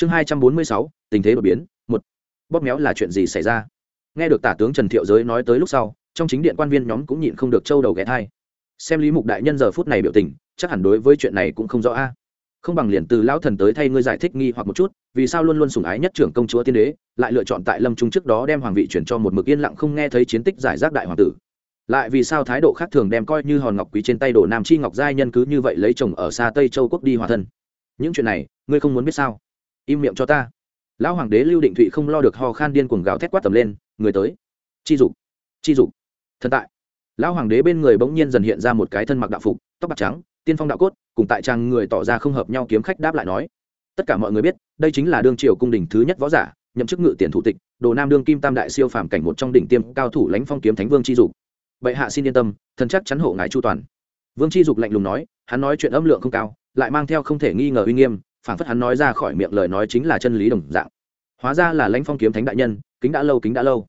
chương hai trăm bốn mươi sáu, tình thế đột biến, một. Bóp méo là chuyện gì xảy ra? Nghe được tả tướng trần thiệu giới nói tới lúc sau, trong chính điện quan viên nhóm cũng nhịn không được trâu đầu ghé thai. Xem lý mục đại nhân giờ phút này biểu tình, chắc hẳn đối với chuyện này cũng không rõ a. Không bằng liền từ lão thần tới thay ngươi giải thích nghi hoặc một chút, vì sao luôn luôn sủng ái nhất trưởng công chúa tiên đế, lại lựa chọn tại lâm trung trước đó đem hoàng vị chuyển cho một mực yên lặng không nghe thấy chiến tích giải rác đại hoàng tử. Lại vì sao thái độ khác thường đem coi như hòn ngọc quý trên tay đồ nam chi ngọc giai nhân cứ như vậy lấy chồng ở xa tây châu quốc đi hòa thân? Những chuyện này, ngươi không muốn biết sao? Im miệng cho ta. Lão hoàng đế lưu định thụy không lo được ho khan điên cuồng gào thét quát tầm lên, người tới. Chi dục chi dục. Thần tại. Lão hoàng đế bên người bỗng nhiên dần hiện ra một cái thân mặc đạo phục, tóc bạc trắng, tiên phong đạo cốt, cùng tại trang người tỏ ra không hợp nhau kiếm khách đáp lại nói. Tất cả mọi người biết, đây chính là đương triều cung đình thứ nhất võ giả, nhậm chức ngự tiền thủ tịch, đồ nam đương kim tam đại siêu phàm cảnh một trong đỉnh tiêm cao thủ lãnh phong kiếm thánh vương chi dục. Bệ hạ xin yên tâm, thần chắc chắn hộ ngài chu toàn. Vương chi dục lạnh lùng nói, hắn nói chuyện âm lượng không cao, lại mang theo không thể nghi ngờ uy nghiêm phản phất hắn nói ra khỏi miệng lời nói chính là chân lý đồng dạng. Hóa ra là lãnh phong kiếm thánh đại nhân, kính đã lâu, kính đã lâu.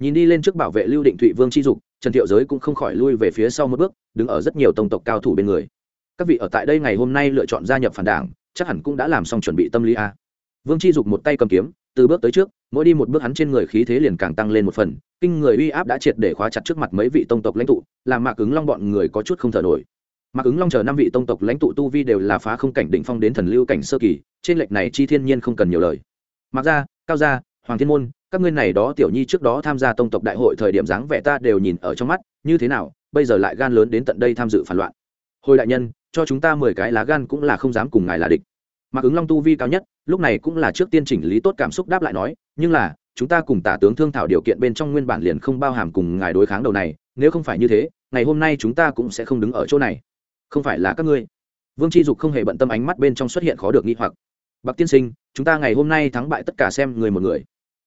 Nhìn đi lên trước bảo vệ lưu định thụy vương chi dục, trần thiệu giới cũng không khỏi lui về phía sau một bước, đứng ở rất nhiều tổng tộc cao thủ bên người. Các vị ở tại đây ngày hôm nay lựa chọn gia nhập phản đảng, chắc hẳn cũng đã làm xong chuẩn bị tâm lý a. Vương chi dục một tay cầm kiếm, từ bước tới trước, mỗi đi một bước hắn trên người khí thế liền càng tăng lên một phần, kinh người uy áp đã triệt để khóa chặt trước mặt mấy vị tông tộc lãnh tụ, làm mạc ứng long bọn người có chút không thở nổi mạc ứng long chờ năm vị tông tộc lãnh tụ tu vi đều là phá không cảnh định phong đến thần lưu cảnh sơ kỳ, trên lệch này chi thiên nhiên không cần nhiều lời. Mặc ra cao gia, hoàng thiên môn, các ngươi này đó tiểu nhi trước đó tham gia tông tộc đại hội thời điểm dáng vẻ ta đều nhìn ở trong mắt, như thế nào, bây giờ lại gan lớn đến tận đây tham dự phản loạn. Hồi đại nhân, cho chúng ta mười cái lá gan cũng là không dám cùng ngài là địch. Mặc ứng long tu vi cao nhất, lúc này cũng là trước tiên chỉnh lý tốt cảm xúc đáp lại nói, nhưng là, chúng ta cùng tả tướng thương thảo điều kiện bên trong nguyên bản liền không bao hàm cùng ngài đối kháng đầu này, nếu không phải như thế, ngày hôm nay chúng ta cũng sẽ không đứng ở chỗ này không phải là các ngươi. Vương tri dục không hề bận tâm ánh mắt bên trong xuất hiện khó được nghi hoặc. Bạc tiên sinh, chúng ta ngày hôm nay thắng bại tất cả xem người một người.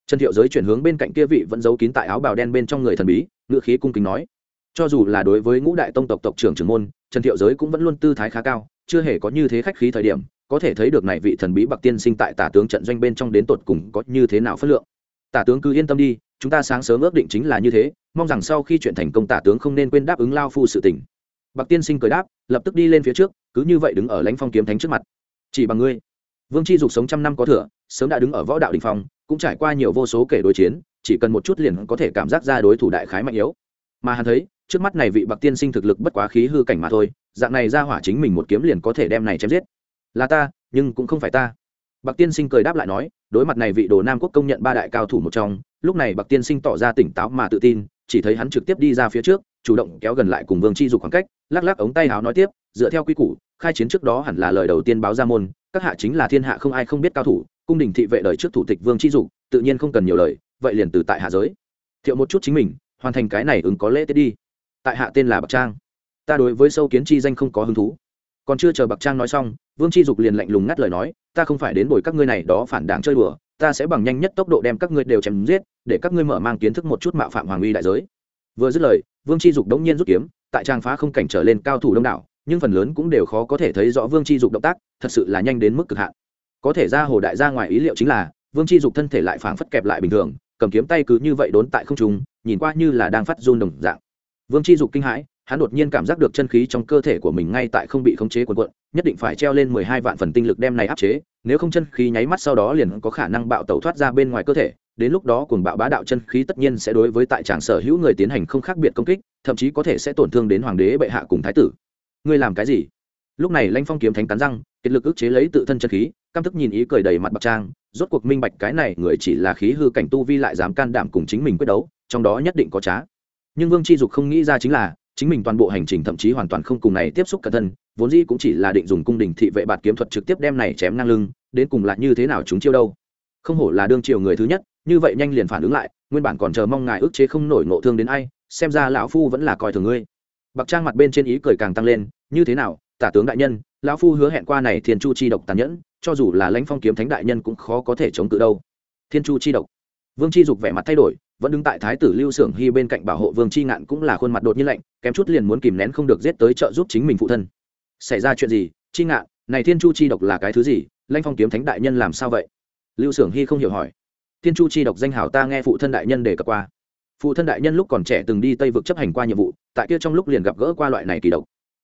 Trần thiệu giới chuyển hướng bên cạnh kia vị vẫn giấu kín tại áo bào đen bên trong người thần bí ngự khí cung kính nói. Cho dù là đối với ngũ đại tông tộc tộc trưởng trưởng môn, trần thiệu giới cũng vẫn luôn tư thái khá cao, chưa hề có như thế khách khí thời điểm, có thể thấy được này vị thần bí bạc tiên sinh tại tả tướng trận doanh bên trong đến tột cùng có như thế nào phất lượng. Tả tướng cứ yên tâm đi, chúng ta sáng sớm ước định chính là như thế, mong rằng sau khi chuyện thành công tả tướng không nên quên đáp ứng lao phu sự tình. Bạc tiên sinh cười đáp lập tức đi lên phía trước, cứ như vậy đứng ở lãnh phong kiếm thánh trước mặt. Chỉ bằng ngươi, vương chi dục sống trăm năm có thừa, sớm đã đứng ở võ đạo đình phong, cũng trải qua nhiều vô số kể đối chiến, chỉ cần một chút liền có thể cảm giác ra đối thủ đại khái mạnh yếu. Mà hắn thấy, trước mắt này vị bạc tiên sinh thực lực bất quá khí hư cảnh mà thôi, dạng này ra hỏa chính mình một kiếm liền có thể đem này chém giết. Là ta, nhưng cũng không phải ta. Bạc tiên sinh cười đáp lại nói, đối mặt này vị đồ nam quốc công nhận ba đại cao thủ một trong, lúc này bạc tiên sinh tỏ ra tỉnh táo mà tự tin, chỉ thấy hắn trực tiếp đi ra phía trước, chủ động kéo gần lại cùng vương chi dục khoảng cách lắc lắc ống tay áo nói tiếp, dựa theo quy củ, khai chiến trước đó hẳn là lời đầu tiên báo ra môn, các hạ chính là thiên hạ không ai không biết cao thủ, cung đình thị vệ đời trước thủ tịch vương chi dục, tự nhiên không cần nhiều lời, vậy liền từ tại hạ giới. Thiệu một chút chính mình, hoàn thành cái này ứng có lễ tiết đi. Tại hạ tên là bạc trang. Ta đối với sâu kiến chi danh không có hứng thú. Còn chưa chờ bạc trang nói xong, vương chi dục liền lạnh lùng ngắt lời nói, ta không phải đến bồi các ngươi này đó phản đáng chơi đùa, ta sẽ bằng nhanh nhất tốc độ đem các ngươi đều chém giết, để các ngươi mở mang kiến thức một chút mạo phạm hoàng uy đại giới. Vừa dứt lời, vương chi dục đống nhiên rút kiếm tại trang phá không cảnh trở lên cao thủ đông đảo, nhưng phần lớn cũng đều khó có thể thấy rõ vương chi dục động tác, thật sự là nhanh đến mức cực hạn. Có thể ra hồ đại ra ngoài ý liệu chính là, vương chi dục thân thể lại phảng phất kẹp lại bình thường, cầm kiếm tay cứ như vậy đốn tại không trung, nhìn qua như là đang phát run đồng dạng. Vương chi dục kinh hãi, hắn đột nhiên cảm giác được chân khí trong cơ thể của mình ngay tại không bị khống chế quần quận nhất định phải treo lên mười hai vạn phần tinh lực đem này áp chế, nếu không chân khí nháy mắt sau đó liền có khả năng bạo tẩu thoát ra bên ngoài cơ thể đến lúc đó cuồng bạo bá đạo chân khí tất nhiên sẽ đối với tại tràng sở hữu người tiến hành không khác biệt công kích, thậm chí có thể sẽ tổn thương đến hoàng đế bệ hạ cùng thái tử. Ngươi làm cái gì? Lúc này lanh phong kiếm thánh cắn răng, kiệt lực ức chế lấy tự thân chân khí, căm thức nhìn ý cười đầy mặt bạc trang, rốt cuộc minh bạch cái này người chỉ là khí hư cảnh tu vi lại dám can đảm cùng chính mình quyết đấu, trong đó nhất định có trá. Nhưng vương chi dục không nghĩ ra chính là, chính mình toàn bộ hành trình thậm chí hoàn toàn không cùng này tiếp xúc cẩn thân vốn dĩ cũng chỉ là định dùng cung đình thị vệ bạt kiếm thuật trực tiếp đem này chém ngang lưng, đến cùng là như thế nào chúng chiêu đâu? Không hổ là đương triều người thứ nhất như vậy nhanh liền phản ứng lại, nguyên bản còn chờ mong ngài ức chế không nổi nộ thương đến ai, xem ra lão phu vẫn là coi thường ngươi. Bạc trang mặt bên trên ý cười càng tăng lên, như thế nào, tả tướng đại nhân, lão phu hứa hẹn qua này thiên chu chi độc tàn nhẫn, cho dù là lãnh phong kiếm thánh đại nhân cũng khó có thể chống cự đâu. Thiên chu chi độc. Vương chi dục vẻ mặt thay đổi, vẫn đứng tại thái tử lưu xưởng hy bên cạnh bảo hộ vương chi ngạn cũng là khuôn mặt đột nhiên lạnh, kém chút liền muốn kìm nén không được giết tới trợ giúp chính mình phụ thân. Xảy ra chuyện gì, chi ngạn, này thiên chu chi độc là cái thứ gì, Lãnh phong kiếm thánh đại nhân làm sao vậy? Lưu xưởng hy không hiểu hỏi thiên chu chi độc danh hảo ta nghe phụ thân đại nhân đề cập qua. Phụ thân đại nhân lúc còn trẻ từng đi tây vực chấp hành qua nhiệm vụ, tại kia trong lúc liền gặp gỡ qua loại này kỳ độc.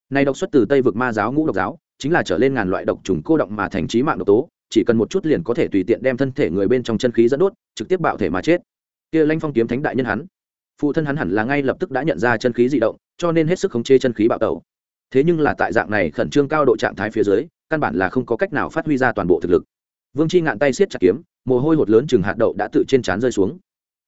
Này độc xuất từ tây vực ma giáo ngũ độc giáo, chính là trở lên ngàn loại độc trùng cô động mà thành trí mạng độc tố, chỉ cần một chút liền có thể tùy tiện đem thân thể người bên trong chân khí dẫn đốt, trực tiếp bạo thể mà chết. Kia lanh phong kiếm thánh đại nhân hắn, phụ thân hắn hẳn là ngay lập tức đã nhận ra chân khí dị động, cho nên hết sức khống chế chân khí bạo tẩu. Thế nhưng là tại dạng này khẩn trương cao độ trạng thái phía dưới, căn bản là không có cách nào phát huy ra toàn bộ thực lực. Vương chi ngạn tay siết chặt kiếm mồ hôi hột lớn chừng hạt đậu đã tự trên trán rơi xuống.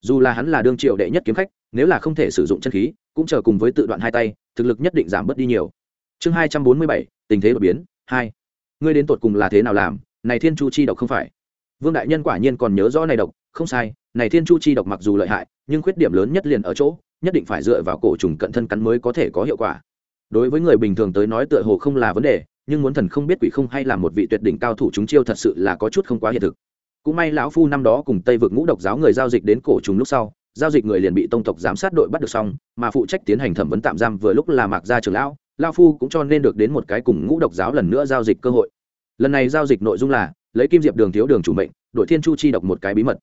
Dù là hắn là đương triệu đệ nhất kiếm khách, nếu là không thể sử dụng chân khí, cũng chờ cùng với tự đoạn hai tay, thực lực nhất định giảm bớt đi nhiều. Chương hai trăm bốn mươi bảy, tình thế đột biến, hai. Ngươi đến tột cùng là thế nào làm? Này thiên chu chi độc không phải. Vương đại nhân quả nhiên còn nhớ rõ này độc, không sai, này thiên chu chi độc mặc dù lợi hại, nhưng khuyết điểm lớn nhất liền ở chỗ, nhất định phải dựa vào cổ trùng cận thân cắn mới có thể có hiệu quả. Đối với người bình thường tới nói tựa hồ không là vấn đề, nhưng muốn thần không biết quỷ không hay là một vị tuyệt đỉnh cao thủ chúng chiêu thật sự là có chút không quá hiện thực cũng may lão phu năm đó cùng tây vực ngũ độc giáo người giao dịch đến cổ trùng lúc sau, giao dịch người liền bị tông tộc giám sát đội bắt được xong, mà phụ trách tiến hành thẩm vấn tạm giam vừa lúc là mạc gia trưởng lão lao phu cũng cho nên được đến một cái cùng ngũ độc giáo lần nữa giao dịch cơ hội. Lần này giao dịch nội dung là, lấy kim diệp đường thiếu đường chủ mệnh đội thiên chu chi độc một cái bí mật.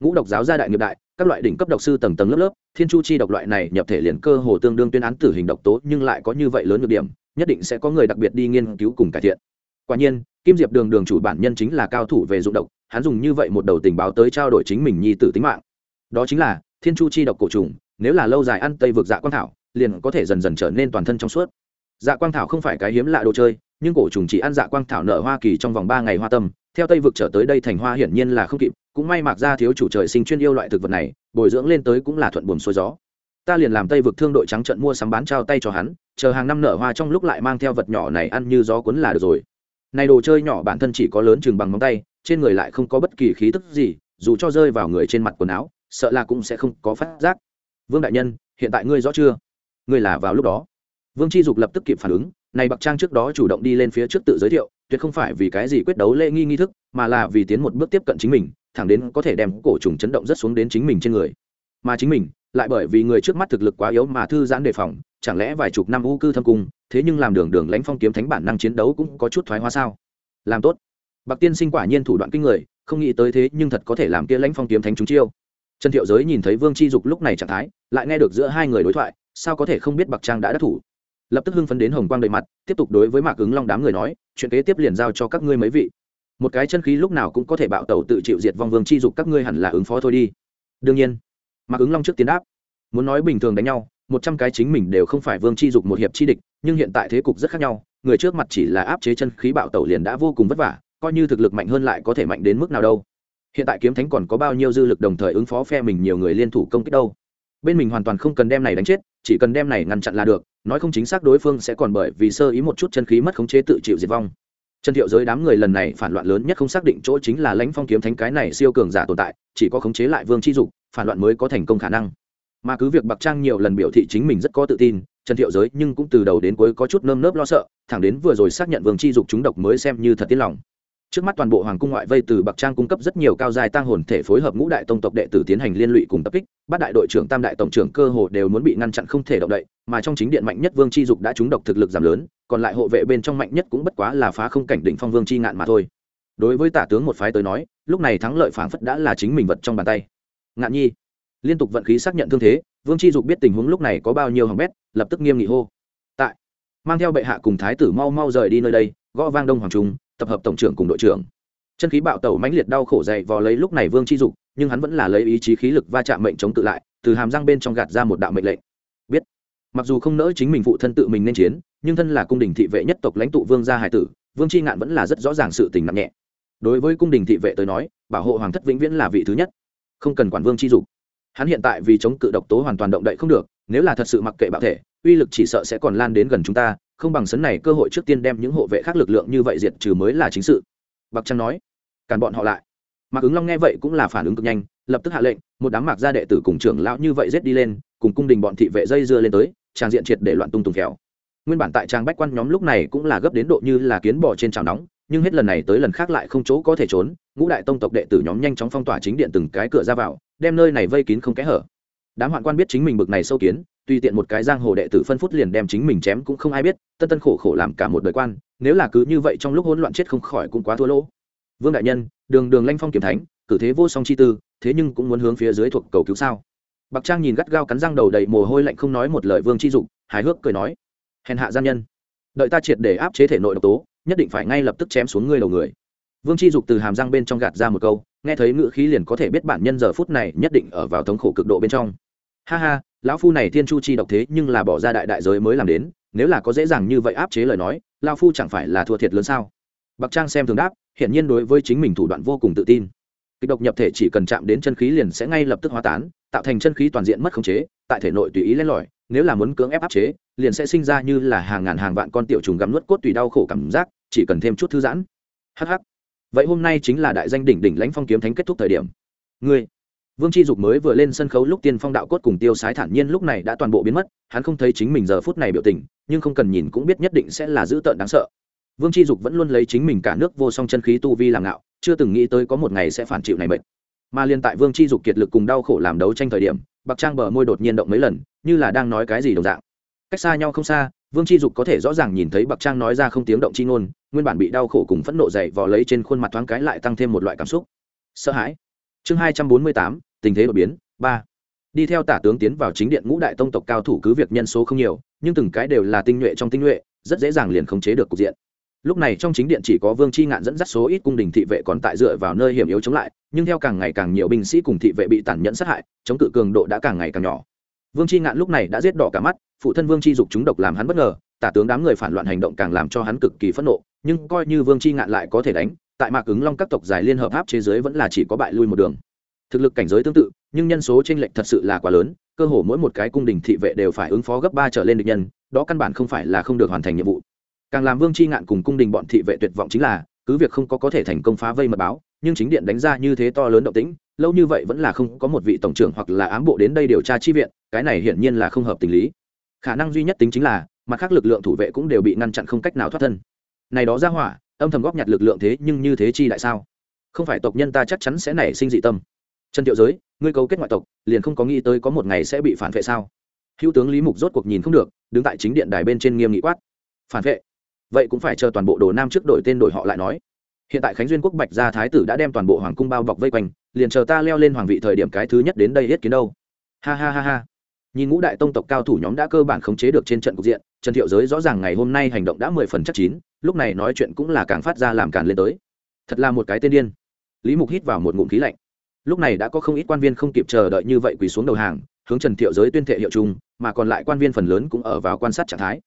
Ngũ độc giáo gia đại nghiệp đại, các loại đỉnh cấp độc sư tầng tầng lớp lớp, thiên chu chi độc loại này nhập thể liền cơ hồ tương đương tuyên án tử hình độc tố, nhưng lại có như vậy lớn nhược điểm, nhất định sẽ có người đặc biệt đi nghiên cứu cùng cải thiện. Quả nhiên, kim diệp đường đường chủ bản nhân chính là cao thủ về dụng độc hắn dùng như vậy một đầu tình báo tới trao đổi chính mình nhi tử tính mạng. Đó chính là, thiên chu chi độc cổ trùng, nếu là lâu dài ăn tây vực dạ quang thảo, liền có thể dần dần trở nên toàn thân trong suốt. Dạ quang thảo không phải cái hiếm lạ đồ chơi, nhưng cổ trùng chỉ ăn dạ quang thảo nở hoa kỳ trong vòng ba ngày hoa tâm. Theo tây vực trở tới đây thành hoa hiển nhiên là không kịp, cũng may mặc ra thiếu chủ trời sinh chuyên yêu loại thực vật này, bồi dưỡng lên tới cũng là thuận buồm xuôi gió. Ta liền làm tây vực thương đội trắng trận mua sắm bán trao tay cho hắn, chờ hàng năm nở hoa trong lúc lại mang theo vật nhỏ này ăn như gió cuốn là được rồi. Này đồ chơi nhỏ bản thân chỉ có lớn chừng bằng móng tay trên người lại không có bất kỳ khí tức gì, dù cho rơi vào người trên mặt quần áo, sợ là cũng sẽ không có phát giác. Vương đại nhân, hiện tại ngươi rõ chưa? Ngươi là vào lúc đó. Vương chi dục lập tức kịp phản ứng, này bậc trang trước đó chủ động đi lên phía trước tự giới thiệu, tuyệt không phải vì cái gì quyết đấu lễ nghi nghi thức, mà là vì tiến một bước tiếp cận chính mình, thẳng đến có thể đem cổ trùng chấn động rất xuống đến chính mình trên người. Mà chính mình, lại bởi vì người trước mắt thực lực quá yếu mà thư giãn đề phòng, chẳng lẽ vài chục năm u cư thâm cung, thế nhưng làm đường đường lãnh phong kiếm thánh bản năng chiến đấu cũng có chút thoái hóa sao? Làm tốt bạc tiên sinh quả nhiên thủ đoạn kinh người, không nghĩ tới thế nhưng thật có thể làm kia lãnh phong kiếm thánh chúng chiêu. Trần thiệu giới nhìn thấy vương chi dục lúc này trạng thái, lại nghe được giữa hai người đối thoại, sao có thể không biết bạc trang đã đắc thủ? Lập tức hưng phấn đến hồng quang đầy mặt, tiếp tục đối với mạc ứng long đám người nói, chuyện kế tiếp liền giao cho các ngươi mấy vị. Một cái chân khí lúc nào cũng có thể bạo tẩu tự chịu diệt vong vương chi dục các ngươi hẳn là ứng phó thôi đi. Đương nhiên, mạc ứng long trước tiến đáp, muốn nói bình thường đánh nhau, một trăm cái chính mình đều không phải vương chi dục một hiệp chi địch, nhưng hiện tại thế cục rất khác nhau, người trước mặt chỉ là áp chế chân khí bạo tẩu liền đã vô cùng vất vả coi như thực lực mạnh hơn lại có thể mạnh đến mức nào đâu. Hiện tại kiếm thánh còn có bao nhiêu dư lực đồng thời ứng phó phe mình nhiều người liên thủ công kích đâu. Bên mình hoàn toàn không cần đem này đánh chết, chỉ cần đem này ngăn chặn là được, nói không chính xác đối phương sẽ còn bởi vì sơ ý một chút chân khí mất khống chế tự chịu diệt vong. Trần thiệu giới đám người lần này phản loạn lớn nhất không xác định chỗ chính là lãnh phong kiếm thánh cái này siêu cường giả tồn tại, chỉ có khống chế lại vương chi dục, phản loạn mới có thành công khả năng. Mà cứ việc bạc trang nhiều lần biểu thị chính mình rất có tự tin, trần thiệu giới nhưng cũng từ đầu đến cuối có chút nơm nớp lo sợ, thẳng đến vừa rồi xác nhận vương chi dục chúng độc mới xem như thật tiết lòng trước mắt toàn bộ hoàng cung ngoại vây từ bạc trang cung cấp rất nhiều cao dài tăng hồn thể phối hợp ngũ đại tông tộc đệ tử tiến hành liên lụy cùng tập kích, bát đại đội trưởng, tam đại tổng trưởng cơ hồ đều muốn bị ngăn chặn không thể động đậy, mà trong chính điện mạnh nhất vương chi dục đã trúng độc thực lực giảm lớn, còn lại hộ vệ bên trong mạnh nhất cũng bất quá là phá không cảnh định phong vương chi ngạn mà thôi. Đối với tả tướng một phái tới nói, lúc này thắng lợi phảng phất đã là chính mình vật trong bàn tay. Ngạn nhi, liên tục vận khí xác nhận thương thế, vương chi dục biết tình huống lúc này có bao nhiêu hỏng bét, lập tức nghiêm nghị hô. Tại, mang theo bệ hạ cùng thái tử mau mau rời đi nơi đây, gõ vang đông hoàng trung tập hợp tổng trưởng cùng đội trưởng. Chân khí bạo tẩu mãnh liệt đau khổ dày vò lấy lúc này vương chi dục, nhưng hắn vẫn là lấy ý chí khí lực va chạm mệnh chống tự lại, từ hàm răng bên trong gạt ra một đạo mệnh lệnh. Biết, mặc dù không nỡ chính mình phụ thân tự mình nên chiến, nhưng thân là cung đình thị vệ nhất tộc lãnh tụ vương gia hải tử, vương chi ngạn vẫn là rất rõ ràng sự tình nặng nhẹ. Đối với cung đình thị vệ tới nói, bảo hộ hoàng thất vĩnh viễn là vị thứ nhất. Không cần quản vương chi dục. Hắn hiện tại vì chống cự độc tố hoàn toàn động đậy không được, nếu là thật sự mặc kệ bạo thể, uy lực chỉ sợ sẽ còn lan đến gần chúng ta không bằng sấn này cơ hội trước tiên đem những hộ vệ khác lực lượng như vậy diệt trừ mới là chính sự. Bạc trăng nói, cản bọn họ lại. Mạc ứng long nghe vậy cũng là phản ứng cực nhanh, lập tức hạ lệnh, một đám mạc gia đệ tử cùng trưởng lão như vậy giết đi lên, cùng cung đình bọn thị vệ dây dưa lên tới tràng diện triệt để loạn tung tùng khéo nguyên bản tại trang bách quan nhóm lúc này cũng là gấp đến độ như là kiến bò trên trào nóng, nhưng hết lần này tới lần khác lại không chỗ có thể trốn, ngũ đại tông tộc đệ tử nhóm nhanh chóng phong tỏa chính điện từng cái cửa ra vào, đem nơi này vây kín không kẽ hở. Đám hoạn quan biết chính mình bực này sâu kiến tùy tiện một cái giang hồ đệ tử phân phút liền đem chính mình chém cũng không ai biết, tân tân khổ khổ làm cả một đời quan, nếu là cứ như vậy trong lúc hỗn loạn chết không khỏi cũng quá thua lỗ. Vương đại nhân, đường đường lanh phong kiểm thánh, cử thế vô song chi tư, thế nhưng cũng muốn hướng phía dưới thuộc cầu cứu sao? Bạc trang nhìn gắt gao cắn răng đầu đầy mồ hôi lạnh không nói một lời vương chi dục, hài hước cười nói, hèn hạ gian nhân, đợi ta triệt để áp chế thể nội độc tố, nhất định phải ngay lập tức chém xuống ngươi đầu người. Vương chi dục từ hàm răng bên trong gạt ra một câu, nghe thấy ngữ khí liền có thể biết bản nhân giờ phút này nhất định ở vào thống khổ cực độ bên trong ha ha, lão phu này thiên chu chi độc thế nhưng là bỏ ra đại đại giới mới làm đến, nếu là có dễ dàng như vậy áp chế lời nói lao phu chẳng phải là thua thiệt lớn sao? Bạc trang xem thường đáp, hiển nhiên đối với chính mình thủ đoạn vô cùng tự tin. Kịch độc nhập thể chỉ cần chạm đến chân khí liền sẽ ngay lập tức hóa tán, tạo thành chân khí toàn diện mất khống chế, tại thể nội tùy ý len lỏi, nếu là muốn cưỡng ép áp chế, liền sẽ sinh ra như là hàng ngàn hàng vạn con tiểu trùng gặm nuốt cốt tùy đau khổ cảm giác, chỉ cần thêm chút thư giãn. Hh vậy hôm nay chính là đại danh đỉnh đỉnh lãnh phong kiếm thánh kết thúc thời điểm. Ngươi vương tri dục mới vừa lên sân khấu lúc tiên phong đạo cốt cùng tiêu sái thản nhiên lúc này đã toàn bộ biến mất, hắn không thấy chính mình giờ phút này biểu tình, nhưng không cần nhìn cũng biết nhất định sẽ là dữ tợn đáng sợ. Vương tri dục vẫn luôn lấy chính mình cả nước vô song chân khí tu vi làm ngạo, chưa từng nghĩ tới có một ngày sẽ phản chịu này mệnh. mà liên tại vương tri dục kiệt lực cùng đau khổ làm đấu tranh thời điểm, bạc trang bờ môi đột nhiên động mấy lần, như là đang nói cái gì đồng dạng. Cách xa nhau không xa, vương tri dục có thể rõ ràng nhìn thấy bạc trang nói ra không tiếng động chi ngôn, nguyên bản bị đau khổ cùng phẫn nộ dậy vò lấy trên khuôn mặt thoáng cái lại tăng thêm một loại cảm xúc. Sợ hãi chương hai trăm bốn mươi tám, tình thế đột biến, ba. Đi theo tả tướng tiến vào chính điện ngũ đại tông tộc cao thủ cứ việc nhân số không nhiều, nhưng từng cái đều là tinh nhuệ trong tinh nhuệ, rất dễ dàng liền khống chế được cục diện. Lúc này trong chính điện chỉ có vương c h i ngạn dẫn dắt số ít cung đình thị vệ còn tại dựa vào nơi hiểm yếu chống lại, nhưng theo càng ngày càng nhiều binh sĩ cùng thị vệ bị tàn nhẫn sát hại, chống cự cường độ đã càng ngày càng nhỏ. Vương c h i ngạn lúc này đã giết đỏ cả mắt, phụ thân vương c h i dục chúng độc làm hắn bất ngờ, tả tướng đám người phản loạn hành động càng làm cho hắn cực kỳ phẫn nộ, nhưng coi như vương c h i ngạn lại có thể đánh tại mạc ứng long các tộc giải liên hợp áp chế giới vẫn là chỉ có bại lui một đường. Thực lực cảnh giới tương tự, nhưng nhân số t r ê n lệch thật sự là quá lớn, cơ hồ mỗi một cái cung đình thị vệ đều phải ứng phó gấp ba trở lên địch nhân, đó căn bản không phải là không được hoàn thành nhiệm vụ. Càng làm vương c h i ngạn cùng cung đình bọn thị vệ tuyệt vọng chính là, cứ việc không có có thể thành công phá vây mật báo, nhưng chính điện đánh ra như thế to lớn động tĩnh, lâu như vậy vẫn là không có một vị tổng trưởng hoặc là ám bộ đến đây điều tra chi viện, cái này hiển nhiên là không hợp tình lý. Khả năng duy nhất tính chính là, mặt khác lực lượng thủ vệ cũng đều bị ngăn chặn không cách nào thoát thân. Này đó ra hỏa âm thầm góp nhặt lực lượng thế nhưng như thế chi lại sao? Không phải tộc nhân ta chắc chắn sẽ nảy sinh dị tâm. Trần thiệu giới, ngươi cấu kết ngoại tộc, liền không có nghĩ tới có một ngày sẽ bị phản vệ sao? Hữu tướng lý mục rốt cuộc nhìn không được, đứng tại chính điện đài bên trên nghiêm nghị quát. Phản vệ? Vậy cũng phải chờ toàn bộ đồ nam trước đổi tên đổi họ lại nói. Hiện tại khánh duyên quốc bạch gia thái tử đã đem toàn bộ hoàng cung bao bọc vây quanh, liền chờ ta leo lên hoàng vị thời điểm cái thứ nhất đến đây hết kiến đâu. Ha ha ha ha nhìn ngũ đại tông tộc cao thủ nhóm đã cơ bản khống chế được trên trận cục diện, trần thiệu giới rõ ràng ngày hôm nay hành động đã mười phần chắc chín, lúc này nói chuyện cũng là càng phát ra làm càng lên tới. Thật là một cái tên điên. Lý mục hít vào một ngụm khí lạnh. Lúc này đã có không ít quan viên không kịp chờ đợi như vậy quỳ xuống đầu hàng, hướng trần thiệu giới tuyên thệ hiệu chung, mà còn lại quan viên phần lớn cũng ở vào quan sát trạng thái.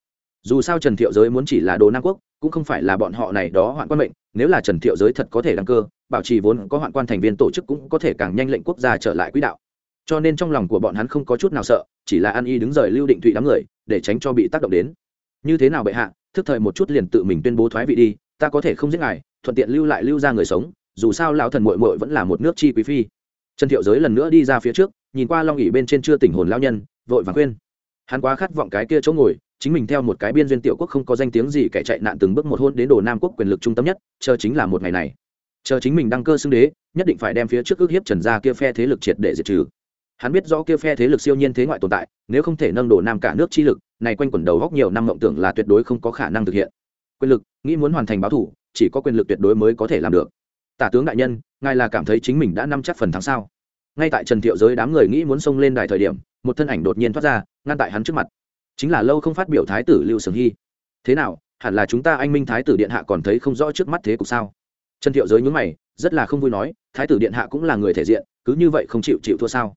Dù sao trần thiệu giới muốn chỉ là đồ nam quốc, cũng không phải là bọn họ này đó hoạn quan mệnh, nếu là trần thiệu giới thật có thể đăng cơ, bảo trì vốn có hoạn quan thành viên tổ chức cũng có thể càng nhanh lệnh quốc gia trở lại quỹ đạo cho nên trong lòng của bọn hắn không có chút nào sợ, chỉ là ăn y đứng rời lưu định thụy đám người, để tránh cho bị tác động đến. Như thế nào bệ hạ, thức thời một chút liền tự mình tuyên bố thoái vị đi, ta có thể không giết ngài, thuận tiện lưu lại lưu ra người sống, dù sao lão thần mội mội vẫn là một nước chi quý phi. Trần thiệu giới lần nữa đi ra phía trước, nhìn qua long ỉ bên trên chưa tỉnh hồn lao nhân, vội vàng khuyên. Hắn quá khát vọng cái kia chỗ ngồi, chính mình theo một cái biên duyên tiểu quốc không có danh tiếng gì kẻ chạy nạn từng bước một hôn đến đồ nam quốc quyền lực trung tâm nhất, chờ chính là một ngày này. Chờ chính mình đăng cơ xưng đế, nhất định phải đem phía trước ước hiếp trần gia kia phe thế lực triệt để diệt trừ hắn biết rõ kia phe thế lực siêu nhiên thế ngoại tồn tại, nếu không thể nâng đổ nam cả nước chi lực, này quanh quẩn đầu góc nhiều năm mộng tưởng là tuyệt đối không có khả năng thực hiện. Quyền lực, nghĩ muốn hoàn thành báo thủ, chỉ có quyền lực tuyệt đối mới có thể làm được. Tả tướng đại nhân, ngài là cảm thấy chính mình đã nắm chắc phần thắng sao? Ngay tại trần thiệu giới đám người nghĩ muốn xông lên đài thời điểm, một thân ảnh đột nhiên thoát ra, ngăn tại hắn trước mặt. Chính là lâu không phát biểu thái tử lưu sường hy. Thế nào, hẳn là chúng ta anh minh thái tử điện hạ còn thấy không rõ trước mắt thế cục sao? Trần thiệu giới nhún mày, rất là không vui nói, thái tử điện hạ cũng là người thể diện, cứ như vậy không chịu chịu thua sao?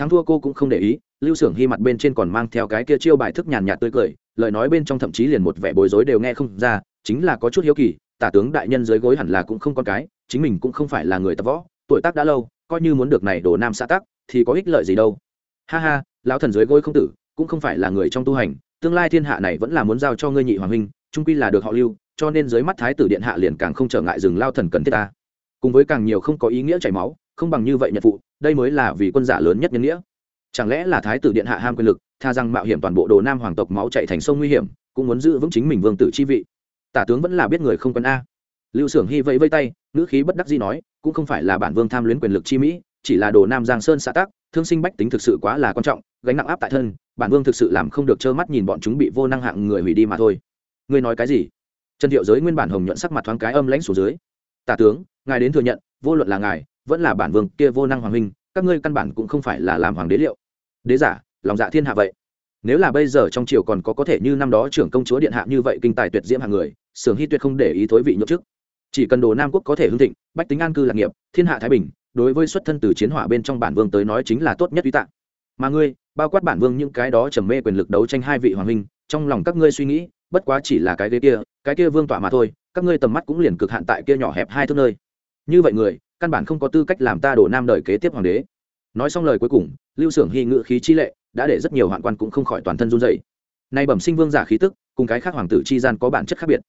Thắng thua cô cũng không để ý lưu xưởng hy mặt bên trên còn mang theo cái kia chiêu bài thức nhàn nhạt tươi cười lời nói bên trong thậm chí liền một vẻ bối rối đều nghe không ra chính là có chút hiếu kỳ tả tướng đại nhân dưới gối hẳn là cũng không con cái chính mình cũng không phải là người tập võ tuổi tác đã lâu coi như muốn được này đổ nam xã tắc, thì có ích lợi gì đâu. Ha ha lão thần dưới gối không tử cũng không phải là người trong tu hành tương lai thiên hạ này vẫn là muốn giao cho ngươi nhị hoàng huynh trung quy là được họ lưu cho nên dưới mắt thái tử điện hạ liền càng không trở ngại dừng lao thần cần thiết ta. Cùng với càng nhiều không có ý nghĩa chảy máu không bằng như vậy nhận phụ, đây mới là vì quân giả lớn nhất nhân nghĩa. Chẳng lẽ là thái tử điện hạ ham quyền lực, tha rằng mạo hiểm toàn bộ đồ nam hoàng tộc máu chạy thành sông nguy hiểm, cũng muốn giữ vững chính mình vương tử chi vị? Tả tướng vẫn là biết người không quân a. Lưu xưởng hy vẫy vây tay, ngữ khí bất đắc dĩ nói, cũng không phải là bản vương tham luyến quyền lực chi mỹ, chỉ là đồ nam giang sơn xã tác thương sinh bách tính thực sự quá là quan trọng, gánh nặng áp tại thân, bản vương thực sự làm không được trơ mắt nhìn bọn chúng bị vô năng hạng người hủy đi mà thôi. Ngươi nói cái gì? Trần thiệu giới nguyên bản hồng nhuận sắc mặt thoáng cái âm lãnh xuống dưới. Tả tướng, ngài đến thừa nhận, vô luận là ngài vẫn là bản vương kia vô năng hoàng minh các ngươi căn bản cũng không phải là làm hoàng đế liệu. Đế giả, lòng dạ thiên hạ vậy. Nếu là bây giờ trong triều còn có có thể như năm đó trưởng công chúa điện hạ như vậy kinh tài tuyệt diễm hàng người, sưởng hy tuyệt không để ý thối vị nhậu trước chỉ cần đồ nam quốc có thể hưng thịnh, bách tính an cư lạc nghiệp, thiên hạ thái bình, đối với xuất thân từ chiến hỏa bên trong bản vương tới nói chính là tốt nhất uy tạng. Mà ngươi, bao quát bản vương những cái đó trầm mê quyền lực đấu tranh hai vị hoàng huynh, trong lòng các ngươi suy nghĩ, bất quá chỉ là cái ghế kia, cái kia vương tọa mà thôi, các ngươi tầm mắt cũng liền cực hạn tại kia nhỏ hẹp hai thước nơi. Như vậy người căn bản không có tư cách làm ta đổ nam đời kế tiếp hoàng đế. Nói xong lời cuối cùng, lưu xưởng hy ngự khí chi lệ, đã để rất nhiều hoạn quan cũng không khỏi toàn thân run dậy nay bẩm sinh vương giả khí tức, cùng cái khác hoàng tử chi gian có bản chất khác biệt.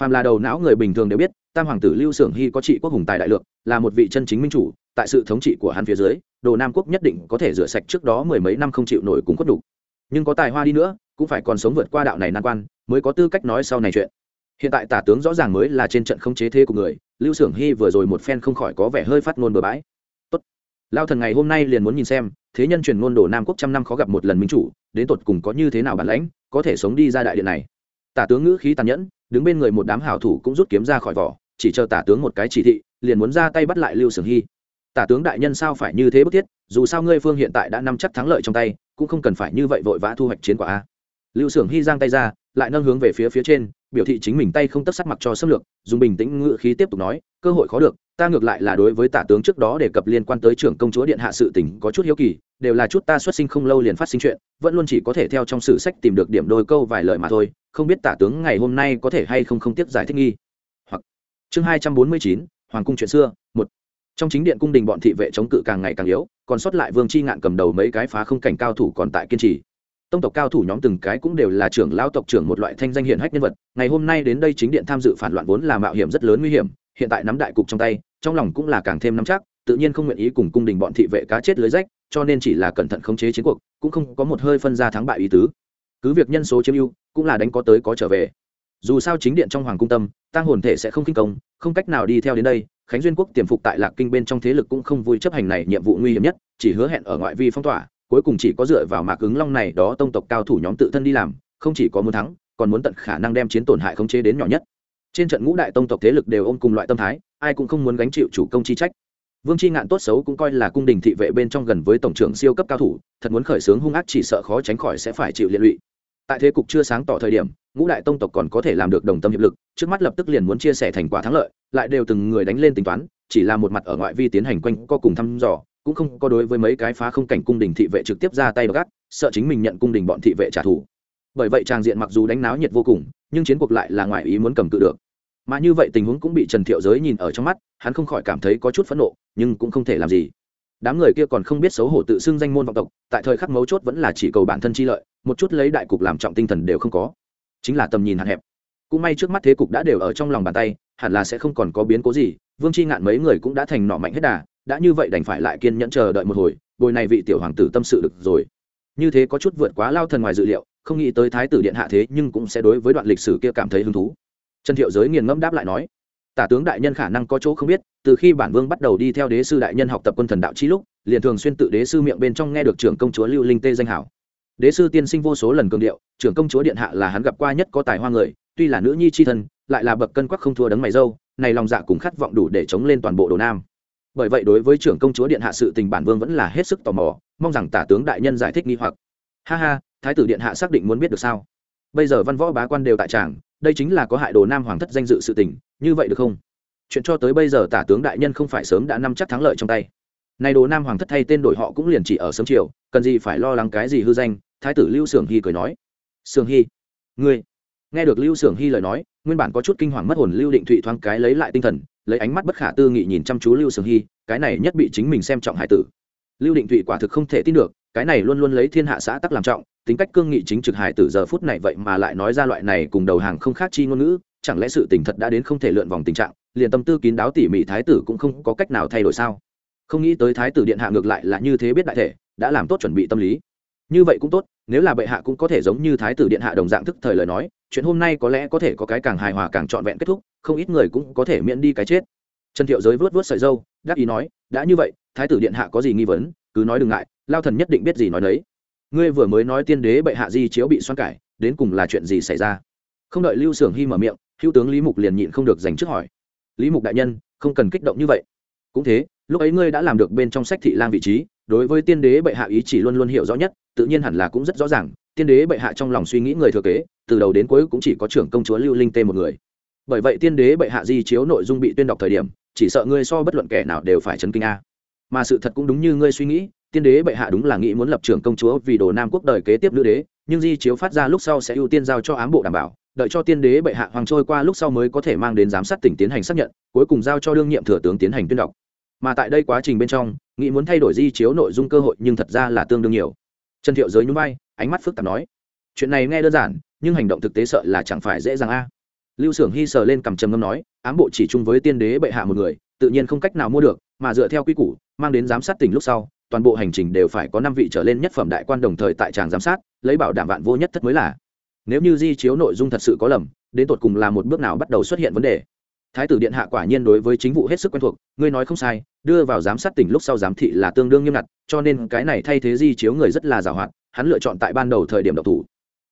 Phàm là đầu não người bình thường đều biết, tam hoàng tử lưu xưởng hy có trị quốc hùng tài đại lượng, là một vị chân chính minh chủ, tại sự thống trị của hắn phía dưới, đồ nam quốc nhất định có thể rửa sạch trước đó mười mấy năm không chịu nổi cùng khuất đủ. Nhưng có tài hoa đi nữa, cũng phải còn sống vượt qua đạo này nan quan, mới có tư cách nói sau này chuyện hiện tại tả tướng rõ ràng mới là trên trận không chế thế của người, lưu xưởng hy vừa rồi một phen không khỏi có vẻ hơi phát ngôn bừa bãi. Tốt. Lao thần ngày hôm nay liền muốn nhìn xem, thế nhân truyền ngôn đồ nam quốc trăm năm khó gặp một lần minh chủ, đến tột cùng có như thế nào bản lãnh, có thể sống đi ra đại điện này. Tả tướng ngữ khí tàn nhẫn, đứng bên người một đám hảo thủ cũng rút kiếm ra khỏi vỏ, chỉ chờ tả tướng một cái chỉ thị, liền muốn ra tay bắt lại lưu sưởng hy. Tả tướng đại nhân sao phải như thế bức thiết, dù sao ngươi phương hiện tại đã nắm chắc thắng lợi trong tay, cũng không cần phải như vậy vội vã thu hoạch chiến quả a. Lưu sưởng hy giang tay ra, lại nâng hướng về phía phía trên biểu thị chính mình tay không tất sắc mặc cho xâm lược, dùng bình tĩnh ngự khí tiếp tục nói, cơ hội khó được, ta ngược lại là đối với tả tướng trước đó đề cập liên quan tới trưởng công chúa điện hạ sự tỉnh có chút hiếu kỳ, đều là chút ta xuất sinh không lâu liền phát sinh chuyện, vẫn luôn chỉ có thể theo trong sử sách tìm được điểm đôi câu vài lời mà thôi, không biết tả tướng ngày hôm nay có thể hay không không tiếp giải thích nghi. Hoặc, chương hai trăm bốn mươi chín, hoàng cung chuyện xưa, một. Trong chính điện cung đình bọn thị vệ chống cự càng ngày càng yếu, còn sót lại vương c h i ngạn cầm đầu mấy cái phá không cảnh cao thủ còn tại kiên trì tông tộc cao thủ nhóm từng cái cũng đều là trưởng lao tộc trưởng một loại thanh danh hiển hách nhân vật. Ngày hôm nay đến đây chính điện tham dự phản loạn vốn là mạo hiểm rất lớn nguy hiểm, hiện tại nắm đại cục trong tay, trong lòng cũng là càng thêm nắm chắc, tự nhiên không nguyện ý cùng cung đình bọn thị vệ cá chết lưới rách, cho nên chỉ là cẩn thận khống chế chiến cuộc, cũng không có một hơi phân ra thắng bại ý tứ. Cứ việc nhân số chiếm ưu, cũng là đánh có tới có trở về. Dù sao chính điện trong hoàng cung tâm tăng hồn thể sẽ không kinh công, không cách nào đi theo đến đây, khánh duyên quốc tiềm phục tại lạc kinh bên trong thế lực cũng không vui chấp hành này nhiệm vụ nguy hiểm nhất, chỉ hứa hẹn ở ngoại vi phong tỏa cuối cùng chỉ có dựa vào mạc ứng long này đó tông tộc cao thủ nhóm tự thân đi làm, không chỉ có muốn thắng, còn muốn tận khả năng đem chiến tổn hại khống chế đến nhỏ nhất. Trên trận ngũ đại tông tộc thế lực đều ôm cùng loại tâm thái, ai cũng không muốn gánh chịu chủ công chi trách. Vương chi ngạn tốt xấu cũng coi là cung đình thị vệ bên trong gần với tổng trưởng siêu cấp cao thủ, thật muốn khởi xướng hung ác chỉ sợ khó tránh khỏi sẽ phải chịu liệt lụy. Tại thế cục chưa sáng tỏ thời điểm, ngũ đại tông tộc còn có thể làm được đồng tâm hiệp lực, trước mắt lập tức liền muốn chia sẻ thành quả thắng lợi, lại đều từng người đánh lên tính toán, chỉ là một mặt ở ngoại vi tiến hành quanh co cùng thăm dò cũng không có đối với mấy cái phá không cảnh cung đình thị vệ trực tiếp ra tay gắt, sợ chính mình nhận cung đình bọn thị vệ trả thù. Bởi vậy tràng diện mặc dù đánh náo nhiệt vô cùng, nhưng chiến cuộc lại là ngoài ý muốn cầm cự được. Mà như vậy tình huống cũng bị trần thiệu giới nhìn ở trong mắt, hắn không khỏi cảm thấy có chút phẫn nộ, nhưng cũng không thể làm gì. Đám người kia còn không biết xấu hổ tự xưng danh môn vọng tộc, tại thời khắc mấu chốt vẫn là chỉ cầu bản thân chi lợi, một chút lấy đại cục làm trọng tinh thần đều không có. Chính là tầm nhìn hạn hẹp. Cũng may trước mắt thế cục đã đều ở trong lòng bàn tay, hẳn là sẽ không còn có biến cố gì, vương c h i ngạn mấy người cũng đã thành nọ mạnh hết đà đã như vậy đành phải lại kiên nhẫn chờ đợi một hồi, bồi này vị tiểu hoàng tử tâm sự được rồi. Như thế có chút vượt quá lao thần ngoài dự liệu, không nghĩ tới thái tử điện hạ thế nhưng cũng sẽ đối với đoạn lịch sử kia cảm thấy hứng thú. Trần thiệu giới nghiền ngẫm đáp lại nói, tả tướng đại nhân khả năng có chỗ không biết, từ khi bản vương bắt đầu đi theo đế sư đại nhân học tập quân thần đạo chi lúc, liền thường xuyên tự đế sư miệng bên trong nghe được trưởng công chúa lưu linh tê danh hảo. Đế sư tiên sinh vô số lần cường điệu, trưởng công chúa điện hạ là hắn gặp qua nhất có tài hoa người, tuy là nữ nhi c h i thân, lại là bậc cân quắc không thua đấng mày dâu, này lòng dạ cùng khát vọng đủ để chống lên toàn bộ đồ nam bởi vậy đối với trưởng công chúa điện hạ sự tình bản vương vẫn là hết sức tò mò, mong rằng tả tướng đại nhân giải thích nghi hoặc. Ha ha, thái tử điện hạ xác định muốn biết được sao? Bây giờ văn võ bá quan đều tại tràng, đây chính là có hại đồ nam hoàng thất danh dự sự tình, như vậy được không? Chuyện cho tới bây giờ tả tướng đại nhân không phải sớm đã nắm chắc thắng lợi trong tay. Nay đồ nam hoàng thất thay tên đổi họ cũng liền chỉ ở sớm chiều, cần gì phải lo lắng cái gì hư danh? Thái tử lưu sưởng hy cười nói. Sưởng hy, ngươi. Nghe được lưu sưởng hy lời nói, nguyên bản có chút kinh hoàng mất hồn lưu định thụy thoáng cái lấy lại tinh thần lấy ánh mắt bất khả tư nghị nhìn chăm chú lưu sương hy, cái này nhất bị chính mình xem trọng hải tử. Lưu định thụy quả thực không thể tin được, cái này luôn luôn lấy thiên hạ xã tắc làm trọng, tính cách cương nghị chính trực hải tử giờ phút này vậy mà lại nói ra loại này cùng đầu hàng không khác chi ngôn ngữ, chẳng lẽ sự tình thật đã đến không thể lượn vòng tình trạng, liền tâm tư kín đáo tỉ mỉ thái tử cũng không có cách nào thay đổi sao? Không nghĩ tới thái tử điện hạ ngược lại là như thế biết đại thể, đã làm tốt chuẩn bị tâm lý. Như vậy cũng tốt, nếu là bệ hạ cũng có thể giống như thái tử điện hạ đồng dạng thức thời lời nói chuyện hôm nay có lẽ có thể có cái càng hài hòa càng trọn vẹn kết thúc, không ít người cũng có thể miễn đi cái chết. Trần thiệu giới vớt vớt sợi dâu, đáp ý nói, đã như vậy, thái tử điện hạ có gì nghi vấn, cứ nói đừng ngại, lao thần nhất định biết gì nói đấy. Ngươi vừa mới nói tiên đế bệ hạ di chiếu bị xoan cải, đến cùng là chuyện gì xảy ra? Không đợi lưu s ư ở n g hy mở miệng, hữu tướng lý mục liền nhịn không được dành trước hỏi, lý mục đại nhân, không cần kích động như vậy. Cũng thế, lúc ấy ngươi đã làm được bên trong sách thị lang vị trí, đối với tiên đế bệ hạ ý chỉ luôn luôn hiểu rõ nhất, tự nhiên hẳn là cũng rất rõ ràng tiên đế bệ hạ trong lòng suy nghĩ người thừa kế, từ đầu đến cuối cũng chỉ có trưởng công chúa lưu linh tê một người. Bởi vậy tiên đế bệ hạ di chiếu nội dung bị tuyên đọc thời điểm, chỉ sợ ngươi so bất luận kẻ nào đều phải chấn kinh a. Mà sự thật cũng đúng như ngươi suy nghĩ, tiên đế bệ hạ đúng là nghĩ muốn lập trưởng công chúa vì đồ nam quốc đời kế tiếp nữ đế, nhưng di chiếu phát ra lúc sau sẽ ưu tiên giao cho ám bộ đảm bảo, đợi cho tiên đế bệ hạ hoàng trôi qua lúc sau mới có thể mang đến giám sát tỉnh tiến hành xác nhận, cuối cùng giao cho đương nhiệm thừa tướng tiến hành tuyên đọc. Mà tại đây quá trình bên trong, nghĩ muốn thay đổi di chiếu nội dung cơ hội nhưng thật ra là tương đương nhiều trần thiệu giới nhún vai, ánh mắt phức tạp nói, chuyện này nghe đơn giản, nhưng hành động thực tế sợ là chẳng phải dễ dàng a. Lưu Xưởng Hi hy sờ lên cầm trầm ngâm nói, ám bộ chỉ chung với tiên đế bệ hạ một người, tự nhiên không cách nào mua được, mà dựa theo quy củ, mang đến giám sát tỉnh lúc sau, toàn bộ hành trình đều phải có năm vị trở lên nhất phẩm đại quan đồng thời tại tràng giám sát, lấy bảo đảm vạn vô nhất thất mới là. Nếu như di chiếu nội dung thật sự có lầm, đến tột cùng là một bước nào bắt đầu xuất hiện vấn đề. Thái tử điện hạ quả nhiên đối với chính vụ hết sức quen thuộc, ngươi nói không sai đưa vào giám sát tỉnh lúc sau giám thị là tương đương nghiêm ngặt, cho nên cái này thay thế di chiếu người rất là giàu hạn, hắn lựa chọn tại ban đầu thời điểm độc thủ.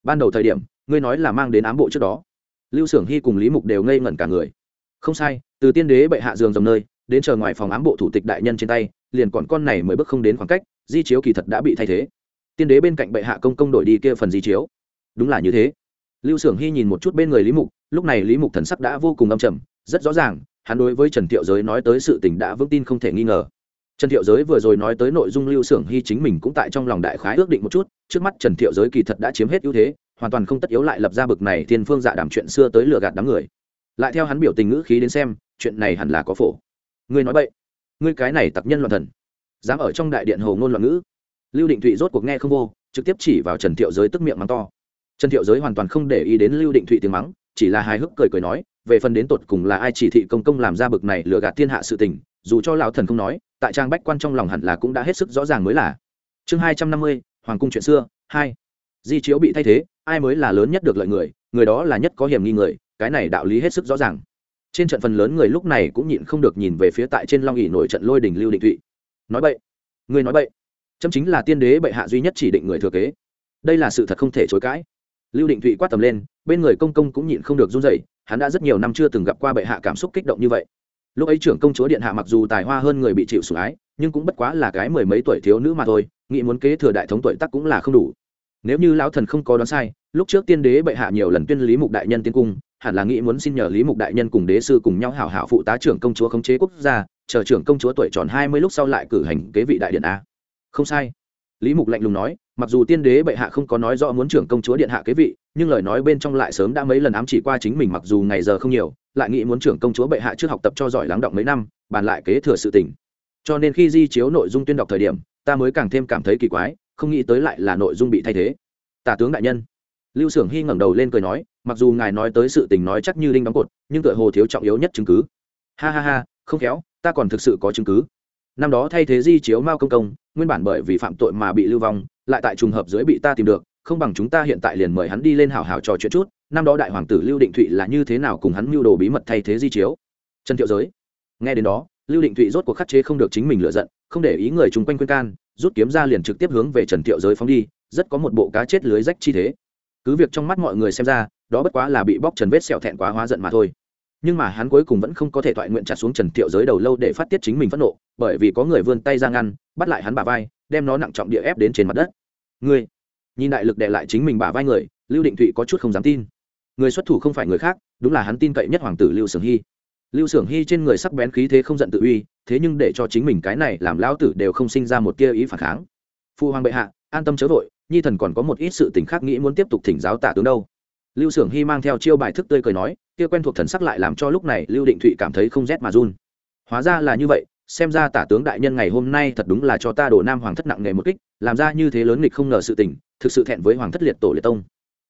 Ban đầu thời điểm, ngươi nói là mang đến ám bộ trước đó. Lưu xưởng hy cùng lý mục đều ngây ngẩn cả người. Không sai, từ tiên đế bệ hạ giường dòng nơi, đến chờ ngoài phòng ám bộ thủ tịch đại nhân trên tay, liền còn con này mới bước không đến khoảng cách, di chiếu kỳ thật đã bị thay thế. Tiên đế bên cạnh bệ hạ công công đổi đi kia phần di chiếu. Đúng là như thế. Lưu xưởng hy nhìn một chút bên người lý mục, lúc này lý mục thần sắc đã vô cùng âm trầm, rất rõ ràng hắn đối với trần thiệu giới nói tới sự tình đã vững tin không thể nghi ngờ. Trần thiệu giới vừa rồi nói tới nội dung lưu s ư ở n g hy chính mình cũng tại trong lòng đại khái ước định một chút, trước mắt trần thiệu giới kỳ thật đã chiếm hết ưu thế, hoàn toàn không tất yếu lại lập ra bực này thiên phương dạ đàm chuyện xưa tới lừa gạt đám người. Lại theo hắn biểu tình ngữ khí đến xem, chuyện này hẳn là có phổ. Ngươi nói vậy ngươi cái này tặc nhân loạn thần. Dám ở trong đại điện hồ ngôn loạn ngữ. Lưu định thụy rốt cuộc nghe không vô, trực tiếp chỉ vào trần thiệu giới tức miệng mắng to. Trần thiệu giới hoàn toàn không để ý đến lưu định thụy tiếng mắng, chỉ là hài hước cười cười nói về phần đến tột cùng là ai chỉ thị công công làm ra bực này lừa gạt thiên hạ sự tình, dù cho lão thần không nói, tại trang bách quan trong lòng hẳn là cũng đã hết sức rõ ràng mới là. Chương hai trăm năm mươi, hoàng cung chuyện xưa, hai. Di chiếu bị thay thế, ai mới là lớn nhất được lợi người người đó là nhất có hiểm nghi người, cái này đạo lý hết sức rõ ràng. Trên trận phần lớn người lúc này cũng nhịn không được nhìn về phía tại trên long ỉ nổi trận lôi đình lưu định thụy. Nói vậy người nói vậy chấm chính là tiên đế bệ hạ duy nhất chỉ định người thừa kế. Đây là sự thật không thể chối cãi. Lưu định thụy quát tầm lên, bên người công công cũng nhịn không được run rẩy hắn đã rất nhiều năm chưa từng gặp qua bệ hạ cảm xúc kích động như vậy. Lúc ấy trưởng công chúa điện hạ mặc dù tài hoa hơn người bị chịu sủng ái, nhưng cũng bất quá là cái mười mấy tuổi thiếu nữ mà thôi, nghĩ muốn kế thừa đại thống tuổi tắc cũng là không đủ. Nếu như lão thần không có đoán sai, lúc trước tiên đế bệ hạ nhiều lần tuyên lý mục đại nhân tiến cung, hẳn là nghĩ muốn xin nhờ lý mục đại nhân cùng đế sư cùng nhau hảo hảo phụ tá trưởng công chúa khống chế quốc gia, chờ trưởng công chúa tuổi tròn hai mươi lúc sau lại cử hành kế vị đại điện a. Không sai. Lý mục lạnh lùng nói, mặc dù tiên đế bệ hạ không có nói rõ muốn trưởng công chúa điện hạ kế vị nhưng lời nói bên trong lại sớm đã mấy lần ám chỉ qua chính mình mặc dù ngày giờ không nhiều, lại nghĩ muốn trưởng công chúa bệ hạ trước học tập cho giỏi lắng động mấy năm, bàn lại kế thừa sự tình. Cho nên khi di chiếu nội dung tuyên đọc thời điểm, ta mới càng thêm cảm thấy kỳ quái, không nghĩ tới lại là nội dung bị thay thế. Tả tướng đại nhân. Lưu s ư ở n g hy ngẩng đầu lên cười nói, mặc dù ngài nói tới sự tình nói chắc như đinh đóng cột, nhưng tựa hồ thiếu trọng yếu nhất chứng cứ. Ha ha ha, không khéo, ta còn thực sự có chứng cứ. Năm đó thay thế di chiếu mao công công, nguyên bản bởi vì phạm tội mà bị lưu vong, lại tại trùng hợp dưới bị ta tìm được không bằng chúng ta hiện tại liền mời hắn đi lên hào hào trò chuyện chút, năm đó đại hoàng tử lưu định thụy là như thế nào cùng hắn mưu đồ bí mật thay thế di chiếu? Trần thiệu giới, nghe đến đó, lưu định thụy rốt cuộc khắc chế không được chính mình lựa giận, không để ý người chung quanh khuyên can, rút kiếm ra liền trực tiếp hướng về trần thiệu giới phóng đi, rất có một bộ cá chết lưới rách chi thế. Cứ việc trong mắt mọi người xem ra, đó bất quá là bị bóc trần vết sẹo thẹn quá hóa giận mà thôi. Nhưng mà hắn cuối cùng vẫn không có thể thoại nguyện chặt xuống trần thiệu giới đầu lâu để phát tiết chính mình phẫn nộ, bởi vì có người vươn tay ra ngăn, bắt lại hắn bả vai, đem nó nặng trọng địa ép đến trên mặt đất. Ngươi nhìn đại lực đệ lại chính mình bả vai người, lưu định thụy có chút không dám tin. Người xuất thủ không phải người khác, đúng là hắn tin cậy nhất hoàng tử lưu sưởng hy. Lưu sưởng hy trên người sắc bén khí thế không giận tự uy, thế nhưng để cho chính mình cái này làm lão tử đều không sinh ra một tia ý phản kháng. Phu hoàng bệ hạ, an tâm chớ vội, nhi thần còn có một ít sự tình khác nghĩ muốn tiếp tục thỉnh giáo tả tướng đâu. Lưu sưởng hy mang theo chiêu bài thức tươi cười nói, kia quen thuộc thần sắc lại làm cho lúc này lưu định thụy cảm thấy không rét mà run. Hóa ra là như vậy, xem ra tả tướng đại nhân ngày hôm nay thật đúng là cho ta đổ nam hoàng thất nặng nghề một kích, làm ra như thế lớn nghịch không ngờ sự tình thực sự thẹn với hoàng thất liệt tổ liệt tông.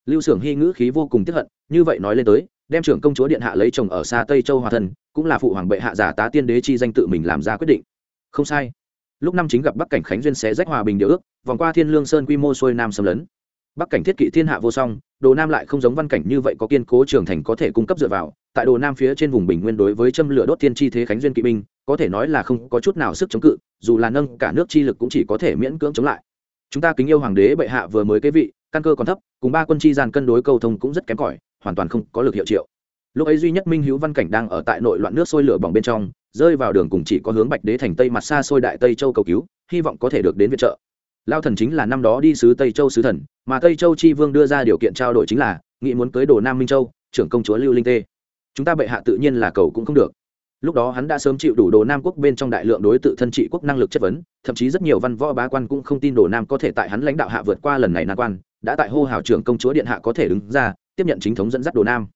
Lưu s ư ở n g hy ngữ khí vô cùng tiếp hận, như vậy nói lên tới, đem trưởng công chúa điện hạ lấy chồng ở xa tây châu hòa thân, cũng là phụ hoàng bệ hạ giả tá tiên đế chi danh tự mình làm ra quyết định. Không sai. Lúc năm chính gặp bắc cảnh khánh duyên xé rách hòa bình điều ước, vòng qua thiên lương sơn quy mô xuôi nam xâm lấn. Bắc cảnh thiết kỵ thiên hạ vô song, đồ nam lại không giống văn cảnh như vậy có kiên cố trường thành có thể cung cấp dựa vào, tại đồ nam phía trên vùng bình nguyên đối với châm lửa đốt thiên chi thế khánh duyên kỵ binh, có thể nói là không có chút nào sức chống cự, dù là nâng cả nước chi lực cũng chỉ có thể miễn cưỡng chống lại chúng ta kính yêu hoàng đế bệ hạ vừa mới kế vị, căn cơ còn thấp, cùng ba quân chi gian cân đối cầu thông cũng rất kém cỏi, hoàn toàn không có lực hiệu triệu. Lúc ấy duy nhất minh hữu văn cảnh đang ở tại nội loạn nước sôi lửa bỏng bên trong, rơi vào đường cùng chỉ có hướng bạch đế thành tây mặt xa xôi đại tây châu cầu cứu, hy vọng có thể được đến viện trợ. Lao thần chính là năm đó đi sứ tây châu sứ thần, mà tây châu chi vương đưa ra điều kiện trao đổi chính là, nghị muốn cưới đồ nam minh châu, trưởng công chúa lưu linh tê. Chúng ta bệ hạ tự nhiên là cầu cũng không được lúc đó hắn đã sớm chịu đủ đồ nam quốc bên trong đại lượng đối tự thân trị quốc năng lực chất vấn, thậm chí rất nhiều văn võ bá quan cũng không tin đồ nam có thể tại hắn lãnh đạo hạ vượt qua lần này nan quan, đã tại hô hào trưởng công chúa điện hạ có thể đứng ra, tiếp nhận chính thống dẫn dắt đồ nam.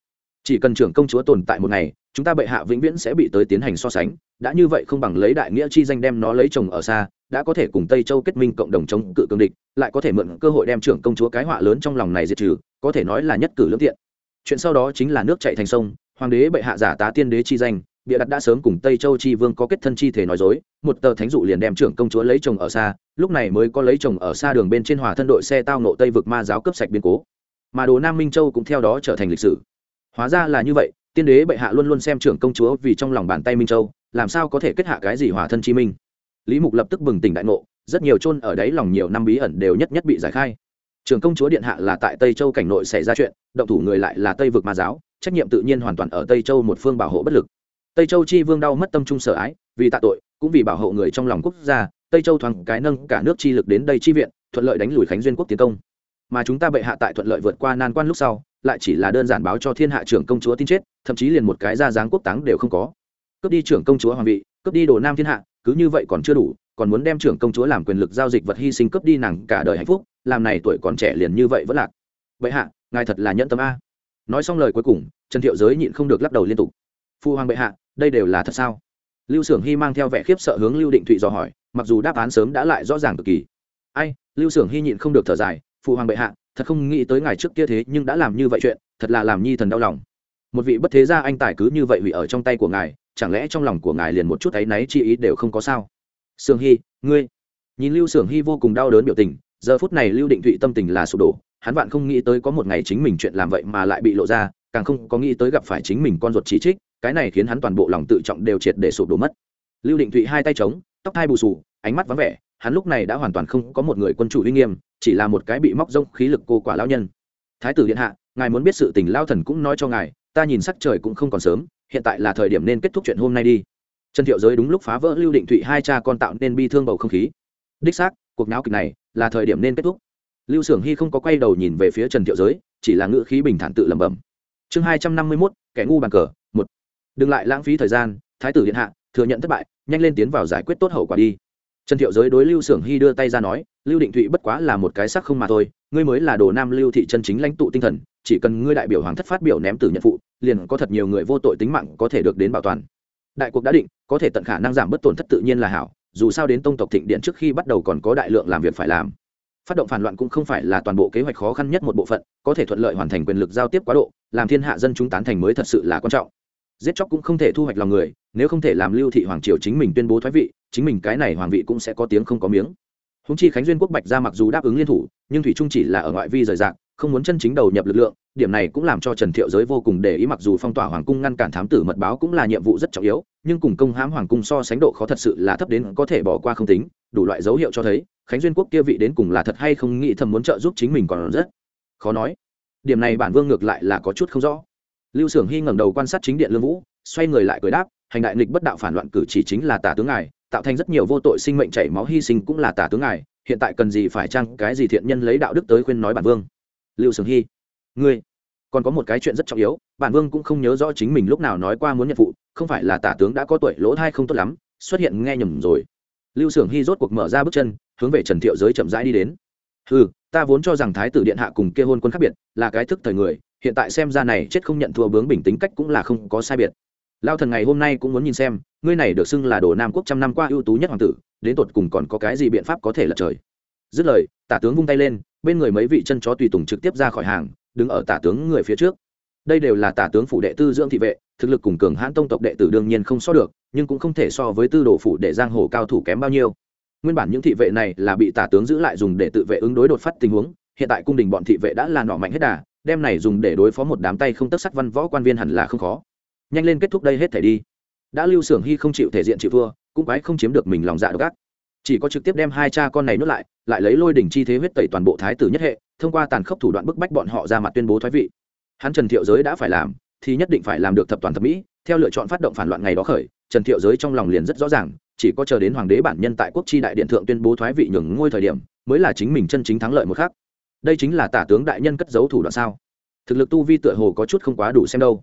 Chỉ cần trưởng công chúa tồn tại một ngày, chúng ta bệ hạ vĩnh viễn sẽ bị tới tiến hành so sánh, đã như vậy không bằng lấy đại nghĩa chi danh đem nó lấy chồng ở xa, đã có thể cùng tây châu kết minh cộng đồng chống cự cương địch, lại có thể mượn cơ hội đem trưởng công chúa cái họa lớn trong lòng này diệt trừ, có thể nói là nhất cử lương thiện chuyện sau đó chính là nước chạy thành sông, hoàng đế bệ hạ giả tá tiên đế chi danh bịa đặt đã sớm cùng tây châu chi vương có kết thân chi thể nói dối, một tờ thánh dụ liền đem trưởng công chúa lấy chồng ở xa, lúc này mới có lấy chồng ở xa đường bên trên hòa thân đội xe tao nộ tây vực ma giáo cấp sạch biến cố. Mà đồ nam minh châu cũng theo đó trở thành lịch sử. Hóa ra là như vậy, tiên đế bệ hạ luôn luôn xem trưởng công chúa vì trong lòng bàn tay minh châu, làm sao có thể kết hạ cái gì hòa thân chi minh? Lý mục lập tức bừng tỉnh đại ngộ, rất nhiều chôn ở đấy lòng nhiều năm bí ẩn đều nhất nhất bị giải khai. Trưởng công chúa điện hạ là tại tây châu cảnh nội xảy ra chuyện, động thủ người lại là tây vực ma giáo, trách nhiệm tự nhiên hoàn toàn ở tây châu một phương bảo hộ bất lực tây châu chi vương đau mất tâm trung sở ái, vì tạ tội, cũng vì bảo hộ người trong lòng quốc gia, tây châu thoáng cái nâng cả nước chi lực đến đây chi viện, thuận lợi đánh lùi khánh duyên quốc tiến công. Mà chúng ta bệ hạ tại thuận lợi vượt qua nan quan lúc sau, lại chỉ là đơn giản báo cho thiên hạ trưởng công chúa tin chết, thậm chí liền một cái ra dáng quốc táng đều không có. Cướp đi trưởng công chúa hoàng vị, cướp đi đồ nam thiên hạ, cứ như vậy còn chưa đủ, còn muốn đem trưởng công chúa làm quyền lực giao dịch vật hy sinh cướp đi nàng cả đời hạnh phúc, làm này tuổi còn trẻ liền như vậy vẫn lạc. Vậy hạ, ngài thật là nhẫn tâm a. Nói xong lời cuối cùng, trần thiệu giới nhịn không được lắc đầu liên tục. Phu hoàng bệ hạ đây đều là thật sao? Lưu s ư ở n g hy mang theo vẻ khiếp sợ hướng lưu định thụy dò hỏi, mặc dù đáp án sớm đã lại rõ ràng cực kỳ. Ai, lưu s ư ở n g hy nhịn không được thở dài, phụ hoàng bệ hạ, thật không nghĩ tới ngày trước kia thế nhưng đã làm như vậy chuyện, thật là làm nhi thần đau lòng. Một vị bất thế gia anh tài cứ như vậy hủy ở trong tay của ngài, chẳng lẽ trong lòng của ngài liền một chút áy náy chi ý đều không có sao? Sương hy, ngươi? Nhìn lưu s ư ở n g hy vô cùng đau đớn biểu tình, giờ phút này lưu định thụy tâm tình là sụp đổ, hắn vạn không nghĩ tới có một ngày chính mình chuyện làm vậy mà lại bị lộ ra, càng không có nghĩ tới gặp phải chính mình con ruột chỉ trích cái này khiến hắn toàn bộ lòng tự trọng đều triệt để sụp đổ mất. Lưu định thụy hai tay trống tóc hai bù sù ánh mắt vắng vẻ, hắn lúc này đã hoàn toàn không có một người quân chủ uy nghiêm, chỉ là một cái bị móc rông khí lực cô quả lão nhân. Thái tử điện hạ, ngài muốn biết sự tình lao thần cũng nói cho ngài, ta nhìn sắc trời cũng không còn sớm, hiện tại là thời điểm nên kết thúc chuyện hôm nay đi. Trần thiệu giới đúng lúc phá vỡ lưu định thụy hai cha con tạo nên bi thương bầu không khí. Đích xác, cuộc náo kịch này là thời điểm nên kết thúc. Lưu s ư ở n g hy không có quay đầu nhìn về phía trần thiệu giới, chỉ là ngữ khí bình thản tự lẩm bẩm. Chương hai trăm năm mươi mốt, kẻ ngu bàn cờ, một đừng lại lãng phí thời gian, thái tử điện hạ, thừa nhận thất bại, nhanh lên tiến vào giải quyết tốt hậu quả đi. Trần thiệu giới đối lưu s ư ở n g hy đưa tay ra nói, lưu định thụy bất quá là một cái sắc không mà thôi, ngươi mới là đồ nam lưu thị chân chính lãnh tụ tinh thần, chỉ cần ngươi đại biểu hoàng thất phát biểu ném từ nhận phụ, liền có thật nhiều người vô tội tính mạng có thể được đến bảo toàn. Đại cuộc đã định, có thể tận khả năng giảm bất tổn thất tự nhiên là hảo, dù sao đến tông tộc thịnh điện trước khi bắt đầu còn có đại lượng làm việc phải làm. Phát động phản loạn cũng không phải là toàn bộ kế hoạch khó khăn nhất một bộ phận, có thể thuận lợi hoàn thành quyền lực giao tiếp quá độ, làm thiên hạ dân chúng tán thành mới thật sự là quan trọng giết chóc cũng không thể thu hoạch lòng người, nếu không thể làm lưu thị hoàng triều chính mình tuyên bố thoái vị, chính mình cái này hoàng vị cũng sẽ có tiếng không có miếng. Húng chi khánh duyên quốc bạch ra mặc dù đáp ứng liên thủ, nhưng thủy trung chỉ là ở ngoại vi rời rạc, không muốn chân chính đầu nhập lực lượng, điểm này cũng làm cho trần thiệu giới vô cùng để ý mặc dù phong tỏa hoàng cung ngăn cản thám tử mật báo cũng là nhiệm vụ rất trọng yếu, nhưng cùng công hãm hoàng cung so sánh độ khó thật sự là thấp đến có thể bỏ qua không tính, đủ loại dấu hiệu cho thấy, khánh duyên quốc kia vị đến cùng là thật hay không nghĩ thầm muốn trợ giúp chính mình còn rất khó nói. Điểm này bản vương ngược lại là có chút không rõ lưu xưởng hy ngẩng đầu quan sát chính điện lương vũ, xoay người lại cười đáp, hành đại nghịch bất đạo phản loạn cử chỉ chính là tả tướng ngài, tạo thành rất nhiều vô tội sinh mệnh chảy máu hy sinh cũng là tả tướng ngài, hiện tại cần gì phải chăng cái gì thiện nhân lấy đạo đức tới khuyên nói bản vương? Lưu xưởng hy, ngươi, còn có một cái chuyện rất trọng yếu, bản vương cũng không nhớ rõ chính mình lúc nào nói qua muốn nhận phụ, không phải là tả tướng đã có tuổi, lỗ thai không tốt lắm, xuất hiện nghe nhầm rồi. Lưu xưởng hy rốt cuộc mở ra bước chân, hướng về trần thiệu giới chậm rãi đi đến. Ừ ta vốn cho rằng thái tử điện hạ cùng kê hôn quân khác biệt, là cái thức thời người hiện tại xem ra này chết không nhận thua bướng bình tính cách cũng là không có sai biệt. Lao thần ngày hôm nay cũng muốn nhìn xem, ngươi này được xưng là đồ nam quốc trăm năm qua ưu tú nhất hoàng tử, đến tột cùng còn có cái gì biện pháp có thể lật trời. Dứt lời, tả tướng vung tay lên, bên người mấy vị chân chó tùy tùng trực tiếp ra khỏi hàng, đứng ở tả tướng người phía trước. Đây đều là tả tướng phủ đệ tư dưỡng thị vệ, thực lực cùng cường hãn tông tộc đệ tử đương nhiên không so được, nhưng cũng không thể so với tư đồ phủ đệ giang hồ cao thủ kém bao nhiêu. Nguyên bản những thị vệ này là bị tả tướng giữ lại dùng để tự vệ ứng đối đột phát tình huống, hiện tại cung đình bọn thị vệ đã là nọ mạnh hết đà đem này dùng để đối phó một đám tay không tất sắc văn võ quan viên hẳn là không khó. Nhanh lên kết thúc đây hết thể đi. Đã lưu xưởng hy không chịu thể diện chịu thua, cũng quái không chiếm được mình lòng dạ độc ác. Chỉ có trực tiếp đem hai cha con này nuốt lại lại lấy lôi đỉnh chi thế huyết tẩy toàn bộ thái tử nhất hệ, thông qua tàn khốc thủ đoạn bức bách bọn họ ra mặt tuyên bố thoái vị. Hắn trần thiệu giới đã phải làm, thì nhất định phải làm được thập toàn thập mỹ, theo lựa chọn phát động phản loạn ngày đó khởi, trần thiệu giới trong lòng liền rất rõ ràng, chỉ có chờ đến hoàng đế bản nhân tại quốc tri đại điện thượng tuyên bố thoái vị nhường ngôi thời điểm, mới là chính mình chân chính thắng lợi một khác đây chính là tả tướng đại nhân cất giấu thủ đoạn sao? Thực lực tu vi tựa hồ có chút không quá đủ xem đâu.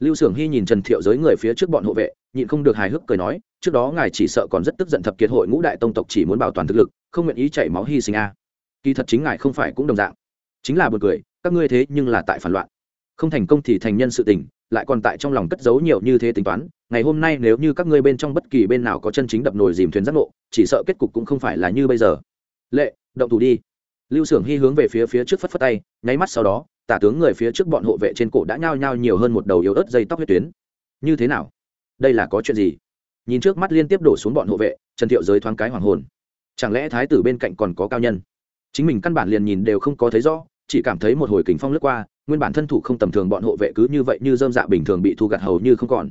Lưu s ư ở n g hy nhìn trần thiệu giới người phía trước bọn hộ vệ, nhịn không được hài hước cười nói, trước đó ngài chỉ sợ còn rất tức giận thập kiệt hội ngũ đại tông tộc chỉ muốn bảo toàn thực lực, không nguyện ý chảy máu hy sinh a. Kỳ thật chính ngài không phải cũng đồng dạng. Chính là b u ồ n cười, các ngươi thế nhưng là tại phản loạn. Không thành công thì thành nhân sự tình, lại còn tại trong lòng cất giấu nhiều như thế tính toán, ngày hôm nay nếu như các ngươi bên trong bất kỳ bên nào có chân chính đập nồi dìm thuyền giác ngộ, chỉ sợ kết cục cũng không phải là như bây giờ. Lệ, động thủ đi lưu s ư ở n g hy hướng về phía phía trước phất phất tay, nháy mắt sau đó, tả tướng người phía trước bọn hộ vệ trên cổ đã nhao nhao nhiều hơn một đầu yếu ớt dây tóc huyết tuyến. Như thế nào? Đây là có chuyện gì? Nhìn trước mắt liên tiếp đổ xuống bọn hộ vệ, trần thiệu giới thoáng cái hoàng hồn. Chẳng lẽ thái tử bên cạnh còn có cao nhân? Chính mình căn bản liền nhìn đều không có thấy rõ, chỉ cảm thấy một hồi kính phong lướt qua, nguyên bản thân thủ không tầm thường bọn hộ vệ cứ như vậy như dơm dạ bình thường bị thu gặt hầu như không còn.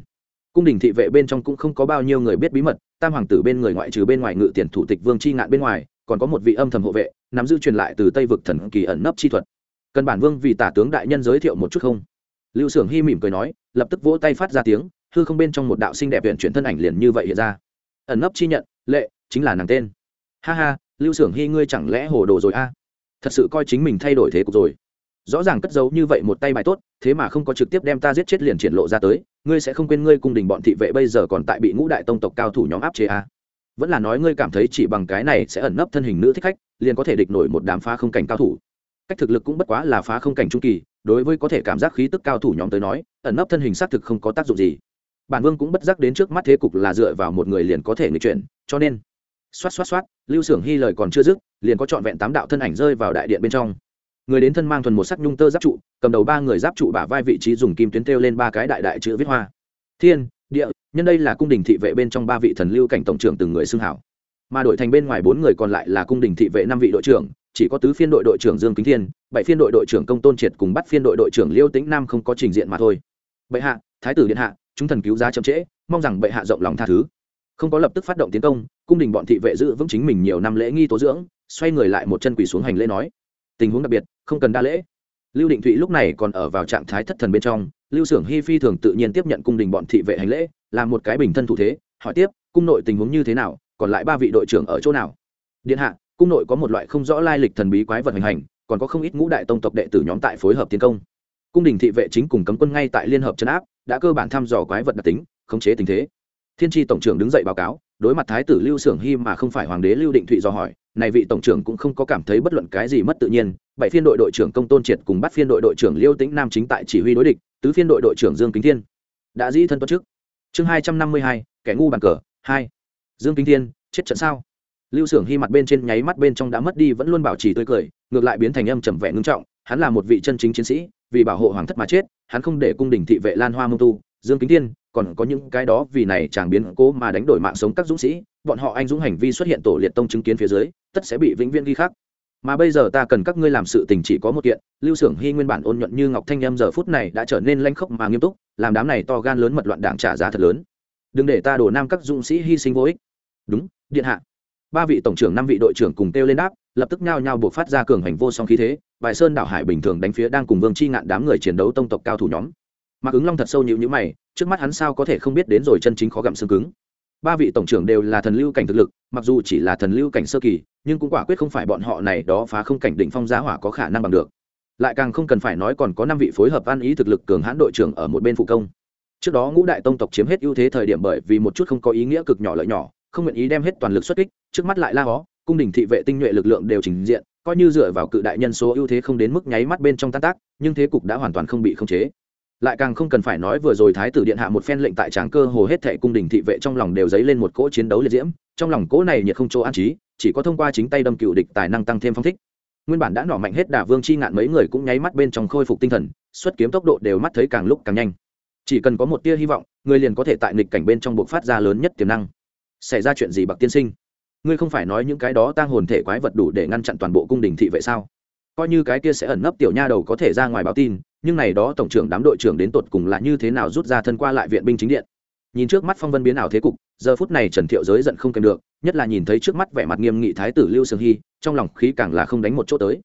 Cung đình thị vệ bên trong cũng không có bao nhiêu người biết bí mật, tam hoàng tử bên người ngoại trừ bên ngoài ngự tiền thủ tịch vương c h i ngạn bên ngoài còn có một vị âm thầm hộ vệ, nắm giữ truyền lại từ tây vực thần kỳ ẩn nấp chi thuật. Cần bản vương vì tả tướng đại nhân giới thiệu một chút không? Lưu xưởng hy mỉm cười nói, lập tức vỗ tay phát ra tiếng, hư không bên trong một đạo sinh đẹp huyện chuyển thân ảnh liền như vậy hiện ra. Ẩn nấp chi nhận, lệ, chính là nàng tên. Ha ha, lưu xưởng hy ngươi chẳng lẽ hồ đồ rồi a? Thật sự coi chính mình thay đổi thế cục rồi. Rõ ràng cất giấu như vậy một tay bài tốt, thế mà không có trực tiếp đem ta giết chết liền triển lộ ra tới, ngươi sẽ không quên ngươi cung đình bọn thị vệ bây giờ còn tại bị ngũ đại tông tộc cao thủ nhóm áp chế à vẫn là nói ngươi cảm thấy chỉ bằng cái này sẽ ẩn nấp thân hình nữ thích khách, liền có thể địch nổi một đám phá không cảnh cao thủ. Cách thực lực cũng bất quá là phá không cảnh trung kỳ, đối với có thể cảm giác khí tức cao thủ nhóm tới nói, ẩn nấp thân hình xác thực không có tác dụng gì. Bản vương cũng bất giác đến trước mắt thế cục là dựa vào một người liền có thể người chuyển, cho nên, xoát xoát xoát, lưu s ư ở n g hy lời còn chưa dứt, liền có trọn vẹn tám đạo thân ảnh rơi vào đại điện bên trong. Người đến thân mang thuần một sắc nhung tơ giáp trụ, cầm đầu ba người giáp trụ bả vai vị trí dùng kim tuyến têu lên ba cái đại đại chữ viết hoa. Thiên địa, nhân đây là cung đình thị vệ bên trong ba vị thần lưu cảnh tổng trưởng từng người xưng hảo. Mà đội thành bên ngoài bốn người còn lại là cung đình thị vệ năm vị đội trưởng, chỉ có tứ phiên đội đội trưởng dương kính thiên, bảy phiên đội đội trưởng công tôn triệt cùng bắt phiên đội đội trưởng liêu tĩnh nam không có trình diện mà thôi. Bệ hạ, thái tử điện hạ, chúng thần cứu giá chậm trễ, mong rằng bệ hạ rộng lòng tha thứ. Không có lập tức phát động tiến công, cung đình bọn thị vệ giữ vững chính mình nhiều năm lễ nghi tố dưỡng, xoay người lại một chân quỳ xuống hành lễ nói. Tình huống đặc biệt, không cần đa lễ lưu định thụy lúc này còn ở vào trạng thái thất thần bên trong, lưu xưởng hy phi thường tự nhiên tiếp nhận cung đình bọn thị vệ hành lễ, làm một cái bình thân thủ thế, hỏi tiếp, cung nội tình huống như thế nào, còn lại ba vị đội trưởng ở chỗ nào? Điện hạ, cung nội có một loại không rõ lai lịch thần bí quái vật hành hành, còn có không ít ngũ đại tông tộc đệ tử nhóm tại phối hợp tiến công. Cung đình thị vệ chính cùng cấm quân ngay tại liên hợp chấn áp, đã cơ bản thăm dò quái vật đặc tính, khống chế tình thế. Thiên tri tổng trưởng đứng dậy báo cáo, đối mặt thái tử lưu xưởng hy mà không phải hoàng đế lưu định thụy do hỏi, này vị tổng trưởng cũng không có cảm thấy bất luận cái gì mất tự nhiên bảy phiên đội đội trưởng công tôn triệt cùng bắt phiên đội đội trưởng liêu tĩnh nam chính tại chỉ huy đối địch, tứ phiên đội đội trưởng dương kính thiên. Đã dĩ thân tuất trước. Chương hai trăm năm mươi hai, kẻ ngu bàn cờ, hai. Dương kính thiên, chết trận sao? Lưu xưởng hy mặt bên trên nháy mắt bên trong đã mất đi vẫn luôn bảo trì tươi cười, ngược lại biến thành âm trầm vẻ ngưng trọng, hắn là một vị chân chính chiến sĩ, vì bảo hộ hoàng thất mà chết, hắn không để cung đình thị vệ lan hoa mông tu. Dương kính thiên, còn có những cái đó vì này chàng biến cố mà đánh đổi mạng sống các dũng sĩ, bọn họ anh dũng hành vi xuất hiện tổ liệt tông chứng kiến phía dưới, tất sẽ bị vĩnh viễn ghi khắc mà bây giờ ta cần các ngươi làm sự tình chỉ có một kiện, lưu xưởng hy nguyên bản ôn nhuận như ngọc thanh em giờ phút này đã trở nên lanh khốc mà nghiêm túc, làm đám này to gan lớn mật loạn đảng trả giá thật lớn. Đừng để ta đổ nam các dũng sĩ hy sinh vô ích. Đúng, điện hạ. Ba vị tổng trưởng, năm vị đội trưởng cùng kêu lên đáp, lập tức nhao nhao buộc phát ra cường hành vô song khí thế, bài sơn đảo hải bình thường đánh phía đang cùng vương chi ngạn đám người chiến đấu tông tộc cao thủ nhóm. Mặc ứng long thật sâu nhịu nhữ mày, trước mắt hắn sao có thể không biết đến rồi chân chính khó gặm xương cứng. Ba vị tổng trưởng đều là thần lưu cảnh thực lực, mặc dù chỉ là thần lưu cảnh sơ kỳ nhưng cũng quả quyết không phải bọn họ này đó phá không cảnh đỉnh phong giá hỏa có khả năng bằng được. Lại càng không cần phải nói còn có năm vị phối hợp ăn ý thực lực cường hãn đội trưởng ở một bên phụ công. Trước đó ngũ đại tông tộc chiếm hết ưu thế thời điểm bởi vì một chút không có ý nghĩa cực nhỏ lợi nhỏ, không nguyện ý đem hết toàn lực xuất kích, trước mắt lại la hó, cung đình thị vệ tinh nhuệ lực lượng đều trình diện, coi như dựa vào cự đại nhân số ưu thế không đến mức nháy mắt bên trong tan tác, nhưng thế cục đã hoàn toàn không bị khống chế. Lại càng không cần phải nói vừa rồi thái tử điện hạ một phen lệnh tại tràng cơ hồ hết thệ cung đình thị vệ trong lòng đều dấy lên một cỗ chiến đấu liệt diễm trong lòng cỗ này nhiệt không chỗ an trí, chỉ có thông qua chính tay đâm cựu địch tài năng tăng thêm phong thích. Nguyên bản đã nỏ mạnh hết đả vương chi ngạn mấy người cũng nháy mắt bên trong khôi phục tinh thần, xuất kiếm tốc độ đều mắt thấy càng lúc càng nhanh. Chỉ cần có một tia hy vọng, người liền có thể tại nghịch cảnh bên trong buộc phát ra lớn nhất tiềm năng. Xảy ra chuyện gì bậc tiên sinh? Ngươi không phải nói những cái đó tang hồn thể quái vật đủ để ngăn chặn toàn bộ cung đình thị vệ sao? Coi như cái kia sẽ ẩn nấp tiểu nha đầu có thể ra ngoài báo tin, nhưng này đó tổng trưởng đám đội trưởng đến tột cùng là như thế nào rút ra thân qua lại viện binh chính điện? Nhìn trước mắt phong vân biến ảo thế cục giờ phút này trần thiệu giới giận không kèm được, nhất là nhìn thấy trước mắt vẻ mặt nghiêm nghị thái tử lưu sương hy, trong lòng khí càng là không đánh một chỗ tới.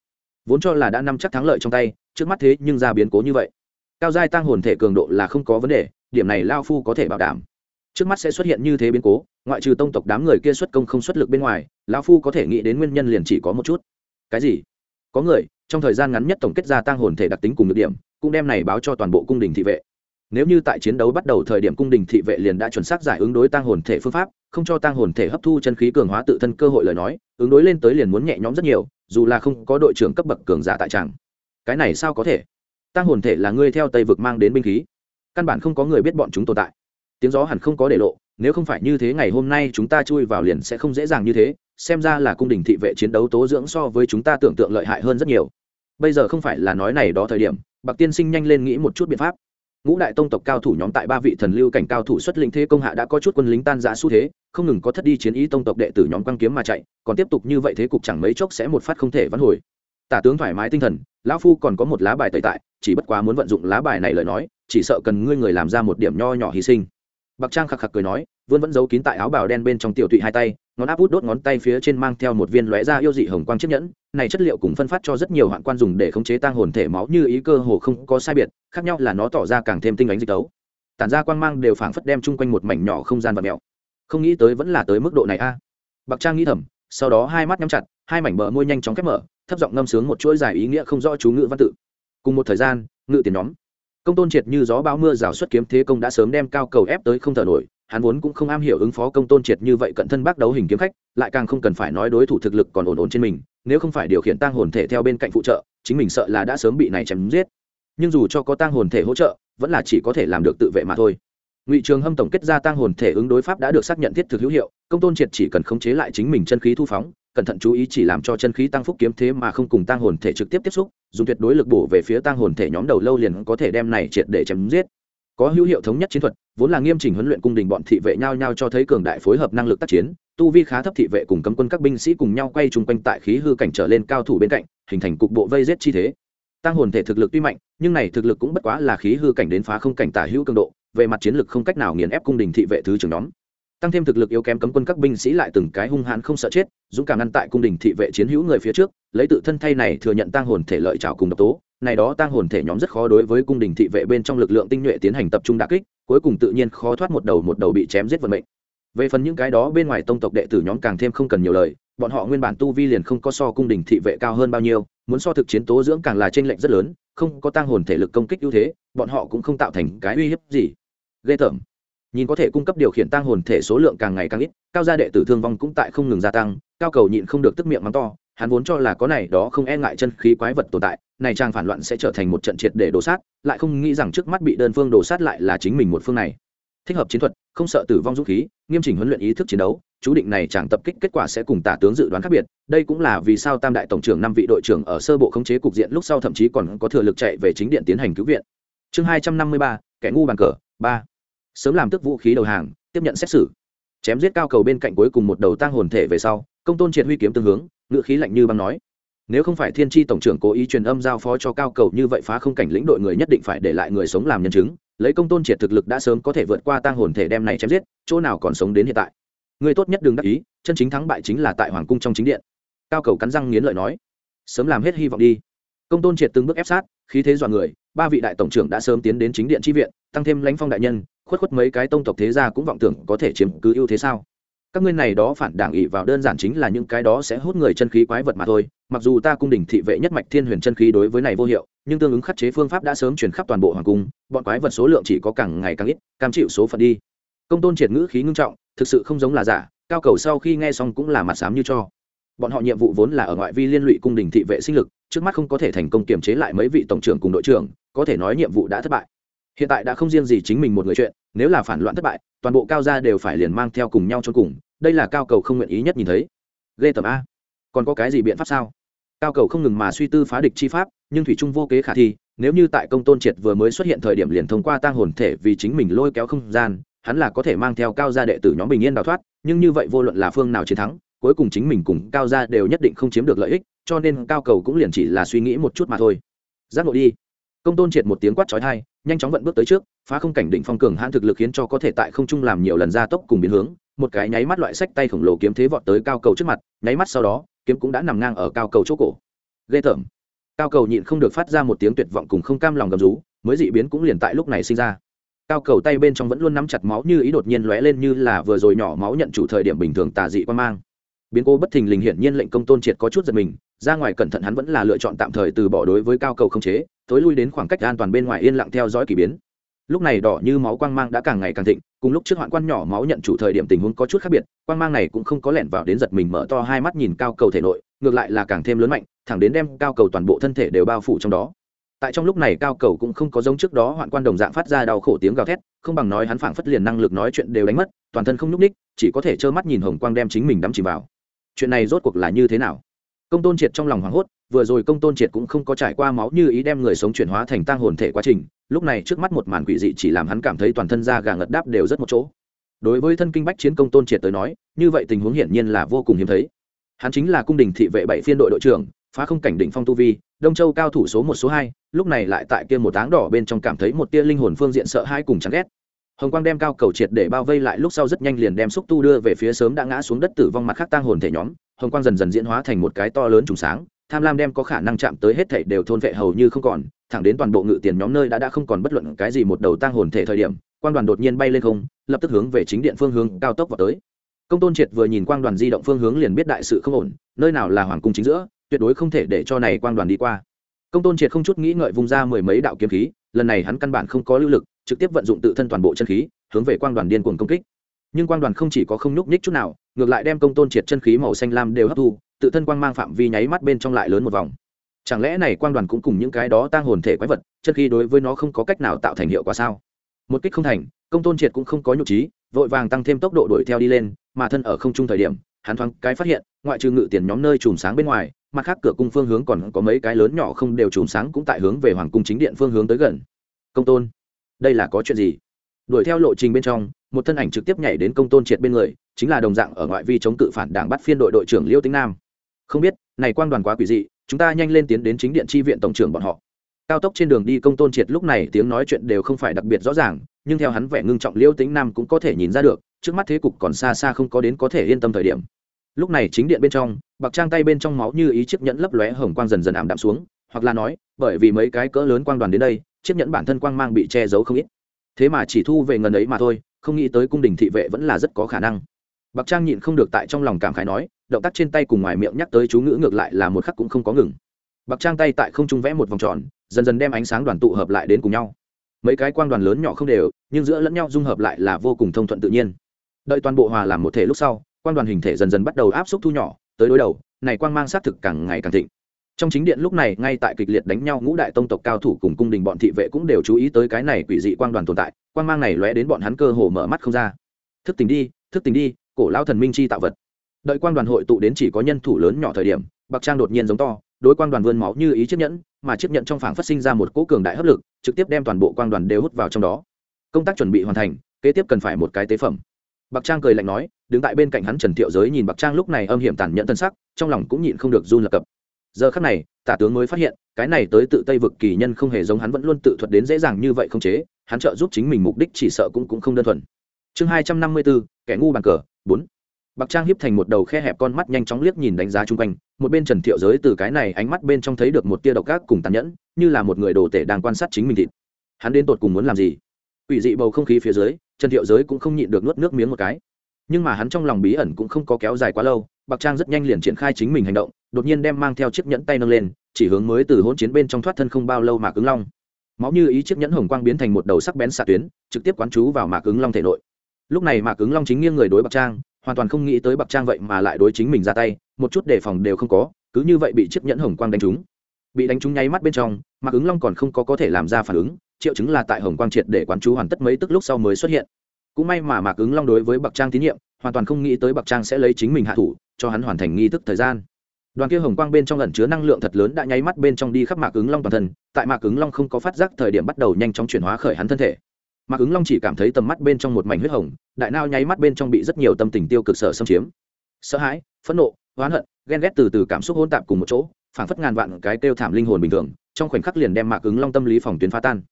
Vốn cho là đã nắm chắc thắng lợi trong tay, trước mắt thế nhưng ra biến cố như vậy. Cao giai tăng hồn thể cường độ là không có vấn đề, điểm này lao phu có thể bảo đảm. Trước mắt sẽ xuất hiện như thế biến cố, ngoại trừ tông tộc đám người kia xuất công không xuất lực bên ngoài, lao phu có thể nghĩ đến nguyên nhân liền chỉ có một chút. Cái gì? Có người, trong thời gian ngắn nhất tổng kết ra tăng hồn thể đặc tính cùng được điểm, cũng đem này báo cho toàn bộ cung đình thị vệ nếu như tại chiến đấu bắt đầu thời điểm cung đình thị vệ liền đã chuẩn xác giải ứng đối tăng hồn thể phương pháp, không cho tăng hồn thể hấp thu chân khí cường hóa tự thân cơ hội lời nói, ứng đối lên tới liền muốn nhẹ nhõm rất nhiều, dù là không có đội trưởng cấp bậc cường giả tại tràng. Cái này sao có thể? Tăng hồn thể là ngươi theo tây vực mang đến binh khí. Căn bản không có người biết bọn chúng tồn tại. Tiếng gió hẳn không có để lộ, nếu không phải như thế ngày hôm nay chúng ta chui vào liền sẽ không dễ dàng như thế, xem ra là cung đình thị vệ chiến đấu tố dưỡng so với chúng ta tưởng tượng lợi hại hơn rất nhiều. Bây giờ không phải là nói này đó thời điểm, bạc tiên sinh nhanh lên nghĩ một chút biện pháp ngũ đại tông tộc cao thủ nhóm tại ba vị thần lưu cảnh cao thủ xuất linh thế công hạ đã có chút quân lính tan giã xu thế, không ngừng có thất đi chiến ý tông tộc đệ tử nhóm quang kiếm mà chạy, còn tiếp tục như vậy thế cục chẳng mấy chốc sẽ một phát không thể vãn hồi. Tả tướng thoải mái tinh thần, lão phu còn có một lá bài tẩy tại, chỉ bất quá muốn vận dụng lá bài này lời nói, chỉ sợ cần ngươi người làm ra một điểm nho nhỏ hy sinh. Bạc trang khạc khạc cười nói vươn vẫn giấu kín tại áo bào đen bên trong tiểu tụy hai tay, ngón áp út đốt ngón tay phía trên mang theo một viên lóe da yêu dị hồng quang chiếc nhẫn. Này chất liệu cùng phân phát cho rất nhiều hoạn quan dùng để khống chế tăng hồn thể máu như ý cơ hồ không có sai biệt, khác nhau là nó tỏ ra càng thêm tinh ánh dịch tấu. Tản ra quang mang đều phảng phất đem chung quanh một mảnh nhỏ không gian và mèo. Không nghĩ tới vẫn là tới mức độ này a. À. bạc trang nghĩ thầm, sau đó hai mắt nhắm chặt, hai mảnh bờ môi nhanh chóng khép mở, thấp giọng ngâm sướng một chuỗi dài ý nghĩa không rõ chú ngữ văn tự. Cùng một thời gian, ngự tiền nhóm. Công tôn triệt như gió bão mưa rào xuất kiếm thế công đã sớm đem cao cầu ép tới không thở nổi hắn vốn cũng không am hiểu ứng phó công tôn triệt như vậy cận thân bác đấu hình kiếm khách, lại càng không cần phải nói đối thủ thực lực còn ổn ổn trên mình, nếu không phải điều khiển tăng hồn thể theo bên cạnh phụ trợ, chính mình sợ là đã sớm bị này chém giết. Nhưng dù cho có tăng hồn thể hỗ trợ, vẫn là chỉ có thể làm được tự vệ mà thôi. Ngụy trường hâm tổng kết ra tăng hồn thể ứng đối pháp đã được xác nhận thiết thực hữu hiệu, công tôn triệt chỉ cần khống chế lại chính mình chân khí thu phóng, cẩn thận chú ý chỉ làm cho chân khí tăng phúc kiếm thế mà không cùng tăng hồn thể trực tiếp tiếp xúc, dùng tuyệt đối lực bổ về phía tăng hồn thể nhóm đầu lâu liền có thể đem này triệt để chém giết. Có hữu hiệu thống nhất chiến thuật vốn là nghiêm chỉnh huấn luyện cung đình bọn thị vệ nhau nhau cho thấy cường đại phối hợp năng lực tác chiến, tu vi khá thấp thị vệ cùng cấm quân các binh sĩ cùng nhau quay chung quanh tại khí hư cảnh trở lên cao thủ bên cạnh, hình thành cục bộ vây giết chi thế. Tăng hồn thể thực lực tuy mạnh, nhưng này thực lực cũng bất quá là khí hư cảnh đến phá không cảnh tả hữu cường độ, về mặt chiến lực không cách nào nghiền ép cung đình thị vệ thứ trưởng nhóm. Tăng thêm thực lực yếu kém cấm quân các binh sĩ lại từng cái hung hãn không sợ chết, dũng cảm ngăn tại cung đình thị vệ chiến hữu người phía trước, lấy tự thân thay này thừa nhận tăng hồn thể lợi trào cùng độc tố này đó tang hồn thể nhóm rất khó đối với cung đình thị vệ bên trong lực lượng tinh nhuệ tiến hành tập trung đả kích, cuối cùng tự nhiên khó thoát một đầu một đầu bị chém giết vận mệnh. Về phần những cái đó bên ngoài tông tộc đệ tử nhóm càng thêm không cần nhiều lời, bọn họ nguyên bản tu vi liền không có so cung đình thị vệ cao hơn bao nhiêu, muốn so thực chiến tố dưỡng càng là t r ê n lệch rất lớn, không có tăng hồn thể lực công kích ưu thế, bọn họ cũng không tạo thành cái uy hiếp gì. Ghê tởm. Nhìn có thể cung cấp điều khiển tăng hồn thể số lượng càng ngày càng ít, cao gia đệ tử thương vong cũng tại không ngừng gia tăng, cao cầu nhịn không được tức miệng mắng to hắn vốn cho là có này đó không e ngại chân khí quái vật tồn tại, này trang phản loạn sẽ trở thành một trận triệt để đổ sát, lại không nghĩ rằng trước mắt bị đơn phương đổ sát lại là chính mình một phương này. Thích hợp chiến thuật, không sợ tử vong dũng khí, nghiêm chỉnh huấn luyện ý thức chiến đấu, chú định này chẳng tập kích kết quả sẽ cùng tả tướng dự đoán khác biệt, đây cũng là vì sao tam đại tổng trưởng năm vị đội trưởng ở sơ bộ khống chế cục diện lúc sau thậm chí còn có thừa lực chạy về chính điện tiến hành cứu viện. Chương hai trăm năm mươi ba, kẻ ngu bàn cờ, ba. Sớm làm tức vũ khí đầu hàng, tiếp nhận xét xử. Chém giết cao cầu bên cạnh cuối cùng một đầu tang hồn thể về sau, công tôn triệt huy kiếm tương hướng ngự khí lạnh như băng nói. Nếu không phải thiên tri tổng trưởng cố ý truyền âm giao phó cho cao cầu như vậy phá không cảnh lĩnh đội người nhất định phải để lại người sống làm nhân chứng. Lấy công tôn triệt thực lực đã sớm có thể vượt qua tang hồn thể đem này chém giết, chỗ nào còn sống đến hiện tại? Người tốt nhất đừng đắc ý, chân chính thắng bại chính là tại hoàng cung trong chính điện. Cao cầu cắn răng nghiến lợi nói. Sớm làm hết hy vọng đi. Công tôn triệt từng bước ép sát, khí thế dọa người, ba vị đại tổng trưởng đã sớm tiến đến chính điện tri viện, tăng thêm lãnh phong đại nhân, khuất khuất mấy cái tông tộc thế gia cũng vọng tưởng có thể chiếm cứ ưu thế sao? Các ngươi này đó phản đảng ỵ vào đơn giản chính là những cái đó sẽ hút người chân khí quái vật mà thôi. Mặc dù ta cung đình thị vệ nhất mạch thiên huyền chân khí đối với này vô hiệu, nhưng tương ứng khắc chế phương pháp đã sớm chuyển khắp toàn bộ hoàng cung, bọn quái vật số lượng chỉ có càng ngày càng ít, cam chịu số phận đi. Công tôn triệt ngữ khí ngưng trọng, thực sự không giống là giả, cao cầu sau khi nghe xong cũng là mặt sám như cho. Bọn họ nhiệm vụ vốn là ở ngoại vi liên lụy cung đình thị vệ sinh lực, trước mắt không có thể thành công kiềm chế lại mấy vị tổng trưởng cùng đội trưởng, có thể nói nhiệm vụ đã thất bại hiện tại đã không riêng gì chính mình một người chuyện, nếu là phản loạn thất bại, toàn bộ cao gia đều phải liền mang theo cùng nhau cho cùng, đây là cao cầu không nguyện ý nhất nhìn thấy. Ghê tầm a. Còn có cái gì biện pháp sao? Cao cầu không ngừng mà suy tư phá địch chi pháp, nhưng thủy trung vô kế khả thi, nếu như tại công tôn triệt vừa mới xuất hiện thời điểm liền thông qua tăng hồn thể vì chính mình lôi kéo không gian, hắn là có thể mang theo cao gia đệ tử nhóm bình yên đào thoát, nhưng như vậy vô luận là phương nào chiến thắng, cuối cùng chính mình cùng cao gia đều nhất định không chiếm được lợi ích, cho nên cao cầu cũng liền chỉ là suy nghĩ một chút mà thôi. Giác ngộ đi. Công tôn triệt một tiếng quát trói thai nhanh chóng vận bước tới trước, phá không cảnh định phong cường hãn thực lực khiến cho có thể tại không trung làm nhiều lần gia tốc cùng biến hướng, một cái nháy mắt loại sách tay khổng lồ kiếm thế vọt tới cao cầu trước mặt, nháy mắt sau đó, kiếm cũng đã nằm ngang ở cao cầu chỗ cổ. Ghê tởm. Cao cầu nhịn không được phát ra một tiếng tuyệt vọng cùng không cam lòng gầm rú, mới dị biến cũng liền tại lúc này sinh ra. Cao cầu tay bên trong vẫn luôn nắm chặt máu như ý đột nhiên lóe lên như là vừa rồi nhỏ máu nhận chủ thời điểm bình thường tà dị quan mang. Biến cố bất thình lình hiển nhiên lệnh công tôn triệt có chút giật mình, ra ngoài cẩn thận hắn vẫn là lựa chọn tạm thời từ bỏ đối với cao cầu không chế tối lui đến khoảng cách an toàn bên ngoài yên lặng theo dõi k ỳ biến. Lúc này đỏ như máu quang mang đã càng ngày càng thịnh, cùng lúc trước hoạn quan nhỏ máu nhận chủ thời điểm tình huống có chút khác biệt, quang mang này cũng không có lẻn vào đến giật mình mở to hai mắt nhìn cao cầu thể nội, ngược lại là càng thêm lớn mạnh, thẳng đến đem cao cầu toàn bộ thân thể đều bao phủ trong đó. Tại trong lúc này cao cầu cũng không có giống trước đó hoạn quan đồng dạng phát ra đau khổ tiếng gào thét, không bằng nói hắn phảng phất liền năng lực nói chuyện đều đánh mất, toàn thân không nhúc ních chỉ có thể trơ mắt nhìn hồng quang đem chính mình đắm chìm vào. Chuyện này rốt cuộc là như thế nào? Công tôn triệt trong lòng hoảng hốt vừa rồi công tôn triệt cũng không có trải qua máu như ý đem người sống chuyển hóa thành tang hồn thể quá trình, lúc này trước mắt một màn quỷ dị chỉ làm hắn cảm thấy toàn thân da gà ngật đáp đều rất một chỗ. Đối với thân kinh bách chiến công tôn triệt tới nói, như vậy tình huống hiển nhiên là vô cùng hiếm thấy. Hắn chính là cung đình thị vệ bảy phiên đội đội trưởng, phá không cảnh đỉnh phong tu vi, đông châu cao thủ số một, số hai, lúc này lại tại kia một áng đỏ bên trong cảm thấy một tia linh hồn phương diện sợ hai cùng chán ghét. Hồng quang đem cao cầu triệt để bao vây lại lúc sau rất nhanh liền đem xúc tu đưa về phía sớm đã ngã xuống đất tử vong mặt khác tang hồn thể nhóm, hồng quang dần dần diễn hóa thành một cái to lớn trùng sáng tham lam đem có khả năng chạm tới hết thảy đều thôn vệ hầu như không còn, thẳng đến toàn bộ ngự tiền nhóm nơi đã đã không còn bất luận cái gì một đầu tang hồn thể thời điểm, quang đoàn đột nhiên bay lên không, lập tức hướng về chính điện phương hướng cao tốc vào tới. Công tôn triệt vừa nhìn quang đoàn di động phương hướng liền biết đại sự không ổn, nơi nào là hoàng cung chính giữa, tuyệt đối không thể để cho này quang đoàn đi qua. Công tôn triệt không chút nghĩ ngợi vung ra mười mấy đạo kiếm khí, lần này hắn căn bản không có lưu lực, trực tiếp vận dụng tự thân toàn bộ chân khí, hướng về quang đoàn điên cuồng công kích. Nhưng quang đoàn không chỉ có không nhúc nhích chút nào, ngược lại đem công tôn triệt chân khí màu xanh lam đều hấp thu tự thân quang mang phạm vi nháy mắt bên trong lại lớn một vòng. Chẳng lẽ này quang đoàn cũng cùng những cái đó tang hồn thể quái vật, chân khi đối với nó không có cách nào tạo thành hiệu quả sao? Một kích không thành, công tôn triệt cũng không có nhục trí, vội vàng tăng thêm tốc độ đuổi theo đi lên, mà thân ở không trung thời điểm, hắn thoáng cái phát hiện, ngoại trừ ngự tiền nhóm nơi chùm sáng bên ngoài, mặt khác cửa cung phương hướng còn có mấy cái lớn nhỏ không đều chùm sáng cũng tại hướng về hoàng cung chính điện phương hướng tới gần. Công tôn, đây là có chuyện gì? Đuổi theo lộ trình bên trong, một thân ảnh trực tiếp nhảy đến công tôn triệt bên người, chính là đồng dạng ở ngoại vi chống cự phản đảng bắt phiên đội đội trưởng liêu tính nam không biết, này quang đoàn quá quỷ dị, chúng ta nhanh lên tiến đến chính điện tri viện tổng trưởng bọn họ. Cao tốc trên đường đi công tôn triệt lúc này tiếng nói chuyện đều không phải đặc biệt rõ ràng, nhưng theo hắn vẻ ngưng trọng liêu tính nam cũng có thể nhìn ra được, trước mắt thế cục còn xa xa không có đến có thể yên tâm thời điểm. Lúc này chính điện bên trong, bạc trang tay bên trong máu như ý chiếc nhẫn lấp lóe hồng quang dần dần ảm đạm xuống, hoặc là nói, bởi vì mấy cái cỡ lớn quang đoàn đến đây, chiếc nhẫn bản thân quang mang bị che giấu không ít. Thế mà chỉ thu về ngần ấy mà thôi, không nghĩ tới cung đình thị vệ vẫn là rất có khả năng bạc trang nhịn không được tại trong lòng cảm khái nói, động tác trên tay cùng ngoài miệng nhắc tới chú ngữ ngược lại là một khắc cũng không có ngừng. Bạc trang tay tại không trung vẽ một vòng tròn, dần dần đem ánh sáng đoàn tụ hợp lại đến cùng nhau. Mấy cái quang đoàn lớn nhỏ không đều, nhưng giữa lẫn nhau dung hợp lại là vô cùng thông thuận tự nhiên. Đợi toàn bộ hòa làm một thể lúc sau, quang đoàn hình thể dần dần bắt đầu áp suất thu nhỏ, tới đối đầu, này quang mang sát thực càng ngày càng thịnh. Trong chính điện lúc này, ngay tại kịch liệt đánh nhau ngũ đại tông tộc cao thủ cùng cung đình bọn thị vệ cũng đều chú ý tới cái này quỷ dị quang đoàn tồn tại, quang mang này lóe đến bọn hắn cơ hồ mở mắt không ra. Thức tỉnh đi, thức tỉnh đi cổ lao thần minh chi tạo vật. Đợi quang đoàn hội tụ đến chỉ có nhân thủ lớn nhỏ thời điểm, bạc trang đột nhiên giống to, đối quang đoàn vươn máu như ý chiếc nhẫn, mà chiếc nhẫn trong phảng phát sinh ra một cỗ cường đại hấp lực, trực tiếp đem toàn bộ quang đoàn đều hút vào trong đó. Công tác chuẩn bị hoàn thành, kế tiếp cần phải một cái tế phẩm. Bạc trang cười lạnh nói, đứng tại bên cạnh hắn trần thiệu giới nhìn bạc trang lúc này âm hiểm tàn nhẫn thân sắc, trong lòng cũng nhịn không được run lập cập. Giờ khắc này, tả tướng mới phát hiện, cái này tới tự tây vực kỳ nhân không hề giống hắn vẫn luôn tự thuật đến dễ dàng như vậy không chế, hắn trợ giúp chính mình mục đích chỉ sợ cũng cũng không đơn thuần chương hai trăm năm mươi bốn kẻ ngu bàn cờ, bốn. Bạc trang hiếp thành một đầu khe hẹp con mắt nhanh chóng liếc nhìn đánh giá chung quanh, một bên trần thiệu giới từ cái này ánh mắt bên trong thấy được một tia độc ác cùng tàn nhẫn, như là một người đồ tể đang quan sát chính mình thịt. Hắn đến tột cùng muốn làm gì? Ủy dị bầu không khí phía dưới, trần thiệu giới cũng không nhịn được nuốt nước miếng một cái. Nhưng mà hắn trong lòng bí ẩn cũng không có kéo dài quá lâu, bạc trang rất nhanh liền triển khai chính mình hành động, đột nhiên đem mang theo chiếc nhẫn tay nâng lên, chỉ hướng mới từ hỗn chiến bên trong thoát thân không bao lâu mà cứng long. Máu như ý chiếc nhẫn hồng quang biến thành một đầu sắc bén xạ tuyến, trực tiếp quán chú vào mạc cứng long thể nội lúc này mạc ứng long chính nghiêng người đối bạc trang, hoàn toàn không nghĩ tới bạc trang vậy mà lại đối chính mình ra tay, một chút đề phòng đều không có, cứ như vậy bị chiếc nhẫn hồng quang đánh trúng. Bị đánh trúng nháy mắt bên trong, mạc ứng long còn không có có thể làm ra phản ứng, triệu chứng là tại hồng quang triệt để quán chú hoàn tất mấy tức lúc sau mới xuất hiện. Cũng may mà mạc ứng long đối với bạc trang tín nhiệm, hoàn toàn không nghĩ tới bạc trang sẽ lấy chính mình hạ thủ, cho hắn hoàn thành nghi thức thời gian. Đoàn kia hồng quang bên trong ẩn chứa năng lượng thật lớn đã nháy mắt bên trong đi khắp mạc ứng long toàn thân, tại mạc ứng long không có phát giác thời điểm bắt đầu nhanh chóng chuyển hóa khởi hắn thân thể mạc ứng long chỉ cảm thấy tầm mắt bên trong một mảnh huyết hồng, đại nao nháy mắt bên trong bị rất nhiều tâm tình tiêu cực sở xâm chiếm. Sợ hãi, phẫn nộ, oán hận, ghen ghét từ từ cảm xúc hỗn tạp cùng một chỗ, phảng phất ngàn vạn cái kêu thảm linh hồn bình thường, trong khoảnh khắc liền đem mạc ứng long tâm lý phòng tuyến phá tan.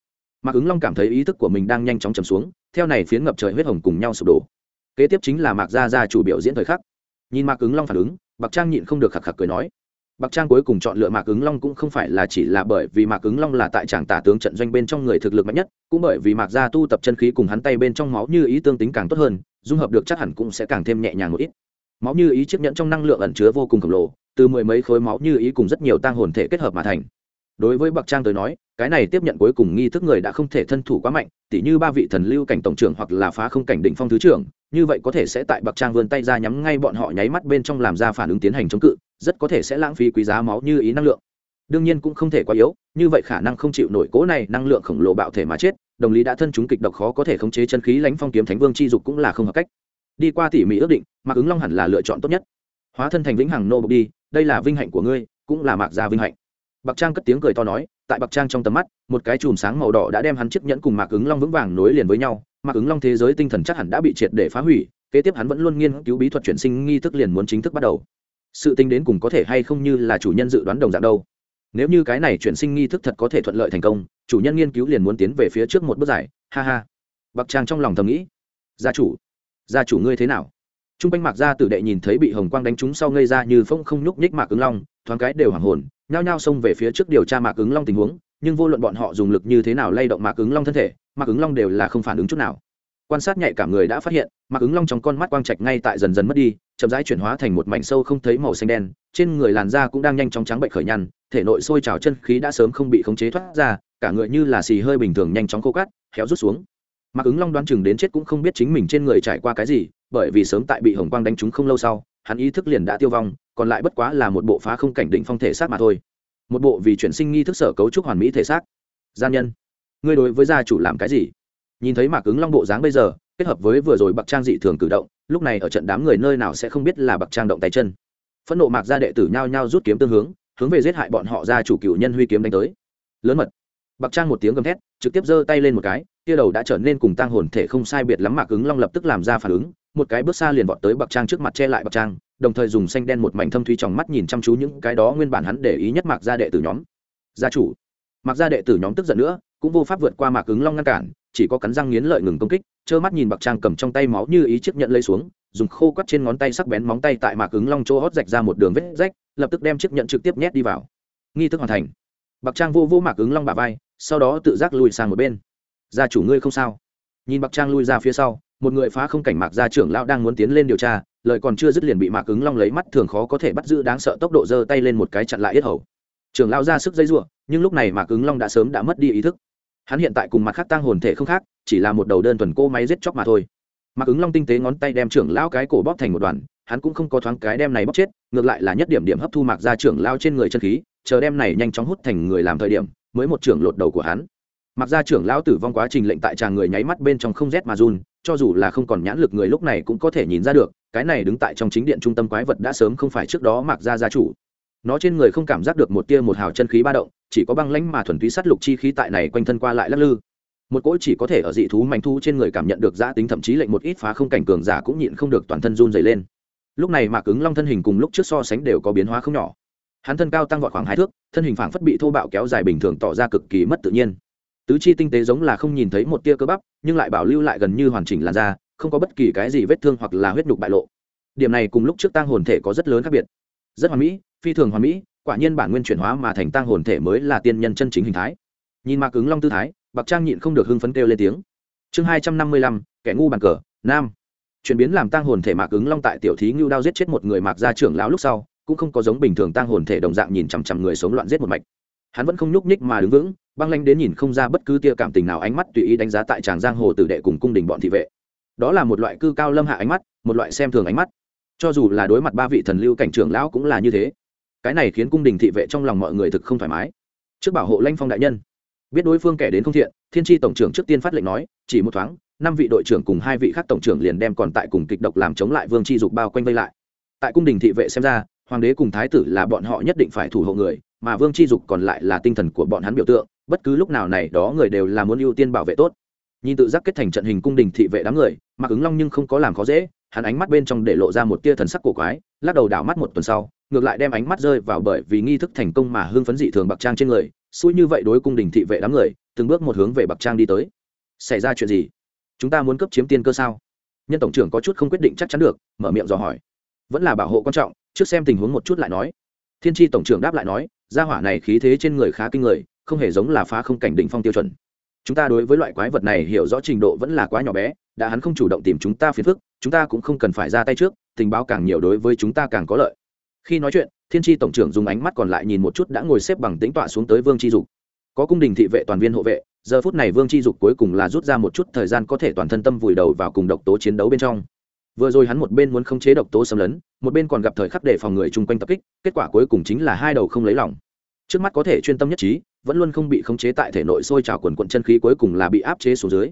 Mạc ứng long cảm thấy ý thức của mình đang nhanh chóng chầm xuống, theo này phiến ngập trời huyết hồng cùng nhau sụp đổ. Kế tiếp chính là mạc gia gia chủ biểu diễn thời khắc. Nhìn mạc ứng long phản ứng, bạc trang nhịn không được khạc khạc cười nói bạc trang cuối cùng chọn lựa mạc ứng long cũng không phải là chỉ là bởi vì mạc ứng long là tại tràng tả tướng trận doanh bên trong người thực lực mạnh nhất, cũng bởi vì mạc gia tu tập chân khí cùng hắn tay bên trong máu như ý tương tính càng tốt hơn, dung hợp được chắc hẳn cũng sẽ càng thêm nhẹ nhàng một ít. Máu như ý chiếc nhẫn trong năng lượng ẩn chứa vô cùng khổng lồ, từ mười mấy khối máu như ý cùng rất nhiều tang hồn thể kết hợp mà thành. Đối với bậc trang tới nói, cái này tiếp nhận cuối cùng nghi thức người đã không thể thân thủ quá mạnh, tỉ như ba vị thần lưu cảnh tổng trưởng hoặc là phá không cảnh đỉnh phong thứ trưởng, như vậy có thể sẽ tại bậc trang vươn tay ra nhắm ngay bọn họ nháy mắt bên trong làm ra phản ứng tiến hành chống cự rất có thể sẽ lãng phí quý giá máu như ý năng lượng. Đương nhiên cũng không thể quá yếu, như vậy khả năng không chịu nổi cố này năng lượng khổng lồ bạo thể mà chết, đồng lý đã thân chúng kịch độc khó có thể khống chế chân khí lãnh phong kiếm thánh vương chi dục cũng là không hợp cách. Đi qua tỉ mỉ ước định, mạc ứng long hẳn là lựa chọn tốt nhất. Hóa thân thành vĩnh hằng nô bộc đi, đây là vinh hạnh của ngươi, cũng là mạc gia vinh hạnh. Bạc trang cất tiếng cười to nói, tại bạc trang trong tầm mắt, một cái chùm sáng màu đỏ đã đem hắn chiếc nhẫn cùng mạc ứng long vững vàng nối liền với nhau. Mạc ứng long thế giới tinh thần chắc hẳn đã bị triệt để phá hủy, kế tiếp hắn vẫn luôn nghiên cứu bí thuật chuyển sinh nghi thức liền muốn chính thức bắt đầu sự tính đến cùng có thể hay không như là chủ nhân dự đoán đồng dạng đâu. Nếu như cái này chuyển sinh nghi thức thật có thể thuận lợi thành công, chủ nhân nghiên cứu liền muốn tiến về phía trước một bước giải. Ha ha. Bạc trang trong lòng thầm nghĩ. Gia chủ. Gia chủ ngươi thế nào? T r u n g quanh mạc gia tử đệ nhìn thấy bị hồng quang đánh trúng sau ngây ra như phông không nhúc nhích mạc ứng long, thoáng cái đều hoảng hồn, nhao nhao xông về phía trước điều tra mạc ứng long tình huống, nhưng vô luận bọn họ dùng lực như thế nào lay động mạc ứng long thân thể, mạc ứng long đều là không phản ứng chút nào. Quan sát nhạy cảm người đã phát hiện mặc ứng long trong con mắt quang trạch ngay tại dần dần mất đi, chậm rãi chuyển hóa thành một mảnh sâu không thấy màu xanh đen, trên người làn da cũng đang nhanh chóng trắng bệnh khởi nhăn, thể nội sôi trào chân khí đã sớm không bị khống chế thoát ra, cả người như là xì hơi bình thường nhanh chóng khô cát, héo rút xuống. Mặc ứng long đoán chừng đến chết cũng không biết chính mình trên người trải qua cái gì, bởi vì sớm tại bị hồng quang đánh trúng không lâu sau, hắn ý thức liền đã tiêu vong, còn lại bất quá là một bộ phá không cảnh định phong thể xác mà thôi. Một bộ vì chuyển sinh nghi thức sở cấu trúc hoàn mỹ thể xác. Gian nhân, ngươi đối với gia chủ làm cái gì? Nhìn thấy mạc ứng long bộ dáng bây giờ, kết hợp với vừa rồi bạc trang dị thường cử động, lúc này ở trận đám người nơi nào sẽ không biết là bạc trang động tay chân. Phẫn nộ mạc gia đệ tử nhao nhao rút kiếm tương hướng hướng về giết hại bọn họ gia chủ cựu nhân huy kiếm đánh tới. Lớn mật. Bạc trang một tiếng gầm thét, trực tiếp giơ tay lên một cái, tia đầu đã trở nên cùng tang hồn thể không sai biệt lắm mạc ứng long lập tức làm ra phản ứng, một cái bước xa liền vọt tới bạc trang trước mặt che lại bạc trang, đồng thời dùng xanh đen một mảnh thâm thúy trong mắt nhìn chăm chú những cái đó nguyên bản hắn để ý nhất mạc gia đệ tử nhóm. Gia chủ. Mạc gia đệ tử nhóm tức giận nữa, cũng vô pháp vượt qua mạc ứng long ngăn cản chỉ có cắn răng nghiến lợi ngừng công kích, trơ mắt nhìn bạc trang cầm trong tay máu như ý chiếc nhận lấy xuống, dùng khô quắt trên ngón tay sắc bén móng tay tại mạc ứng long chỗ hót rạch ra một đường vết rách, lập tức đem chiếc nhận trực tiếp nhét đi vào. Nghi thức hoàn thành. Bạc trang vô vô mạc ứng long bả vai, sau đó tự giác lùi sang một bên. Gia chủ ngươi không sao? Nhìn bạc trang lui ra phía sau, một người phá không cảnh mạc gia trưởng lão đang muốn tiến lên điều tra, lời còn chưa dứt liền bị mạc ứng long lấy mắt thường khó có thể bắt giữ đáng sợ tốc độ giơ tay lên một cái chặn lại yết hầu. Trưởng lão ra sức dây giụa nhưng lúc này mạc ứng long đã sớm đã mất đi ý thức hắn hiện tại cùng mặt khác tăng hồn thể không khác, chỉ là một đầu đơn thuần cô máy giết chóc mà thôi. Mặc ứng long tinh tế ngón tay đem trưởng lão cái cổ bóp thành một đoàn, hắn cũng không có thoáng cái đem này bóp chết, ngược lại là nhất điểm điểm hấp thu mạc ra trưởng lao trên người chân khí, chờ đem này nhanh chóng hút thành người làm thời điểm, mới một trưởng lột đầu của hắn. Mặc ra trưởng lão tử vong quá trình lệnh tại tràng người nháy mắt bên trong không rét mà run, cho dù là không còn nhãn lực người lúc này cũng có thể nhìn ra được, cái này đứng tại trong chính điện trung tâm quái vật đã sớm không phải trước đó mặc ra gia chủ nó trên người không cảm giác được một tia một hào chân khí ba động, chỉ có băng lãnh mà thuần túy sát lục chi khí tại này quanh thân qua lại lắc lư. Một cỗ chỉ có thể ở dị thú mạnh thu trên người cảm nhận được giã tính thậm chí lệnh một ít phá không cảnh cường giả cũng nhịn không được toàn thân run dày lên. Lúc này mạc ứng long thân hình cùng lúc trước so sánh đều có biến hóa không nhỏ. Hắn thân cao tăng vọt khoảng hai thước, thân hình phảng phất bị thô bạo kéo dài bình thường tỏ ra cực kỳ mất tự nhiên. Tứ chi tinh tế giống là không nhìn thấy một tia cơ bắp, nhưng lại bảo lưu lại gần như hoàn chỉnh làn da, không có bất kỳ cái gì vết thương hoặc là huyết nhục bại lộ. Điểm này cùng lúc trước tăng hồn thể có rất lớn khác biệt rất hoàn mỹ, phi thường hoàn mỹ, quả nhiên bản nguyên chuyển hóa mà thành tăng hồn thể mới là tiên nhân chân chính hình thái. Nhìn mạc ứng long tư thái, bạc trang nhịn không được hưng phấn kêu lên tiếng. Chương hai trăm năm mươi lăm, kẻ ngu bàn cờ, nam. Chuyển biến làm tăng hồn thể mạc ứng long tại tiểu thí ngưu đao giết chết một người mạc gia trưởng lão lúc sau, cũng không có giống bình thường tăng hồn thể đồng dạng nhìn chằm chằm người sống loạn giết một mạch. Hắn vẫn không nhúc nhích mà đứng vững, băng lanh đến nhìn không ra bất cứ tia cảm tình nào ánh mắt tùy ý đánh giá tại tràng giang hồ tử đệ cùng cung đình bọn thị vệ. Đó là một loại cư cao lâm hạ ánh mắt, một loại xem thường ánh mắt cho dù là đối mặt ba vị thần lưu cảnh trưởng lão cũng là như thế. Cái này khiến cung đình thị vệ trong lòng mọi người thực không thoải mái. Trước bảo hộ lanh phong đại nhân, biết đối phương kẻ đến không thiện, thiên tri tổng trưởng trước tiên phát lệnh nói, chỉ một thoáng, năm vị đội trưởng cùng hai vị khác tổng trưởng liền đem còn tại cùng kịch độc làm chống lại vương tri dục bao quanh vây lại. Tại cung đình thị vệ xem ra, hoàng đế cùng thái tử là bọn họ nhất định phải thủ hộ người, mà vương chi dục còn lại là tinh thần của bọn hắn biểu tượng, bất cứ lúc nào này đó người đều là muốn ưu tiên bảo vệ tốt. Nhìn tự giác kết thành trận hình cung đình thị vệ đám người mặc ứng long nhưng không có làm khó dễ hắn ánh mắt bên trong để lộ ra một tia thần sắc cổ quái, lắc đầu đảo mắt một tuần sau, ngược lại đem ánh mắt rơi vào bởi vì nghi thức thành công mà hưng phấn dị thường bạc trang trên người, xui như vậy đối cung đình thị vệ đám người, từng bước một hướng về bạc trang đi tới. Xảy ra chuyện gì? Chúng ta muốn cấp chiếm tiên cơ sao? Nhân tổng trưởng có chút không quyết định chắc chắn được, mở miệng dò hỏi. Vẫn là bảo hộ quan trọng, trước xem tình huống một chút lại nói. Thiên tri tổng trưởng đáp lại nói, gia hỏa này khí thế trên người khá kinh người, không hề giống là phá không cảnh đỉnh phong tiêu chuẩn. Chúng ta đối với loại quái vật này hiểu rõ trình độ vẫn là quá nhỏ bé, đã hắn không chủ động tìm chúng ta phiền phức chúng ta cũng không cần phải ra tay trước, tình báo càng nhiều đối với chúng ta càng có lợi. Khi nói chuyện, thiên tri tổng trưởng dùng ánh mắt còn lại nhìn một chút đã ngồi xếp bằng tính tọa xuống tới vương tri dục. Có cung đình thị vệ toàn viên hộ vệ, giờ phút này vương chi dục cuối cùng là rút ra một chút thời gian có thể toàn thân tâm vùi đầu vào cùng độc tố chiến đấu bên trong. Vừa rồi hắn một bên muốn khống chế độc tố xâm lấn, một bên còn gặp thời khắc để phòng người chung quanh tập kích, kết quả cuối cùng chính là hai đầu không lấy lòng. Trước mắt có thể chuyên tâm nhất trí, vẫn luôn không bị khống chế tại thể nội sôi trào quần quận chân khí cuối cùng là bị áp chế xuống dưới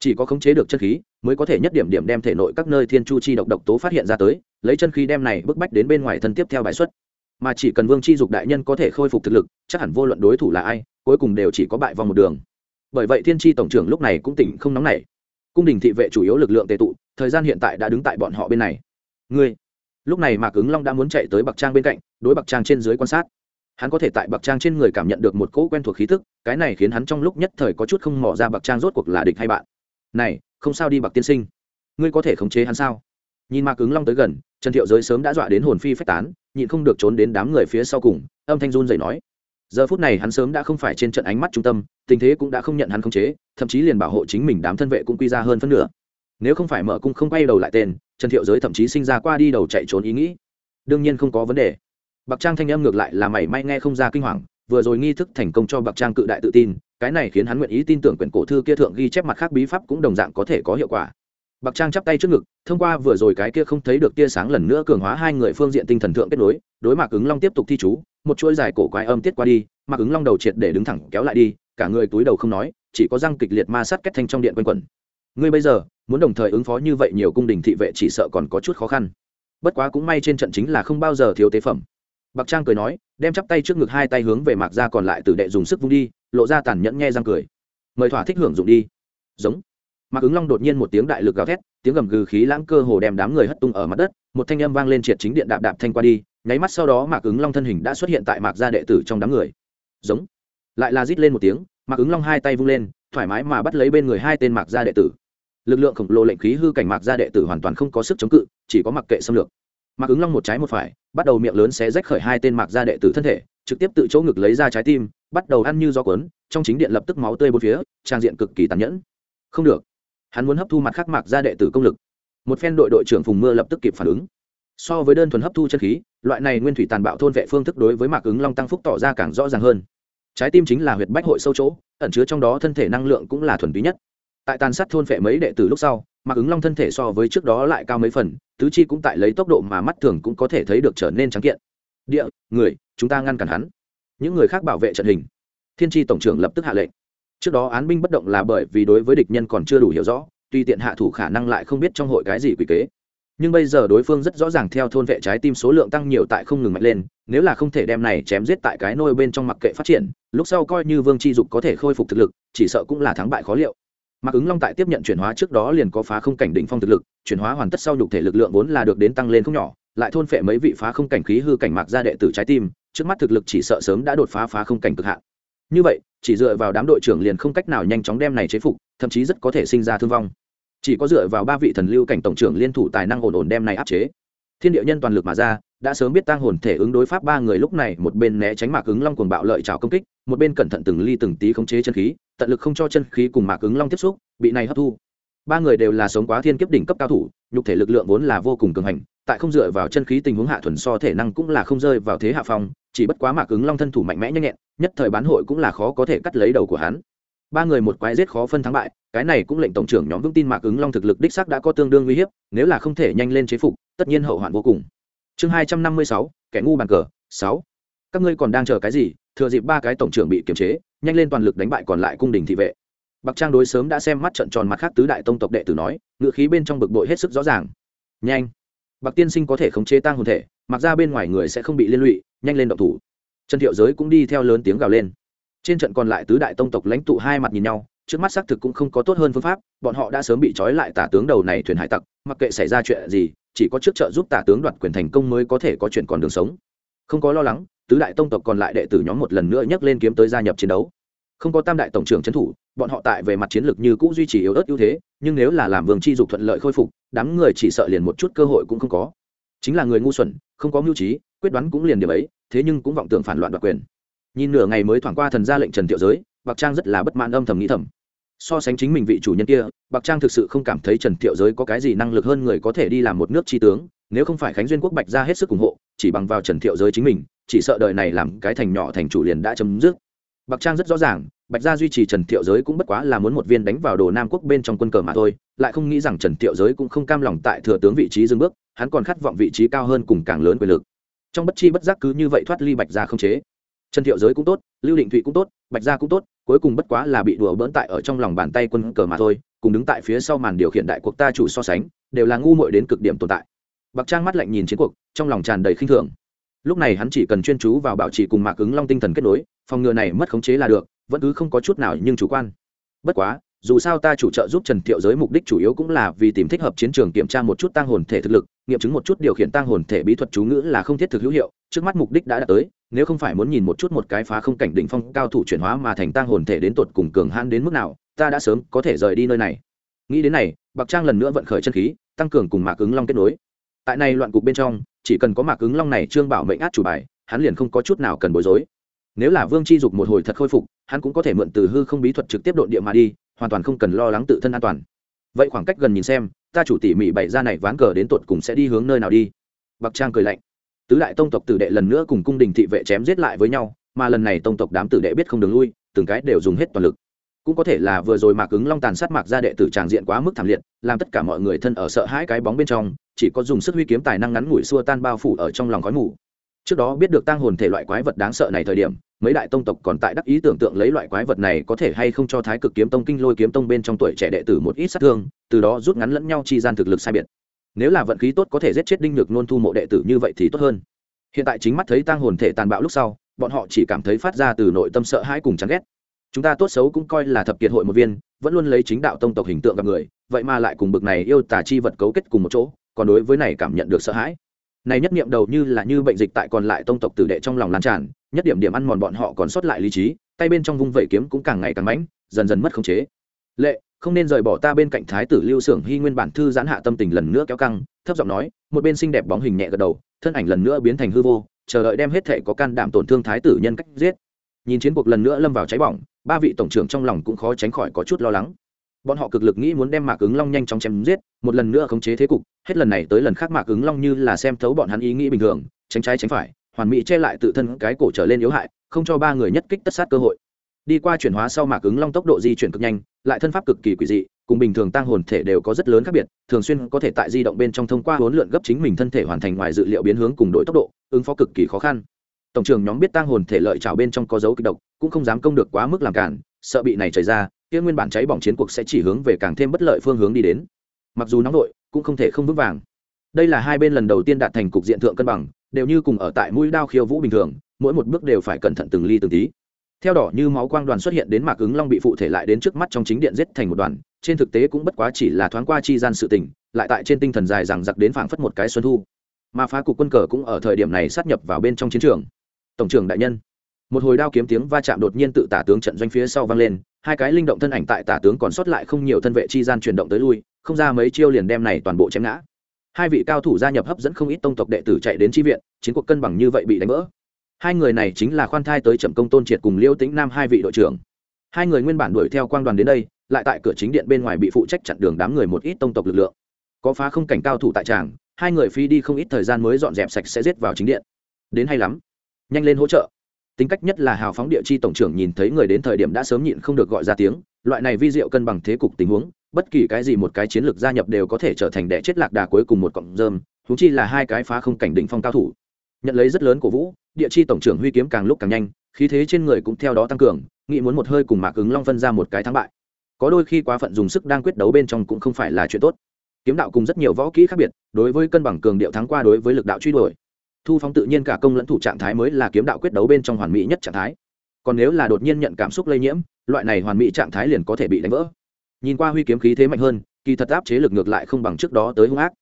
chỉ có khống chế được chân khí, mới có thể nhất điểm điểm đem thể nội các nơi thiên chu chi độc độc tố phát hiện ra tới, lấy chân khí đem này bức bách đến bên ngoài thân tiếp theo bài xuất. Mà chỉ cần vương chi dục đại nhân có thể khôi phục thực lực, chắc hẳn vô luận đối thủ là ai, cuối cùng đều chỉ có bại vòng một đường. Bởi vậy thiên tri tổng trưởng lúc này cũng tỉnh không nóng nảy. Cung đình thị vệ chủ yếu lực lượng tệ tụ, thời gian hiện tại đã đứng tại bọn họ bên này. Ngươi. Lúc này mạc ứng long đã muốn chạy tới bậc trang bên cạnh, đối bậc trang trên dưới quan sát. Hắn có thể tại bậc trang trên người cảm nhận được một cỗ quen thuộc khí thức cái này khiến hắn trong lúc nhất thời có chút không mò ra bậc trang rốt cuộc là địch hay bạn này, không sao đi bậc tiên sinh. Ngươi có thể khống chế hắn sao? Nhìn mạc ứng long tới gần, trần thiệu giới sớm đã dọa đến hồn phi phách tán, nhịn không được trốn đến đám người phía sau cùng, âm thanh run dậy nói. Giờ phút này hắn sớm đã không phải trên trận ánh mắt trung tâm, tình thế cũng đã không nhận hắn khống chế, thậm chí liền bảo hộ chính mình đám thân vệ cũng quy ra hơn phân nửa. Nếu không phải mở cung không quay đầu lại tên, trần thiệu giới thậm chí sinh ra qua đi đầu chạy trốn ý nghĩ. Đương nhiên không có vấn đề. Bạc trang thanh âm ngược lại là mảy may nghe không ra kinh hoàng, vừa rồi nghi thức thành công cho bạc trang cự đại tự tin cái này khiến hắn nguyện ý tin tưởng quyển cổ thư kia thượng ghi chép mặt khác bí pháp cũng đồng dạng có thể có hiệu quả. Bạc trang chắp tay trước ngực, thông qua vừa rồi cái kia không thấy được tia sáng lần nữa cường hóa hai người phương diện tinh thần thượng kết nối, đối mặt ứng long tiếp tục thi chú, một chuỗi dài cổ quái âm tiết qua đi mặc ứng long đầu triệt để đứng thẳng kéo lại đi, cả người túi đầu không nói, chỉ có răng kịch liệt ma sát kết thanh trong điện quanh quẩn. Ngươi bây giờ, muốn đồng thời ứng phó như vậy nhiều cung đình thị vệ chỉ sợ còn có chút khó khăn. Bất quá cũng may trên trận chính là không bao giờ thiếu tế phẩm bạc trang cười nói, đem chắp tay trước ngực hai tay hướng về mạc ra còn lại tử đệ dùng sức vung đi, lộ ra tàn nhẫn nghe răng cười. Mời thỏa thích hưởng dụng đi. Giống. Mạc ứng long đột nhiên một tiếng đại lực gào thét, tiếng gầm gừ khí lãng cơ hồ đem đám người hất tung ở mặt đất, một thanh âm vang lên triệt chính điện đạp đạp thanh qua đi, nháy mắt sau đó mạc ứng long thân hình đã xuất hiện tại mạc gia đệ tử trong đám người. Giống. Lại là rít lên một tiếng, mạc ứng long hai tay vung lên, thoải mái mà bắt lấy bên người hai tên mạc gia đệ tử. Lực lượng khổng lồ lệnh khí hư cảnh mạc gia đệ tử hoàn toàn không có sức chống cự, chỉ có mặc kệ xâm lược. Mạc ứng long một trái một phải bắt đầu miệng lớn xé rách khởi hai tên mạc gia đệ tử thân thể, trực tiếp tự chỗ ngực lấy ra trái tim, bắt đầu ăn như gió cuốn, trong chính điện lập tức máu tươi bốn phía, trang diện cực kỳ tàn nhẫn. Không được. Hắn muốn hấp thu mặt khắc mạc gia đệ tử công lực. Một phen đội đội trưởng phùng mưa lập tức kịp phản ứng. So với đơn thuần hấp thu chân khí, loại này nguyên thủy tàn bạo thôn vệ phương thức đối với mạc ứng long tăng phúc tỏ ra càng rõ ràng hơn. Trái tim chính là huyệt bách hội sâu chỗ, ẩn chứa trong đó thân thể năng lượng cũng là thuần túy nhất. Tại tàn sát thôn vệ mấy đệ tử lúc sau mặc ứng long thân thể so với trước đó lại cao mấy phần, tứ chi cũng tại lấy tốc độ mà mắt thường cũng có thể thấy được trở nên trắng kiện. Địa, người, chúng ta ngăn cản hắn. Những người khác bảo vệ trận hình. Thiên tri tổng trưởng lập tức hạ lệnh. Trước đó án binh bất động là bởi vì đối với địch nhân còn chưa đủ hiểu rõ, tuy tiện hạ thủ khả năng lại không biết trong hội cái gì quỷ kế. Nhưng bây giờ đối phương rất rõ ràng theo thôn vệ trái tim số lượng tăng nhiều tại không ngừng mạnh lên, nếu là không thể đem này chém giết tại cái nôi bên trong mặc kệ phát triển, lúc sau coi như vương chi dục có thể khôi phục thực lực, chỉ sợ cũng là thắng bại khó liệu. Mạc ứng long tại tiếp nhận chuyển hóa trước đó liền có phá không cảnh đỉnh phong thực lực, chuyển hóa hoàn tất sau nhục thể lực lượng vốn là được đến tăng lên không nhỏ, lại thôn phệ mấy vị phá không cảnh khí hư cảnh mạc ra đệ tử trái tim, trước mắt thực lực chỉ sợ sớm đã đột phá phá không cảnh cực hạn. Như vậy, chỉ dựa vào đám đội trưởng liền không cách nào nhanh chóng đem này chế phục, thậm chí rất có thể sinh ra thương vong. Chỉ có dựa vào ba vị thần lưu cảnh tổng trưởng liên thủ tài năng ổn ổn đem này áp chế thiên địa nhân toàn lực mà ra, đã sớm biết tăng hồn thể ứng đối pháp ba người lúc này một bên né tránh mạc ứng long cuồng bạo lợi trào công kích, một bên cẩn thận từng ly từng tí khống chế chân khí, tận lực không cho chân khí cùng mạc ứng long tiếp xúc, bị này hấp thu. Ba người đều là sống quá thiên kiếp đỉnh cấp cao thủ, nhục thể lực lượng vốn là vô cùng cường hành, tại không dựa vào chân khí tình huống hạ thuần so thể năng cũng là không rơi vào thế hạ phong, chỉ bất quá mạc ứng long thân thủ mạnh mẽ nhanh nhẹn, nhất thời bán hội cũng là khó có thể cắt lấy đầu của hắn. Ba người một quái giết khó phân thắng bại, cái này cũng lệnh tổng trưởng nhóm vững tin mạc ứng long thực lực đích sắc đã có tương đương uy hiếp, nếu là không thể nhanh lên chế phục tất nhiên hậu hoạn vô cùng. Chương hai trăm năm mươi sáu, kẻ ngu bàn cờ, sáu. Các ngươi còn đang chờ cái gì? Thừa dịp ba cái tổng trưởng bị kiềm chế, nhanh lên toàn lực đánh bại còn lại cung đình thị vệ. Bạc trang đối sớm đã xem mắt trận tròn mặt khác tứ đại tông tộc đệ tử nói, ngựa khí bên trong bực bội hết sức rõ ràng. Nhanh. Bạc tiên sinh có thể khống chế tăng hồn thể, mặc ra bên ngoài người sẽ không bị liên lụy, nhanh lên động thủ. Trần thiệu giới cũng đi theo lớn tiếng gào lên. Trên trận còn lại tứ đại tông tộc lãnh tụ hai mặt nhìn nhau, trước mắt xác thực cũng không có tốt hơn phương pháp, bọn họ đã sớm bị trói lại tả tướng đầu này thuyền hải tặc, mặc kệ xảy ra chuyện gì chỉ có trước trợ giúp tả tướng đoạt quyền thành công mới có thể có chuyện còn đường sống. Không có lo lắng, tứ đại tông tộc còn lại đệ tử nhóm một lần nữa nhấc lên kiếm tới gia nhập chiến đấu. Không có tam đại tổng trưởng trấn thủ, bọn họ tại về mặt chiến lược như cũ duy trì yếu ớt ưu thế, nhưng nếu là làm vương chi dục thuận lợi khôi phục, đám người chỉ sợ liền một chút cơ hội cũng không có. Chính là người ngu xuẩn, không có mưu trí, quyết đoán cũng liền điểm ấy, thế nhưng cũng vọng tưởng phản loạn đoạt quyền. Nhìn nửa ngày mới thoảng qua thần ra lệnh trần thiệu giới, bạc trang rất là bất mãn âm thầm nghĩ thầm so sánh chính mình vị chủ nhân kia, bạc trang thực sự không cảm thấy trần thiệu giới có cái gì năng lực hơn người có thể đi làm một nước tri tướng, nếu không phải khánh duyên quốc bạch ra hết sức ủng hộ, chỉ bằng vào trần thiệu giới chính mình, chỉ sợ đời này làm cái thành nhỏ thành chủ liền đã chấm dứt. Bạc trang rất rõ ràng, bạch gia duy trì trần thiệu giới cũng bất quá là muốn một viên đánh vào đồ nam quốc bên trong quân cờ mà thôi, lại không nghĩ rằng trần thiệu giới cũng không cam lòng tại thừa tướng vị trí dừng bước, hắn còn khát vọng vị trí cao hơn cùng càng lớn quyền lực. Trong bất chi bất giác cứ như vậy thoát ly bạch gia không chế. Trần thiệu giới cũng tốt, lưu định thụy cũng tốt, bạch gia cũng tốt cuối cùng bất quá là bị đùa bỡn tại ở trong lòng bàn tay quân cờ mà thôi, cùng đứng tại phía sau màn điều khiển đại cuộc ta chủ so sánh, đều là ngu muội đến cực điểm tồn tại. Bạc trang mắt lạnh nhìn chiến cuộc, trong lòng tràn đầy khinh thường. Lúc này hắn chỉ cần chuyên chú vào bảo trì cùng mạc ứng long tinh thần kết nối, phòng ngừa này mất khống chế là được, vẫn cứ không có chút nào nhưng chủ quan. Bất quá, dù sao ta chủ trợ giúp trần thiệu giới mục đích chủ yếu cũng là vì tìm thích hợp chiến trường kiểm tra một chút tăng hồn thể thực lực, nghiệm chứng một chút điều khiển tăng hồn thể bí thuật chú ngữ là không thiết thực hữu hiệu, trước mắt mục đích đã đạt tới nếu không phải muốn nhìn một chút một cái phá không cảnh đỉnh phong cao thủ chuyển hóa mà thành tang hồn thể đến tột cùng cường hãn đến mức nào, ta đã sớm có thể rời đi nơi này. Nghĩ đến này, bạc trang lần nữa vận khởi chân khí, tăng cường cùng mạc ứng long kết nối. Tại này loạn cục bên trong, chỉ cần có mạc ứng long này trương bảo mệnh át chủ bài, hắn liền không có chút nào cần bối rối. Nếu là vương chi dục một hồi thật khôi phục, hắn cũng có thể mượn từ hư không bí thuật trực tiếp độn địa mà đi, hoàn toàn không cần lo lắng tự thân an toàn. Vậy khoảng cách gần nhìn xem, ta chủ tỉ mỉ bày ra này ván cờ đến tột cùng sẽ đi hướng nơi nào đi? Bạc trang cười lạnh tứ đại tông tộc tử đệ lần nữa cùng cung đình thị vệ chém giết lại với nhau, mà lần này tông tộc đám tử đệ biết không đường lui, từng cái đều dùng hết toàn lực. Cũng có thể là vừa rồi mạc ứng long tàn sát mạc ra đệ tử tràng diện quá mức thảm liệt, làm tất cả mọi người thân ở sợ hãi cái bóng bên trong, chỉ có dùng sức huy kiếm tài năng ngắn ngủi xua tan bao phủ ở trong lòng khói mù. Trước đó biết được tăng hồn thể loại quái vật đáng sợ này thời điểm, mấy đại tông tộc còn tại đắc ý tưởng tượng lấy loại quái vật này có thể hay không cho thái cực kiếm tông kinh lôi kiếm tông bên trong tuổi trẻ đệ tử một ít sát thương, từ đó rút ngắn lẫn nhau chi gian thực lực sai biệt nếu là vận khí tốt có thể giết chết đinh nhược nôn thu mộ đệ tử như vậy thì tốt hơn. Hiện tại chính mắt thấy tang hồn thể tàn bạo lúc sau, bọn họ chỉ cảm thấy phát ra từ nội tâm sợ hãi cùng chán ghét. Chúng ta tốt xấu cũng coi là thập kiệt hội một viên, vẫn luôn lấy chính đạo tông tộc hình tượng gặp người, vậy mà lại cùng bực này yêu tả chi vật cấu kết cùng một chỗ, còn đối với này cảm nhận được sợ hãi. Này nhất niệm đầu như là như bệnh dịch tại còn lại tông tộc tử đệ trong lòng lan tràn, nhất điểm điểm ăn mòn bọn họ còn sót lại lý trí, tay bên trong vung vẩy kiếm cũng càng ngày càng mãnh, dần dần mất khống chế. Lệ không nên rời bỏ ta bên cạnh thái tử lưu xưởng hy nguyên bản thư giãn hạ tâm tình lần nữa kéo căng, thấp giọng nói, một bên xinh đẹp bóng hình nhẹ gật đầu, thân ảnh lần nữa biến thành hư vô, chờ đợi đem hết thể có can đảm tổn thương thái tử nhân cách giết. Nhìn chiến cuộc lần nữa lâm vào cháy bỏng, ba vị tổng trưởng trong lòng cũng khó tránh khỏi có chút lo lắng. Bọn họ cực lực nghĩ muốn đem mạc ứng long nhanh chóng chém giết, một lần nữa khống chế thế cục, hết lần này tới lần khác mạc ứng long như là xem thấu bọn hắn ý nghĩ bình thường, tránh trái tránh phải, hoàn mỹ che lại tự thân cái cổ trở lên yếu hại, không cho ba người nhất kích tất sát cơ hội đi qua chuyển hóa sau mạc ứng long tốc độ di chuyển cực nhanh, lại thân pháp cực kỳ quỷ dị, cùng bình thường tăng hồn thể đều có rất lớn khác biệt, thường xuyên có thể tại di động bên trong thông qua huấn luyện gấp chính mình thân thể hoàn thành ngoài dự liệu biến hướng cùng đội tốc độ, ứng phó cực kỳ khó khăn. Tổng trưởng nhóm biết tăng hồn thể lợi trào bên trong có dấu kịch độc, cũng không dám công được quá mức làm cản, sợ bị này chảy ra, kia nguyên bản cháy bỏng chiến cuộc sẽ chỉ hướng về càng thêm bất lợi phương hướng đi đến. Mặc dù nóng nội cũng không thể không vững vàng. Đây là hai bên lần đầu tiên đạt thành cục diện thượng cân bằng, đều như cùng ở tại mũi đao khiêu vũ bình thường, mỗi một bước đều phải cẩn thận từng ly từng tí theo đỏ như máu quang đoàn xuất hiện đến mạc ứng long bị phụ thể lại đến trước mắt trong chính điện giết thành một đoàn, trên thực tế cũng bất quá chỉ là thoáng qua chi gian sự tình, lại tại trên tinh thần dài rằng giặc đến phảng phất một cái xuân thu. Mà phá cục quân cờ cũng ở thời điểm này sát nhập vào bên trong chiến trường. Tổng trưởng đại nhân, một hồi đao kiếm tiếng va chạm đột nhiên tự tả tướng trận doanh phía sau vang lên, hai cái linh động thân ảnh tại tả tướng còn sót lại không nhiều thân vệ chi gian chuyển động tới lui, không ra mấy chiêu liền đem này toàn bộ chém ngã. Hai vị cao thủ gia nhập hấp dẫn không ít tông tộc đệ tử chạy đến tri viện, chiến cuộc cân bằng như vậy bị đánh vỡ hai người này chính là khoan thai tới chậm công tôn triệt cùng liêu tĩnh nam hai vị đội trưởng. Hai người nguyên bản đuổi theo quang đoàn đến đây, lại tại cửa chính điện bên ngoài bị phụ trách chặn đường đám người một ít tông tộc lực lượng. Có phá không cảnh cao thủ tại tràng, hai người phi đi không ít thời gian mới dọn dẹp sạch sẽ giết vào chính điện. Đến hay lắm. Nhanh lên hỗ trợ. Tính cách nhất là hào phóng địa chi tổng trưởng nhìn thấy người đến thời điểm đã sớm nhịn không được gọi ra tiếng, loại này vi diệu cân bằng thế cục tình huống, bất kỳ cái gì một cái chiến lược gia nhập đều có thể trở thành đẻ chết lạc đà cuối cùng một cọng rơm húng chi là hai cái phá không cảnh đỉnh phong cao thủ. Nhận lấy rất lớn của vũ địa chi tổng trưởng huy kiếm càng lúc càng nhanh, khí thế trên người cũng theo đó tăng cường, nghĩ muốn một hơi cùng mạc ứng long phân ra một cái thắng bại. Có đôi khi quá phận dùng sức đang quyết đấu bên trong cũng không phải là chuyện tốt. Kiếm đạo cùng rất nhiều võ kỹ khác biệt, đối với cân bằng cường điệu thắng qua đối với lực đạo truy đuổi. Thu phóng tự nhiên cả công lẫn thủ trạng thái mới là kiếm đạo quyết đấu bên trong hoàn mỹ nhất trạng thái. Còn nếu là đột nhiên nhận cảm xúc lây nhiễm, loại này hoàn mỹ trạng thái liền có thể bị đánh vỡ. Nhìn qua huy kiếm khí thế mạnh hơn, kỳ thật áp chế lực ngược lại không bằng trước đó tới hung ác.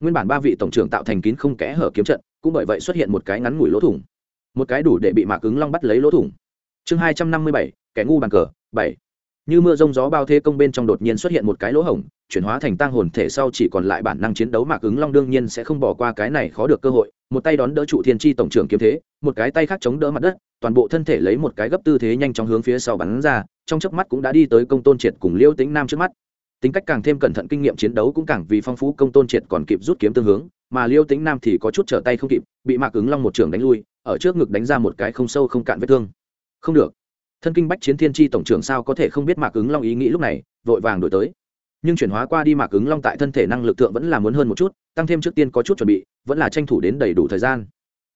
Nguyên bản ba vị tổng trưởng tạo thành kín không kẽ hở kiếm trận, cũng bởi vậy xuất hiện một cái ngắn ngủi lỗ thủng một cái đủ để bị mạc ứng long bắt lấy lỗ thủng. Chương hai trăm năm mươi bảy, kẻ ngu bàn cờ, bảy. Như mưa rông gió bao thế công bên trong đột nhiên xuất hiện một cái lỗ hổng, chuyển hóa thành tăng hồn thể sau chỉ còn lại bản năng chiến đấu mạc ứng long đương nhiên sẽ không bỏ qua cái này khó được cơ hội. Một tay đón đỡ trụ thiên tri tổng trưởng kiếm thế, một cái tay khác chống đỡ mặt đất, toàn bộ thân thể lấy một cái gấp tư thế nhanh chóng hướng phía sau bắn ra, trong chớp mắt cũng đã đi tới công tôn triệt cùng liêu tĩnh nam trước mắt. Tính cách càng thêm cẩn thận kinh nghiệm chiến đấu cũng càng vì phong phú, công tôn triệt còn kịp rút kiếm tương hướng, mà liêu tĩnh nam thì có chút trở tay không kịp, bị mạc ứng long một trường đánh lui ở trước ngực đánh ra một cái không sâu không cạn vết thương. Không được. Thân kinh bách chiến thiên tri tổng trưởng sao có thể không biết mạc ứng long ý nghĩ lúc này, vội vàng đổi tới. Nhưng chuyển hóa qua đi mạc ứng long tại thân thể năng lực thượng vẫn là muốn hơn một chút, tăng thêm trước tiên có chút chuẩn bị, vẫn là tranh thủ đến đầy đủ thời gian.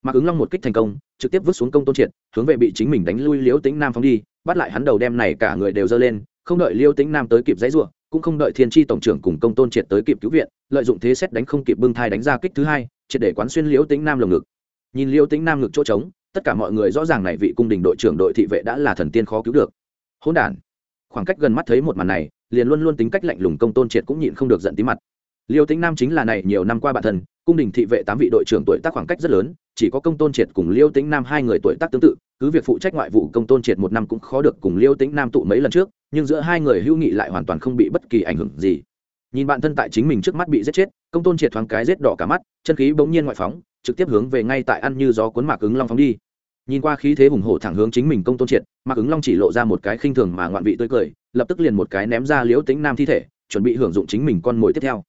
Mạc ứng long một kích thành công, trực tiếp vứt xuống công tôn triệt, hướng về bị chính mình đánh lui liễu tĩnh nam phóng đi, bắt lại hắn đầu đem này cả người đều dơ lên, không đợi liễu tĩnh nam tới kịp giấy ruộng cũng không đợi thiên tri tổng trưởng cùng công tôn triệt tới kịp cứu viện, lợi dụng thế xét đánh không kịp bưng thai đánh ra kích thứ hai, triệt để quán xuyên liễu tĩnh nam lồng ngực nhìn liêu tĩnh nam ngực chỗ trống, tất cả mọi người rõ ràng này vị cung đình đội trưởng đội thị vệ đã là thần tiên khó cứu được. Hỗn đản. Khoảng cách gần mắt thấy một màn này, liền luôn luôn tính cách lạnh lùng công tôn triệt cũng nhịn không được giận tí mặt. Liêu tĩnh nam chính là này nhiều năm qua bản thân, cung đình thị vệ tám vị đội trưởng tuổi tác khoảng cách rất lớn, chỉ có công tôn triệt cùng liêu tĩnh nam hai người tuổi tác tương tự, cứ việc phụ trách ngoại vụ công tôn triệt một năm cũng khó được cùng liêu tĩnh nam tụ mấy lần trước, nhưng giữa hai người hữu nghị lại hoàn toàn không bị bất kỳ ảnh hưởng gì. Nhìn bạn thân tại chính mình trước mắt bị giết chết, công tôn triệt thoáng cái giết đỏ cả mắt, chân khí bỗng nhiên ngoại phóng trực tiếp hướng về ngay tại ăn như gió cuốn mạc ứng long phóng đi. Nhìn qua khí thế hùng hổ thẳng hướng chính mình công tôn triệt, mạc ứng long chỉ lộ ra một cái khinh thường mà ngoạn vị tươi cười, lập tức liền một cái ném ra liễu tính nam thi thể, chuẩn bị hưởng dụng chính mình con mồi tiếp theo.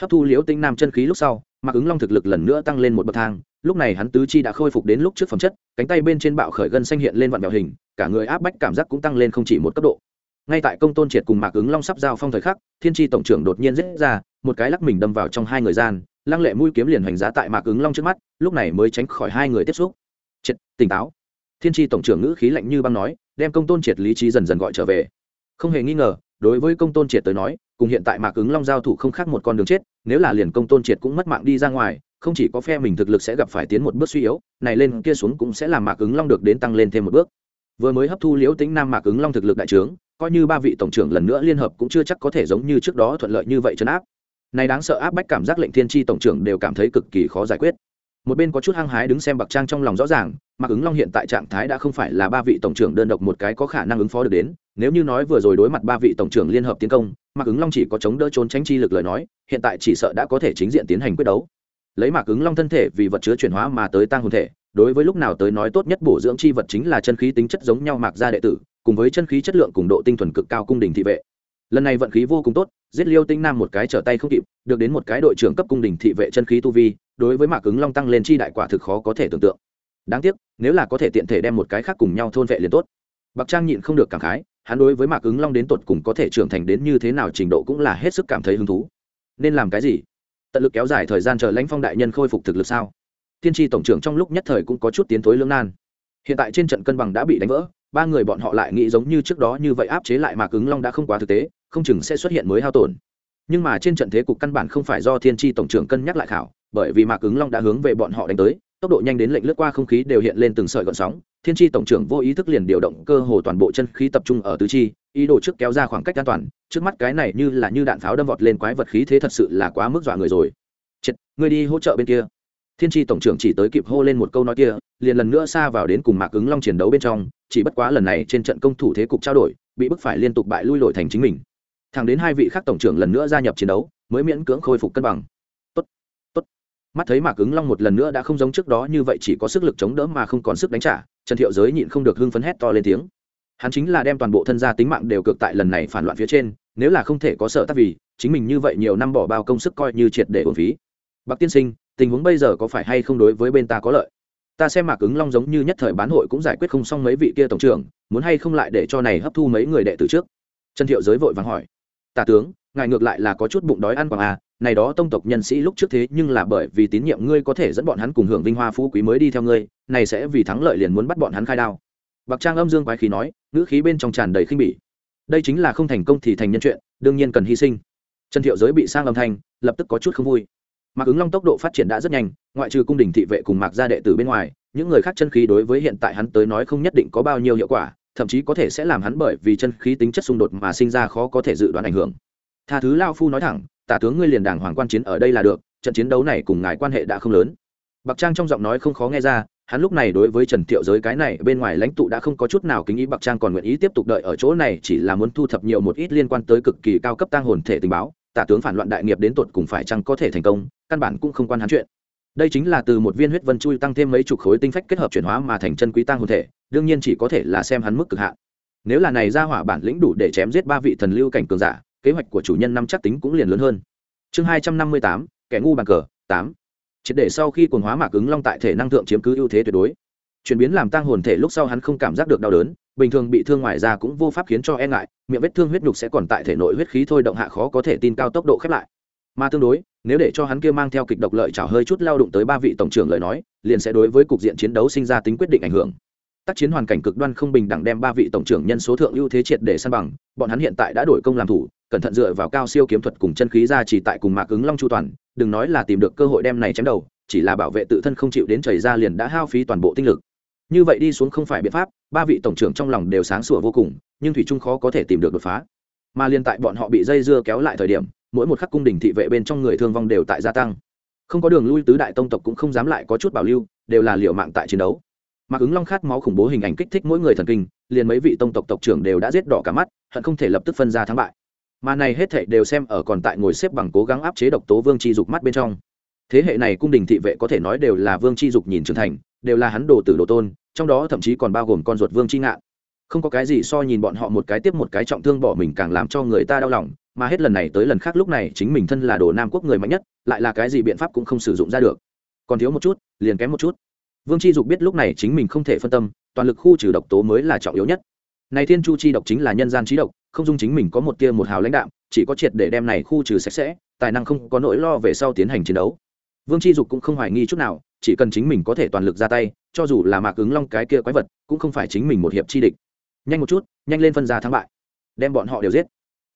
Hấp thu liễu tính nam chân khí lúc sau, mạc ứng long thực lực lần nữa tăng lên một bậc thang, lúc này hắn tứ chi đã khôi phục đến lúc trước phẩm chất, cánh tay bên trên bạo khởi gân xanh hiện lên vạn vẹo hình, cả người áp bách cảm giác cũng tăng lên không chỉ một cấp độ. Ngay tại công tôn triệt cùng mạc ứng long sắp giao phong thời khắc, thiên tri tổng trưởng đột nhiên rết ra, một cái lắc mình đâm vào trong hai người gian lăng lệ mũi kiếm liền hoành giá tại mạc ứng long trước mắt, lúc này mới tránh khỏi hai người tiếp xúc. Triệt, tỉnh táo. Thiên tri tổng trưởng ngữ khí lạnh như băng nói, đem công tôn triệt lý trí dần dần gọi trở về. Không hề nghi ngờ, đối với công tôn triệt tới nói, cùng hiện tại mạc ứng long giao thủ không khác một con đường chết, nếu là liền công tôn triệt cũng mất mạng đi ra ngoài, không chỉ có phe mình thực lực sẽ gặp phải tiến một bước suy yếu, này lên kia xuống cũng sẽ làm mạc ứng long được đến tăng lên thêm một bước. Vừa mới hấp thu liễu tính nam mạc ứng long thực lực đại trướng, coi như ba vị tổng trưởng lần nữa liên hợp cũng chưa chắc có thể giống như trước đó thuận lợi như vậy chấn áp này đáng sợ áp bách cảm giác lệnh thiên tri tổng trưởng đều cảm thấy cực kỳ khó giải quyết. Một bên có chút hăng hái đứng xem bạc trang trong lòng rõ ràng, mạc ứng long hiện tại trạng thái đã không phải là ba vị tổng trưởng đơn độc một cái có khả năng ứng phó được đến. Nếu như nói vừa rồi đối mặt ba vị tổng trưởng liên hợp tiến công, mạc ứng long chỉ có chống đỡ trốn tránh chi lực lời nói, hiện tại chỉ sợ đã có thể chính diện tiến hành quyết đấu. Lấy mạc ứng long thân thể vì vật chứa chuyển hóa mà tới tăng hồn thể, đối với lúc nào tới nói tốt nhất bổ dưỡng chi vật chính là chân khí tính chất giống nhau mạc gia đệ tử, cùng với chân khí chất lượng cùng độ tinh thuần cực cao cung đình thị vệ lần này vận khí vô cùng tốt, giết liêu tinh nam một cái trở tay không kịp, được đến một cái đội trưởng cấp cung đình thị vệ chân khí tu vi, đối với mạc ứng long tăng lên chi đại quả thực khó có thể tưởng tượng. Đáng tiếc, nếu là có thể tiện thể đem một cái khác cùng nhau thôn vệ liền tốt. Bạc trang nhịn không được cảm khái, hắn đối với mạc ứng long đến tột cùng có thể trưởng thành đến như thế nào trình độ cũng là hết sức cảm thấy hứng thú. Nên làm cái gì? Tận lực kéo dài thời gian chờ lãnh phong đại nhân khôi phục thực lực sao? Tiên tri tổng trưởng trong lúc nhất thời cũng có chút tiến thối lưỡng nan. Hiện tại trên trận cân bằng đã bị đánh vỡ, ba người bọn họ lại nghĩ giống như trước đó như vậy áp chế lại mạc ứng long đã không quá thực tế không chừng sẽ xuất hiện mới hao tổn. Nhưng mà trên trận thế cục căn bản không phải do thiên tri tổng trưởng cân nhắc lại khảo, bởi vì mạc ứng long đã hướng về bọn họ đánh tới, tốc độ nhanh đến lệnh lướt qua không khí đều hiện lên từng sợi gọn sóng. Thiên tri tổng trưởng vô ý thức liền điều động cơ hồ toàn bộ chân khí tập trung ở tứ chi, ý đồ trước kéo ra khoảng cách an toàn, trước mắt cái này như là như đạn pháo đâm vọt lên quái vật khí thế thật sự là quá mức dọa người rồi. Chết người đi hỗ trợ bên kia. Thiên tri tổng trưởng chỉ tới kịp hô lên một câu nói kia, liền lần nữa xa vào đến cùng mạc ứng long chiến đấu bên trong, chỉ bất quá lần này trên trận công thủ thế cục trao đổi, bị bức phải liên tục bại lui lội thành chính mình thẳng đến hai vị khác tổng trưởng lần nữa gia nhập chiến đấu, mới miễn cưỡng khôi phục cân bằng. Tốt tốt. Mắt thấy mạc ứng long một lần nữa đã không giống trước đó như vậy chỉ có sức lực chống đỡ mà không còn sức đánh trả, trần thiệu giới nhịn không được hưng phấn hét to lên tiếng. Hắn chính là đem toàn bộ thân gia tính mạng đều cược tại lần này phản loạn phía trên, nếu là không thể có sợ tác vì, chính mình như vậy nhiều năm bỏ bao công sức coi như triệt để ổn phí. Bạc tiên sinh, tình huống bây giờ có phải hay không đối với bên ta có lợi? Ta xem mạc ứng long giống như nhất thời bán hội cũng giải quyết không xong mấy vị kia tổng trưởng, muốn hay không lại để cho này hấp thu mấy người đệ tử trước? Trần thiệu giới vội vàng hỏi tả tướng, ngài ngược lại là có chút bụng đói ăn quảng à này đó tông tộc nhân sĩ lúc trước thế nhưng là bởi vì tín nhiệm ngươi có thể dẫn bọn hắn cùng hưởng vinh hoa phú quý mới đi theo ngươi, này sẽ vì thắng lợi liền muốn bắt bọn hắn khai đao. Bạc trang âm dương quái khí nói, ngữ khí bên trong tràn đầy khinh bỉ. Đây chính là không thành công thì thành nhân chuyện, đương nhiên cần hy sinh. Trần thiệu giới bị sang âm thanh, lập tức có chút không vui. Mạc ứng long tốc độ phát triển đã rất nhanh, ngoại trừ cung đình thị vệ cùng mạc gia đệ tử bên ngoài, những người khác chân khí đối với hiện tại hắn tới nói không nhất định có bao nhiêu hiệu quả thậm chí có thể sẽ làm hắn bởi vì chân khí tính chất xung đột mà sinh ra khó có thể dự đoán ảnh hưởng. Tha thứ lao phu nói thẳng, tả tướng ngươi liền đảng hoàng quan chiến ở đây là được, trận chiến đấu này cùng ngài quan hệ đã không lớn. Bạc trang trong giọng nói không khó nghe ra, hắn lúc này đối với trần thiệu giới cái này bên ngoài lãnh tụ đã không có chút nào kính ý, bạc trang còn nguyện ý tiếp tục đợi ở chỗ này, chỉ là muốn thu thập nhiều một ít liên quan tới cực kỳ cao cấp tăng hồn thể tình báo, tả tướng phản loạn đại nghiệp đến tột cùng phải chăng có thể thành công, căn bản cũng không quan hắn chuyện. Đây chính là từ một viên huyết vân chui tăng thêm mấy chục khối tinh phách kết hợp chuyển hóa mà thành chân quý tăng hồn thể đương nhiên chỉ có thể là xem hắn mức cực hạn. Nếu là này ra hỏa bản lĩnh đủ để chém giết ba vị thần lưu cảnh cường giả, kế hoạch của chủ nhân năm chắc tính cũng liền lớn hơn. Chương hai trăm năm mươi tám, kẻ ngu bàn cờ, tám. Triệt để sau khi cuồng hóa mạc ứng long tại thể năng thượng chiếm cứ ưu thế tuyệt đối. Chuyển biến làm tăng hồn thể lúc sau hắn không cảm giác được đau đớn, bình thường bị thương ngoài ra cũng vô pháp khiến cho e ngại, miệng vết thương huyết nhục sẽ còn tại thể nội huyết khí thôi động hạ khó có thể tin cao tốc độ khép lại. Mà tương đối, nếu để cho hắn kia mang theo kịch độc lợi chảo hơi chút lao đụng tới ba vị tổng trưởng lời nói, liền sẽ đối với cục diện chiến đấu sinh ra tính quyết định ảnh hưởng tác chiến hoàn cảnh cực đoan không bình đẳng đem ba vị tổng trưởng nhân số thượng ưu thế triệt để san bằng, bọn hắn hiện tại đã đổi công làm thủ, cẩn thận dựa vào cao siêu kiếm thuật cùng chân khí ra chỉ tại cùng mạc ứng long chu toàn, đừng nói là tìm được cơ hội đem này chém đầu, chỉ là bảo vệ tự thân không chịu đến chảy ra liền đã hao phí toàn bộ tinh lực. Như vậy đi xuống không phải biện pháp, ba vị tổng trưởng trong lòng đều sáng sủa vô cùng, nhưng thủy trung khó có thể tìm được đột phá. Mà liên tại bọn họ bị dây dưa kéo lại thời điểm, mỗi một khắc cung đình thị vệ bên trong người thương vong đều tại gia tăng. Không có đường lui tứ đại tông tộc cũng không dám lại có chút bảo lưu, đều là liệu mạng tại chiến đấu mặc ứng long khát máu khủng bố hình ảnh kích thích mỗi người thần kinh, liền mấy vị tông tộc tộc trưởng đều đã giết đỏ cả mắt, hận không thể lập tức phân ra thắng bại. Mà này hết thệ đều xem ở còn tại ngồi xếp bằng cố gắng áp chế độc tố vương chi dục mắt bên trong. Thế hệ này cung đình thị vệ có thể nói đều là vương chi dục nhìn trưởng thành, đều là hắn đồ tử đồ tôn, trong đó thậm chí còn bao gồm con ruột vương chi ngạn. Không có cái gì so nhìn bọn họ một cái tiếp một cái trọng thương bỏ mình càng làm cho người ta đau lòng, mà hết lần này tới lần khác lúc này chính mình thân là đồ nam quốc người mạnh nhất, lại là cái gì biện pháp cũng không sử dụng ra được. Còn thiếu một chút, liền kém một chút vương chi dục biết lúc này chính mình không thể phân tâm, toàn lực khu trừ độc tố mới là trọng yếu nhất. Này thiên chu chi độc chính là nhân gian trí độc, không dung chính mình có một tia một hào lãnh đạm, chỉ có triệt để đem này khu trừ sạch sẽ, tài năng không có nỗi lo về sau tiến hành chiến đấu. Vương chi dục cũng không hoài nghi chút nào, chỉ cần chính mình có thể toàn lực ra tay, cho dù là mạc ứng long cái kia quái vật, cũng không phải chính mình một hiệp chi địch. Nhanh một chút, nhanh lên phân ra thắng bại. Đem bọn họ đều giết.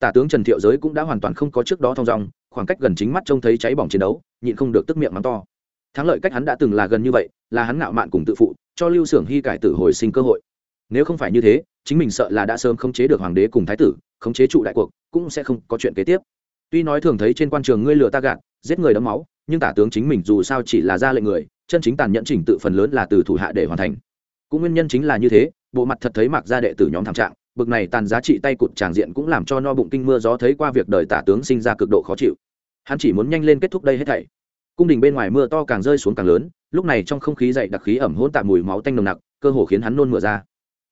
Tả tướng trần thiệu giới cũng đã hoàn toàn không có trước đó thong dong, khoảng cách gần chính mắt trông thấy cháy bỏng chiến đấu, nhịn không được tức miệng mắng to thắng lợi cách hắn đã từng là gần như vậy, là hắn ngạo mạn cùng tự phụ, cho lưu xưởng hy cải tử hồi sinh cơ hội. Nếu không phải như thế, chính mình sợ là đã sớm khống chế được hoàng đế cùng thái tử, khống chế trụ đại cuộc, cũng sẽ không có chuyện kế tiếp. Tuy nói thường thấy trên quan trường ngươi lừa ta gạt, giết người đấm máu, nhưng tả tướng chính mình dù sao chỉ là ra lệnh người, chân chính tàn nhẫn trình tự phần lớn là từ thủ hạ để hoàn thành. Cũng nguyên nhân chính là như thế, bộ mặt thật thấy mặc ra đệ tử nhóm thảm trạng, bực này tàn giá trị tay cụt tràng diện cũng làm cho no bụng kinh mưa gió thấy qua việc đời tả tướng sinh ra cực độ khó chịu. Hắn chỉ muốn nhanh lên kết thúc đây hết thảy cung đình bên ngoài mưa to càng rơi xuống càng lớn, lúc này trong không khí dậy đặc khí ẩm hỗn tạp mùi máu tanh nồng nặc, cơ hồ khiến hắn nôn mửa ra.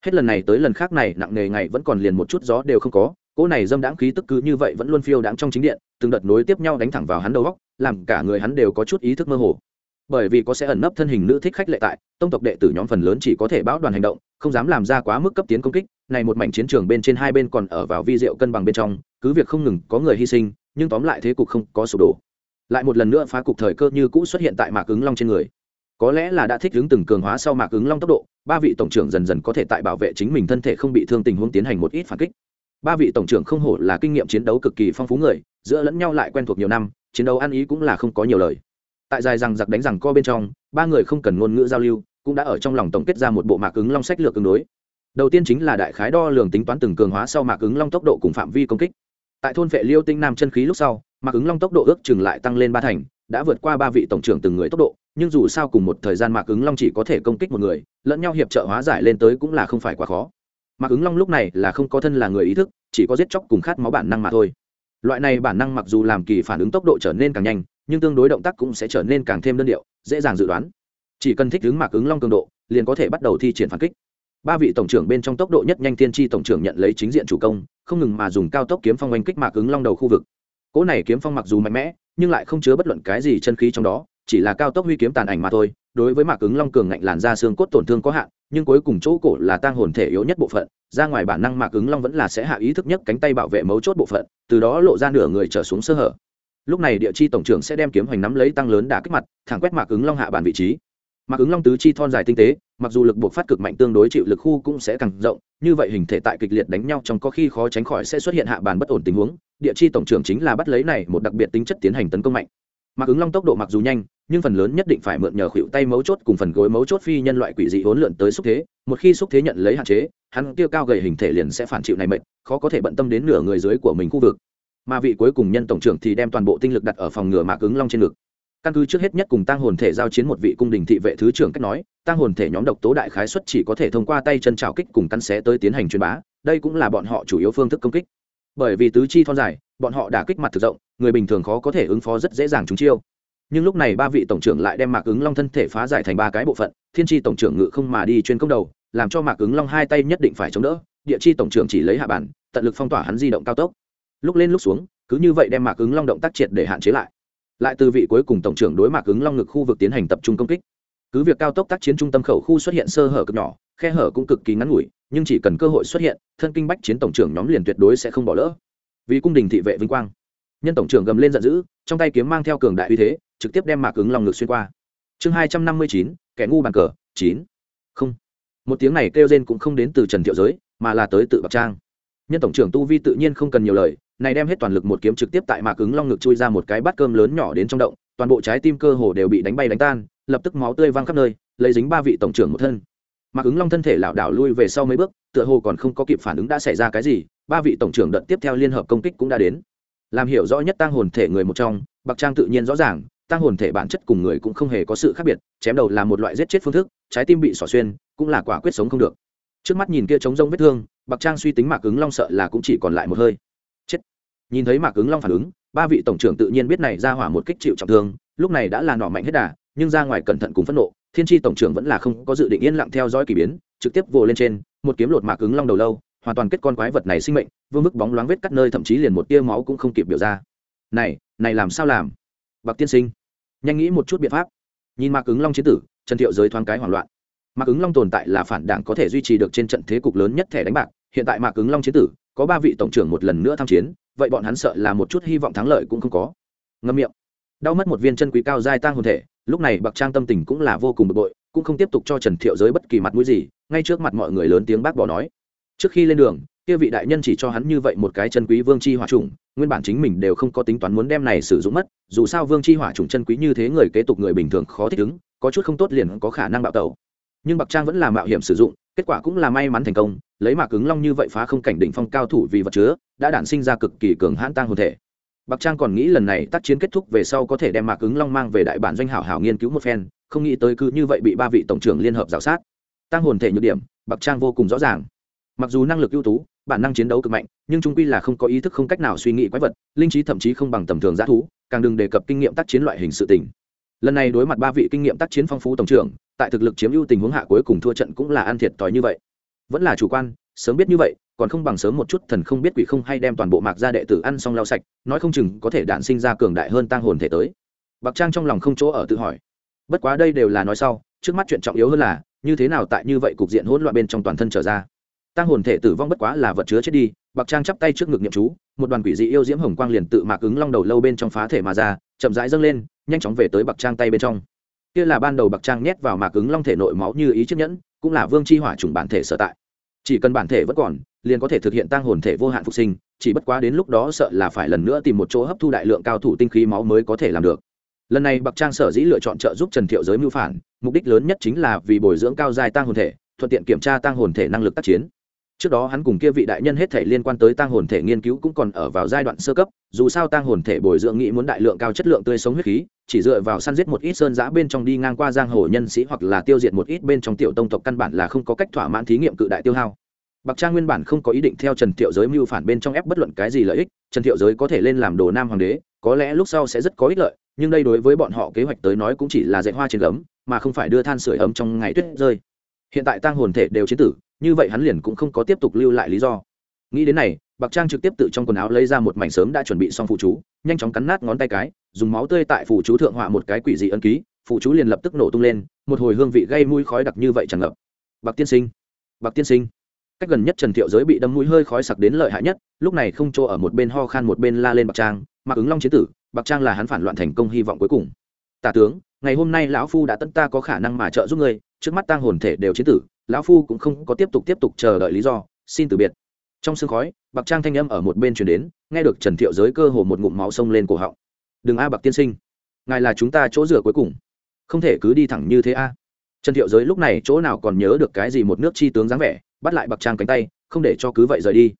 Hết lần này tới lần khác này, nặng nề ngày vẫn còn liền một chút gió đều không có, cỗ này dâm đãng khí tức cứ như vậy vẫn luôn phiêu đãng trong chính điện, từng đợt nối tiếp nhau đánh thẳng vào hắn đầu góc làm cả người hắn đều có chút ý thức mơ hồ. Bởi vì có sẽ ẩn nấp thân hình nữ thích khách lệ tại, tông tộc đệ tử nhóm phần lớn chỉ có thể báo đoàn hành động, không dám làm ra quá mức cấp tiến công kích, này một mảnh chiến trường bên trên hai bên còn ở vào vi diệu cân bằng bên trong, cứ việc không ngừng có người hy sinh, nhưng tóm lại thế cục không có sụp đổ lại một lần nữa phá cục thời cơ như cũ xuất hiện tại mạc ứng long trên người. Có lẽ là đã thích ứng từng cường hóa sau mạc ứng long tốc độ, ba vị tổng trưởng dần dần có thể tại bảo vệ chính mình thân thể không bị thương tình huống tiến hành một ít phản kích. Ba vị tổng trưởng không hổ là kinh nghiệm chiến đấu cực kỳ phong phú người, giữa lẫn nhau lại quen thuộc nhiều năm, chiến đấu ăn ý cũng là không có nhiều lời. Tại dài rằng giặc đánh rằng co bên trong, ba người không cần ngôn ngữ giao lưu, cũng đã ở trong lòng tổng kết ra một bộ mạc ứng long sách lược tương đối. Đầu tiên chính là đại khái đo lường tính toán từng cường hóa sau mạc ứng long tốc độ cùng phạm vi công kích. Tại thôn vệ liêu tinh nam chân khí lúc sau mạc ứng long tốc độ ước chừng lại tăng lên ba thành, đã vượt qua ba vị tổng trưởng từng người tốc độ, nhưng dù sao cùng một thời gian mạc ứng long chỉ có thể công kích một người, lẫn nhau hiệp trợ hóa giải lên tới cũng là không phải quá khó. Mạc ứng long lúc này là không có thân là người ý thức, chỉ có giết chóc cùng khát máu bản năng mà thôi. Loại này bản năng mặc dù làm kỳ phản ứng tốc độ trở nên càng nhanh, nhưng tương đối động tác cũng sẽ trở nên càng thêm đơn điệu, dễ dàng dự đoán. Chỉ cần thích ứng mạc ứng long cường độ, liền có thể bắt đầu thi triển phản kích. Ba vị tổng trưởng bên trong tốc độ nhất nhanh tiên tri tổng trưởng nhận lấy chính diện chủ công, không ngừng mà dùng cao tốc kiếm phong oanh kích mạc ứng long đầu khu vực cỗ này kiếm phong mặc dù mạnh mẽ, nhưng lại không chứa bất luận cái gì chân khí trong đó, chỉ là cao tốc huy kiếm tàn ảnh mà thôi. Đối với mạc ứng long cường ngạnh làn da xương cốt tổn thương có hạn, nhưng cuối cùng chỗ cổ là tang hồn thể yếu nhất bộ phận, ra ngoài bản năng mạc ứng long vẫn là sẽ hạ ý thức nhất cánh tay bảo vệ mấu chốt bộ phận, từ đó lộ ra nửa người trở xuống sơ hở. Lúc này địa chi tổng trưởng sẽ đem kiếm hoành nắm lấy tăng lớn đả kích mặt, thẳng quét mạc ứng long hạ bàn vị trí. Mạc ứng long tứ chi thon dài tinh tế, mặc dù lực buộc phát cực mạnh tương đối chịu lực khu cũng sẽ càng rộng, như vậy hình thể tại kịch liệt đánh nhau trong có khi khó tránh khỏi sẽ xuất hiện hạ bàn bất ổn tình huống địa chi tổng trưởng chính là bắt lấy này một đặc biệt tính chất tiến hành tấn công mạnh. Mạc ứng long tốc độ mặc dù nhanh, nhưng phần lớn nhất định phải mượn nhờ khuỵu tay mấu chốt cùng phần gối mấu chốt phi nhân loại quỷ dị hỗn lượn tới xúc thế. Một khi xúc thế nhận lấy hạn chế, hắn tiêu cao gầy hình thể liền sẽ phản chịu này mệnh khó có thể bận tâm đến nửa người dưới của mình khu vực. Mà vị cuối cùng nhân tổng trưởng thì đem toàn bộ tinh lực đặt ở phòng ngừa mạc ứng long trên ngực. Căn cứ trước hết nhất cùng tăng hồn thể giao chiến một vị cung đình thị vệ thứ trưởng cách nói tăng hồn thể nhóm độc tố đại khái xuất chỉ có thể thông qua tay chân trào kích cùng căn xé tới tiến hành truyền bá, đây cũng là bọn họ chủ yếu phương thức công kích bởi vì tứ chi thon dài, bọn họ đã kích mặt thực rộng, người bình thường khó có thể ứng phó rất dễ dàng chúng chiêu. Nhưng lúc này ba vị tổng trưởng lại đem mạc ứng long thân thể phá giải thành ba cái bộ phận, thiên tri tổng trưởng ngự không mà đi chuyên công đầu, làm cho mạc ứng long hai tay nhất định phải chống đỡ, địa chi tổng trưởng chỉ lấy hạ bản, tận lực phong tỏa hắn di động cao tốc. Lúc lên lúc xuống, cứ như vậy đem mạc ứng long động tác triệt để hạn chế lại. Lại từ vị cuối cùng tổng trưởng đối mạc ứng long ngực khu vực tiến hành tập trung công kích. Cứ việc cao tốc tác chiến trung tâm khẩu khu xuất hiện sơ hở cực nhỏ, khe hở cũng cực kỳ ngắn ngủi nhưng chỉ cần cơ hội xuất hiện, thân kinh bách chiến tổng trưởng nhóm liền tuyệt đối sẽ không bỏ lỡ. Vì cung đình thị vệ vinh quang, nhân tổng trưởng gầm lên giận dữ, trong tay kiếm mang theo cường đại uy thế, trực tiếp đem mạc ứng long ngực xuyên qua. Chương hai trăm năm mươi chín, kẻ ngu bàn cờ, chín. Không. Một tiếng này kêu rên cũng không đến từ trần thiệu giới, mà là tới tự bạc trang. Nhân tổng trưởng tu vi tự nhiên không cần nhiều lời, này đem hết toàn lực một kiếm trực tiếp tại mạc ứng long ngực chui ra một cái bát cơm lớn nhỏ đến trong động, toàn bộ trái tim cơ hồ đều bị đánh bay đánh tan, lập tức máu tươi văng khắp nơi, lấy dính ba vị tổng trưởng một thân mạc ứng long thân thể lảo đảo lui về sau mấy bước, tựa hồ còn không có kịp phản ứng đã xảy ra cái gì, ba vị tổng trưởng đợt tiếp theo liên hợp công kích cũng đã đến. Làm hiểu rõ nhất tăng hồn thể người một trong, bạc trang tự nhiên rõ ràng tăng hồn thể bản chất cùng người cũng không hề có sự khác biệt, chém đầu là một loại giết chết phương thức, trái tim bị xỏ xuyên, cũng là quả quyết sống không được. Trước mắt nhìn kia trống rông vết thương, bạc trang suy tính mạc ứng long sợ là cũng chỉ còn lại một hơi. Chết. Nhìn thấy mạc ứng long phản ứng, ba vị tổng trưởng tự nhiên biết này ra hỏa một kích chịu trọng thương, lúc này đã là nọ mạnh hết đà, nhưng ra ngoài cẩn thận cùng phẫn nộ thiên tri tổng trưởng vẫn là không có dự định yên lặng theo dõi k ỳ biến, trực tiếp vồ lên trên, một kiếm lột mạc ứng long đầu lâu, hoàn toàn kết con quái vật này sinh mệnh, vương mức bóng loáng vết cắt nơi thậm chí liền một tia máu cũng không kịp biểu ra. Này này làm sao làm? Bạc tiên sinh, nhanh nghĩ một chút biện pháp. Nhìn mạc ứng long chiến tử, trần thiệu giới thoáng cái hoảng loạn. Mạc ứng long tồn tại là phản đảng có thể duy trì được trên trận thế cục lớn nhất thẻ đánh bạc, hiện tại mạc ứng long chiến tử, có ba vị tổng trưởng một lần nữa tham chiến, vậy bọn hắn sợ là một chút hy vọng thắng lợi cũng không có. Ngâm miệng. Đau mất một viên chân quý cao dai tăng hồn thể lúc này bạc trang tâm tình cũng là vô cùng bực bội, cũng không tiếp tục cho trần thiệu giới bất kỳ mặt mũi gì, ngay trước mặt mọi người lớn tiếng bác bỏ nói. Trước khi lên đường, kia vị đại nhân chỉ cho hắn như vậy một cái chân quý vương chi hỏa trùng, nguyên bản chính mình đều không có tính toán muốn đem này sử dụng mất, dù sao vương chi hỏa trùng chân quý như thế người kế tục người bình thường khó thích ứng, có chút không tốt liền có khả năng bạo tẩu. Nhưng bạc trang vẫn là mạo hiểm sử dụng, kết quả cũng là may mắn thành công, lấy mạc cứng long như vậy phá không cảnh đỉnh phong cao thủ vì vật chứa, đã đản sinh ra cực kỳ cường hãn tăng hồn thể bạc trang còn nghĩ lần này tác chiến kết thúc về sau có thể đem mạc cứng long mang về đại bản doanh hảo hảo nghiên cứu một phen, không nghĩ tới cứ như vậy bị ba vị tổng trưởng liên hợp giảo sát. Tăng hồn thể nhược điểm, bạc trang vô cùng rõ ràng. Mặc dù năng lực ưu tú, bản năng chiến đấu cực mạnh, nhưng trung quy là không có ý thức không cách nào suy nghĩ quái vật, linh trí thậm chí không bằng tầm thường dã thú, càng đừng đề cập kinh nghiệm tác chiến loại hình sự tình. Lần này đối mặt ba vị kinh nghiệm tác chiến phong phú tổng trưởng, tại thực lực chiếm ưu tình huống hạ cuối cùng thua trận cũng là ăn thiệt tỏi như vậy. Vẫn là chủ quan sớm biết như vậy, còn không bằng sớm một chút thần không biết quỷ không hay đem toàn bộ mạc gia đệ tử ăn xong lau sạch, nói không chừng có thể đạn sinh ra cường đại hơn tăng hồn thể tới. Bạc trang trong lòng không chỗ ở tự hỏi. Bất quá đây đều là nói sau, trước mắt chuyện trọng yếu hơn là, như thế nào tại như vậy cục diện hỗn loạn bên trong toàn thân trở ra. Tăng hồn thể tử vong bất quá là vật chứa chết đi, bạc trang chắp tay trước ngực nhậm chú, một đoàn quỷ dị yêu diễm hồng quang liền tự mạc ứng long đầu lâu bên trong phá thể mà ra, chậm rãi dâng lên, nhanh chóng về tới bạc trang tay bên trong. Kia là ban đầu bạc trang nhét vào mạc ứng long thể nội máu như ý chiếc nhẫn, cũng là vương chi hỏa chủng bản thể sở tại chỉ cần bản thể vẫn còn, liền có thể thực hiện tăng hồn thể vô hạn phục sinh, chỉ bất quá đến lúc đó sợ là phải lần nữa tìm một chỗ hấp thu đại lượng cao thủ tinh khí máu mới có thể làm được. Lần này bạc trang sở dĩ lựa chọn trợ giúp trần thiệu giới mưu phản, mục đích lớn nhất chính là vì bồi dưỡng cao dài tăng hồn thể, thuận tiện kiểm tra tăng hồn thể năng lực tác chiến trước đó hắn cùng kia vị đại nhân hết thể liên quan tới tăng hồn thể nghiên cứu cũng còn ở vào giai đoạn sơ cấp, dù sao tăng hồn thể bồi dưỡng nghĩ muốn đại lượng cao chất lượng tươi sống huyết khí, chỉ dựa vào săn giết một ít sơn giã bên trong đi ngang qua giang hồ nhân sĩ hoặc là tiêu diệt một ít bên trong tiểu tông tộc căn bản là không có cách thỏa mãn thí nghiệm cự đại tiêu hao. Bạc trang nguyên bản không có ý định theo trần thiệu giới mưu phản bên trong ép bất luận cái gì lợi ích, trần thiệu giới có thể lên làm đồ nam hoàng đế, có lẽ lúc sau sẽ rất có ích lợi, nhưng đây đối với bọn họ kế hoạch tới nói cũng chỉ là dạy hoa trên gấm, mà không phải đưa than sửa ấm trong ngày tuyết rơi. Hiện tại tăng hồn thể đều chiến tử như vậy hắn liền cũng không có tiếp tục lưu lại lý do. Nghĩ đến này, bạc trang trực tiếp tự trong quần áo lấy ra một mảnh sớm đã chuẩn bị xong phụ chú, nhanh chóng cắn nát ngón tay cái, dùng máu tươi tại phụ chú thượng họa một cái quỷ dị ân ký, phụ chú liền lập tức nổ tung lên, một hồi hương vị gây mũi khói đặc như vậy tràn ngập. Bạc tiên sinh, bạc tiên sinh. Cách gần nhất trần thiệu giới bị đâm mũi hơi khói sặc đến lợi hại nhất, lúc này không chỗ ở một bên ho khan một bên la lên bạc trang, mặc ứng long chế tử, bạc trang là hắn phản loạn thành công hy vọng cuối cùng. Tả tướng, ngày hôm nay lão phu đã tận ta có khả năng mà trợ giúp ngươi trước mắt tang hồn thể đều chiến tử, lão phu cũng không có tiếp tục tiếp tục chờ đợi lý do, xin từ biệt. Trong sương khói, bạc trang thanh âm ở một bên chuyển đến, nghe được trần thiệu giới cơ hồ một ngụm máu sông lên cổ họng. Đừng a, bạc tiên sinh, ngài là chúng ta chỗ rửa cuối cùng. Không thể cứ đi thẳng như thế a. Trần thiệu giới lúc này chỗ nào còn nhớ được cái gì một nước chi tướng dáng vẻ, bắt lại bạc trang cánh tay, không để cho cứ vậy rời đi.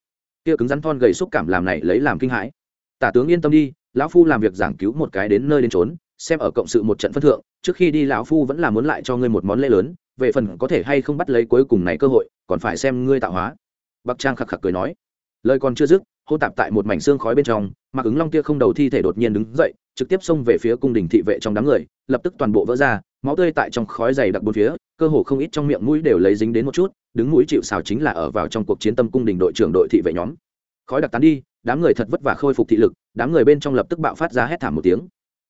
Kia cứng rắn thon gầy xúc cảm làm này lấy làm kinh hãi. Tả tướng yên tâm đi, lão phu làm việc giảng cứu một cái đến nơi đến trốn xem ở cộng sự một trận phân thượng, trước khi đi lão phu vẫn là muốn lại cho ngươi một món lễ lớn, về phần có thể hay không bắt lấy cuối cùng này cơ hội, còn phải xem ngươi tạo hóa. Bắc trang khạc khạc cười nói. Lời còn chưa dứt hô tạp tại một mảnh xương khói bên trong mặc ứng long kia không đầu thi thể đột nhiên đứng dậy, trực tiếp xông về phía cung đình thị vệ trong đám người, lập tức toàn bộ vỡ ra, máu tươi tại trong khói dày đặc bốn phía, cơ hồ không ít trong miệng mũi đều lấy dính đến một chút, đứng mũi chịu xào chính là ở vào trong cuộc chiến tâm cung đình đội trưởng đội thị vệ nhóm. Khói đặc tán đi, đám người thật vất vả khôi phục thị lực, đám người bên trong lập tức bạo phát ra hét thảm một tiếng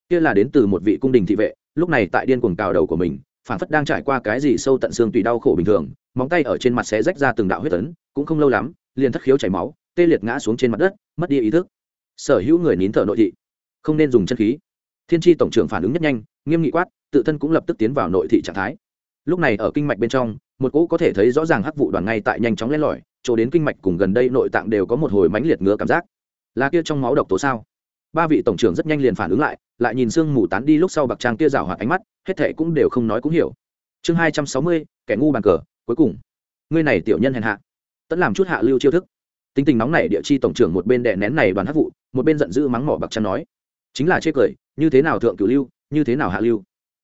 kia là đến từ một vị cung đình thị vệ, lúc này tại điên cuồng cào đầu của mình phản phất đang trải qua cái gì sâu tận xương tùy đau khổ bình thường, móng tay ở trên mặt sẽ rách ra từng đạo huyết tấn cũng không lâu lắm, liền thất khiếu chảy máu, tê liệt ngã xuống trên mặt đất, mất đi ý thức. Sở hữu người nín thở nội thị, không nên dùng chân khí. Thiên tri tổng trưởng phản ứng nhất nhanh, nghiêm nghị quát, tự thân cũng lập tức tiến vào nội thị trạng thái. Lúc này ở kinh mạch bên trong, một cỗ có thể thấy rõ ràng hắc vụ đoàn ngay tại nhanh chóng len lỏi, chỗ đến kinh mạch cùng gần đây nội tạng đều có một hồi mãnh liệt ngứa cảm giác. Là kia trong máu độc tố sao? Ba vị tổng trưởng rất nhanh liền phản ứng lại lại nhìn sương mù tán đi lúc sau bạc trang kia rào hoạt ánh mắt, hết thệ cũng đều không nói cũng hiểu. Chương hai trăm sáu mươi, kẻ ngu bàn cờ, cuối cùng. Ngươi này tiểu nhân hèn hạ. Tẫn làm chút hạ lưu chiêu thức. Tính tình nóng này địa chi tổng trưởng một bên đè nén này đoàn hát vụ, một bên giận dữ mắng mỏ bạc trang nói. Chính là chê cười, như thế nào thượng cửu lưu, như thế nào hạ lưu.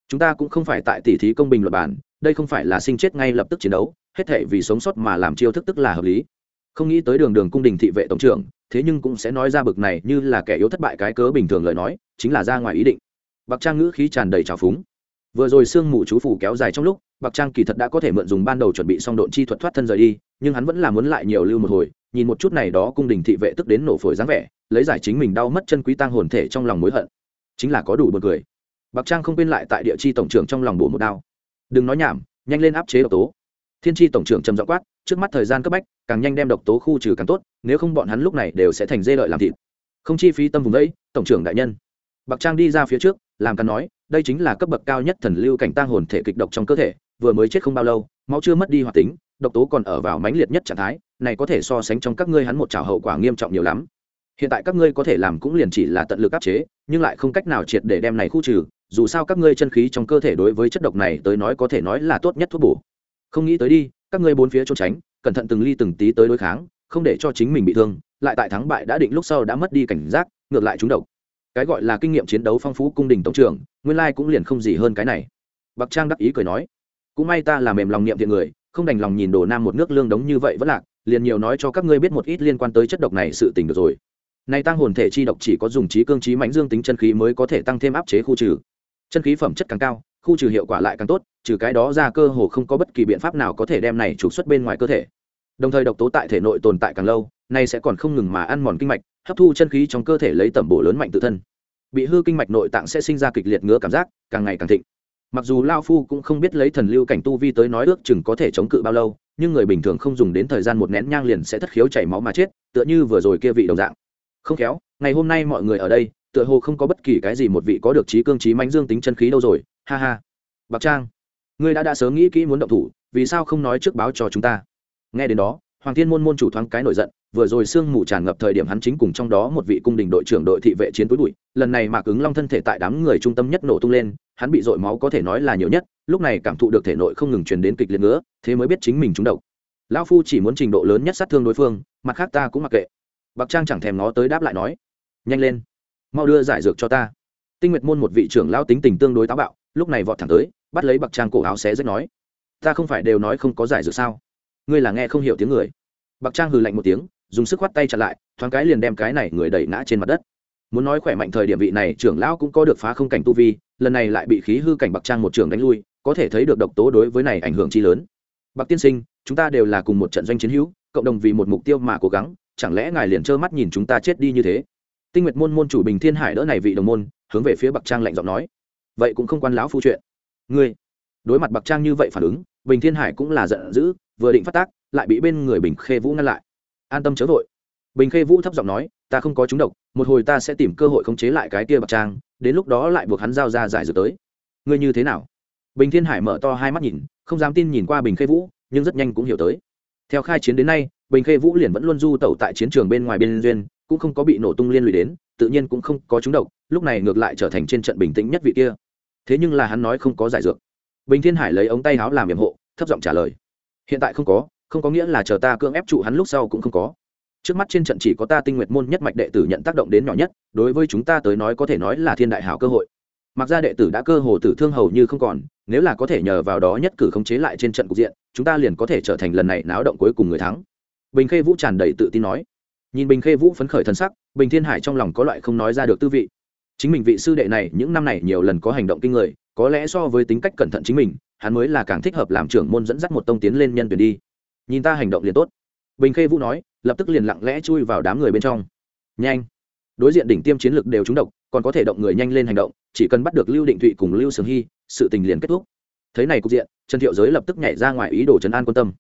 Chúng ta cũng không phải tại tỷ thí công bình luật bản, đây không phải là sinh chết ngay lập tức chiến đấu, hết thể vì sống sót mà làm chiêu thức tức là hợp lý. Không nghĩ tới đường đường cung đình thị vệ tổng trưởng thế nhưng cũng sẽ nói ra bực này như là kẻ yếu thất bại cái cớ bình thường lời nói, chính là ra ngoài ý định. Bạc trang ngữ khí tràn đầy trào phúng. Vừa rồi sương mù chú phủ kéo dài trong lúc, bạc trang kỳ thật đã có thể mượn dùng ban đầu chuẩn bị xong độn chi thuật thoát thân rời đi, nhưng hắn vẫn là muốn lại nhiều lưu một hồi, nhìn một chút này đó cung đình thị vệ tức đến nổ phổi dáng vẻ, lấy giải chính mình đau mất chân quý tăng hồn thể trong lòng mối hận. Chính là có đủ một cười. Bạc trang không quên lại tại địa chi tổng trưởng trong lòng bổ một đao. Đừng nói nhảm, nhanh lên áp chế độc tố. Thiên tri tổng trưởng trầm dọ quát trước mắt thời gian cấp bách, càng nhanh đem độc tố khu trừ càng tốt, nếu không bọn hắn lúc này đều sẽ thành dê lợi làm thịt. Không chi phí tâm vùng đấy tổng trưởng đại nhân. Bạc trang đi ra phía trước, làm cắn nói, đây chính là cấp bậc cao nhất thần lưu cảnh tang hồn thể kịch độc trong cơ thể, vừa mới chết không bao lâu, máu chưa mất đi hoạt tính, độc tố còn ở vào mãnh liệt nhất trạng thái, này có thể so sánh trong các ngươi hắn một trào hậu quả nghiêm trọng nhiều lắm. Hiện tại các ngươi có thể làm cũng liền chỉ là tận lực áp chế, nhưng lại không cách nào triệt để đem này khu trừ, dù sao các ngươi chân khí trong cơ thể đối với chất độc này tới nói có thể nói là tốt nhất thuốc bổ. Không nghĩ tới đi các ngươi bốn phía trốn tránh, cẩn thận từng ly từng tí tới đối kháng, không để cho chính mình bị thương, lại tại thắng bại đã định lúc sau đã mất đi cảnh giác, ngược lại trúng độc. Cái gọi là kinh nghiệm chiến đấu phong phú cung đình tổng trưởng, nguyên lai cũng liền không gì hơn cái này. Bạc trang đắc ý cười nói, cũng may ta là mềm lòng niệm thiện người, không đành lòng nhìn đồ nam một nước lương đống như vậy vẫn lạc, liền nhiều nói cho các ngươi biết một ít liên quan tới chất độc này sự tình được rồi. Nay tăng hồn thể chi độc chỉ có dùng trí cương trí mãnh dương tính chân khí mới có thể tăng thêm áp chế khu trừ. Chân khí phẩm chất càng cao khu trừ hiệu quả lại càng tốt, trừ cái đó ra cơ hồ không có bất kỳ biện pháp nào có thể đem này trục xuất bên ngoài cơ thể. Đồng thời độc tố tại thể nội tồn tại càng lâu, nay sẽ còn không ngừng mà ăn mòn kinh mạch, hấp thu chân khí trong cơ thể lấy tẩm bổ lớn mạnh tự thân. Bị hư kinh mạch nội tạng sẽ sinh ra kịch liệt ngứa cảm giác, càng ngày càng thịnh. Mặc dù lao phu cũng không biết lấy thần lưu cảnh tu vi tới nói ước chừng có thể chống cự bao lâu, nhưng người bình thường không dùng đến thời gian một nén nhang liền sẽ thất khiếu chảy máu mà chết, tựa như vừa rồi kia vị đồng dạng. Không khéo, ngày hôm nay mọi người ở đây, tựa hồ không có bất kỳ cái gì một vị có được trí cương trí mãnh dương tính chân khí đâu rồi ha ha. Bạc trang, ngươi đã đã sớm nghĩ kỹ muốn động thủ, vì sao không nói trước báo cho chúng ta? Nghe đến đó, hoàng thiên môn môn chủ thoáng cái nổi giận, vừa rồi sương mù tràn ngập thời điểm hắn chính cùng trong đó một vị cung đình đội trưởng đội thị vệ chiến túi bụi, lần này mạc ứng long thân thể tại đám người trung tâm nhất nổ tung lên, hắn bị dội máu có thể nói là nhiều nhất, lúc này cảm thụ được thể nội không ngừng truyền đến kịch liệt nữa, thế mới biết chính mình trúng độc. Lão phu chỉ muốn trình độ lớn nhất sát thương đối phương, mặt khác ta cũng mặc kệ. Bạc trang chẳng thèm nó tới đáp lại nói, nhanh lên, mau đưa giải dược cho ta. Tinh nguyệt môn một vị trưởng lao tính tình tương đối táo bạo lúc này vọt thẳng tới, bắt lấy bạc trang cổ áo xé rách nói, ta không phải đều nói không có giải dược sao? Ngươi là nghe không hiểu tiếng người. Bạc trang hừ lạnh một tiếng, dùng sức khoắt tay chặt lại, thoáng cái liền đem cái này người đẩy ngã trên mặt đất. Muốn nói khỏe mạnh thời điểm vị này trưởng lão cũng có được phá không cảnh tu vi, lần này lại bị khí hư cảnh bạc trang một trường đánh lui, có thể thấy được độc tố đối với này ảnh hưởng chi lớn. Bạc tiên sinh, chúng ta đều là cùng một trận doanh chiến hữu, cộng đồng vì một mục tiêu mà cố gắng, chẳng lẽ ngài liền trơ mắt nhìn chúng ta chết đi như thế? Tinh nguyệt môn môn chủ bình thiên hải đỡ này vị đồng môn, hướng về phía bạc trang lạnh giọng nói vậy cũng không quan lão phu chuyện. Ngươi, đối mặt bạc trang như vậy phản ứng, bình thiên hải cũng là giận dữ, vừa định phát tác, lại bị bên người bình khê vũ ngăn lại. An tâm chớ vội. Bình khê vũ thấp giọng nói, ta không có chúng độc, một hồi ta sẽ tìm cơ hội khống chế lại cái tia bạc trang, đến lúc đó lại buộc hắn giao ra giải dược tới. Ngươi như thế nào? Bình thiên hải mở to hai mắt nhìn, không dám tin nhìn qua bình khê vũ, nhưng rất nhanh cũng hiểu tới. Theo khai chiến đến nay, bình khê vũ liền vẫn luôn du tẩu tại chiến trường bên ngoài biên duyên, cũng không có bị nổ tung liên lụy đến, tự nhiên cũng không có chúng độc, lúc này ngược lại trở thành trên trận bình tĩnh nhất vị kia thế nhưng là hắn nói không có giải dược. Bình thiên hải lấy ống tay áo làm nhiệm hộ, thấp giọng trả lời. Hiện tại không có không có nghĩa là chờ ta cưỡng ép trụ hắn lúc sau cũng không có. Trước mắt trên trận chỉ có ta tinh nguyệt môn nhất mạch đệ tử nhận tác động đến nhỏ nhất, đối với chúng ta tới nói có thể nói là thiên đại hảo cơ hội. Mặc ra đệ tử đã cơ hồ tử thương hầu như không còn, nếu là có thể nhờ vào đó nhất cử khống chế lại trên trận cục diện, chúng ta liền có thể trở thành lần này náo động cuối cùng người thắng. Bình khê vũ tràn đầy tự tin nói. Nhìn bình khê vũ phấn khởi thân sắc, bình thiên hải trong lòng có loại không nói ra được tư vị chính mình vị sư đệ này những năm này nhiều lần có hành động kinh người, có lẽ so với tính cách cẩn thận chính mình, hắn mới là càng thích hợp làm trưởng môn dẫn dắt một tông tiến lên nhân tuyển đi. Nhìn ta hành động liền tốt. Bình khê vũ nói, lập tức liền lặng lẽ chui vào đám người bên trong. Nhanh. Đối diện đỉnh tiêm chiến lược đều trúng độc, còn có thể động người nhanh lên hành động, chỉ cần bắt được lưu định thụy cùng lưu sướng hy, sự tình liền kết thúc. Thấy này cục diện, trần thiệu giới lập tức nhảy ra ngoài ý đồ trấn an quân tâm.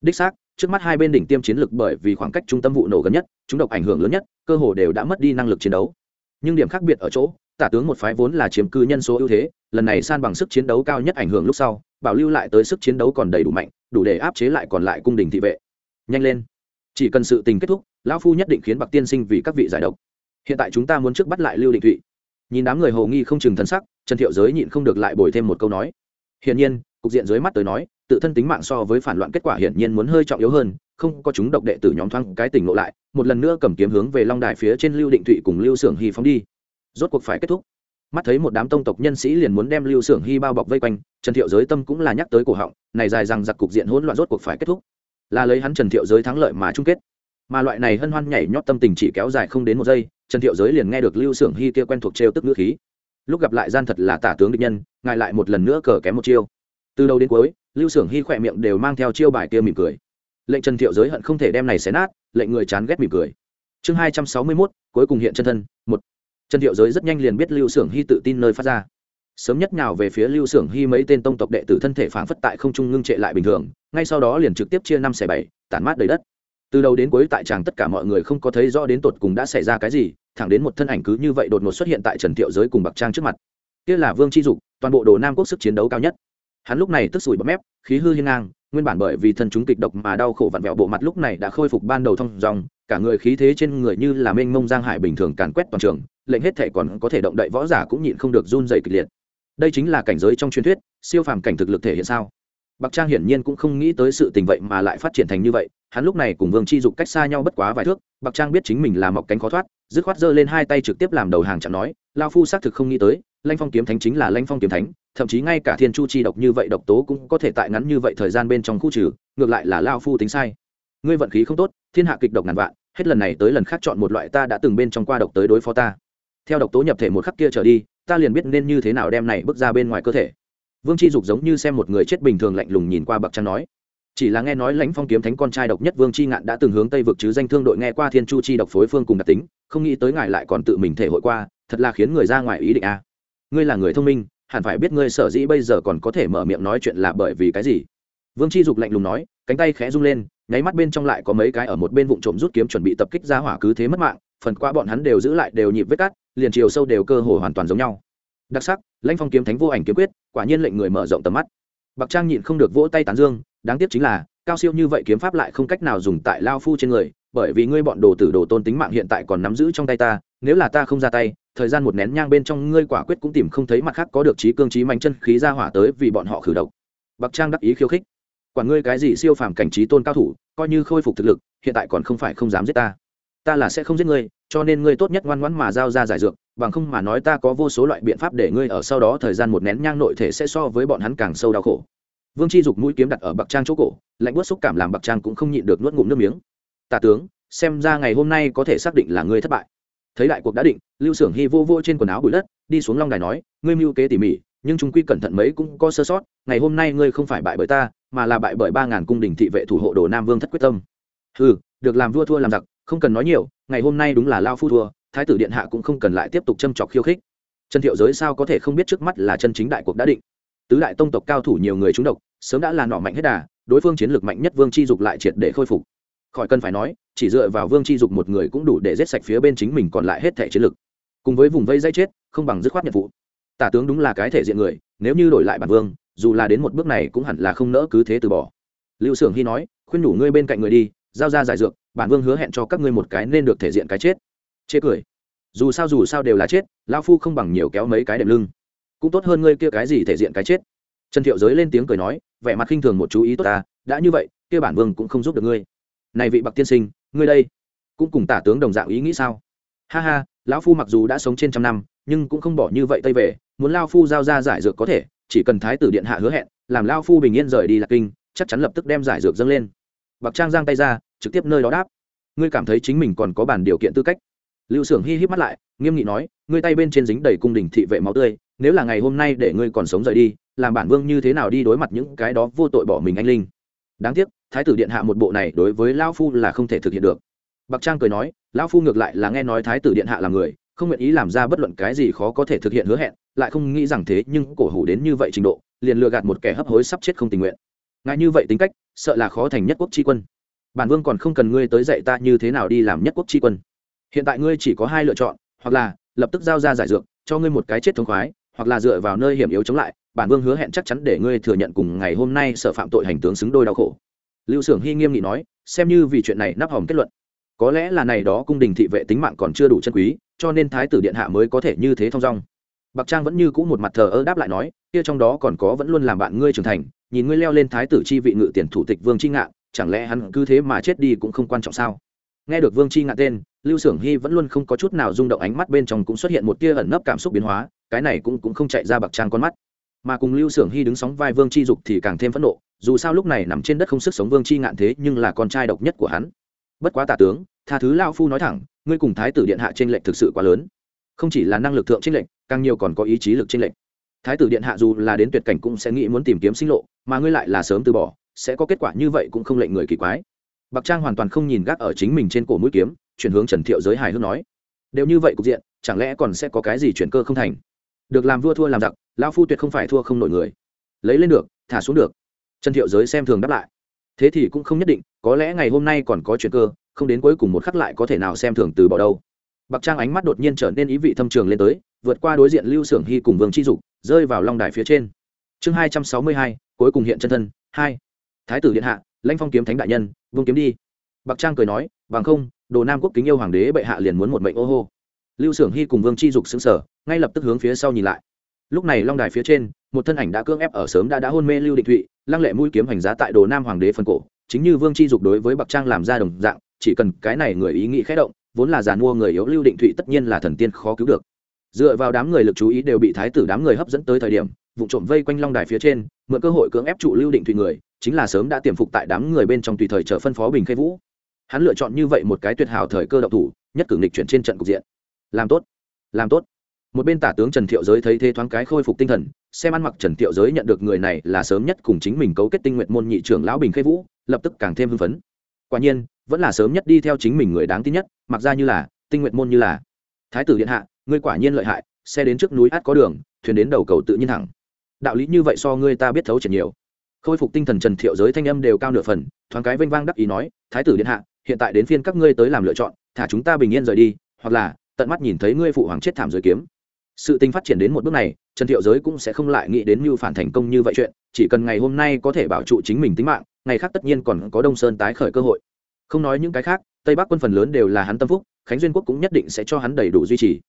Đích xác, trước mắt hai bên đỉnh tiêm chiến lược bởi vì khoảng cách trung tâm vụ nổ gần nhất chúng độc ảnh hưởng lớn nhất, cơ hồ đều đã mất đi năng lực chiến đấu nhưng điểm khác biệt ở chỗ, tả tướng một phái vốn là chiếm cư nhân số ưu thế, lần này san bằng sức chiến đấu cao nhất ảnh hưởng lúc sau, bảo lưu lại tới sức chiến đấu còn đầy đủ mạnh, đủ để áp chế lại còn lại cung đình thị vệ. Nhanh lên. Chỉ cần sự tình kết thúc, lão phu nhất định khiến bạc tiên sinh vì các vị giải độc. Hiện tại chúng ta muốn trước bắt lại lưu định thụy. Nhìn đám người hồ nghi không chừng thân sắc, trần thiệu giới nhịn không được lại bồi thêm một câu nói. Hiển nhiên, cục diện dưới mắt tới nói, tự thân tính mạng so với phản loạn kết quả hiển nhiên muốn hơi trọng yếu hơn không có chúng độc đệ tử nhóm thoáng cái tỉnh lộ lại, một lần nữa cầm kiếm hướng về long đài phía trên lưu định thụy cùng lưu xưởng hy phóng đi. Rốt cuộc phải kết thúc. Mắt thấy một đám tông tộc nhân sĩ liền muốn đem lưu xưởng hy bao bọc vây quanh, trần thiệu giới tâm cũng là nhắc tới cổ họng, này dài rằng giặc cục diện hỗn loạn rốt cuộc phải kết thúc. Là lấy hắn trần thiệu giới thắng lợi mà chung kết. Mà loại này hân hoan nhảy nhót tâm tình chỉ kéo dài không đến một giây, trần thiệu giới liền nghe được lưu xưởng hy kia quen thuộc trêu tức ngữ khí. Lúc gặp lại gian thật là tả tướng địch nhân, ngài lại một lần nữa cờ kém một chiêu. Từ đầu đến cuối, lưu xưởng hy khỏe miệng đều mang theo chiêu bài kia mỉm cười lệnh trần thiệu giới hận không thể đem này xé nát, lệnh người chán ghét mỉm cười. Chương hai trăm sáu mươi mốt, cuối cùng hiện chân thân, một. Trần thiệu giới rất nhanh liền biết lưu xưởng hy tự tin nơi phát ra. Sớm nhất nào về phía lưu xưởng hy mấy tên tông tộc đệ tử thân thể phản phất tại không trung ngưng trệ lại bình thường, ngay sau đó liền trực tiếp chia năm xẻ bảy, tản mát đầy đất. Từ đầu đến cuối tại tràng tất cả mọi người không có thấy rõ đến tột cùng đã xảy ra cái gì, thẳng đến một thân ảnh cứ như vậy đột ngột xuất hiện tại trần thiệu giới cùng bạc trang trước mặt. Kia là vương chi dục, toàn bộ đồ nam quốc sức chiến đấu cao nhất. Hắn lúc này tức sủi bấm mép, khí hư hiên ngang nguyên bản bởi vì thân chúng kịch độc mà đau khổ vặn vẹo bộ mặt lúc này đã khôi phục ban đầu thông dòng cả người khí thế trên người như là mênh mông giang hải bình thường càn quét toàn trường lệnh hết thể còn có thể động đậy võ giả cũng nhịn không được run dày kịch liệt. Đây chính là cảnh giới trong truyền thuyết siêu phàm cảnh thực lực thể hiện sao? Bạc Trang hiển nhiên cũng không nghĩ tới sự tình vậy mà lại phát triển thành như vậy, hắn lúc này cùng Vương Chi Dục cách xa nhau bất quá vài thước, Bạc Trang biết chính mình là mọc cánh khó thoát, dứt khoát giơ lên hai tay trực tiếp làm đầu hàng chẳng nói, lão phu xác thực không nghĩ tới, Lanh Phong kiếm thánh chính là Lanh Phong kiếm thánh, thậm chí ngay cả Thiên Chu chi độc như vậy độc tố cũng có thể tại ngắn như vậy thời gian bên trong khu trừ, ngược lại là lao phu tính sai. Ngươi vận khí không tốt, thiên hạ kịch độc ngàn vạn, hết lần này tới lần khác chọn một loại ta đã từng bên trong qua độc tới đối phó ta. Theo độc tố nhập thể một khắc kia trở đi, ta liền biết nên như thế nào đem này bước ra bên ngoài cơ thể vương chi dục giống như xem một người chết bình thường lạnh lùng nhìn qua bậc trang nói chỉ là nghe nói lãnh phong kiếm thánh con trai độc nhất vương chi ngạn đã từng hướng tây vực chứ danh thương đội nghe qua thiên chu chi độc phối phương cùng đặc tính không nghĩ tới ngài lại còn tự mình thể hội qua thật là khiến người ra ngoài ý định a ngươi là người thông minh hẳn phải biết ngươi sở dĩ bây giờ còn có thể mở miệng nói chuyện là bởi vì cái gì? Vương chi dục lạnh lùng nói, cánh tay khẽ rung lên, nháy mắt bên trong lại có mấy cái ở một bên vụ trộm rút kiếm chuẩn bị tập kích ra hỏa cứ thế mất mạng, phần qua bọn hắn đều giữ lại đều nhịp vết cắt, liền chiều sâu đều cơ hồ hoàn toàn giống nhau. Đặc sắc, lãnh phong kiếm thánh vô ảnh kiếm quyết, quả nhiên lệnh người mở rộng tầm mắt. Bạc trang nhịn không được vỗ tay tán dương, đáng tiếc chính là, cao siêu như vậy kiếm pháp lại không cách nào dùng tại lao phu trên người, bởi vì ngươi bọn đồ tử đồ tôn tính mạng hiện tại còn nắm giữ trong tay ta, nếu là ta không ra tay thời gian một nén nhang bên trong ngươi quả quyết cũng tìm không thấy mặt khác có được trí cương trí mạnh chân khí ra hỏa tới vì bọn họ khử độc. Bạc trang đắc ý khiêu khích. Quản ngươi cái gì siêu phàm cảnh trí tôn cao thủ, coi như khôi phục thực lực, hiện tại còn không phải không dám giết ta. Ta là sẽ không giết ngươi, cho nên ngươi tốt nhất ngoan ngoãn mà giao ra giải dược, bằng không mà nói ta có vô số loại biện pháp để ngươi ở sau đó thời gian một nén nhang nội thể sẽ so với bọn hắn càng sâu đau khổ. Vương chi dục mũi kiếm đặt ở bậc trang chỗ cổ, lạnh bớt xúc cảm làm bậc trang cũng không nhịn được nuốt ngụm nước miếng. Tả tướng, xem ra ngày hôm nay có thể xác định là ngươi thất bại thấy đại cuộc đã định, lưu xưởng hy vô vô trên quần áo bụi đất, đi xuống long đài nói, ngươi mưu kế tỉ mỉ, nhưng chúng quy cẩn thận mấy cũng có sơ sót, ngày hôm nay ngươi không phải bại bởi ta, mà là bại bởi ba ngàn cung đình thị vệ thủ hộ đồ nam vương thất quyết tâm. Ừ được làm vua thua làm giặc, không cần nói nhiều, ngày hôm nay đúng là lao phu thua, thái tử điện hạ cũng không cần lại tiếp tục châm trọc khiêu khích. Trần thiệu giới sao có thể không biết trước mắt là chân chính đại cuộc đã định? Tứ đại tông tộc cao thủ nhiều người trúng độc, sớm đã là nọ mạnh hết đà, đối phương chiến lược mạnh nhất vương chi dục lại triệt để khôi phục khỏi cần phải nói, chỉ dựa vào vương chi dục một người cũng đủ để giết sạch phía bên chính mình còn lại hết thể chiến lực. Cùng với vùng vây dây chết, không bằng dứt khoát nhiệm vụ. Tả tướng đúng là cái thể diện người, nếu như đổi lại bản vương, dù là đến một bước này cũng hẳn là không nỡ cứ thế từ bỏ. Lưu s ư ở n g hy nói, khuyên nhủ ngươi bên cạnh người đi, giao ra giải dược, bản vương hứa hẹn cho các ngươi một cái nên được thể diện cái chết. Chê cười. Dù sao dù sao đều là chết lao phu không bằng nhiều kéo mấy cái đệm lưng. Cũng tốt hơn ngươi kia cái gì thể diện cái chết. Trần thiệu giới lên tiếng cười nói, vẻ mặt khinh thường một chú ý tốt ta, đã như vậy, kia bản vương cũng không giúp được ngươi này vị bậc tiên sinh, ngươi đây cũng cùng tả tướng đồng dạng ý nghĩ sao? Ha ha, lão phu mặc dù đã sống trên trăm năm, nhưng cũng không bỏ như vậy tây về, muốn lao phu giao ra giải dược có thể, chỉ cần thái tử điện hạ hứa hẹn, làm lao phu bình yên rời đi lạc kinh, chắc chắn lập tức đem giải dược dâng lên. Bạc trang giang tay ra, trực tiếp nơi đó đáp. Ngươi cảm thấy chính mình còn có bản điều kiện tư cách? Lưu s hi hít mắt lại, nghiêm nghị nói, ngươi tay bên trên dính đầy cung đình thị vệ máu tươi, nếu là ngày hôm nay để ngươi còn sống rời đi, làm bản vương như thế nào đi đối mặt những cái đó vô tội bỏ mình anh linh? Đáng tiếc thái tử điện hạ một bộ này đối với lao phu là không thể thực hiện được. Bạc trang cười nói lao phu ngược lại là nghe nói thái tử điện hạ là người, không nguyện ý làm ra bất luận cái gì khó có thể thực hiện hứa hẹn, lại không nghĩ rằng thế nhưng cổ hủ đến như vậy trình độ, liền lừa gạt một kẻ hấp hối sắp chết không tình nguyện. Ngại như vậy tính cách, sợ là khó thành nhất quốc tri quân. Bản vương còn không cần ngươi tới dạy ta như thế nào đi làm nhất quốc tri quân. Hiện tại ngươi chỉ có hai lựa chọn, hoặc là lập tức giao ra giải dược, cho ngươi một cái chết thống khoái, hoặc là dựa vào nơi hiểm yếu chống lại, bản vương hứa hẹn chắc chắn để ngươi thừa nhận cùng ngày hôm nay sở phạm tội hành tướng xứng đôi đau khổ lưu xưởng hy nghiêm nghị nói xem như vì chuyện này nắp hỏng kết luận. Có lẽ là này đó cung đình thị vệ tính mạng còn chưa đủ chân quý cho nên thái tử điện hạ mới có thể như thế thong dong. Bạc trang vẫn như cũ một mặt thờ ơ đáp lại nói kia trong đó còn có vẫn luôn làm bạn ngươi trưởng thành nhìn ngươi leo lên thái tử chi vị ngự tiền thủ tịch vương chi Ngạ, chẳng lẽ hắn cứ thế mà chết đi cũng không quan trọng sao? Nghe được vương chi Ngạ tên lưu xưởng hy vẫn luôn không có chút nào rung động ánh mắt bên trong cũng xuất hiện một tia ẩn nấp cảm xúc biến hóa cái này cũng cũng không chạy ra bạc trang con mắt mà cùng lưu xưởng hy đứng sóng vai vương chi dục thì càng thêm phẫn nộ, dù sao lúc này nằm trên đất không sức sống vương chi ngạn thế nhưng là con trai độc nhất của hắn. Bất quá tả tướng, tha thứ lao phu nói thẳng, ngươi cùng thái tử điện hạ trên lệnh thực sự quá lớn. Không chỉ là năng lực thượng trên lệnh càng nhiều còn có ý chí lực trên lệnh thái tử điện hạ dù là đến tuyệt cảnh cũng sẽ nghĩ muốn tìm kiếm sinh lộ, mà ngươi lại là sớm từ bỏ, sẽ có kết quả như vậy cũng không lệnh người kỳ quái. Bạc trang hoàn toàn không nhìn gác ở chính mình trên cổ mũi kiếm, chuyển hướng trần thiệu giới hài hước nói, đều như vậy cục diện, chẳng lẽ còn sẽ có cái gì chuyển cơ không thành? Được làm vua thua làm giặc, lão phu tuyệt không phải thua không nổi người. Lấy lên được, thả xuống được. Trần thiệu giới xem thường đáp lại. Thế thì cũng không nhất định, có lẽ ngày hôm nay còn có chuyện cơ, không đến cuối cùng một khắc lại có thể nào xem thường từ bỏ đâu. Bạc trang ánh mắt đột nhiên trở nên ý vị thâm trường lên tới, vượt qua đối diện lưu xưởng hy cùng vương chi dục, rơi vào long đài phía trên. Chương hai trăm sáu mươi hai, cuối cùng hiện chân thân, hai. Thái tử điện hạ, lãnh phong kiếm thánh đại nhân, vương kiếm đi. Bạc trang cười nói, bằng không, đồ nam quốc kính yêu hoàng đế bệ hạ liền muốn một mệnh ô hô lưu xưởng hy cùng vương chi dục xứng sở ngay lập tức hướng phía sau nhìn lại. Lúc này long đài phía trên, một thân ảnh đã cưỡng ép ở sớm đã đã hôn mê lưu định thụy, lăng lệ mũi kiếm hành giá tại đồ nam hoàng đế phân cổ, chính như vương chi dục đối với bạc trang làm ra đồng dạng, chỉ cần cái này người ý nghĩ khẽ động, vốn là giàn mua người yếu lưu định thụy tất nhiên là thần tiên khó cứu được. Dựa vào đám người lực chú ý đều bị thái tử đám người hấp dẫn tới thời điểm, vụ trộm vây quanh long đài phía trên, mượn cơ hội cưỡng ép trụ lưu định thụy người, chính là sớm đã tiềm phục tại đám người bên trong tùy thời chờ phân phó bình khê vũ. Hắn lựa chọn như vậy một cái tuyệt hảo thời cơ độc thủ, nhất cử nghịch chuyển trên trận cục diện làm tốt. Làm tốt. Một bên tả tướng trần thiệu giới thấy thế thoáng cái khôi phục tinh thần, xem ăn mặc trần thiệu giới nhận được người này là sớm nhất cùng chính mình cấu kết tinh nguyện môn nhị trưởng lão bình khê vũ, lập tức càng thêm hưng phấn. Quả nhiên, vẫn là sớm nhất đi theo chính mình người đáng tin nhất, mặc ra như là, tinh nguyện môn như là. Thái tử điện hạ, ngươi quả nhiên lợi hại, xe đến trước núi át có đường, thuyền đến đầu cầu tự nhiên thẳng. Đạo lý như vậy so ngươi ta biết thấu triệt nhiều. Khôi phục tinh thần trần thiệu giới thanh âm đều cao nửa phần, thoáng cái vênh vang đắc ý nói, thái tử điện hạ, hiện tại đến phiên các ngươi tới làm lựa chọn, thả chúng ta bình yên rời đi, hoặc là tận mắt nhìn thấy ngươi phụ hoàng chết thảm dưới kiếm. Sự tình phát triển đến một bước này, trần thiệu giới cũng sẽ không lại nghĩ đến mưu phản thành công như vậy chuyện, chỉ cần ngày hôm nay có thể bảo trụ chính mình tính mạng, ngày khác tất nhiên còn có đông sơn tái khởi cơ hội. Không nói những cái khác, tây bắc quân phần lớn đều là hắn tâm phúc, khánh duyên quốc cũng nhất định sẽ cho hắn đầy đủ duy trì.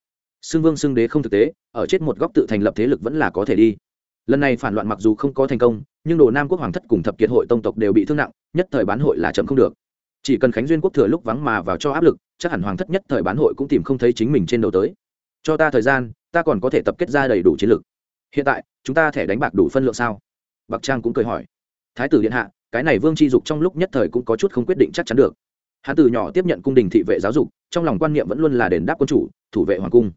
Xưng vương xưng đế không thực tế, ở chết một góc tự thành lập thế lực vẫn là có thể đi. Lần này phản loạn mặc dù không có thành công, nhưng đồ nam quốc hoàng thất cùng thập kiệt hội tông tộc đều bị thương nặng, nhất thời bán hội là chậm không được. Chỉ cần khánh duyên quốc thừa lúc vắng mà vào cho áp lực chắc hẳn hoàng thất nhất thời bán hội cũng tìm không thấy chính mình trên đầu tới. Cho ta thời gian, ta còn có thể tập kết ra đầy đủ chiến lược hiện tại, chúng ta thẻ đánh bạc đủ phân lượng sao? Bạc trang cũng cười hỏi. Thái tử điện hạ, cái này vương tri dục trong lúc nhất thời cũng có chút không quyết định chắc chắn được. Hắn từ nhỏ tiếp nhận cung đình thị vệ giáo dục, trong lòng quan niệm vẫn luôn là đền đáp quân chủ, thủ vệ hoàng cung.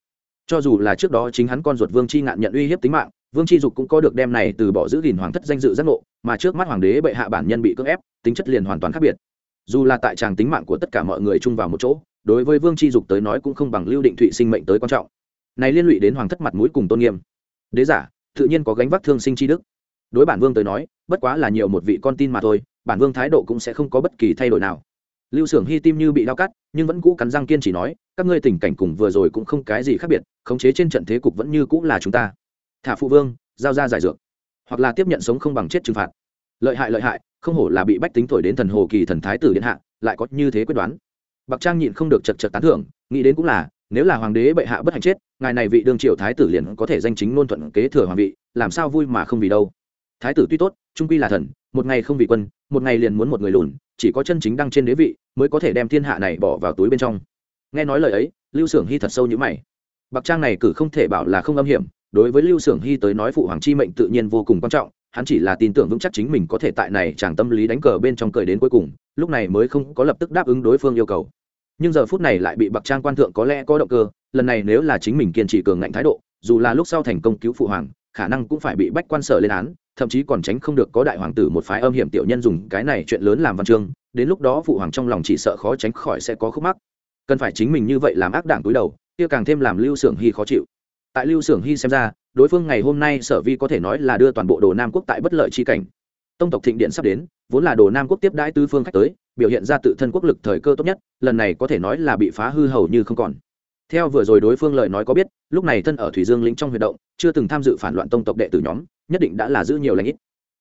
Cho dù là trước đó chính hắn con ruột vương c h i ngạn nhận uy hiếp tính mạng, vương c h i dục cũng có được đem này từ bỏ giữ gìn hoàng thất danh dự giác ngộ, mà trước mắt hoàng đế bệ hạ bản nhân bị cưỡng ép, tính chất liền hoàn toàn khác biệt. Dù là tại tràng tính mạng của tất cả mọi người chung vào một chỗ đối với vương tri dục tới nói cũng không bằng lưu định thụy sinh mệnh tới quan trọng này liên lụy đến hoàng thất mặt mũi cùng tôn nghiêm đế giả tự nhiên có gánh vác thương sinh tri đức đối bản vương tới nói bất quá là nhiều một vị con tin mà thôi bản vương thái độ cũng sẽ không có bất kỳ thay đổi nào lưu xưởng hy tim như bị đau cắt nhưng vẫn cũ cắn răng kiên chỉ nói các ngươi tình cảnh cùng vừa rồi cũng không cái gì khác biệt khống chế trên trận thế cục vẫn như cũ là chúng ta thả phụ vương giao ra giải dược hoặc là tiếp nhận sống không bằng chết trừng phạt lợi hại lợi hại không hổ là bị bách tính thổi đến thần hồ kỳ thần thái tử điện hạ lại có như thế quyết đoán bạc trang nhịn không được chật chật tán thưởng, nghĩ đến cũng là, nếu là hoàng đế bệ hạ bất hạnh chết, ngài này vị đương triều thái tử liền có thể danh chính ngôn thuận kế thừa hoàng vị, làm sao vui mà không vì đâu. Thái tử tuy tốt, trung quy là thần, một ngày không vì quân, một ngày liền muốn một người lùn, chỉ có chân chính đăng trên đế vị mới có thể đem thiên hạ này bỏ vào túi bên trong. Nghe nói lời ấy, lưu xưởng hy thật sâu như mày. Bạc trang này cử không thể bảo là không âm hiểm, đối với lưu xưởng hy tới nói phụ hoàng chi mệnh tự nhiên vô cùng quan trọng, hắn chỉ là tin tưởng vững chắc chính mình có thể tại này chàng tâm lý đánh cờ bên trong cười đến cuối cùng lúc này mới không có lập tức đáp ứng đối phương yêu cầu. Nhưng giờ phút này lại bị bạc trang quan thượng có lẽ có động cơ, lần này nếu là chính mình kiên trì cường ngạnh thái độ, dù là lúc sau thành công cứu phụ hoàng, khả năng cũng phải bị bách quan sở lên án, thậm chí còn tránh không được có đại hoàng tử một phái âm hiểm tiểu nhân dùng cái này chuyện lớn làm văn chương, đến lúc đó phụ hoàng trong lòng chỉ sợ khó tránh khỏi sẽ có khúc mắc. Cần phải chính mình như vậy làm ác đảng túi đầu, kia càng thêm làm lưu xưởng hy khó chịu. Tại lưu xưởng hy xem ra, đối phương ngày hôm nay sở vi có thể nói là đưa toàn bộ đồ nam quốc tại bất lợi chi cảnh. Tông tộc thịnh điện sắp đến vốn là đồ nam quốc tiếp đãi tứ phương khách tới, biểu hiện ra tự thân quốc lực thời cơ tốt nhất, lần này có thể nói là bị phá hư hầu như không còn. Theo vừa rồi đối phương lời nói có biết, lúc này thân ở thủy dương lĩnh trong huy động, chưa từng tham dự phản loạn tông tộc đệ tử nhóm, nhất định đã là giữ nhiều lãnh ít.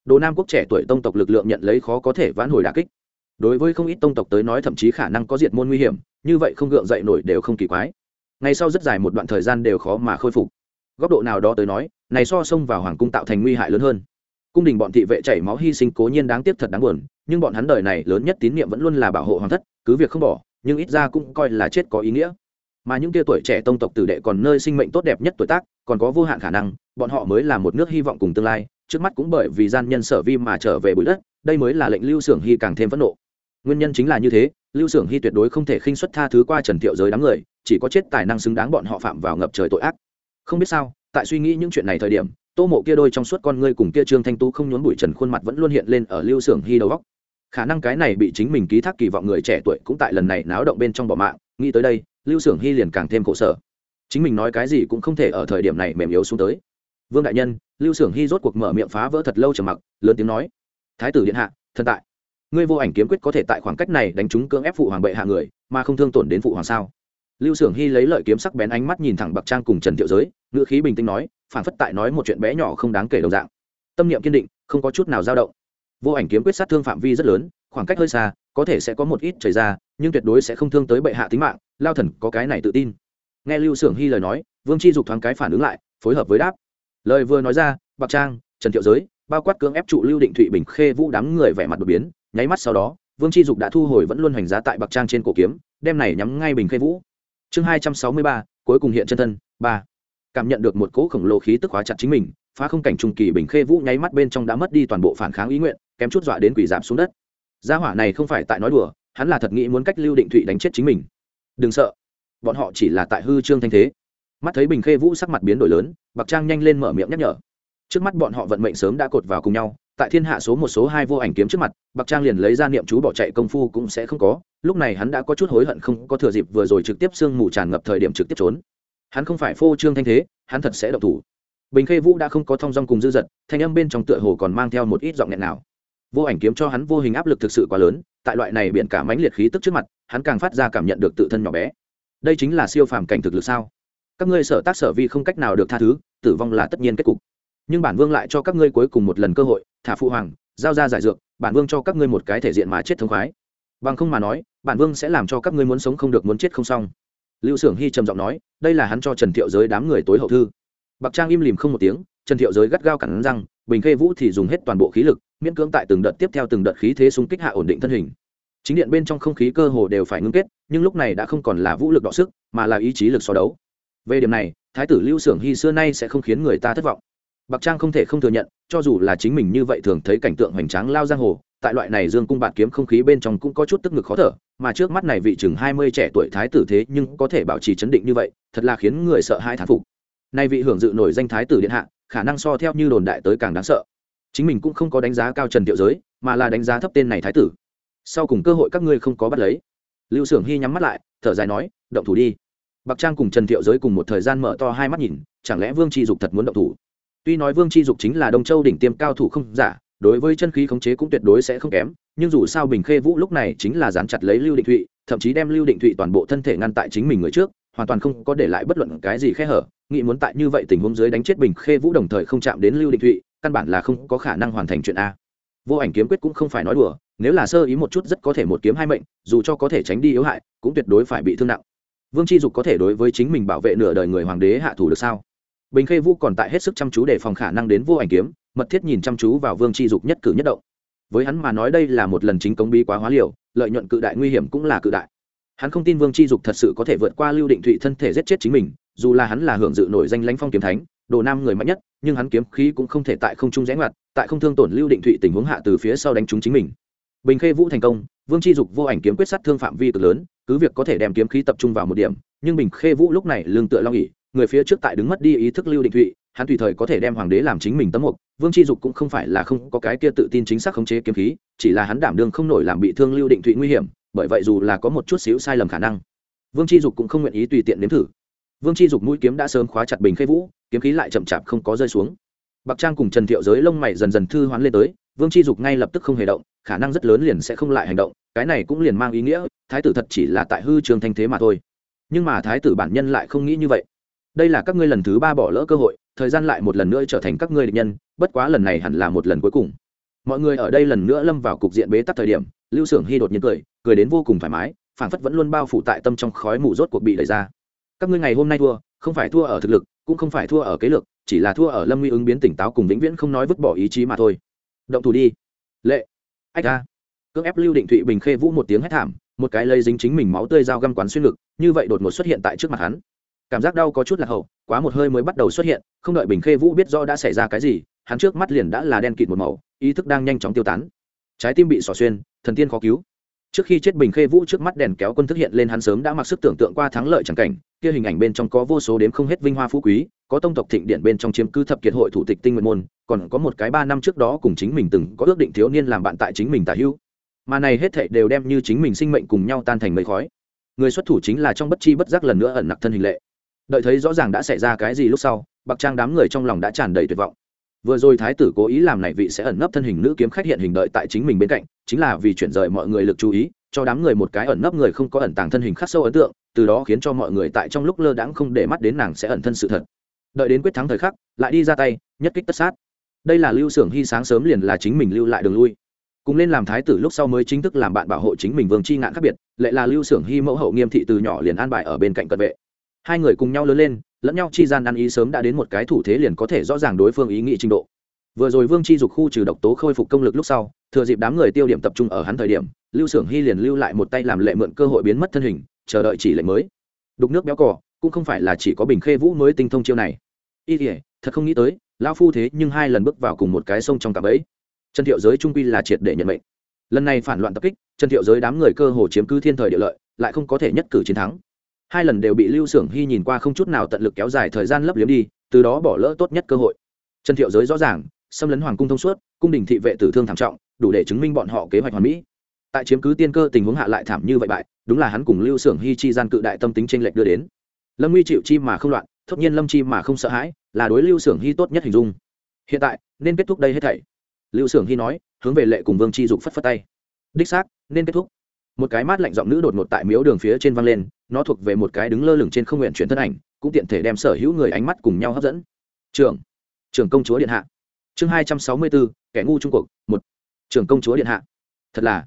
Đồ nam quốc trẻ tuổi tông tộc lực lượng nhận lấy khó có thể vãn hồi đà kích. Đối với không ít tông tộc tới nói thậm chí khả năng có diệt môn nguy hiểm, như vậy không gượng dậy nổi đều không kỳ quái. Ngay sau rất dài một đoạn thời gian đều khó mà khôi phục. Góc độ nào đó tới nói, này so xông vào hoàng cung tạo thành nguy hại lớn hơn cung đình bọn thị vệ chảy máu hy sinh cố nhiên đáng tiếc thật đáng buồn, nhưng bọn hắn đời này lớn nhất tín nhiệm vẫn luôn là bảo hộ hoàng thất, cứ việc không bỏ, nhưng ít ra cũng coi là chết có ý nghĩa. Mà những tia tuổi trẻ tông tộc tử đệ còn nơi sinh mệnh tốt đẹp nhất tuổi tác, còn có vô hạn khả năng, bọn họ mới là một nước hy vọng cùng tương lai, trước mắt cũng bởi vì gian nhân sở vi mà trở về bụi đất, đây mới là lệnh lưu xưởng hy càng thêm phẫn nộ. Nguyên nhân chính là như thế, lưu xưởng hy tuyệt đối không thể khinh xuất tha thứ qua trần thiệu giới đám người, chỉ có chết tài năng xứng đáng bọn họ phạm vào ngập trời tội ác. Không biết sao, tại suy nghĩ những chuyện này thời điểm tô mộ kia đôi trong suốt con ngươi cùng kia trương thanh tú không nhốn bụi trần khuôn mặt vẫn luôn hiện lên ở lưu xưởng hy đầu góc khả năng cái này bị chính mình ký thác kỳ vọng người trẻ tuổi cũng tại lần này náo động bên trong bỏ mạng, nghĩ tới đây, lưu xưởng hy liền càng thêm khổ sở. Chính mình nói cái gì cũng không thể ở thời điểm này mềm yếu xuống tới. Vương đại nhân, lưu xưởng hy rốt cuộc mở miệng phá vỡ thật lâu trầm mặc, lớn tiếng nói, thái tử điện hạ thân tại. Ngươi vô ảnh kiếm quyết có thể tại khoảng cách này đánh trúng cưỡng ép phụ hoàng bệ hạ người, mà không thương tổn đến phụ hoàng sao? Lưu xưởng hy lấy lợi kiếm sắc bén ánh mắt nhìn thẳng bậc trang cùng trần thiệu giới, ngữ khí bình tĩnh nói phản phất tại nói một chuyện bé nhỏ không đáng kể đầu dạng. Tâm niệm kiên định, không có chút nào dao động. Vô ảnh kiếm quyết sát thương phạm vi rất lớn, khoảng cách hơi xa, có thể sẽ có một ít chảy ra, nhưng tuyệt đối sẽ không thương tới bệ hạ tính mạng, lao thần có cái này tự tin. Nghe lưu xưởng hy lời nói, vương chi dục thoáng cái phản ứng lại, phối hợp với đáp. Lời vừa nói ra, bạc trang, trần thiệu giới, bao quát cưỡng ép trụ lưu định thụy bình khê vũ đám người vẻ mặt đột biến, nháy mắt sau đó, vương chi dục đã thu hồi vẫn luôn hành giá tại bạc trang trên cổ kiếm, đem này nhắm ngay bình khê vũ. Chương hai trăm sáu mươi ba, cuối cùng hiện chân thân, ba cảm nhận được một cỗ khổng lồ khí tức hóa chặt chính mình, phá không cảnh trung kỳ bình khê vũ nháy mắt bên trong đã mất đi toàn bộ phản kháng ý nguyện, kém chút dọa đến quỷ giảm xuống đất. Gia hỏa này không phải tại nói đùa, hắn là thật nghĩ muốn cách lưu định thụy đánh chết chính mình. Đừng sợ, bọn họ chỉ là tại hư trương thanh thế. Mắt thấy bình khê vũ sắc mặt biến đổi lớn, bạc trang nhanh lên mở miệng nhắc nhở. Trước mắt bọn họ vận mệnh sớm đã cột vào cùng nhau, tại thiên hạ số một số hai vô ảnh kiếm trước mặt, bạc trang liền lấy ra niệm chú bỏ chạy công phu cũng sẽ không có, lúc này hắn đã có chút hối hận không có thừa dịp vừa rồi trực tiếp sương mù tràn ngập thời điểm trực tiếp trốn hắn không phải phô trương thanh thế, hắn thật sẽ độc thủ. Bình khê vũ đã không có thong dong cùng dư dật thanh âm bên trong tựa hồ còn mang theo một ít giọng nghẹn nào. Vô ảnh kiếm cho hắn vô hình áp lực thực sự quá lớn, tại loại này biện cả mãnh liệt khí tức trước mặt, hắn càng phát ra cảm nhận được tự thân nhỏ bé. Đây chính là siêu phàm cảnh thực lực sao? Các ngươi sở tác sở vi không cách nào được tha thứ, tử vong là tất nhiên kết cục. Nhưng bản vương lại cho các ngươi cuối cùng một lần cơ hội, thả phụ hoàng, giao ra giải dược, bản vương cho các ngươi một cái thể diện mà chết thống khoái. Bằng không mà nói, bản vương sẽ làm cho các ngươi muốn sống không được muốn chết không xong lưu xưởng hy trầm giọng nói, đây là hắn cho trần thiệu giới đám người tối hậu thư. Bạc trang im lìm không một tiếng, trần thiệu giới gắt gao cẳng răng, bình khê vũ thì dùng hết toàn bộ khí lực, miễn cưỡng tại từng đợt tiếp theo từng đợt khí thế xung kích hạ ổn định thân hình. Chính điện bên trong không khí cơ hồ đều phải ngưng kết, nhưng lúc này đã không còn là vũ lực đọ sức, mà là ý chí lực so đấu. Về điểm này, thái tử lưu xưởng hy xưa nay sẽ không khiến người ta thất vọng. Bạc trang không thể không thừa nhận, cho dù là chính mình như vậy thường thấy cảnh tượng hoành tráng lao giang hồ tại loại này dương cung bạt kiếm không khí bên trong cũng có chút tức ngực khó thở, mà trước mắt này vị chừng hai mươi trẻ tuổi thái tử thế nhưng có thể bảo trì chấn định như vậy, thật là khiến người sợ hai thán phục. Nay vị hưởng dự nổi danh thái tử điện hạ, khả năng so theo như đồn đại tới càng đáng sợ. Chính mình cũng không có đánh giá cao trần tiệu giới, mà là đánh giá thấp tên này thái tử. Sau cùng cơ hội các ngươi không có bắt lấy. Lưu s ư ở n g hy nhắm mắt lại, thở dài nói, động thủ đi. Bạc trang cùng trần thiệu giới cùng một thời gian mở to hai mắt nhìn, chẳng lẽ vương tri dục thật muốn động thủ? Tuy nói vương tri dục chính là đông châu đỉnh tiêm cao thủ không giả đối với chân khí khống chế cũng tuyệt đối sẽ không kém, nhưng dù sao bình khê vũ lúc này chính là dán chặt lấy lưu định thụy, thậm chí đem lưu định thụy toàn bộ thân thể ngăn tại chính mình người trước, hoàn toàn không có để lại bất luận cái gì khe hở, nghĩ muốn tại như vậy tình huống dưới đánh chết bình khê vũ đồng thời không chạm đến lưu định thụy, căn bản là không có khả năng hoàn thành chuyện a. Vô ảnh kiếm quyết cũng không phải nói đùa, nếu là sơ ý một chút rất có thể một kiếm hai mệnh, dù cho có thể tránh đi yếu hại, cũng tuyệt đối phải bị thương nặng. Vương tri dục có thể đối với chính mình bảo vệ nửa đời người hoàng đế hạ thủ được sao? Bình khê vũ còn tại hết sức chăm chú để phòng khả năng đến vô ảnh kiếm mật thiết nhìn chăm chú vào vương tri dục nhất cử nhất động. Với hắn mà nói đây là một lần chính công bi quá hóa liều, lợi nhuận cự đại nguy hiểm cũng là cự đại. Hắn không tin vương tri dục thật sự có thể vượt qua lưu định thụy thân thể giết chết chính mình, dù là hắn là hưởng dự nổi danh lãnh phong kiếm thánh, đồ nam người mạnh nhất, nhưng hắn kiếm khí cũng không thể tại không trung rẽ ngoặt, tại không thương tổn lưu định thụy tình huống hạ từ phía sau đánh trúng chính mình. Bình khê vũ thành công, vương chi dục vô ảnh kiếm quyết sát thương phạm vi cực lớn, cứ việc có thể đem kiếm khí tập trung vào một điểm, nhưng bình khê vũ lúc này lương tựa lo nghỉ người phía trước tại đứng mất đi ý thức lưu định thụy hắn tùy thời có thể đem hoàng đế làm chính mình tấm mục, vương chi dục cũng không phải là không có cái kia tự tin chính xác khống chế kiếm khí, chỉ là hắn đảm đương không nổi làm bị thương lưu định thụy nguy hiểm, bởi vậy dù là có một chút xíu sai lầm khả năng, vương chi dục cũng không nguyện ý tùy tiện nếm thử. Vương chi dục mũi kiếm đã sớm khóa chặt bình khê vũ, kiếm khí lại chậm chạp không có rơi xuống. Bạc trang cùng trần thiệu giới lông mày dần dần thư hoán lên tới, vương chi dục ngay lập tức không hề động, khả năng rất lớn liền sẽ không lại hành động, cái này cũng liền mang ý nghĩa, thái tử thật chỉ là tại hư trường thanh thế mà thôi. Nhưng mà thái tử bản nhân lại không nghĩ như vậy đây là các ngươi lần thứ ba bỏ lỡ cơ hội, thời gian lại một lần nữa trở thành các ngươi địch nhân, bất quá lần này hẳn là một lần cuối cùng. Mọi người ở đây lần nữa lâm vào cục diện bế tắc thời điểm, lưu s ư ở n g hy đột nhiên cười cười đến vô cùng thoải mái, phảng phất vẫn luôn bao phủ tại tâm trong khói mù rốt cuộc bị đẩy ra. Các ngươi ngày hôm nay thua, không phải thua ở thực lực, cũng không phải thua ở kế lược, chỉ là thua ở lâm nguy ứng biến tỉnh táo cùng vĩnh viễn không nói vứt bỏ ý chí mà thôi. Động thủ đi. Lệ. Ách ra cưỡng ép lưu định thụy bình khê vũ một tiếng hét thảm, một cái lây dính chính mình máu tươi dao găm quán xuyên ngực, như vậy đột ngột xuất hiện tại trước mặt hắn cảm giác đau có chút là hậu, quá một hơi mới bắt đầu xuất hiện, không đợi bình khê vũ biết do đã xảy ra cái gì, hắn trước mắt liền đã là đen kịt một màu, ý thức đang nhanh chóng tiêu tán. Trái tim bị xỏ xuyên, thần tiên khó cứu. Trước khi chết bình khê vũ trước mắt đèn kéo quân thức hiện lên hắn sớm đã mặc sức tưởng tượng qua thắng lợi chẳng cảnh, kia hình ảnh bên trong có vô số đếm không hết vinh hoa phú quý, có tông tộc thịnh điện bên trong chiếm cư thập kiệt hội thủ tịch tinh nguyện môn, còn có một cái ba năm trước đó cùng chính mình từng có ước định thiếu niên làm bạn tại chính mình tả hữu. Mà này hết thảy đều đem như chính mình sinh mệnh cùng nhau tan thành mây khói. Người xuất thủ chính là trong bất chi bất giác lần nữa ẩn nặc thân hình lệ đợi thấy rõ ràng đã xảy ra cái gì lúc sau, bạc trang đám người trong lòng đã tràn đầy tuyệt vọng. Vừa rồi thái tử cố ý làm này vị sẽ ẩn nấp thân hình nữ kiếm khách hiện hình đợi tại chính mình bên cạnh, chính là vì chuyển rời mọi người lực chú ý, cho đám người một cái ẩn nấp người không có ẩn tàng thân hình khắc sâu ấn tượng, từ đó khiến cho mọi người tại trong lúc lơ đãng không để mắt đến nàng sẽ ẩn thân sự thật. Đợi đến quyết thắng thời khắc, lại đi ra tay, nhất kích tất sát. Đây là lưu xưởng hy sáng sớm liền là chính mình lưu lại đường lui. Cùng lên làm thái tử lúc sau mới chính thức làm bạn bảo hộ chính mình vương chi ngạn khác biệt lệ là lưu xưởng hy mẫu hậu nghiêm thị từ nhỏ liền an bài ở bên cạnh cận vệ hai người cùng nhau lớn lên, lẫn nhau chi gian ăn ý sớm đã đến một cái thủ thế liền có thể rõ ràng đối phương ý nghĩ trình độ. Vừa rồi vương chi dục khu trừ độc tố khôi phục công lực lúc sau, thừa dịp đám người tiêu điểm tập trung ở hắn thời điểm, lưu xưởng hy liền lưu lại một tay làm lệ mượn cơ hội biến mất thân hình, chờ đợi chỉ lệnh mới. Đục nước béo cỏ cũng không phải là chỉ có bình khê vũ mới tinh thông chiêu này. Y thể thật không nghĩ tới, lão phu thế nhưng hai lần bước vào cùng một cái sông trong cặp ấy trần thiệu giới trung quy là triệt để nhận mệnh. Lần này phản loạn tập kích, trần thiệu giới đám người cơ hồ chiếm cứ thiên thời địa lợi, lại không có thể nhất cử chiến thắng hai lần đều bị lưu xưởng hy nhìn qua không chút nào tận lực kéo dài thời gian lấp liếm đi, từ đó bỏ lỡ tốt nhất cơ hội. Trần thiệu giới rõ ràng, xâm lấn hoàng cung thông suốt, cung đình thị vệ tử thương thảm trọng, đủ để chứng minh bọn họ kế hoạch hoàn mỹ. Tại chiếm cứ tiên cơ tình huống hạ lại thảm như vậy bại, đúng là hắn cùng lưu xưởng hy chi gian cự đại tâm tính tranh lệch đưa đến. Lâm nguy chịu chi mà không loạn tất nhiên lâm chi mà không sợ hãi, là đối lưu xưởng hy tốt nhất hình dung. Hiện tại, nên kết thúc đây hết thảy. Lưu xưởng hy nói, hướng về lệ cùng vương chi dục phất phất tay. Đích xác, nên kết thúc một cái mát lạnh giọng nữ đột ngột tại miếu đường phía trên văng lên, nó thuộc về một cái đứng lơ lửng trên không nguyện chuyển thân ảnh, cũng tiện thể đem sở hữu người ánh mắt cùng nhau hấp dẫn. Trưởng trưởng công chúa điện hạ. Chương hai trăm sáu mươi bốn, kẻ ngu trung cuộc, một. Trưởng công chúa điện hạ. Thật là.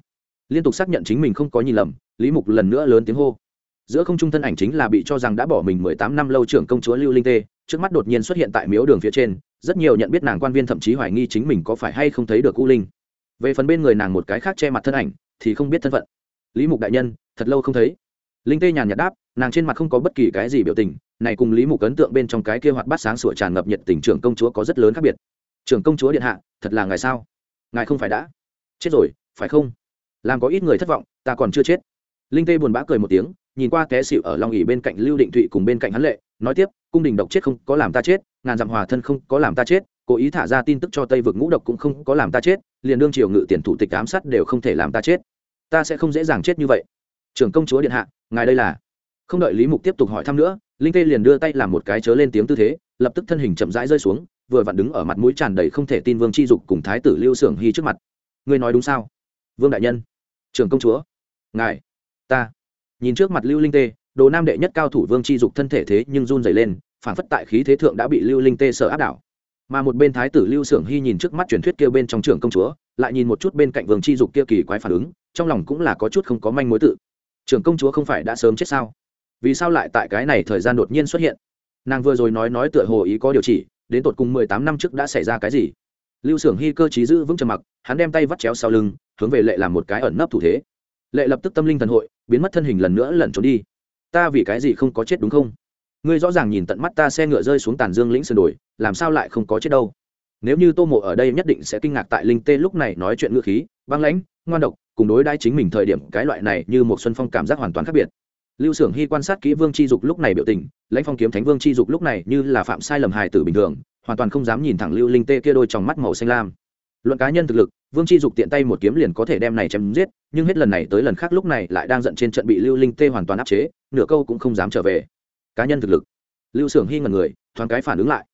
Liên tục xác nhận chính mình không có nhìn lầm, lý mục lần nữa lớn tiếng hô. Giữa không trung thân ảnh chính là bị cho rằng đã bỏ mình mười tám năm lâu trưởng công chúa lưu linh tê, trước mắt đột nhiên xuất hiện tại miếu đường phía trên, rất nhiều nhận biết nàng quan viên thậm chí hoài nghi chính mình có phải hay không thấy được u linh. Về phần bên người nàng một cái khác che mặt thân ảnh, thì không biết thân phận lý mục đại nhân, thật lâu không thấy. Linh tê nhàn nhạt đáp, nàng trên mặt không có bất kỳ cái gì biểu tình, này cùng lý mục ấn tượng bên trong cái kia hoạt bát sáng sủa tràn ngập nhiệt tình trưởng công chúa có rất lớn khác biệt. Trưởng công chúa điện hạ, thật là ngài sao? Ngài không phải đã chết rồi, phải không? Làm có ít người thất vọng, ta còn chưa chết. Linh tê buồn bã cười một tiếng, nhìn qua té xịu ở long ỉ bên cạnh lưu định thụy cùng bên cạnh hắn lệ, nói tiếp, cung đình độc chết không có làm ta chết, ngàn dặm hòa thân không có làm ta chết, cố ý thả ra tin tức cho tây vực ngũ độc cũng không có làm ta chết, liền đương triều ngự tiền thủ tịch ám sát đều không thể làm ta chết ta sẽ không dễ dàng chết như vậy. Trưởng công chúa điện hạ, ngài đây là? Không đợi lý mục tiếp tục hỏi thăm nữa, linh tê liền đưa tay làm một cái chớ lên tiếng tư thế, lập tức thân hình chậm rãi rơi xuống, vừa vặn đứng ở mặt mũi tràn đầy không thể tin vương chi dục cùng thái tử lưu xưởng hy trước mặt. Ngươi nói đúng sao? Vương đại nhân. Trưởng công chúa. Ngài. Ta. Nhìn trước mặt lưu linh tê, đồ nam đệ nhất cao thủ vương chi dục thân thể thế nhưng run dày lên phản phất tại khí thế thượng đã bị lưu linh tê sợ áp đảo. Mà một bên thái tử lưu xưởng hy nhìn trước mắt truyền thuyết kia bên trong trường công chúa, lại nhìn một chút bên cạnh vương chi dục kia kỳ quái phản ứng trong lòng cũng là có chút không có manh mối tự. Trưởng công chúa không phải đã sớm chết sao? Vì sao lại tại cái này thời gian đột nhiên xuất hiện? Nàng vừa rồi nói nói tựa hồ ý có điều chỉ, đến tột cùng mười tám năm trước đã xảy ra cái gì? Lưu xưởng hy cơ trí giữ vững trầm mặc, hắn đem tay vắt chéo sau lưng, hướng về lệ làm một cái ẩn nấp thủ thế. Lệ lập tức tâm linh thần hội, biến mất thân hình lần nữa lẩn trốn đi. Ta vì cái gì không có chết đúng không? Ngươi rõ ràng nhìn tận mắt ta xe ngựa rơi xuống tàn dương lĩnh sườn đồi, làm sao lại không có chết đâu? Nếu như tô mộ ở đây nhất định sẽ kinh ngạc tại linh tê lúc này nói chuyện ngữ khí, băng lãnh, ngoan độc, cùng đối đãi chính mình thời điểm, cái loại này như một xuân phong cảm giác hoàn toàn khác biệt. Lưu xưởng hy quan sát kỹ vương chi dục lúc này biểu tình, lãnh phong kiếm thánh vương chi dục lúc này như là phạm sai lầm hài tử bình thường, hoàn toàn không dám nhìn thẳng lưu linh tê kia đôi trong mắt màu xanh lam. Luận cá nhân thực lực, vương chi dục tiện tay một kiếm liền có thể đem này chém giết, nhưng hết lần này tới lần khác lúc này lại đang giận trên trận bị lưu linh tê hoàn toàn áp chế, nửa câu cũng không dám trở về. Cá nhân thực lực. Lưu s ư ở n g hy ngần người, thoáng cái phản ứng lại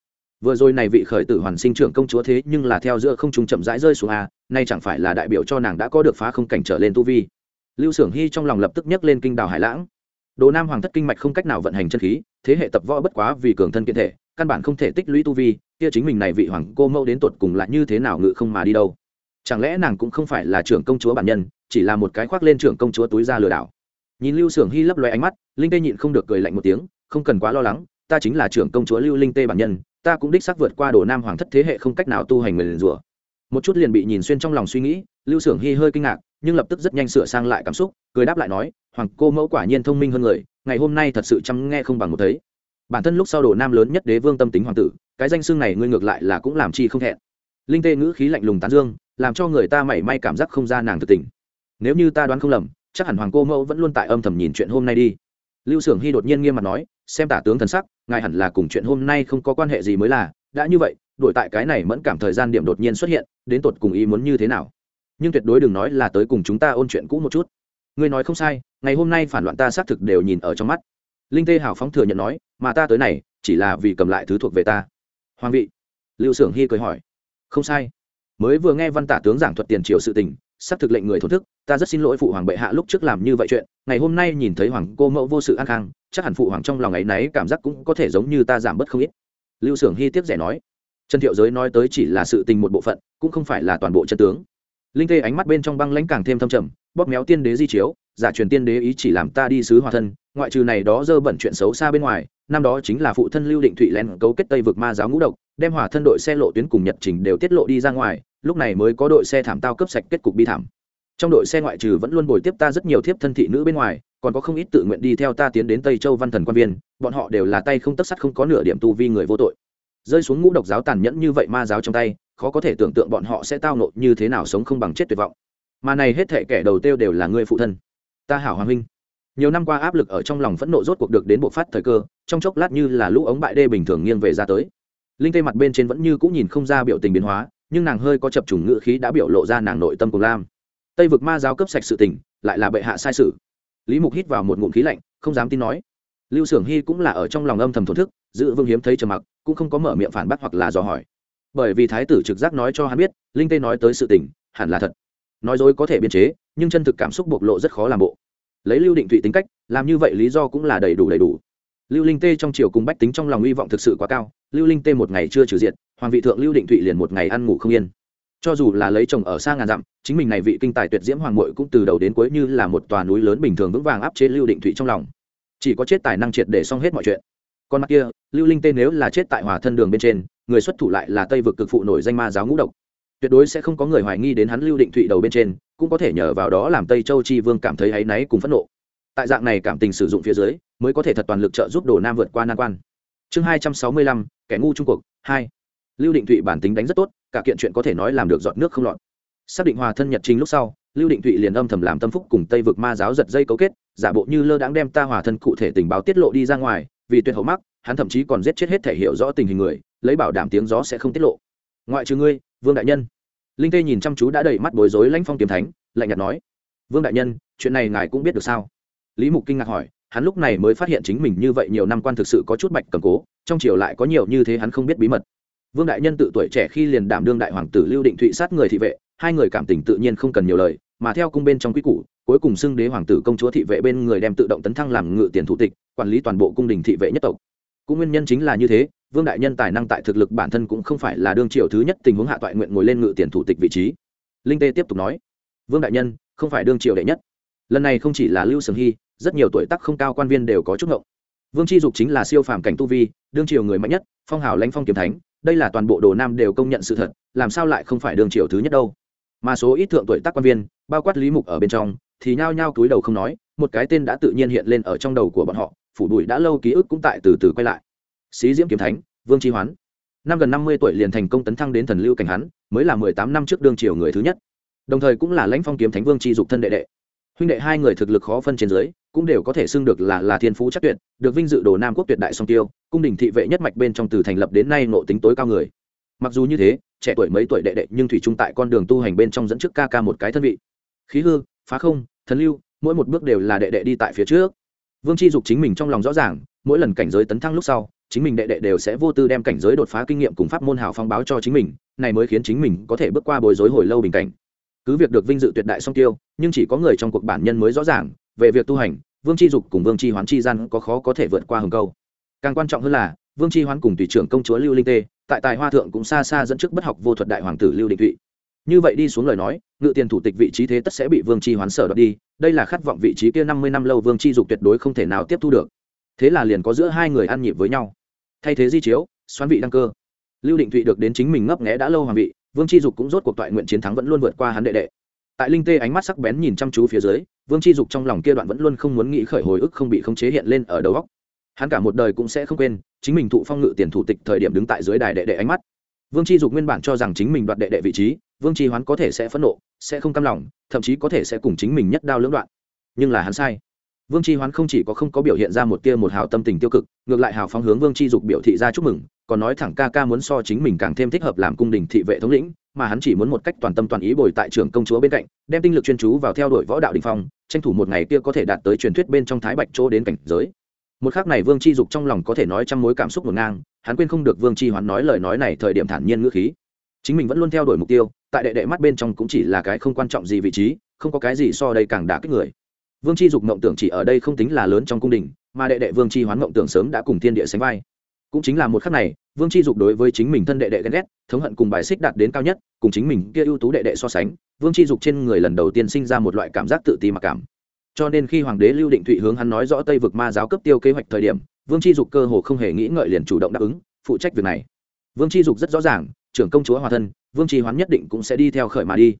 vừa rồi này vị khởi tử hoàn sinh trưởng công chúa thế nhưng là theo giữa không trung chậm rãi rơi xuống a, nay chẳng phải là đại biểu cho nàng đã có được phá không cảnh trở lên tu vi. Lưu s ư ở n g hy trong lòng lập tức nhấc lên kinh đào hải lãng. Đồ nam hoàng thất kinh mạch không cách nào vận hành chân khí, thế hệ tập võ bất quá vì cường thân kiện thể, căn bản không thể tích lũy tu vi, kia chính mình này vị hoàng cô mẫu đến tột cùng là như thế nào ngự không mà đi đâu. Chẳng lẽ nàng cũng không phải là trưởng công chúa bản nhân, chỉ là một cái khoác lên trưởng công chúa túi ra lừa đảo? Nhìn lưu s ư ở n g hy lấp loe ánh mắt, linh tê nhịn không được cười lạnh một tiếng, không cần quá lo lắng, ta chính là trưởng công chúa lưu linh tê bản nhân ta cũng đích xác vượt qua đồ nam hoàng thất thế hệ không cách nào tu hành người liền rủa. Một chút liền bị nhìn xuyên trong lòng suy nghĩ, lưu s ư ở n g hy hơi kinh ngạc, nhưng lập tức rất nhanh sửa sang lại cảm xúc, cười đáp lại nói, hoàng cô mẫu quả nhiên thông minh hơn người, ngày hôm nay thật sự chăm nghe không bằng một thấy. Bản thân lúc sau đồ nam lớn nhất đế vương tâm tính hoàng tử, cái danh xưng này ngươi ngược lại là cũng làm chi không thẹn. Linh tê ngữ khí lạnh lùng tán dương, làm cho người ta mảy may cảm giác không ra nàng thực tình. Nếu như ta đoán không lầm, chắc hẳn hoàng cô mẫu vẫn luôn tại âm thầm nhìn chuyện hôm nay đi. Lưu s ư ở n g hy đột nhiên nghiêm mặt nói, xem tả tướng thần sắc ngài hẳn là cùng chuyện hôm nay không có quan hệ gì mới là, đã như vậy, đổi tại cái này mẫn cảm thời gian điểm đột nhiên xuất hiện, đến tột cùng ý muốn như thế nào? Nhưng tuyệt đối đừng nói là tới cùng chúng ta ôn chuyện cũ một chút. Ngươi nói không sai, ngày hôm nay phản loạn ta xác thực đều nhìn ở trong mắt. Linh tê hào phóng thừa nhận nói, mà ta tới này, chỉ là vì cầm lại thứ thuộc về ta. Hoàng vị. Lưu s ư ở n g hy cười hỏi. Không sai. Mới vừa nghe văn tả tướng giảng thuật tiền triều sự tình sắp thực lệnh người thổn thức, ta rất xin lỗi phụ hoàng bệ hạ lúc trước làm như vậy chuyện, ngày hôm nay nhìn thấy hoàng cô mẫu vô sự an khang, chắc hẳn phụ hoàng trong lòng ấy náy cảm giác cũng có thể giống như ta giảm bớt không ít. Lưu s ư ở n g hy tiếp rẻ nói. Trần thiệu giới nói tới chỉ là sự tình một bộ phận, cũng không phải là toàn bộ chân tướng. Linh tê ánh mắt bên trong băng lãnh càng thêm thâm trầm, bóp méo tiên đế di chiếu, giả truyền tiên đế ý chỉ làm ta đi sứ hòa thân ngoại trừ này đó dơ bẩn chuyện xấu xa bên ngoài, năm đó chính là phụ thân lưu định thụy len cấu kết tây vực ma giáo ngũ độc, đem hỏa thân đội xe lộ tuyến cùng nhật trình đều tiết lộ đi ra ngoài, lúc này mới có đội xe thảm tao cấp sạch kết cục bi thảm. Trong đội xe ngoại trừ vẫn luôn bồi tiếp ta rất nhiều thiếp thân thị nữ bên ngoài, còn có không ít tự nguyện đi theo ta tiến đến tây châu văn thần quan viên, bọn họ đều là tay không tất sắt không có nửa điểm tu vi người vô tội. Rơi xuống ngũ độc giáo tàn nhẫn như vậy ma giáo trong tay, khó có thể tưởng tượng bọn họ sẽ tao nộ như thế nào sống không bằng chết tuyệt vọng. Mà này hết thể kẻ đầu tiêu đều là người phụ thân. Ta hảo hoàng huynh nhiều năm qua áp lực ở trong lòng phẫn nộ rốt cuộc được đến bộ phát thời cơ, trong chốc lát như là lũ ống bại đê bình thường nghiêng về ra tới. Linh tê mặt bên trên vẫn như cũng nhìn không ra biểu tình biến hóa, nhưng nàng hơi có chập trùng ngữ khí đã biểu lộ ra nàng nội tâm cùng lam. Tây vực ma giáo cấp sạch sự tình, lại là bệ hạ sai sự. Lý mục hít vào một ngụm khí lạnh, không dám tin nói. Lưu xưởng hy cũng là ở trong lòng âm thầm thổn thức, giữ vương hiếm thấy trầm mặc, cũng không có mở miệng phản bác hoặc là dò hỏi. Bởi vì thái tử trực giác nói cho hắn biết, linh tê nói tới sự tình, hẳn là thật. Nói dối có thể biên chế, nhưng chân thực cảm xúc bộc lộ rất khó làm bộ lấy lưu định thụy tính cách, làm như vậy lý do cũng là đầy đủ đầy đủ. Lưu linh tê trong chiều cùng bách tính trong lòng hy vọng thực sự quá cao, lưu linh tê một ngày chưa trừ diện hoàng vị thượng lưu định thụy liền một ngày ăn ngủ không yên. Cho dù là lấy chồng ở xa ngàn dặm, chính mình này vị kinh tài tuyệt diễm hoàng mội cũng từ đầu đến cuối như là một tòa núi lớn bình thường vững vàng áp chế lưu định thụy trong lòng. Chỉ có chết tài năng triệt để xong hết mọi chuyện. Còn mặt kia, lưu linh tê nếu là chết tại hòa thân đường bên trên, người xuất thủ lại là tây vực cực phụ nổi danh ma giáo ngũ độc. Tuyệt đối sẽ không có người hoài nghi đến hắn lưu định thụy đầu bên trên cũng có thể nhờ vào đó làm tây châu chi vương cảm thấy áy náy cùng phẫn nộ. Tại dạng này cảm tình sử dụng phía dưới, mới có thể thật toàn lực trợ giúp đồ nam vượt qua nan quan. Chương hai trăm sáu mươi lăm, kẻ ngu trung cuộc hai. Lưu định thụy bản tính đánh rất tốt, cả kiện chuyện có thể nói làm được dọn nước không lọt. Xác định hòa thân nhật trình lúc sau, lưu định thụy liền âm thầm làm tâm phúc cùng tây vực ma giáo giật dây cấu kết, giả bộ như lơ đãng đem ta hòa thân cụ thể tình báo tiết lộ đi ra ngoài, vì tuyệt hậu mắc, hắn thậm chí còn giết chết hết thể hiểu rõ tình hình người, lấy bảo đảm tiếng gió sẽ không tiết lộ. Ngoại trừ ngươi, vương đại nhân linh tê nhìn chăm chú đã đầy mắt bối rối lãnh phong kiếm thánh, lạnh nhạt nói, vương đại nhân, chuyện này ngài cũng biết được sao? Lý mục kinh ngạc hỏi, hắn lúc này mới phát hiện chính mình như vậy nhiều năm quan thực sự có chút bạch cầm cố, trong triều lại có nhiều như thế hắn không biết bí mật. Vương đại nhân tự tuổi trẻ khi liền đảm đương đại hoàng tử lưu định thụy sát người thị vệ, hai người cảm tình tự nhiên không cần nhiều lời, mà theo cung bên trong quý củ, cuối cùng xưng đế hoàng tử công chúa thị vệ bên người đem tự động tấn thăng làm ngự tiền thủ tịch, quản lý toàn bộ cung đình thị vệ nhất tộc. Cũng nguyên nhân chính là như thế vương đại nhân tài năng tại thực lực bản thân cũng không phải là đương triều thứ nhất tình huống hạ toại nguyện ngồi lên ngự tiền thủ tịch vị trí. Linh tê tiếp tục nói, vương đại nhân, không phải đương triều đệ nhất. Lần này không chỉ là lưu sường hy, rất nhiều tuổi tác không cao quan viên đều có chút ngộng. Vương tri dục chính là siêu phàm cảnh tu vi, đương triều người mạnh nhất, phong hào lãnh phong kiếm thánh, đây là toàn bộ đồ nam đều công nhận sự thật, làm sao lại không phải đương triều thứ nhất đâu? Mà số ít thượng tuổi tác quan viên, bao quát lý mục ở bên trong, thì nhao nhao túi đầu không nói, một cái tên đã tự nhiên hiện lên ở trong đầu của bọn họ, phủ đùi đã lâu ký ức cũng tại từ từ quay lại xí diễm kiếm thánh, vương tri hoán. Năm gần năm mươi tuổi liền thành công tấn thăng đến thần lưu cảnh hắn, mới là mười tám năm trước đương triều người thứ nhất. Đồng thời cũng là lãnh phong kiếm thánh vương tri dục thân đệ đệ. Huynh đệ hai người thực lực khó phân trên dưới, cũng đều có thể xưng được là là thiên phú chắc tuyệt, được vinh dự đồ nam quốc tuyệt đại song tiêu, cung đình thị vệ nhất mạch bên trong từ thành lập đến nay nộ tính tối cao người. Mặc dù như thế, trẻ tuổi mấy tuổi đệ đệ nhưng thủy trung tại con đường tu hành bên trong dẫn trước ca ca một cái thân vị. Khí hư, phá không, thần lưu, mỗi một bước đều là đệ đệ đi tại phía trước. Vương chi dục chính mình trong lòng rõ ràng, mỗi lần cảnh giới tấn thăng lúc sau chính mình đệ đệ đều sẽ vô tư đem cảnh giới đột phá kinh nghiệm cùng pháp môn hào phong báo cho chính mình, này mới khiến chính mình có thể bước qua bối rối hồi lâu bình cảnh. Cứ việc được vinh dự tuyệt đại song tiêu, nhưng chỉ có người trong cuộc bản nhân mới rõ ràng, về việc tu hành, vương Tri dục cùng vương Tri hoán Tri gian có khó có thể vượt qua hừng câu. Càng quan trọng hơn là, vương Tri hoán cùng tùy trưởng công chúa lưu linh tê, tại tài hoa thượng cũng xa xa dẫn trước bất học vô thuật đại hoàng tử lưu định thụy. Như vậy đi xuống lời nói, ngự tiền thủ tịch vị trí thế tất sẽ bị vương Tri hoán sở đoạt đi, đây là khát vọng vị trí kia năm mươi năm lâu vương Tri dục tuyệt đối không thể nào tiếp thu được. Thế là liền có giữa hai người ăn nhịp với nhau thay thế di chiếu xoắn vị đăng cơ. Lưu định thụy được đến chính mình ngấp nghẽ đã lâu hoàng vị, vương chi dục cũng rốt cuộc toại nguyện chiến thắng vẫn luôn vượt qua hắn đệ đệ. Tại linh tê ánh mắt sắc bén nhìn chăm chú phía dưới, vương chi dục trong lòng kia đoạn vẫn luôn không muốn nghĩ khởi hồi ức không bị khống chế hiện lên ở đầu góc hắn cả một đời cũng sẽ không quên, chính mình thụ phong ngự tiền thủ tịch thời điểm đứng tại dưới đài đệ đệ ánh mắt. Vương chi dục nguyên bản cho rằng chính mình đoạt đệ đệ vị trí, vương chi hoán có thể sẽ phẫn nộ, sẽ không cam lòng, thậm chí có thể sẽ cùng chính mình nhất đao lưỡng đoạn. Nhưng là hắn sai vương chi hoán không chỉ có không có biểu hiện ra một tia một hào tâm tình tiêu cực, ngược lại hào phóng hướng vương chi dục biểu thị ra chúc mừng, còn nói thẳng ca ca muốn so chính mình càng thêm thích hợp làm cung đình thị vệ thống lĩnh, mà hắn chỉ muốn một cách toàn tâm toàn ý bồi tại trường công chúa bên cạnh, đem tinh lực chuyên chú vào theo đuổi võ đạo đình phong, tranh thủ một ngày kia có thể đạt tới truyền thuyết bên trong thái bạch chỗ đến cảnh giới. Một khắc này vương chi dục trong lòng có thể nói trăm mối cảm xúc ngổn ngang, hắn quên không được vương chi hoán nói lời nói này thời điểm thản nhiên ngữ khí. Chính mình vẫn luôn theo đuổi mục tiêu, tại đệ đệ mắt bên trong cũng chỉ là cái không quan trọng gì vị trí, không có cái gì so đây càng đả kích người vương chi dục mộng tưởng chỉ ở đây không tính là lớn trong cung đình, mà đệ đệ vương chi hoán mộng tưởng sớm đã cùng thiên địa sánh vai. Cũng chính là một khắc này, vương chi dục đối với chính mình thân đệ đệ ghen ghét, thống hận cùng bài xích đạt đến cao nhất, cùng chính mình kia ưu tú đệ đệ so sánh, vương chi dục trên người lần đầu tiên sinh ra một loại cảm giác tự ti mặc cảm. Cho nên khi hoàng đế lưu định thụy hướng hắn nói rõ tây vực ma giáo cấp tiêu kế hoạch thời điểm, vương chi dục cơ hồ không hề nghĩ ngợi liền chủ động đáp ứng, phụ trách việc này. Vương chi dục rất rõ ràng, trưởng công chúa hòa thân, vương chi hoán nhất định cũng sẽ đi theo khởi mà đi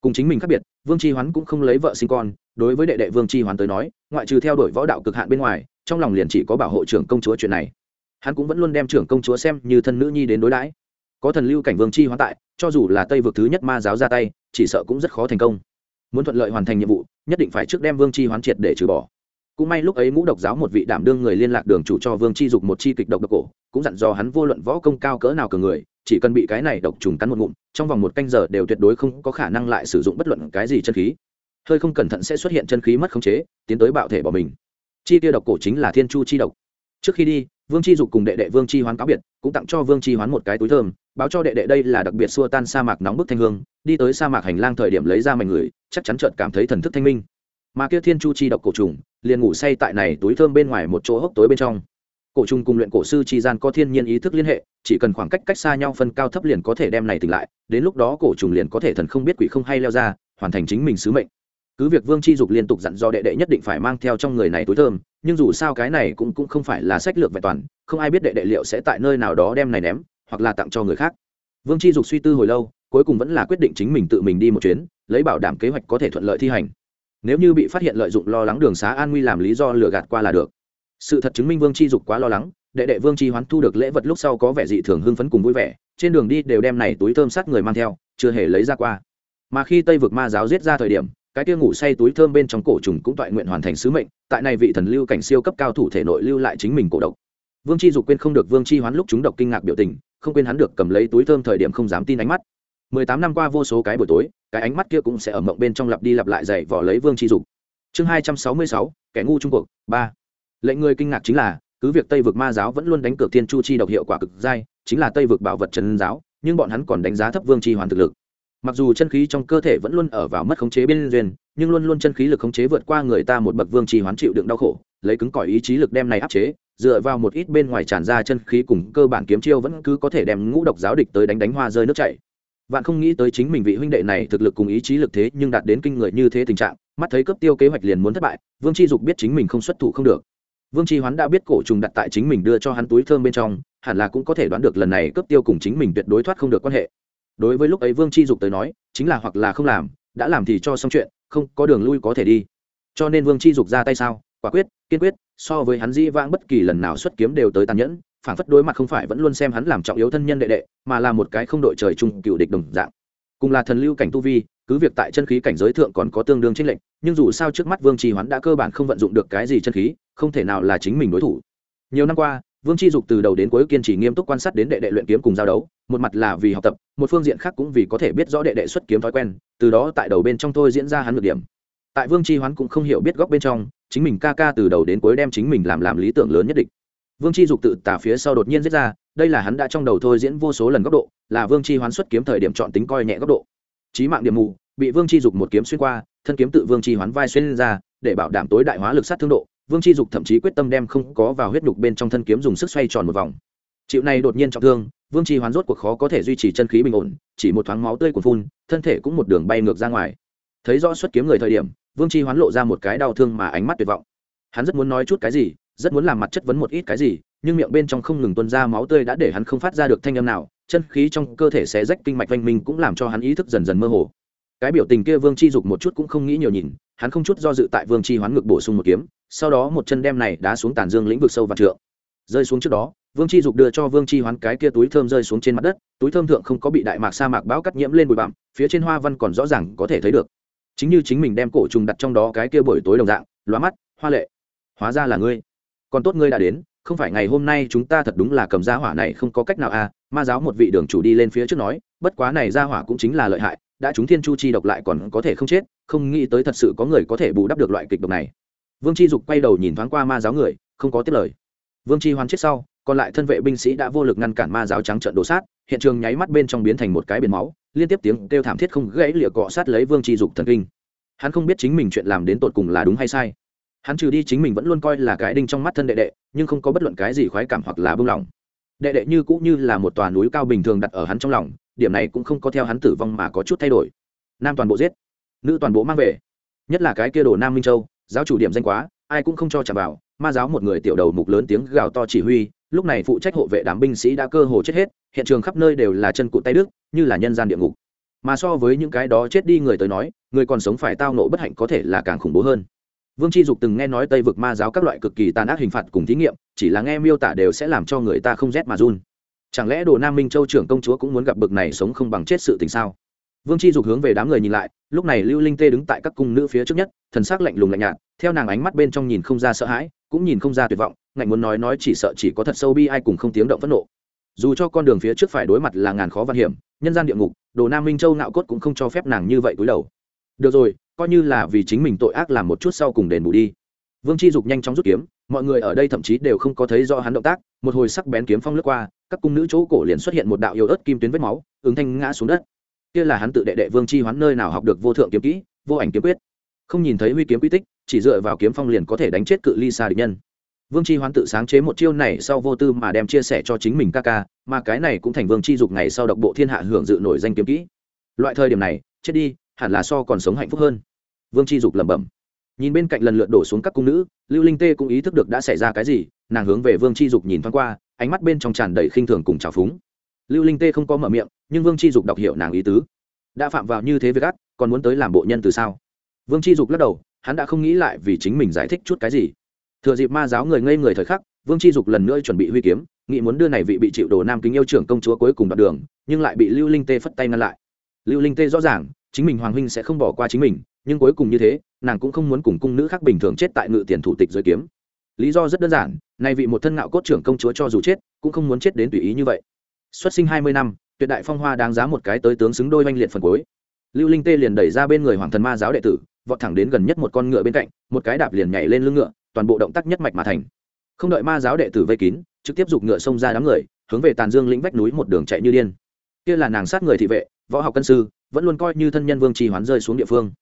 cùng chính mình khác biệt, vương Tri hoán cũng không lấy vợ sinh con, đối với đệ đệ vương Tri hoán tới nói, ngoại trừ theo đuổi võ đạo cực hạn bên ngoài, trong lòng liền chỉ có bảo hộ trưởng công chúa chuyện này. Hắn cũng vẫn luôn đem trưởng công chúa xem như thân nữ nhi đến đối đãi. Có thần lưu cảnh vương chi hoán tại, cho dù là tây vực thứ nhất ma giáo ra tay, chỉ sợ cũng rất khó thành công. Muốn thuận lợi hoàn thành nhiệm vụ, nhất định phải trước đem vương chi hoán triệt để trừ bỏ. Cũng may lúc ấy ngũ độc giáo một vị đảm đương người liên lạc đường chủ cho vương chi dục một chi kịch độc độc cổ, cũng dặn dò hắn vô luận võ công cao cỡ nào cờ người chỉ cần bị cái này độc trùng cắn một ngụm, trong vòng một canh giờ đều tuyệt đối không có khả năng lại sử dụng bất luận cái gì chân khí. Hơi không cẩn thận sẽ xuất hiện chân khí mất khống chế, tiến tới bạo thể bỏ mình. Chi tiêu độc cổ chính là thiên chu chi độc. Trước khi đi, vương chi dục cùng đệ đệ vương chi hoán cáo biệt, cũng tặng cho vương chi hoán một cái túi thơm, báo cho đệ đệ đây là đặc biệt xua tan sa mạc nóng bức thanh hương, đi tới sa mạc hành lang thời điểm lấy ra mảnh người, chắc chắn trợt cảm thấy thần thức thanh minh. Mà kia thiên chu chi độc cổ trùng, liền ngủ say tại này túi thơm bên ngoài một chỗ hốc tối bên trong cổ trùng cùng luyện cổ sư chi gian có thiên nhiên ý thức liên hệ, chỉ cần khoảng cách cách xa nhau phân cao thấp liền có thể đem này tỉnh lại, đến lúc đó cổ trùng liền có thể thần không biết quỷ không hay leo ra, hoàn thành chính mình sứ mệnh. Cứ việc vương chi dục liên tục dặn do đệ đệ nhất định phải mang theo trong người này túi thơm, nhưng dù sao cái này cũng cũng không phải là sách lược vẹn toàn, không ai biết đệ đệ liệu sẽ tại nơi nào đó đem này ném, hoặc là tặng cho người khác. Vương chi dục suy tư hồi lâu, cuối cùng vẫn là quyết định chính mình tự mình đi một chuyến, lấy bảo đảm kế hoạch có thể thuận lợi thi hành. Nếu như bị phát hiện lợi dụng lo lắng đường xá an nguy làm lý do lừa gạt qua là được sự thật chứng minh vương chi dục quá lo lắng, đệ đệ vương chi hoán thu được lễ vật lúc sau có vẻ dị thường hưng phấn cùng vui vẻ, trên đường đi đều đem này túi thơm sát người mang theo, chưa hề lấy ra qua. Mà khi tây vực ma giáo giết ra thời điểm, cái kia ngủ say túi thơm bên trong cổ trùng cũng toại nguyện hoàn thành sứ mệnh, tại này vị thần lưu cảnh siêu cấp cao thủ thể nội lưu lại chính mình cổ độc. Vương chi dục quên không được vương chi hoán lúc chúng độc kinh ngạc biểu tình, không quên hắn được cầm lấy túi thơm thời điểm không dám tin ánh mắt. Mười tám năm qua vô số cái buổi tối, cái ánh mắt kia cũng sẽ ở mộng bên trong lặp đi lặp lại dày vỏ lấy vương chi dục. Chương hai trăm sáu mươi sáu, kẻ ngu trung cuộc, ba lệnh người kinh ngạc chính là, cứ việc tây vực ma giáo vẫn luôn đánh cược thiên chu chi độc hiệu quả cực dai, chính là tây vực bảo vật trần giáo, nhưng bọn hắn còn đánh giá thấp vương chi hoàn thực lực. Mặc dù chân khí trong cơ thể vẫn luôn ở vào mất khống chế bên duyên, nhưng luôn luôn chân khí lực khống chế vượt qua người ta một bậc vương Tri hoán chịu đựng đau khổ, lấy cứng cỏi ý chí lực đem này áp chế, dựa vào một ít bên ngoài tràn ra chân khí cùng cơ bản kiếm chiêu vẫn cứ có thể đem ngũ độc giáo địch tới đánh đánh hoa rơi nước chảy. Vạn không nghĩ tới chính mình vị huynh đệ này thực lực cùng ý chí lực thế nhưng đạt đến kinh người như thế tình trạng, mắt thấy cấp tiêu kế hoạch liền muốn thất bại, vương Tri dục biết chính mình không xuất thủ không được vương chi hoán đã biết cổ trùng đặt tại chính mình đưa cho hắn túi thơm bên trong, hẳn là cũng có thể đoán được lần này cấp tiêu cùng chính mình tuyệt đối thoát không được quan hệ. Đối với lúc ấy vương chi dục tới nói, chính là hoặc là không làm, đã làm thì cho xong chuyện, không có đường lui có thể đi. Cho nên vương chi dục ra tay sao? Quả quyết, kiên quyết, so với hắn dĩ vãng bất kỳ lần nào xuất kiếm đều tới tàn nhẫn, phản phất đối mặt không phải vẫn luôn xem hắn làm trọng yếu thân nhân đệ đệ, mà là một cái không đội trời chung cựu địch đồng dạng. Cùng là thần lưu cảnh tu vi cứ việc tại chân khí cảnh giới thượng còn có tương đương chênh lệnh nhưng dù sao trước mắt vương trì hoán đã cơ bản không vận dụng được cái gì chân khí, không thể nào là chính mình đối thủ. Nhiều năm qua, vương tri dục từ đầu đến cuối kiên trì nghiêm túc quan sát đến đệ đệ luyện kiếm cùng giao đấu, một mặt là vì học tập, một phương diện khác cũng vì có thể biết rõ đệ đệ xuất kiếm thói quen, từ đó tại đầu bên trong thôi diễn ra hắn được điểm. Tại vương tri hoán cũng không hiểu biết góc bên trong, chính mình ca ca từ đầu đến cuối đem chính mình làm làm lý tưởng lớn nhất định vương chi dục tự tả phía sau đột nhiên giết ra, đây là hắn đã trong đầu thôi diễn vô số lần góc độ, là vương chi hoán xuất kiếm thời điểm chọn tính coi nhẹ góc độ trí mạng điểm mù, bị vương chi dục một kiếm xuyên qua, thân kiếm tự vương chi hoán vai xuyên lên ra, để bảo đảm tối đại hóa lực sát thương độ. Vương chi dục thậm chí quyết tâm đem không có vào huyết nhục bên trong thân kiếm dùng sức xoay tròn một vòng. Chịu này đột nhiên trọng thương, vương chi hoán rốt cuộc khó có thể duy trì chân khí bình ổn, chỉ một thoáng máu tươi của phun, thân thể cũng một đường bay ngược ra ngoài. Thấy rõ xuất kiếm người thời điểm, vương chi hoán lộ ra một cái đau thương mà ánh mắt tuyệt vọng. Hắn rất muốn nói chút cái gì, rất muốn làm mặt chất vấn một ít cái gì, nhưng miệng bên trong không ngừng tuân ra máu tươi đã để hắn không phát ra được thanh âm nào chân khí trong cơ thể xé rách kinh mạch vanh minh cũng làm cho hắn ý thức dần dần mơ hồ. Cái biểu tình kia vương chi dục một chút cũng không nghĩ nhiều nhìn, hắn không chút do dự tại vương chi hoán ngực bổ sung một kiếm, sau đó một chân đem này đá xuống tàn dương lĩnh vực sâu và trượng. Rơi xuống trước đó, vương chi dục đưa cho vương chi hoán cái kia túi thơm rơi xuống trên mặt đất, túi thơm thượng không có bị đại mạc sa mạc bão cắt nhiễm lên bụi bặm, phía trên hoa văn còn rõ ràng có thể thấy được. Chính như chính mình đem cổ trùng đặt trong đó cái kia buổi tối đồng dạng, lóa mắt, hoa lệ. Hóa ra là ngươi. Còn tốt ngươi đã đến không phải ngày hôm nay chúng ta thật đúng là cầm gia hỏa này không có cách nào à ma giáo một vị đường chủ đi lên phía trước nói, bất quá này gia hỏa cũng chính là lợi hại, đã chúng thiên chu chi độc lại còn có thể không chết, không nghĩ tới thật sự có người có thể bù đắp được loại kịch độc này. Vương chi dục quay đầu nhìn thoáng qua ma giáo người, không có tiết lời. Vương chi hoán chết sau, còn lại thân vệ binh sĩ đã vô lực ngăn cản ma giáo trắng trận đổ sát, hiện trường nháy mắt bên trong biến thành một cái biển máu, liên tiếp tiếng kêu thảm thiết không gãy lịa cọ sát lấy vương chi dục thần kinh. Hắn không biết chính mình chuyện làm đến tột cùng là đúng hay sai hắn trừ đi chính mình vẫn luôn coi là cái đinh trong mắt thân đệ đệ, nhưng không có bất luận cái gì khoái cảm hoặc là bưng lòng đệ đệ như cũng như là một tòa núi cao bình thường đặt ở hắn trong lòng, điểm này cũng không có theo hắn tử vong mà có chút thay đổi. Nam toàn bộ giết, nữ toàn bộ mang về. Nhất là cái kia đồ nam minh châu, giáo chủ điểm danh quá, ai cũng không cho chạm vào, ma giáo một người tiểu đầu mục lớn tiếng gào to chỉ huy, lúc này phụ trách hộ vệ đám binh sĩ đã cơ hồ chết hết, hiện trường khắp nơi đều là chân cụt tay đức như là nhân gian địa ngục. Mà so với những cái đó chết đi người tới nói, người còn sống phải tao nộ bất hạnh có thể là càng khủng bố hơn vương tri dục từng nghe nói tây vực ma giáo các loại cực kỳ tàn ác hình phạt cùng thí nghiệm, chỉ là nghe miêu tả đều sẽ làm cho người ta không rét mà run. Chẳng lẽ đồ nam minh châu trưởng công chúa cũng muốn gặp bực này sống không bằng chết sự tình sao? Vương tri dục hướng về đám người nhìn lại, lúc này lưu linh tê đứng tại các cung nữ phía trước nhất, thần s ắ c lạnh lùng lạnh nhạt, theo nàng ánh mắt bên trong nhìn không ra sợ hãi, cũng nhìn không ra tuyệt vọng, ngạnh muốn nói nói chỉ sợ chỉ có thật sâu bi ai cùng không tiếng động phẫn nộ. Dù cho con đường phía trước phải đối mặt là ngàn khó văn hiểm, nhân gian địa ngục, đồ nam minh châu nạo cốt cũng không cho phép nàng như vậy cúi đầu. Được rồi coi như là vì chính mình tội ác làm một chút sau cùng đền bù đi. Vương chi dục nhanh chóng rút kiếm, mọi người ở đây thậm chí đều không có thấy do hắn động tác, một hồi sắc bén kiếm phong lướt qua, các cung nữ chỗ cổ liền xuất hiện một đạo yếu ớt kim tuyến vết máu, ứng thanh ngã xuống đất. Kia là hắn tự đệ đệ vương chi hoán nơi nào học được vô thượng kiếm kỹ, vô ảnh kiếm quyết. Không nhìn thấy huy kiếm quy tích, chỉ dựa vào kiếm phong liền có thể đánh chết cự ly xa địch nhân. Vương chi hoán tự sáng chế một chiêu này sau vô tư mà đem chia sẻ cho chính mình ca ca, mà cái này cũng thành vương chi dục ngày sau độc bộ thiên hạ hưởng dự nổi danh kiếm kỹ. Loại thời điểm này, chết đi, hẳn là so còn sống hạnh phúc hơn vương chi dục lẩm bẩm. Nhìn bên cạnh lần lượt đổ xuống các cung nữ, lưu linh tê cũng ý thức được đã xảy ra cái gì, nàng hướng về vương chi dục nhìn thoáng qua, ánh mắt bên trong tràn đầy khinh thường cùng trào phúng. Lưu linh tê không có mở miệng, nhưng vương chi dục đọc hiểu nàng ý tứ. Đã phạm vào như thế với gắt còn muốn tới làm bộ nhân từ sao? Vương chi dục lắc đầu, hắn đã không nghĩ lại vì chính mình giải thích chút cái gì. Thừa dịp ma giáo người ngây người thời khắc, vương chi dục lần nữa chuẩn bị huy kiếm, nghĩ muốn đưa này vị bị chịu đồ nam kính yêu trưởng công chúa cuối cùng đoạn đường, nhưng lại bị lưu linh tê phất tay ngăn lại. Lưu linh tê rõ ràng, chính mình hoàng huynh sẽ không bỏ qua chính mình nhưng cuối cùng như thế, nàng cũng không muốn cùng cung nữ khác bình thường chết tại ngự tiền thủ tịch dưới kiếm. Lý do rất đơn giản, nay vị một thân ngạo cốt trưởng công chúa cho dù chết, cũng không muốn chết đến tùy ý như vậy. Xuất sinh hai mươi năm, tuyệt đại phong hoa đáng giá một cái tới tướng xứng đôi oanh liệt phần cuối. Lưu linh tê liền đẩy ra bên người hoàng thần ma giáo đệ tử, vọt thẳng đến gần nhất một con ngựa bên cạnh, một cái đạp liền nhảy lên lưng ngựa, toàn bộ động tác nhất mạch mà thành. Không đợi ma giáo đệ tử vây kín, trực tiếp giục ngựa xông ra đám người, hướng về tàn dương lĩnh vách núi một đường chạy như điên. Kia là nàng sát người thị vệ, võ học cân sư, vẫn luôn coi như thân nhân vương trì hoán rơi xuống địa phương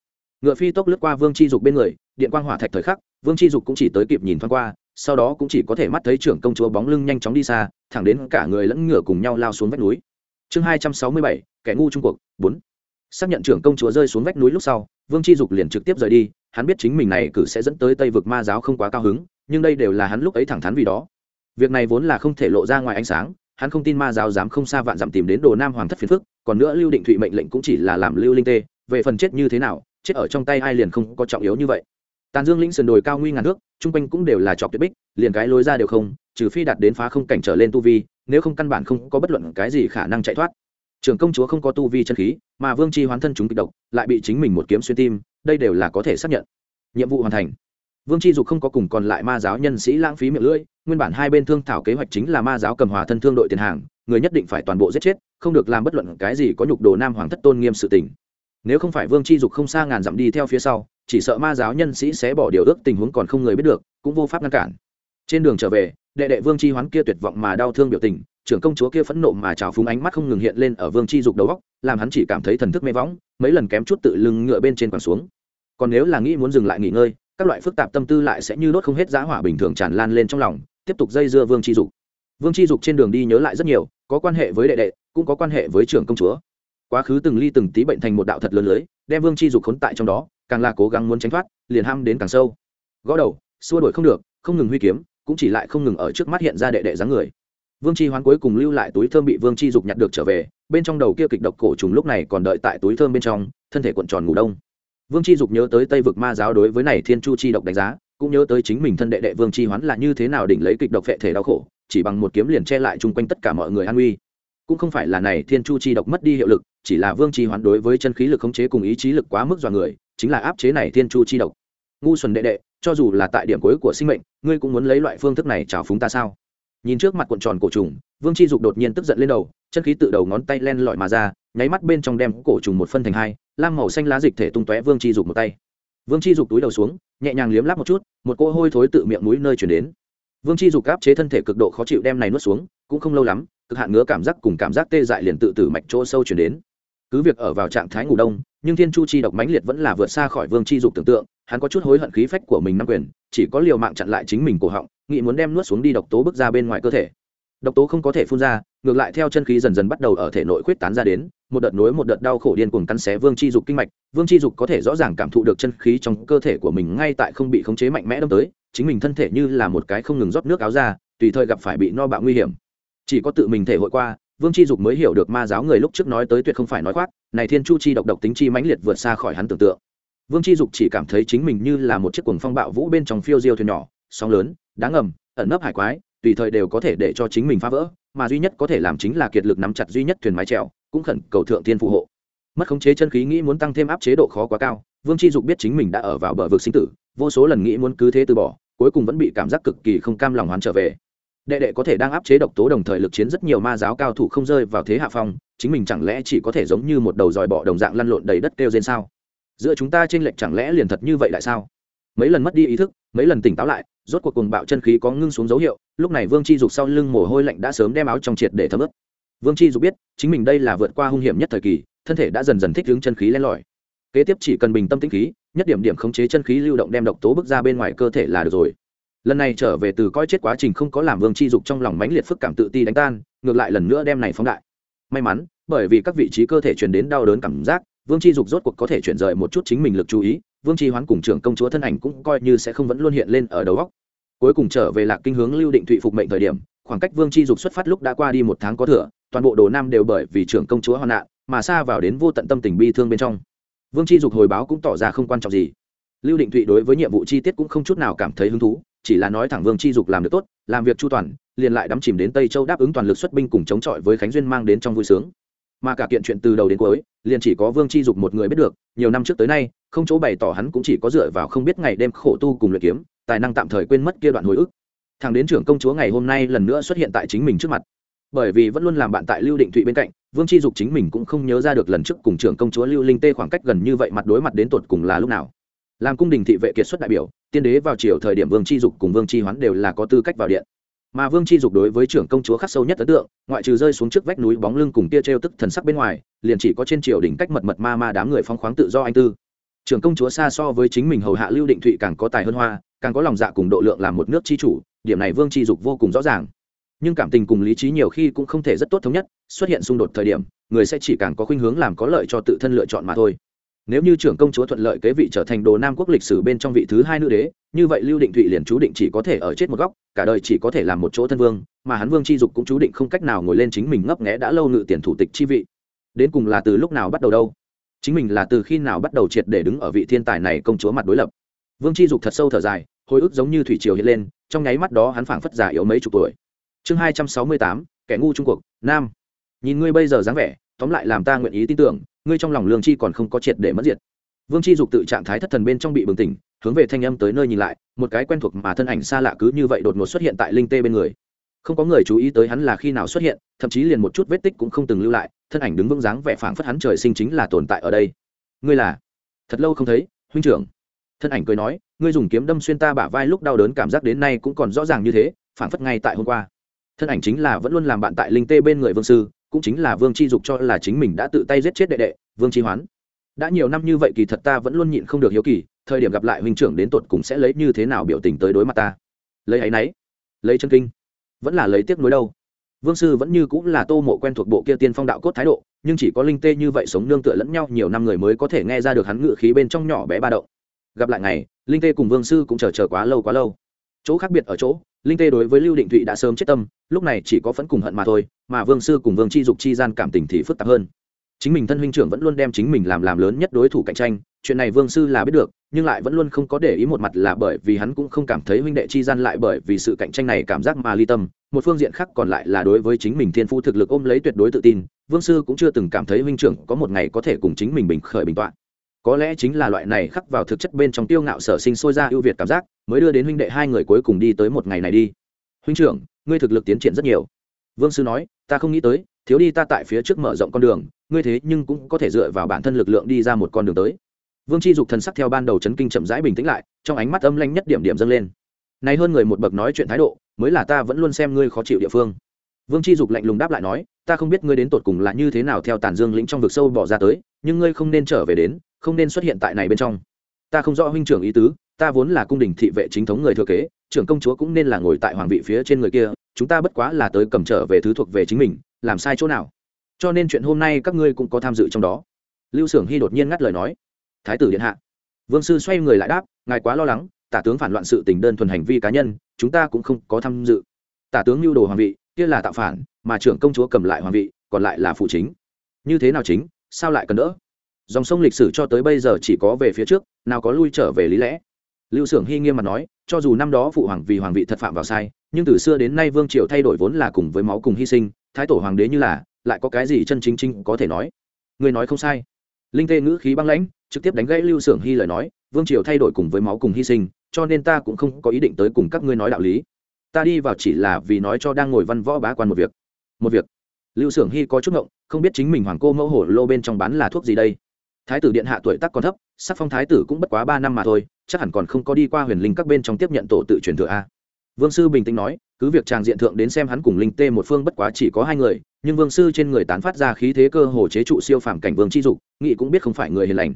ngựa phi tốc lướt qua vương chi dục bên người, điện quang hỏa thạch thời khắc, vương chi dục cũng chỉ tới kịp nhìn thoáng qua, sau đó cũng chỉ có thể mắt thấy trưởng công chúa bóng lưng nhanh chóng đi xa, thẳng đến cả người lẫn ngựa cùng nhau lao xuống vách núi. Chương hai trăm sáu mươi bảy, kẻ ngu trung cuộc, bốn. Xác nhận trưởng công chúa rơi xuống vách núi lúc sau, vương chi dục liền trực tiếp rời đi, hắn biết chính mình này cử sẽ dẫn tới tây vực ma giáo không quá cao hứng, nhưng đây đều là hắn lúc ấy thẳng thắn vì đó. Việc này vốn là không thể lộ ra ngoài ánh sáng, hắn không tin ma giáo dám không xa vạn dặm tìm đến đồ nam hoàng thất phiền phức, còn nữa lưu định thụy mệnh lệnh cũng chỉ là làm lưu linh tê, về phần chết như thế nào chết ở trong tay ai liền không có trọng yếu như vậy. Tàn dương lĩnh sườn đồi cao nguy ngàn nước chung quanh cũng đều là trọc tuyệt bích, liền cái lối ra đều không, trừ phi đạt đến phá không cảnh trở lên tu vi, nếu không căn bản không có bất luận cái gì khả năng chạy thoát. Trưởng công chúa không có tu vi chân khí, mà vương chi hoán thân chúng kịch độc, lại bị chính mình một kiếm xuyên tim, đây đều là có thể xác nhận. Nhiệm vụ hoàn thành. Vương chi dục không có cùng còn lại ma giáo nhân sĩ lãng phí miệng lưỡi, nguyên bản hai bên thương thảo kế hoạch chính là ma giáo cầm hòa thân thương đội tiền hàng, người nhất định phải toàn bộ giết chết, không được làm bất luận cái gì có nhục đồ nam hoàng thất tôn nghiêm sự tình nếu không phải vương chi dục không xa ngàn dặm đi theo phía sau, chỉ sợ ma giáo nhân sĩ sẽ bỏ điều ước tình huống còn không người biết được, cũng vô pháp ngăn cản. Trên đường trở về, đệ đệ vương chi hoán kia tuyệt vọng mà đau thương biểu tình, trưởng công chúa kia phẫn nộ mà trào phúng ánh mắt không ngừng hiện lên ở vương chi dục đầu góc làm hắn chỉ cảm thấy thần thức mê võng, mấy lần kém chút tự lưng ngựa bên trên quẳng xuống. Còn nếu là nghĩ muốn dừng lại nghỉ ngơi, các loại phức tạp tâm tư lại sẽ như đốt không hết giá hỏa bình thường tràn lan lên trong lòng, tiếp tục dây dưa vương chi dục. Vương chi dục trên đường đi nhớ lại rất nhiều, có quan hệ với đệ đệ, cũng có quan hệ với trưởng công chúa quá khứ từng ly từng tí bệnh thành một đạo thật lớn lưới, đem vương chi dục khốn tại trong đó, càng là cố gắng muốn tránh thoát, liền ham đến càng sâu. Gõ đầu, xua đổi không được, không ngừng huy kiếm, cũng chỉ lại không ngừng ở trước mắt hiện ra đệ đệ dáng người. Vương chi hoán cuối cùng lưu lại túi thơm bị vương chi dục nhặt được trở về, bên trong đầu kia kịch độc cổ trùng lúc này còn đợi tại túi thơm bên trong, thân thể cuộn tròn ngủ đông. Vương chi dục nhớ tới tây vực ma giáo đối với này thiên chu chi độc đánh giá, cũng nhớ tới chính mình thân đệ đệ vương chi hoán là như thế nào đỉnh lấy kịch độc vệ thể đau khổ, chỉ bằng một kiếm liền che lại chung quanh tất cả mọi người an uy cũng không phải là này thiên chu chi độc mất đi hiệu lực, chỉ là vương chi hoán đối với chân khí lực khống chế cùng ý chí lực quá mức dọa người, chính là áp chế này thiên chu chi độc. Ngu xuẩn đệ đệ, cho dù là tại điểm cuối của sinh mệnh, ngươi cũng muốn lấy loại phương thức này trào phúng ta sao? Nhìn trước mặt cuộn tròn cổ trùng, vương chi dục đột nhiên tức giận lên đầu, chân khí tự đầu ngón tay len lỏi mà ra, nháy mắt bên trong đem cổ trùng một phân thành hai, lam màu xanh lá dịch thể tung tóe vương chi dục một tay. Vương chi dục túi đầu xuống, nhẹ nhàng liếm láp một chút, một cỗ hôi thối tự miệng mũi nơi chuyển đến. Vương chi dục áp chế thân thể cực độ khó chịu đem này nuốt xuống, cũng không lâu lắm cực hạn ngứa cảm giác cùng cảm giác tê dại liền tự tử mạch chỗ sâu chuyển đến. Cứ việc ở vào trạng thái ngủ đông, nhưng thiên chu chi độc mãnh liệt vẫn là vượt xa khỏi vương chi dục tưởng tượng, hắn có chút hối hận khí phách của mình nắm quyền, chỉ có liều mạng chặn lại chính mình cổ họng nghị muốn đem nuốt xuống đi độc tố bước ra bên ngoài cơ thể. Độc tố không có thể phun ra, ngược lại theo chân khí dần dần bắt đầu ở thể nội khuyết tán ra đến, một đợt nối một đợt đau khổ điên cuồng cắn xé vương chi dục kinh mạch. Vương chi dục có thể rõ ràng cảm thụ được chân khí trong cơ thể của mình ngay tại không bị khống chế mạnh mẽ đâm tới, chính mình thân thể như là một cái không ngừng rót nước áo ra, tùy thời gặp phải bị no bạo nguy hiểm chỉ có tự mình thể hội qua, vương chi dục mới hiểu được ma giáo người lúc trước nói tới tuyệt không phải nói khoác, này thiên chu chi độc độc tính chi mãnh liệt vượt xa khỏi hắn tưởng tượng. Vương chi dục chỉ cảm thấy chính mình như là một chiếc cuồng phong bạo vũ bên trong phiêu diêu thuyền nhỏ, sóng lớn đáng ngầm, ẩn nấp hải quái, tùy thời đều có thể để cho chính mình phá vỡ, mà duy nhất có thể làm chính là kiệt lực nắm chặt duy nhất thuyền mái trèo cũng khẩn cầu thượng thiên phù hộ. Mất khống chế chân khí nghĩ muốn tăng thêm áp chế độ khó quá cao, vương chi dục biết chính mình đã ở vào bờ vực sinh tử, vô số lần nghĩ muốn cứ thế từ bỏ, cuối cùng vẫn bị cảm giác cực kỳ không cam lòng hoán trở về đệ đệ có thể đang áp chế độc tố đồng thời lực chiến rất nhiều ma giáo cao thủ không rơi vào thế hạ phong, chính mình chẳng lẽ chỉ có thể giống như một đầu dòi bọ đồng dạng lăn lộn đầy đất kêu trên sao? Giữa chúng ta trên lệch chẳng lẽ liền thật như vậy lại sao? Mấy lần mất đi ý thức, mấy lần tỉnh táo lại, rốt cuộc cùng bạo chân khí có ngưng xuống dấu hiệu, lúc này vương chi dục sau lưng mồ hôi lạnh đã sớm đem áo trong triệt để thấm ướt. Vương chi dục biết, chính mình đây là vượt qua hung hiểm nhất thời kỳ, thân thể đã dần dần thích ứng chân khí len lỏi. Kế tiếp chỉ cần bình tâm tĩnh khí, nhất điểm điểm khống chế chân khí lưu động đem độc tố bước ra bên ngoài cơ thể là được rồi lần này trở về từ coi chết quá trình không có làm vương chi dục trong lòng mãnh liệt phức cảm tự ti đánh tan, ngược lại lần nữa đem này phóng đại. May mắn, bởi vì các vị trí cơ thể truyền đến đau đớn cảm giác, vương chi dục rốt cuộc có thể chuyển rời một chút chính mình lực chú ý, vương chi hoán cùng trưởng công chúa thân ảnh cũng coi như sẽ không vẫn luôn hiện lên ở đầu góc cuối cùng trở về lạc kinh hướng lưu định thụy phục mệnh thời điểm, khoảng cách vương chi dục xuất phát lúc đã qua đi một tháng có thừa, toàn bộ đồ nam đều bởi vì trưởng công chúa hoạn nạn, mà xa vào đến vô tận tâm tình bi thương bên trong. Vương chi dục hồi báo cũng tỏ ra không quan trọng gì. Lưu định thụy đối với nhiệm vụ chi tiết cũng không chút nào cảm thấy hứng thú chỉ là nói thẳng vương chi dục làm được tốt, làm việc chu toàn, liền lại đắm chìm đến tây châu đáp ứng toàn lực xuất binh cùng chống chọi với khánh duyên mang đến trong vui sướng. Mà cả kiện chuyện từ đầu đến cuối, liền chỉ có vương chi dục một người biết được, nhiều năm trước tới nay, không chỗ bày tỏ hắn cũng chỉ có dựa vào không biết ngày đêm khổ tu cùng luyện kiếm, tài năng tạm thời quên mất kia đoạn hồi ức. Thằng đến trưởng công chúa ngày hôm nay lần nữa xuất hiện tại chính mình trước mặt. Bởi vì vẫn luôn làm bạn tại lưu định thụy bên cạnh, vương chi dục chính mình cũng không nhớ ra được lần trước cùng trưởng công chúa lưu linh tê khoảng cách gần như vậy mặt đối mặt đến tột cùng là lúc nào. Làm cung đình thị vệ kiệt xuất đại biểu tiên đế vào chiều thời điểm vương Tri dục cùng vương Tri hoán đều là có tư cách vào điện. Mà vương Tri dục đối với trưởng công chúa khắc sâu nhất ấn tượng, ngoại trừ rơi xuống trước vách núi bóng lưng cùng tia t tức thần sắc bên ngoài, liền chỉ có trên triều đỉnh cách mật mật ma ma đám người phong khoáng tự do anh tư. Trưởng công chúa xa so với chính mình hầu hạ lưu định thụy càng có tài hơn hoa, càng có lòng dạ cùng độ lượng làm một nước tri chủ, điểm này vương Tri dục vô cùng rõ ràng. Nhưng cảm tình cùng lý trí nhiều khi cũng không thể rất tốt thống nhất, xuất hiện xung đột thời điểm, người sẽ chỉ càng có khuynh hướng làm có lợi cho tự thân lựa chọn mà thôi nếu như trưởng công chúa thuận lợi kế vị trở thành đồ nam quốc lịch sử bên trong vị thứ hai nữ đế, như vậy lưu định thụy liền chú định chỉ có thể ở chết một góc, cả đời chỉ có thể làm một chỗ thân vương, mà hắn vương chi dục cũng chú định không cách nào ngồi lên chính mình ngấp nghẽ đã lâu ngự tiền thủ tịch chi vị. Đến cùng là từ lúc nào bắt đầu đâu? Chính mình là từ khi nào bắt đầu triệt để đứng ở vị thiên tài này công chúa mặt đối lập? Vương chi dục thật sâu thở dài, hồi ức giống như thủy triều hiện lên, trong nháy mắt đó hắn phảng phất già yếu mấy chục tuổi. Chương hai trăm sáu mươi tám, kẻ ngu trung quốc, nam. Nhìn ngươi bây giờ dáng vẻ, tóm lại làm ta nguyện ý tin tưởng ngươi trong lòng lương chi còn không có triệt để mất diệt. Vương chi dục tự trạng thái thất thần bên trong bị bừng tỉnh, hướng về thanh âm tới nơi nhìn lại, một cái quen thuộc mà thân ảnh xa lạ cứ như vậy đột ngột xuất hiện tại linh tê bên người. Không có người chú ý tới hắn là khi nào xuất hiện, thậm chí liền một chút vết tích cũng không từng lưu lại, thân ảnh đứng vững dáng vẻ phảng phất hắn trời sinh chính là tồn tại ở đây. Ngươi là? Thật lâu không thấy, huynh trưởng. Thân ảnh cười nói, ngươi dùng kiếm đâm xuyên ta bả vai lúc đau đớn cảm giác đến nay cũng còn rõ ràng như thế, phảng phất ngay tại hôm qua. Thân ảnh chính là vẫn luôn làm bạn tại linh tê bên người vương sư cũng chính là vương chi dục cho là chính mình đã tự tay giết chết đệ đệ, vương chi hoán. Đã nhiều năm như vậy kỳ thật ta vẫn luôn nhịn không được hiếu kỳ, thời điểm gặp lại huynh trưởng đến tột cùng sẽ lấy như thế nào biểu tình tới đối mặt ta. Lấy áy náy lấy chân kinh, vẫn là lấy tiếc nuối đâu. Vương sư vẫn như cũng là tô mộ quen thuộc bộ kia tiên phong đạo cốt thái độ, nhưng chỉ có linh tê như vậy sống nương tựa lẫn nhau nhiều năm người mới có thể nghe ra được hắn ngự khí bên trong nhỏ bé ba động. Gặp lại ngày, linh tê cùng vương sư cũng chờ chờ quá lâu quá lâu chỗ khác biệt ở chỗ, linh tê đối với lưu định thụy đã sớm chết tâm, lúc này chỉ có phẫn cùng hận mà thôi, mà vương sư cùng vương chi dục chi gian cảm tình thì phức tạp hơn. Chính mình thân huynh trưởng vẫn luôn đem chính mình làm làm lớn nhất đối thủ cạnh tranh, chuyện này vương sư là biết được, nhưng lại vẫn luôn không có để ý một mặt là bởi vì hắn cũng không cảm thấy huynh đệ chi gian lại bởi vì sự cạnh tranh này cảm giác mà ly tâm, một phương diện khác còn lại là đối với chính mình thiên phu thực lực ôm lấy tuyệt đối tự tin, vương sư cũng chưa từng cảm thấy huynh trưởng có một ngày có thể cùng chính mình bình khởi bình tọa có lẽ chính là loại này khắc vào thực chất bên trong tiêu ngạo sở sinh sôi ra ưu việt cảm giác, mới đưa đến huynh đệ hai người cuối cùng đi tới một ngày này đi. Huynh trưởng, ngươi thực lực tiến triển rất nhiều. Vương sư nói, ta không nghĩ tới, thiếu đi ta tại phía trước mở rộng con đường, ngươi thế nhưng cũng có thể dựa vào bản thân lực lượng đi ra một con đường tới. Vương chi dục thần sắc theo ban đầu chấn kinh chậm rãi bình tĩnh lại, trong ánh mắt âm lanh nhất điểm điểm dâng lên. Này hơn người một bậc nói chuyện thái độ, mới là ta vẫn luôn xem ngươi khó chịu địa phương. Vương chi dục lạnh lùng đáp lại nói, ta không biết ngươi đến tột cùng là như thế nào theo tàn dương lĩnh trong vực sâu bỏ ra tới, nhưng ngươi không nên trở về đến không nên xuất hiện tại này bên trong. Ta không rõ huynh trưởng ý tứ, ta vốn là cung đình thị vệ chính thống người thừa kế, trưởng công chúa cũng nên là ngồi tại hoàng vị phía trên người kia, chúng ta bất quá là tới cầm trở về thứ thuộc về chính mình, làm sai chỗ nào? Cho nên chuyện hôm nay các ngươi cũng có tham dự trong đó. Lưu xưởng hy đột nhiên ngắt lời nói. Thái tử điện hạ. Vương sư xoay người lại đáp, ngài quá lo lắng, tả tướng phản loạn sự tình đơn thuần hành vi cá nhân, chúng ta cũng không có tham dự. Tả tướng lưu đồ hoàng vị, kia là tạo phản, mà trưởng công chúa cầm lại hoàng vị, còn lại là phụ chính. Như thế nào chính? Sao lại cần đỡ? Dòng sông lịch sử cho tới bây giờ chỉ có về phía trước, nào có lui trở về lý lẽ. Lưu xưởng hy nghiêm mặt nói, cho dù năm đó phụ hoàng vì hoàng vị thật phạm vào sai, nhưng từ xưa đến nay vương triều thay đổi vốn là cùng với máu cùng hy sinh, thái tổ hoàng đế như là, lại có cái gì chân chính chính có thể nói. Người nói không sai. Linh tê ngữ khí băng lãnh, trực tiếp đánh gãy lưu xưởng hy lời nói, vương triều thay đổi cùng với máu cùng hy sinh, cho nên ta cũng không có ý định tới cùng các ngươi nói đạo lý. Ta đi vào chỉ là vì nói cho đang ngồi văn võ bá quan một việc. Một việc. Lưu xưởng hy có chút ngộng, không biết chính mình hoàng cô mẫu hổ lô bên trong bán là thuốc gì đây? Thái tử điện hạ tuổi tác còn thấp, sắc phong thái tử cũng bất quá ba năm mà thôi, chắc hẳn còn không có đi qua huyền linh các bên trong tiếp nhận tổ tự truyền thừa a. Vương sư bình tĩnh nói, cứ việc tràng diện thượng đến xem hắn cùng linh tê một phương bất quá chỉ có hai người, nhưng vương sư trên người tán phát ra khí thế cơ hồ chế trụ siêu phàm cảnh vương chi dục nghị cũng biết không phải người hiền lành.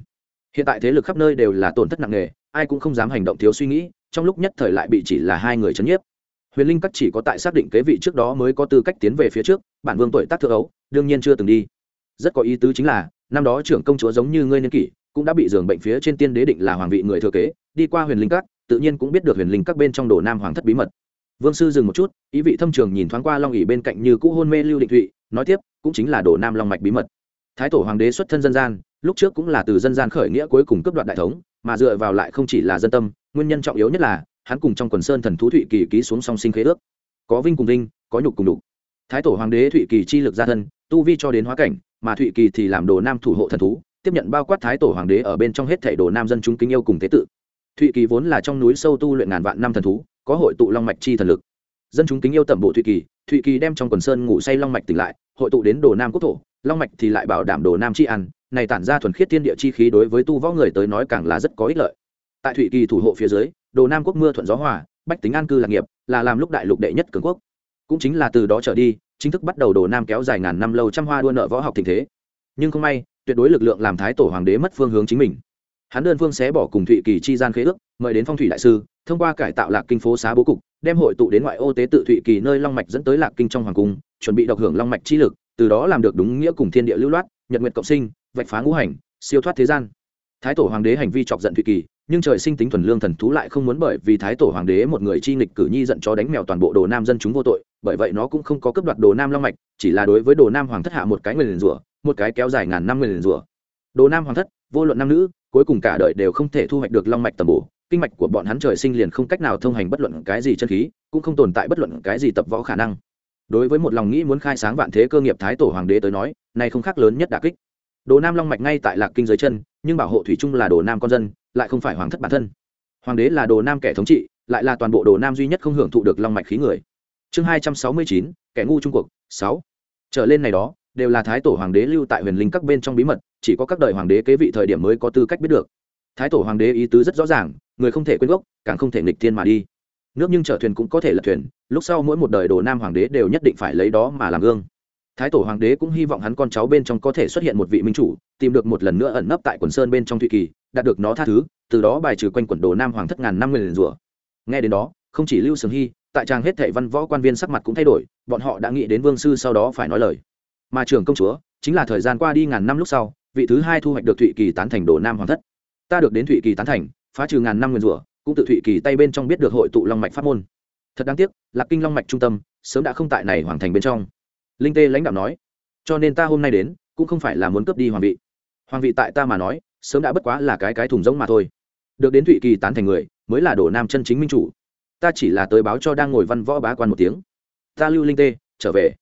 Hiện tại thế lực khắp nơi đều là tổn thất nặng nề, ai cũng không dám hành động thiếu suy nghĩ, trong lúc nhất thời lại bị chỉ là hai người chấn nhiếp. Huyền linh các chỉ có tại xác định kế vị trước đó mới có tư cách tiến về phía trước, bản vương tuổi tác thượng ấu, đương nhiên chưa từng đi. Rất có ý tứ chính là năm đó trưởng công chúa giống như ngươi niên kỷ, cũng đã bị giường bệnh phía trên tiên đế định là hoàng vị người thừa kế, đi qua huyền linh các, tự nhiên cũng biết được huyền linh các bên trong đồ nam hoàng thất bí mật. Vương sư dừng một chút, ý vị thâm trường nhìn thoáng qua long ỉ bên cạnh như cũ hôn mê lưu định thụy, nói tiếp, cũng chính là đồ nam long mạch bí mật. Thái tổ hoàng đế xuất thân dân gian, lúc trước cũng là từ dân gian khởi nghĩa cuối cùng cấp đoạt đại thống, mà dựa vào lại không chỉ là dân tâm, nguyên nhân trọng yếu nhất là, hắn cùng trong quần sơn thần thú thụy kỳ ký xuống song sinh khế ước. Có vinh cùng vinh, có nhục cùng đục thái tổ hoàng đế thụy kỳ chi lực gia thân, tu vi cho đến hóa cảnh mà thụy kỳ thì làm đồ nam thủ hộ thần thú, tiếp nhận bao quát thái tổ hoàng đế ở bên trong hết thảy đồ nam dân chúng kính yêu cùng tế tự. Thụy kỳ vốn là trong núi sâu tu luyện ngàn vạn năm thần thú, có hội tụ long mạch chi thần lực. Dân chúng kính yêu tẩm bộ thụy kỳ thụy kỳ đem trong quần sơn ngủ say long mạch tỉnh lại, hội tụ đến đồ nam quốc thổ, long mạch thì lại bảo đảm đồ nam chi ăn, này tản ra thuần khiết thiên địa chi khí đối với tu võ người tới nói càng là rất có ích lợi. Tại thụy kỳ thủ hộ phía dưới, đồ nam quốc mưa thuận gió hòa, bách tính an cư lạc nghiệp, là làm lúc đại lục đệ nhất cường quốc. Cũng chính là từ đó trở đi chính thức bắt đầu đồ nam kéo dài ngàn năm lâu trăm hoa đua nợ võ học tình thế. Nhưng không may, tuyệt đối lực lượng làm thái tổ hoàng đế mất phương hướng chính mình. Hắn đơn phương xé bỏ cùng thụy kỳ chi gian khế ước, mời đến phong thủy đại sư, thông qua cải tạo lạc kinh phố xá bố cục, đem hội tụ đến ngoại ô tế tự thụy kỳ nơi long mạch dẫn tới lạc kinh trong hoàng cung, chuẩn bị độc hưởng long mạch chi lực, từ đó làm được đúng nghĩa cùng thiên địa lưu loát, nhật nguyện cộng sinh, vạch phá ngũ hành, siêu thoát thế gian. Thái tổ hoàng đế hành vi chọc giận thụy kỳ, nhưng trời sinh tính thuần lương thần thú lại không muốn bởi vì thái tổ hoàng đế một người chi nghịch cử nhi giận cho đánh mèo toàn bộ đồ nam dân chúng vô tội bởi vậy nó cũng không có cấp đoạt đồ nam long mạch, chỉ là đối với đồ nam hoàng thất hạ một cái người liền rủa, một cái kéo dài ngàn năm người liền rủa. Đồ nam hoàng thất, vô luận nam nữ, cuối cùng cả đời đều không thể thu hoạch được long mạch tầm bổ. Kinh mạch của bọn hắn trời sinh liền không cách nào thông hành bất luận cái gì chân khí, cũng không tồn tại bất luận cái gì tập võ khả năng. Đối với một lòng nghĩ muốn khai sáng vạn thế cơ nghiệp thái tổ hoàng đế tới nói, này không khác lớn nhất đà kích. Đồ nam long mạch ngay tại lạc kinh dưới chân, nhưng bảo hộ thủy trung là đồ nam con dân, lại không phải hoàng thất bản thân. Hoàng đế là đồ nam kẻ thống trị, lại là toàn bộ đồ nam duy nhất không hưởng thụ được long mạch khí người chương hai trăm sáu mươi chín, kẻ ngu trung cuộc sáu. Trở lên này đó, đều là thái tổ hoàng đế lưu tại huyền linh các bên trong bí mật, chỉ có các đời hoàng đế kế vị thời điểm mới có tư cách biết được. Thái tổ hoàng đế ý tứ rất rõ ràng, người không thể quên gốc, càng không thể nghịch thiên mà đi. Nước nhưng chở thuyền cũng có thể lật thuyền, lúc sau mỗi một đời đồ nam hoàng đế đều nhất định phải lấy đó mà làm gương. Thái tổ hoàng đế cũng hy vọng hắn con cháu bên trong có thể xuất hiện một vị minh chủ, tìm được một lần nữa ẩn nấp tại quần sơn bên trong thụy kỳ, đạt được nó tha thứ, từ đó bài trừ quanh quần đồ nam hoàng thất ngàn năm nguyền rủa. Nghe đến đó, không chỉ lưu sướng hy tại chàng hết thệ văn võ quan viên sắc mặt cũng thay đổi, bọn họ đã nghĩ đến vương sư sau đó phải nói lời. Mà trưởng công chúa, chính là thời gian qua đi ngàn năm lúc sau, vị thứ hai thu hoạch được thụy kỳ tán thành đồ nam hoàng thất. Ta được đến thụy kỳ tán thành, phá trừ ngàn năm nguyên rủa, cũng tự thụy kỳ tay bên trong biết được hội tụ long mạch pháp môn. Thật đáng tiếc, lạc kinh long mạch trung tâm, sớm đã không tại này hoàng thành bên trong. Linh tê lãnh đạo nói, cho nên ta hôm nay đến, cũng không phải là muốn cướp đi hoàng vị. Hoàng vị tại ta mà nói, sớm đã bất quá là cái cái thùng giống mà thôi. Được đến thụy kỳ tán thành người, mới là đồ nam chân chính minh chủ ta chỉ là tới báo cho đang ngồi văn võ bá quan một tiếng. Ta lưu linh tê, trở về.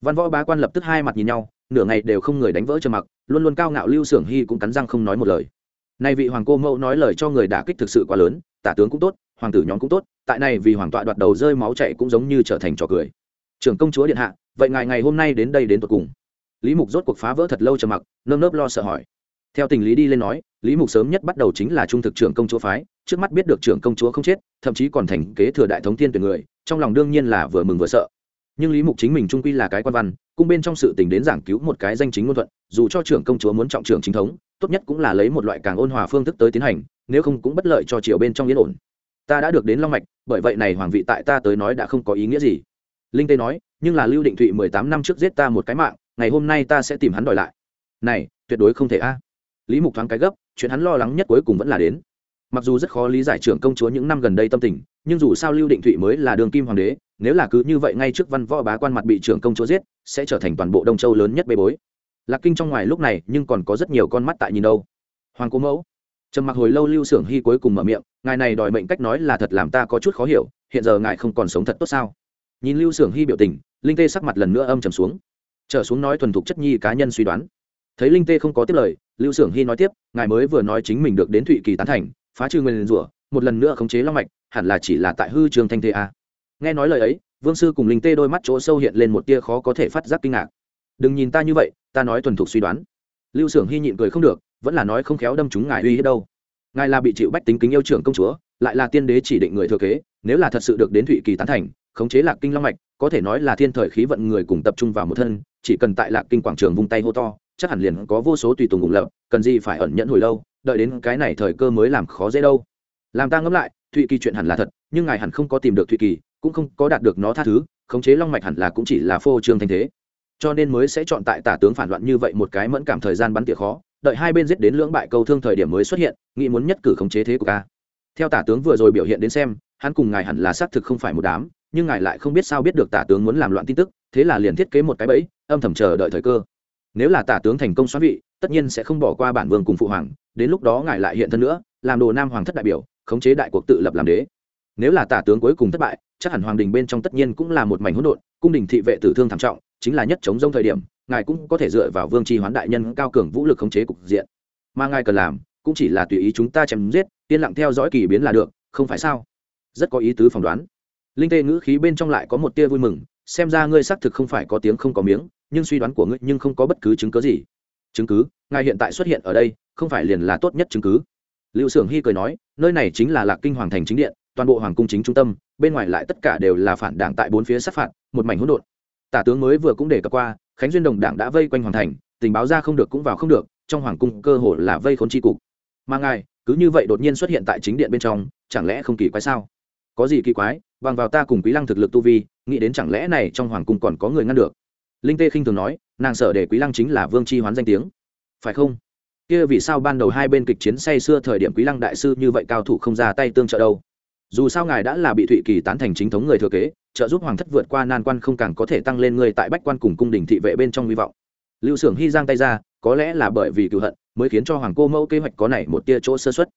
Văn võ bá quan lập tức hai mặt nhìn nhau, nửa ngày đều không người đánh vỡ trầm mặc, luôn luôn cao ngạo lưu xưởng hy cũng cắn răng không nói một lời. Nay vị hoàng cô mẫu nói lời cho người đả kích thực sự quá lớn, tả tướng cũng tốt, hoàng tử nhóm cũng tốt, tại này vì hoàng tọa đoạt đầu rơi máu chạy cũng giống như trở thành trò cười. Trưởng công chúa điện hạ, vậy ngài ngày hôm nay đến đây đến tột cùng. Lý mục rốt cuộc phá vỡ thật lâu trầm mặc, nơm nớp lo sợ hỏi. Theo tình lý đi lên nói, lý mục sớm nhất bắt đầu chính là trung thực trưởng công chúa phái trước mắt biết được trưởng công chúa không chết, thậm chí còn thành kế thừa đại thống tiên tuyển người, trong lòng đương nhiên là vừa mừng vừa sợ. Nhưng lý mục chính mình trung quy là cái quan văn cung bên trong sự tình đến giảng cứu một cái danh chính ngôn thuận, dù cho trưởng công chúa muốn trọng trưởng chính thống, tốt nhất cũng là lấy một loại càng ôn hòa phương thức tới tiến hành, nếu không cũng bất lợi cho triều bên trong yên ổn. Ta đã được đến long mạch, bởi vậy này hoàng vị tại ta tới nói đã không có ý nghĩa gì. Linh tê nói, nhưng là lưu định thụy mười tám năm trước giết ta một cái mạng, ngày hôm nay ta sẽ tìm hắn đòi lại. Này, tuyệt đối không thể a. Lý mục thoáng cái gấp, chuyện hắn lo lắng nhất cuối cùng vẫn là đến mặc dù rất khó lý giải trưởng công chúa những năm gần đây tâm tình, nhưng dù sao lưu định thụy mới là đường kim hoàng đế, nếu là cứ như vậy ngay trước văn võ bá quan mặt bị trưởng công chúa giết, sẽ trở thành toàn bộ đông châu lớn nhất bê bối. Lạc kinh trong ngoài lúc này nhưng còn có rất nhiều con mắt tại nhìn đâu. Hoàng cố mẫu, trầm mặc hồi lâu lưu xưởng hy cuối cùng mở miệng, ngài này đòi mệnh cách nói là thật làm ta có chút khó hiểu, hiện giờ ngài không còn sống thật tốt sao? Nhìn lưu xưởng hy biểu tình, linh tê sắc mặt lần nữa âm trầm xuống. Trở xuống nói thuần thục chất nhi cá nhân suy đoán. Thấy linh tê không có tiếp lời, lưu xưởng hy nói tiếp, ngài mới vừa nói chính mình được đến thụy kỳ tán thành phá trừ nguyên rủa, một lần nữa khống chế long mạch, hẳn là chỉ là tại hư trường thanh thế a. Nghe nói lời ấy, vương sư cùng linh tê đôi mắt chỗ sâu hiện lên một tia khó có thể phát giác kinh ngạc. Đừng nhìn ta như vậy, ta nói thuần thục suy đoán. Lưu xưởng hy nhịn cười không được, vẫn là nói không khéo đâm chúng ngài uy hiếp đâu. Ngài là bị chịu bách tính kính yêu trưởng công chúa, lại là tiên đế chỉ định người thừa kế, nếu là thật sự được đến thụy kỳ tán thành, khống chế lạc kinh long mạch, có thể nói là thiên thời khí vận người cùng tập trung vào một thân, chỉ cần tại lạc kinh quảng trường vung tay hô to, chắc hẳn liền có vô số tùy tùng ủng lập, cần gì phải ẩn nhẫn hồi lâu đợi đến cái này thời cơ mới làm khó dễ đâu. Làm ta ngẫm lại, thụy kỳ chuyện hẳn là thật, nhưng ngài hẳn không có tìm được thụy kỳ, cũng không có đạt được nó tha thứ, khống chế long mạch hẳn là cũng chỉ là phô trương thanh thế. Cho nên mới sẽ chọn tại tả tướng phản loạn như vậy một cái mẫn cảm thời gian bắn tỉa khó, đợi hai bên giết đến lưỡng bại câu thương thời điểm mới xuất hiện, nghĩ muốn nhất cử khống chế thế của ca theo tả tướng vừa rồi biểu hiện đến xem, hắn cùng ngài hẳn là xác thực không phải một đám, nhưng ngài lại không biết sao biết được tả tướng muốn làm loạn tin tức, thế là liền thiết kế một cái bẫy, âm thầm chờ đợi thời cơ. Nếu là tả tướng thành công xóa vị, tất nhiên sẽ không bỏ qua bản vương cùng phụ hoàng đến lúc đó ngài lại hiện thân nữa, làm đồ nam hoàng thất đại biểu, khống chế đại cuộc tự lập làm đế. Nếu là tả tướng cuối cùng thất bại, chắc hẳn hoàng đình bên trong tất nhiên cũng là một mảnh hỗn độn, cung đình thị vệ tử thương thảm trọng, chính là nhất chống rông thời điểm, ngài cũng có thể dựa vào vương tri hoán đại nhân cao cường vũ lực khống chế cục diện. Mà ngài cần làm, cũng chỉ là tùy ý chúng ta chém giết, yên lặng theo dõi kỳ biến là được, không phải sao? Rất có ý tứ phỏng đoán. Linh tê ngữ khí bên trong lại có một tia vui mừng, xem ra ngươi xác thực không phải có tiếng không có miếng, nhưng suy đoán của ngươi nhưng không có bất cứ chứng cứ gì. Chứng cứ, ngài hiện tại xuất hiện ở đây không phải liền là tốt nhất chứng cứ. Lưu s hy cười nói, nơi này chính là lạc kinh hoàng thành chính điện, toàn bộ hoàng cung chính trung tâm, bên ngoài lại tất cả đều là phản đảng tại bốn phía sát phạt, một mảnh hỗn độn. Tả tướng mới vừa cũng đề cập qua, khánh duyên đồng đảng đã vây quanh hoàng thành, tình báo ra không được cũng vào không được, trong hoàng cung cơ hồ là vây khốn tri cục. Mà ngài, cứ như vậy đột nhiên xuất hiện tại chính điện bên trong, chẳng lẽ không kỳ quái sao? Có gì kỳ quái, bằng vào ta cùng quý lăng thực lực tu vi, nghĩ đến chẳng lẽ này trong hoàng cung còn có người ngăn được? Linh tê khinh thường nói, nàng sợ để quý lăng chính là vương tri hoán danh tiếng. Phải không? Kia vì sao ban đầu hai bên kịch chiến say xưa thời điểm quý lăng đại sư như vậy cao thủ không ra tay tương trợ đâu? Dù sao ngài đã là bị thụy kỳ tán thành chính thống người thừa kế, trợ giúp hoàng thất vượt qua nan quan không càng có thể tăng lên người tại bách quan cùng cung đình thị vệ bên trong hy vọng. Lưu xưởng hy giang tay ra, có lẽ là bởi vì cựu hận, mới khiến cho hoàng cô mẫu kế hoạch có này một tia chỗ sơ xuất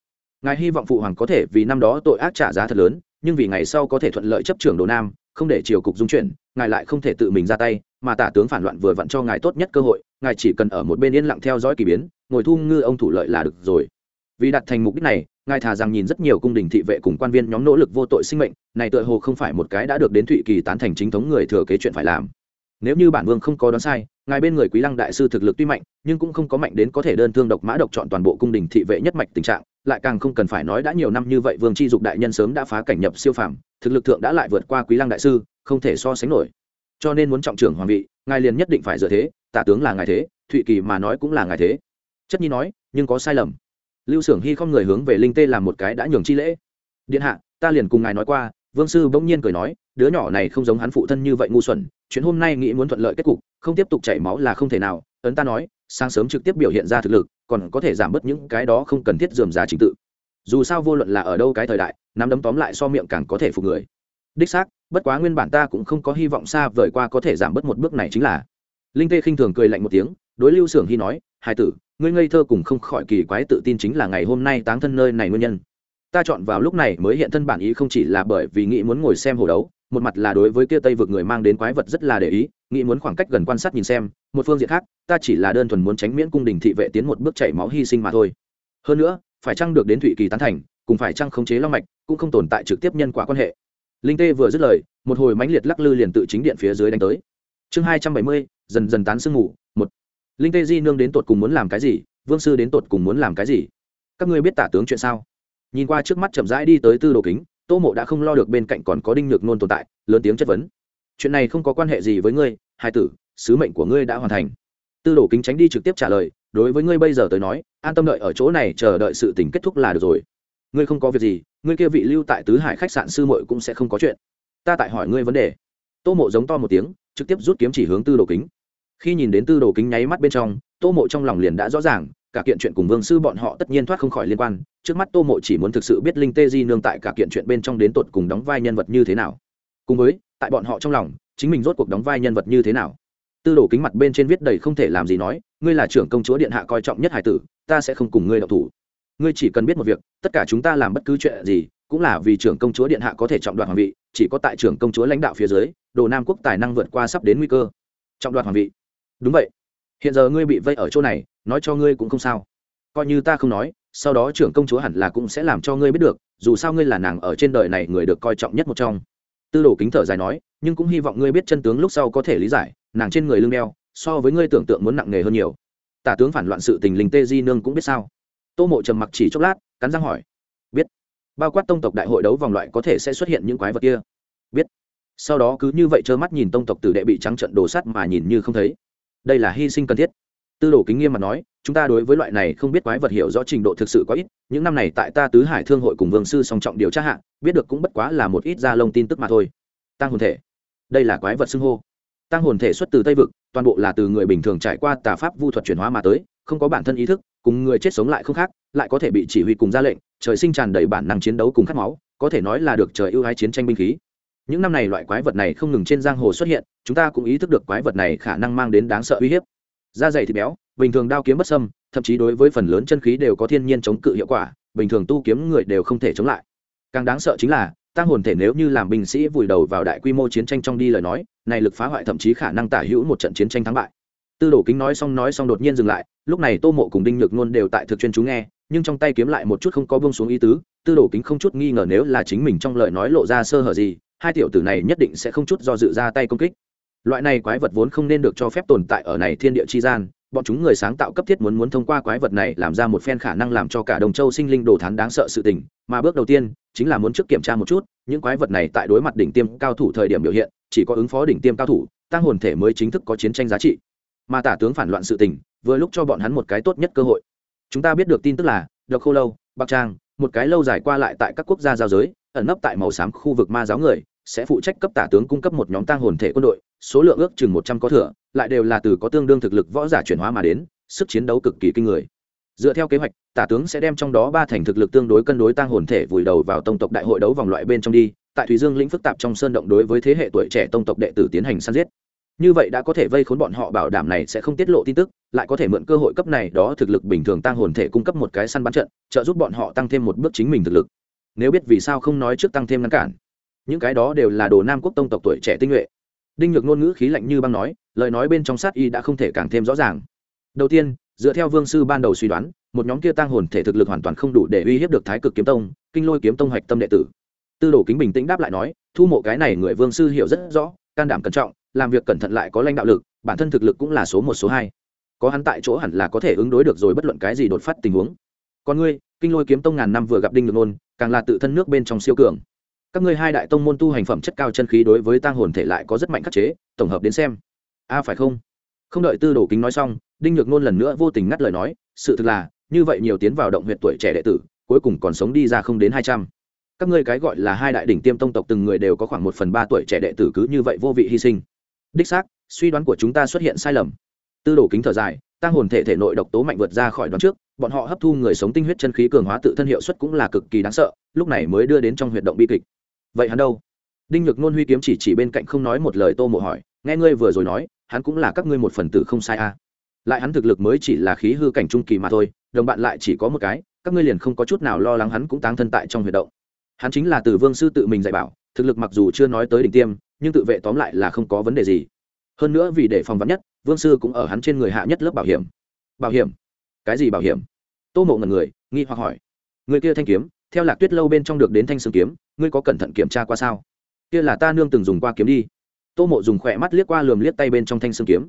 ngài hy vọng phụ hoàng có thể vì năm đó tội ác trả giá thật lớn, nhưng vì ngày sau có thể thuận lợi chấp trưởng đồ nam, không để triều cục dung chuyển, ngài lại không thể tự mình ra tay, mà tả tướng phản loạn vừa vặn cho ngài tốt nhất cơ hội, ngài chỉ cần ở một bên yên lặng theo dõi k ỳ biến ngồi thu ngư ông thủ lợi là được rồi. Vì đặt thành mục đích này, ngài thà rằng nhìn rất nhiều cung đình thị vệ cùng quan viên nhóm nỗ lực vô tội sinh mệnh, này tựa hồ không phải một cái đã được đến thụy kỳ tán thành chính thống người thừa kế chuyện phải làm. Nếu như bản vương không có đoán sai, ngài bên người quý lăng đại sư thực lực tuy mạnh, nhưng cũng không có mạnh đến có thể đơn thương độc mã độc chọn toàn bộ cung đình thị vệ nhất mạch tình trạng, lại càng không cần phải nói đã nhiều năm như vậy vương chi dục đại nhân sớm đã phá cảnh nhập siêu phàm, thực lực thượng đã lại vượt qua quý lăng đại sư, không thể so sánh nổi. Cho nên muốn trọng trưởng hoàng vị, ngài liền nhất định phải dựa thế, tả tướng là ngài thế, thụy kỳ mà nói cũng là ngài thế chất nhi nói, nhưng có sai lầm. Lưu xưởng hy không người hướng về linh tê làm một cái đã nhường chi lễ. Điện hạ, ta liền cùng ngài nói qua, vương sư bỗng nhiên cười nói, đứa nhỏ này không giống hắn phụ thân như vậy ngu xuẩn, chuyện hôm nay nghĩ muốn thuận lợi kết cục, không tiếp tục chảy máu là không thể nào. Ấn ta nói, sáng sớm trực tiếp biểu hiện ra thực lực, còn có thể giảm bớt những cái đó không cần thiết dườm giá trình tự. Dù sao vô luận là ở đâu cái thời đại, nắm đấm tóm lại so miệng càng có thể phục người. Đích xác, bất quá nguyên bản ta cũng không có hy vọng xa vời qua có thể giảm bớt một bước này chính là linh tê khinh thường cười lạnh một tiếng, đối lưu xưởng hy nói hai tử, ngươi ngây thơ cùng không khỏi kỳ quái tự tin chính là ngày hôm nay táng thân nơi này nguyên nhân. Ta chọn vào lúc này mới hiện thân bản ý không chỉ là bởi vì nghĩ muốn ngồi xem hồ đấu, một mặt là đối với kia tây vực người mang đến quái vật rất là để ý, nghĩ muốn khoảng cách gần quan sát nhìn xem, một phương diện khác, ta chỉ là đơn thuần muốn tránh miễn cung đình thị vệ tiến một bước chảy máu hy sinh mà thôi. Hơn nữa, phải chăng được đến thụy kỳ tán thành, cùng phải chăng khống chế long mạch, cũng không tồn tại trực tiếp nhân quả quan hệ. Linh tê vừa dứt lời, một hồi mãnh liệt lắc lư liền tự chính điện phía dưới đánh tới. Chương hai trăm bảy mươi dần dần tán sương ngủ một, linh tê di nương đến tột cùng muốn làm cái gì, vương sư đến tột cùng muốn làm cái gì? Các ngươi biết tả tướng chuyện sao? Nhìn qua trước mắt chậm rãi đi tới tư đồ kính, tô mộ đã không lo được bên cạnh còn có đinh nhược nôn tồn tại, lớn tiếng chất vấn. Chuyện này không có quan hệ gì với ngươi, hai tử, sứ mệnh của ngươi đã hoàn thành. Tư đồ kính tránh đi trực tiếp trả lời, đối với ngươi bây giờ tới nói, an tâm đợi ở chỗ này, chờ đợi sự tình kết thúc là được rồi. Ngươi không có việc gì, ngươi kia vị lưu tại tứ hải khách sạn sư muội cũng sẽ không có chuyện. Ta tại hỏi ngươi vấn đề. Tô mộ giống to một tiếng, trực tiếp rút kiếm chỉ hướng tư đồ kính khi nhìn đến tư đồ kính nháy mắt bên trong, tô mộ trong lòng liền đã rõ ràng, cả kiện chuyện cùng vương sư bọn họ tất nhiên thoát không khỏi liên quan. Trước mắt tô mộ chỉ muốn thực sự biết linh tê di nương tại cả kiện chuyện bên trong đến tột cùng đóng vai nhân vật như thế nào. Cùng với, tại bọn họ trong lòng, chính mình rốt cuộc đóng vai nhân vật như thế nào? Tư đồ kính mặt bên trên viết đầy không thể làm gì nói, ngươi là trưởng công chúa điện hạ coi trọng nhất hải tử, ta sẽ không cùng ngươi đậu thủ. Ngươi chỉ cần biết một việc, tất cả chúng ta làm bất cứ chuyện gì, cũng là vì trưởng công chúa điện hạ có thể trọng đoạt hoàng vị, chỉ có tại trưởng công chúa lãnh đạo phía dưới, đồ nam quốc tài năng vượt qua sắp đến nguy cơ. Trọng đoạt hoàng vị đúng vậy. Hiện giờ ngươi bị vây ở chỗ này, nói cho ngươi cũng không sao. Coi như ta không nói, sau đó trưởng công chúa hẳn là cũng sẽ làm cho ngươi biết được, dù sao ngươi là nàng ở trên đời này người được coi trọng nhất một trong. Tư đồ kính thở dài nói, nhưng cũng hy vọng ngươi biết chân tướng lúc sau có thể lý giải, nàng trên người lưng đeo, so với ngươi tưởng tượng muốn nặng nề hơn nhiều. Tả tướng phản loạn sự tình linh tê di nương cũng biết sao? Tô mộ trầm mặc chỉ chốc lát, cắn răng hỏi. Biết. Bao quát tông tộc đại hội đấu vòng loại có thể sẽ xuất hiện những quái vật kia? Biết. Sau đó cứ như vậy trơ mắt nhìn tông tộc tử đệ bị trắng trận đổ sắt mà nhìn như không thấy đây là hy sinh cần thiết. Tư đồ kính nghiêm mà nói, chúng ta đối với loại này không biết quái vật hiểu rõ trình độ thực sự có ít, những năm này tại ta tứ hải thương hội cùng vương sư song trọng điều tra hạ, biết được cũng bất quá là một ít da lông tin tức mà thôi. Tăng hồn thể. Đây là quái vật xưng hô. Tăng hồn thể xuất từ tây vực, toàn bộ là từ người bình thường trải qua tà pháp vu thuật chuyển hóa mà tới, không có bản thân ý thức, cùng người chết sống lại không khác, lại có thể bị chỉ huy cùng ra lệnh, trời sinh tràn đầy bản năng chiến đấu cùng khát máu, có thể nói là được trời ưu ái chiến tranh binh khí những năm này loại quái vật này không ngừng trên giang hồ xuất hiện, chúng ta cũng ý thức được quái vật này khả năng mang đến đáng sợ uy hiếp. Da dày thịt béo, bình thường đao kiếm bất sâm thậm chí đối với phần lớn chân khí đều có thiên nhiên chống cự hiệu quả, bình thường tu kiếm người đều không thể chống lại. Càng đáng sợ chính là tăng hồn thể nếu như làm binh sĩ vùi đầu vào đại quy mô chiến tranh trong đi lời nói, này lực phá hoại thậm chí khả năng tả hữu một trận chiến tranh thắng bại. Tư đồ kính nói xong nói xong đột nhiên dừng lại, lúc này tô mộ cùng đinh nhược nôn đều tại thực chuyên chú nghe, nhưng trong tay kiếm lại một chút không có bông xuống ý tứ, tư đồ kính không chút nghi ngờ nếu là chính mình trong lời nói lộ ra sơ hở gì hai tiểu tử này nhất định sẽ không chút do dự ra tay công kích. Loại này quái vật vốn không nên được cho phép tồn tại ở này thiên địa chi gian, bọn chúng người sáng tạo cấp thiết muốn muốn thông qua quái vật này làm ra một phen khả năng làm cho cả đồng châu sinh linh đồ thán đáng sợ sự tình, mà bước đầu tiên chính là muốn trước kiểm tra một chút, những quái vật này tại đối mặt đỉnh tiêm cao thủ thời điểm biểu hiện, chỉ có ứng phó đỉnh tiêm cao thủ, tăng hồn thể mới chính thức có chiến tranh giá trị. Mà tả tướng phản loạn sự tình, vừa lúc cho bọn hắn một cái tốt nhất cơ hội. Chúng ta biết được tin tức là, độc khô lâu bắc trang, một cái lâu dài qua lại tại các quốc gia giao giới, ẩn nấp tại màu xám khu vực ma giáo người sẽ phụ trách cấp tả tướng cung cấp một nhóm tăng hồn thể quân đội, số lượng ước chừng một trăm có thừa, lại đều là từ có tương đương thực lực võ giả chuyển hóa mà đến, sức chiến đấu cực kỳ kinh người. Dựa theo kế hoạch, tả tướng sẽ đem trong đó ba thành thực lực tương đối cân đối tăng hồn thể vùi đầu vào tông tộc đại hội đấu vòng loại bên trong đi, tại thủy dương lĩnh phức tạp trong sơn động đối với thế hệ tuổi trẻ tông tộc đệ tử tiến hành săn giết. Như vậy đã có thể vây khốn bọn họ bảo đảm này sẽ không tiết lộ tin tức, lại có thể mượn cơ hội cấp này đó thực lực bình thường tăng hồn thể cung cấp một cái săn bắn trận, trợ giúp bọn họ tăng thêm một bước chính mình thực lực. Nếu biết vì sao không nói trước tăng thêm ngăn cản những cái đó đều là đồ nam quốc tông tộc tuổi trẻ tinh nhuệ. Đinh nhược ngôn ngữ khí lạnh như băng nói, lời nói bên trong sát y đã không thể càng thêm rõ ràng. Đầu tiên, dựa theo vương sư ban đầu suy đoán, một nhóm kia tăng hồn thể thực lực hoàn toàn không đủ để uy hiếp được thái cực kiếm tông, kinh lôi kiếm tông hoạch tâm đệ tử. Tư đồ kính bình tĩnh đáp lại nói, thu mộ cái này người vương sư hiểu rất rõ, can đảm cẩn trọng, làm việc cẩn thận lại có lãnh đạo lực, bản thân thực lực cũng là số một, số hai. Có hắn tại chỗ hẳn là có thể ứng đối được rồi bất luận cái gì đột phát tình huống. Còn ngươi, kinh lôi kiếm tông ngàn năm vừa gặp đinh được nôn, càng là tự thân nước bên trong siêu cường các ngươi hai đại tông môn tu hành phẩm chất cao chân khí đối với tang hồn thể lại có rất mạnh khắc chế, tổng hợp đến xem. A, phải không? Không đợi tư đồ kính nói xong, đinh nhược nôn lần nữa vô tình ngắt lời nói, sự thực là, như vậy nhiều tiến vào động huyện tuổi trẻ đệ tử, cuối cùng còn sống đi ra không đến hai trăm. Các ngươi cái gọi là hai đại đỉnh tiêm tông tộc từng người đều có khoảng một phần ba tuổi trẻ đệ tử cứ như vậy vô vị hy sinh. Đích xác, suy đoán của chúng ta xuất hiện sai lầm. Tư đồ kính thở dài tăng hồn thể thể nội độc tố mạnh vượt ra khỏi đoán trước, bọn họ hấp thu người sống tinh huyết chân khí cường hóa tự thân hiệu suất cũng là cực kỳ đáng sợ, lúc này mới đưa đến trong huyệt động bi kịch vậy hắn đâu? Đinh nhược nôn huy kiếm chỉ chỉ bên cạnh không nói một lời tô mộ hỏi, nghe ngươi vừa rồi nói, hắn cũng là các ngươi một phần tử không sai a à. lại hắn thực lực mới chỉ là khí hư cảnh trung kỳ mà thôi, đồng bạn lại chỉ có một cái, các ngươi liền không có chút nào lo lắng hắn cũng táng thân tại trong huyệt động. Hắn chính là từ vương sư tự mình dạy bảo, thực lực mặc dù chưa nói tới đỉnh tiêm, nhưng tự vệ tóm lại là không có vấn đề gì. Hơn nữa vì để phòng vắn nhất, vương sư cũng ở hắn trên người hạ nhất lớp bảo hiểm. Bảo hiểm? Cái gì bảo hiểm? Tô mộ ngần người, nghi hoặc hỏi. Người kia thanh kiếm theo lạc tuyết lâu bên trong được đến thanh sương kiếm, ngươi có cẩn thận kiểm tra qua sao? Kia là ta nương từng dùng qua kiếm đi. Tô mộ dùng khỏe mắt liếc qua lườm liếc tay bên trong thanh sương kiếm.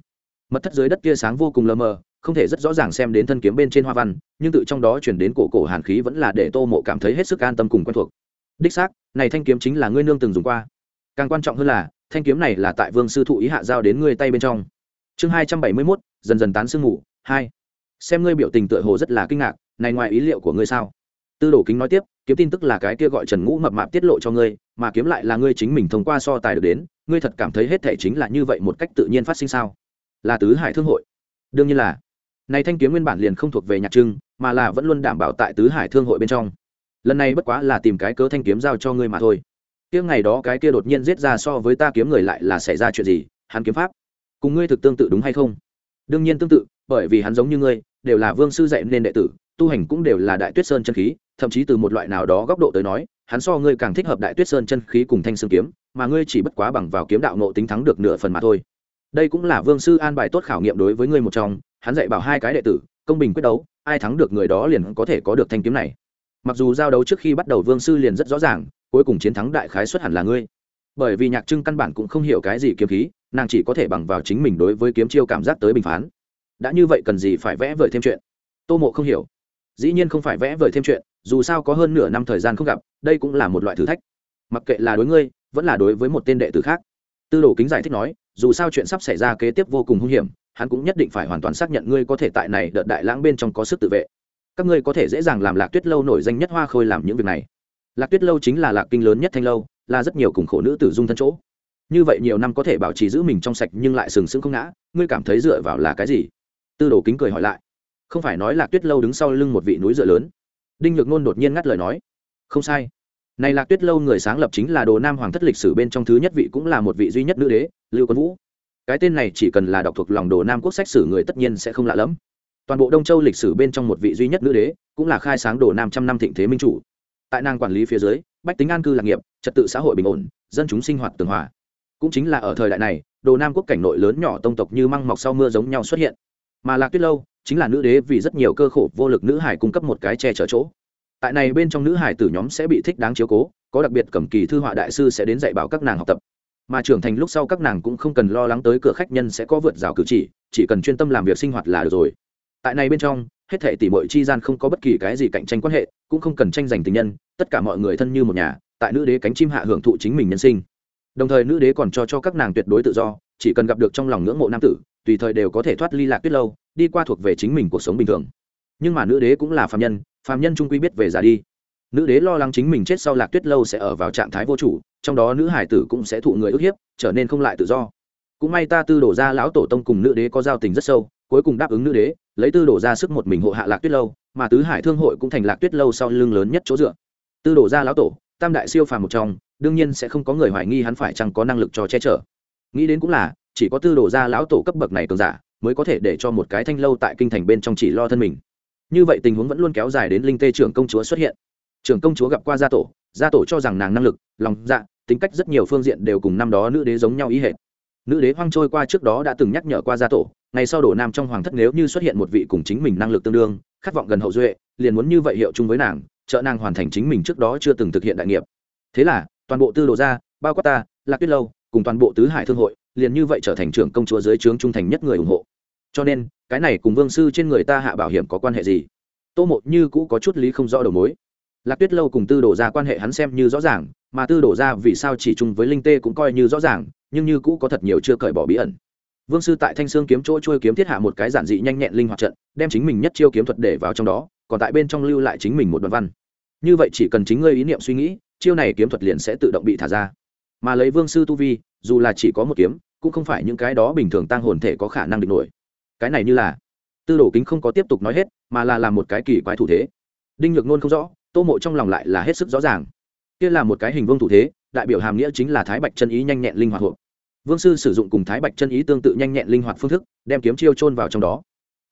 Mật thất dưới đất kia sáng vô cùng lờ mờ, không thể rất rõ ràng xem đến thân kiếm bên trên hoa văn, nhưng tự trong đó chuyển đến cổ cổ hàn khí vẫn là để tô mộ cảm thấy hết sức an tâm cùng quen thuộc. Đích xác, này thanh kiếm chính là ngươi nương từng dùng qua. Càng quan trọng hơn là, thanh kiếm này là tại vương sư thụ ý hạ giao đến ngươi tay bên trong. Chương hai trăm bảy mươi mốt, dần dần tán sương ngủ hai. Xem ngươi biểu tình tựa hồ rất là kinh ngạc, này ngoài ý liệu của ngươi sao? Tư đồ kính nói tiếp kiếm tin tức là cái kia gọi trần ngũ mập mạp tiết lộ cho ngươi, mà kiếm lại là ngươi chính mình thông qua so tài được đến, ngươi thật cảm thấy hết thể chính là như vậy một cách tự nhiên phát sinh sao? Là tứ hải thương hội. Đương nhiên là. Này thanh kiếm nguyên bản liền không thuộc về nhạc trưng, mà là vẫn luôn đảm bảo tại tứ hải thương hội bên trong. Lần này bất quá là tìm cái cớ thanh kiếm giao cho ngươi mà thôi. Kiếm ngày đó cái kia đột nhiên giết ra so với ta kiếm người lại là xảy ra chuyện gì? Hắn kiếm pháp. Cùng ngươi thực tương tự đúng hay không? Đương nhiên tương tự, bởi vì hắn giống như ngươi, đều là vương sư dạy nên đệ tử tu hành cũng đều là đại tuyết sơn chân khí, thậm chí từ một loại nào đó góc độ tới nói, hắn so ngươi càng thích hợp đại tuyết sơn chân khí cùng thanh xương kiếm, mà ngươi chỉ bất quá bằng vào kiếm đạo nộ tính thắng được nửa phần mà thôi. Đây cũng là vương sư an bài tốt khảo nghiệm đối với ngươi một trong, hắn dạy bảo hai cái đệ tử, công bình quyết đấu, ai thắng được người đó liền có thể có được thanh kiếm này. Mặc dù giao đấu trước khi bắt đầu vương sư liền rất rõ ràng, cuối cùng chiến thắng đại khái xuất hẳn là ngươi. Bởi vì nhạc trưng căn bản cũng không hiểu cái gì kiếm khí, nàng chỉ có thể bằng vào chính mình đối với kiếm chiêu cảm giác tới bình phán. Đã như vậy cần gì phải vẽ vời thêm chuyện? Tô mộ không hiểu dĩ nhiên không phải vẽ vời thêm chuyện, dù sao có hơn nửa năm thời gian không gặp, đây cũng là một loại thử thách. Mặc kệ là đối ngươi, vẫn là đối với một tên đệ tử khác. Tư đồ kính giải thích nói, dù sao chuyện sắp xảy ra kế tiếp vô cùng hung hiểm, hắn cũng nhất định phải hoàn toàn xác nhận ngươi có thể tại này đợt đại lãng bên trong có sức tự vệ. Các ngươi có thể dễ dàng làm lạc tuyết lâu nổi danh nhất hoa khôi làm những việc này. Lạc tuyết lâu chính là lạc kinh lớn nhất thanh lâu, là rất nhiều cùng khổ nữ tử dung thân chỗ. Như vậy nhiều năm có thể bảo trì giữ mình trong sạch nhưng lại sừng sững không ngã, ngươi cảm thấy dựa vào là cái gì? Tư đồ kính cười hỏi lại không phải nói lạc tuyết lâu đứng sau lưng một vị núi dựa lớn đinh nhược nôn đột nhiên ngắt lời nói không sai này lạc tuyết lâu người sáng lập chính là đồ nam hoàng thất lịch sử bên trong thứ nhất vị cũng là một vị duy nhất nữ đế lưu quân vũ cái tên này chỉ cần là đọc thuộc lòng đồ nam quốc sách sử người tất nhiên sẽ không lạ lẫm toàn bộ đông châu lịch sử bên trong một vị duy nhất nữ đế cũng là khai sáng đồ nam trăm năm thịnh thế minh chủ tại nàng quản lý phía dưới bách tính an cư lạc nghiệp trật tự xã hội bình ổn dân chúng sinh hoạt tường hòa cũng chính là ở thời đại này đồ nam quốc cảnh nội lớn nhỏ tông tộc như măng mọc sau mưa giống nhau xuất hiện mà lạc tuyết lâu chính là nữ đế vì rất nhiều cơ khổ vô lực nữ hải cung cấp một cái che chở chỗ. Tại này bên trong nữ hải tử nhóm sẽ bị thích đáng chiếu cố, có đặc biệt cầm kỳ thư họa đại sư sẽ đến dạy bảo các nàng học tập. Mà trưởng thành lúc sau các nàng cũng không cần lo lắng tới cửa khách nhân sẽ có vượt rào cử chỉ chỉ cần chuyên tâm làm việc sinh hoạt là được rồi. Tại này bên trong, hết thể tỷ muội chi gian không có bất kỳ cái gì cạnh tranh quan hệ, cũng không cần tranh giành tình nhân, tất cả mọi người thân như một nhà, tại nữ đế cánh chim hạ hưởng thụ chính mình nhân sinh. Đồng thời nữ đế còn cho cho các nàng tuyệt đối tự do, chỉ cần gặp được trong lòng ngưỡng mộ nam tử, tùy thời đều có thể thoát ly lạc tuyết lâu đi qua thuộc về chính mình cuộc sống bình thường. Nhưng mà nữ đế cũng là phàm nhân phàm nhân trung quy biết về già đi. Nữ đế lo lắng chính mình chết sau lạc tuyết lâu sẽ ở vào trạng thái vô chủ, trong đó nữ hải tử cũng sẽ thụ người ức hiếp, trở nên không lại tự do. Cũng may ta tư đổ ra lão tổ tông cùng nữ đế có giao tình rất sâu, cuối cùng đáp ứng nữ đế, lấy tư đổ ra sức một mình hộ hạ lạc tuyết lâu, mà tứ hải thương hội cũng thành lạc tuyết lâu sau lưng lớn nhất chỗ dựa. Tư đổ ra lão tổ, tam đại siêu phàm một trong, đương nhiên sẽ không có người hoài nghi hắn phải chăng có năng lực cho che chở. Nghĩ đến cũng là, chỉ có tư đổ ra lão tổ cấp bậc này cường giả mới có thể để cho một cái thanh lâu tại kinh thành bên trong chỉ lo thân mình. Như vậy tình huống vẫn luôn kéo dài đến linh tê trưởng công chúa xuất hiện. Trưởng công chúa gặp qua gia tổ gia tổ cho rằng nàng năng lực, lòng dạ tính cách rất nhiều phương diện đều cùng năm đó nữ đế giống nhau ý hệ nữ đế hoang trôi qua trước đó đã từng nhắc nhở qua gia tổ, ngày sau đổ nam trong hoàng thất nếu như xuất hiện một vị cùng chính mình năng lực tương đương, khát vọng gần hậu duệ, liền muốn như vậy hiệu chung với nàng, trợ nàng hoàn thành chính mình trước đó chưa từng thực hiện đại nghiệp. Thế là, toàn bộ tư đồ gia, bao quát ta, lạc tuyết lâu, cùng toàn bộ tứ hải thương hội, liền như vậy trở thành trưởng công chúa dưới trướng trung thành nhất người ủng hộ cho nên, cái này cùng vương sư trên người ta hạ bảo hiểm có quan hệ gì? Tô mộ như cũ có chút lý không rõ đầu mối. Lạc tuyết lâu cùng tư đồ ra quan hệ hắn xem như rõ ràng, mà tư đổ ra vì sao chỉ chung với linh tê cũng coi như rõ ràng, nhưng như cũ có thật nhiều chưa cởi bỏ bí ẩn. Vương sư tại thanh sương kiếm chỗ trôi kiếm thiết hạ một cái giản dị nhanh nhẹn linh hoạt trận, đem chính mình nhất chiêu kiếm thuật để vào trong đó, còn tại bên trong lưu lại chính mình một đoạn văn. Như vậy chỉ cần chính ngươi ý niệm suy nghĩ, chiêu này kiếm thuật liền sẽ tự động bị thả ra. Mà lấy vương sư tu vi, dù là chỉ có một kiếm, cũng không phải những cái đó bình thường tăng hồn thể có khả năng địch nổi cái này như là tư đồ kính không có tiếp tục nói hết, mà là làm một cái kỳ quái thủ thế. Đinh nhược nôn không rõ, tô mộ trong lòng lại là hết sức rõ ràng. Kia là một cái hình vương thủ thế, đại biểu hàm nghĩa chính là thái bạch chân ý nhanh nhẹn linh hoạt hộp vương sư sử dụng cùng thái bạch chân ý tương tự nhanh nhẹn linh hoạt phương thức, đem kiếm chiêu trôn vào trong đó.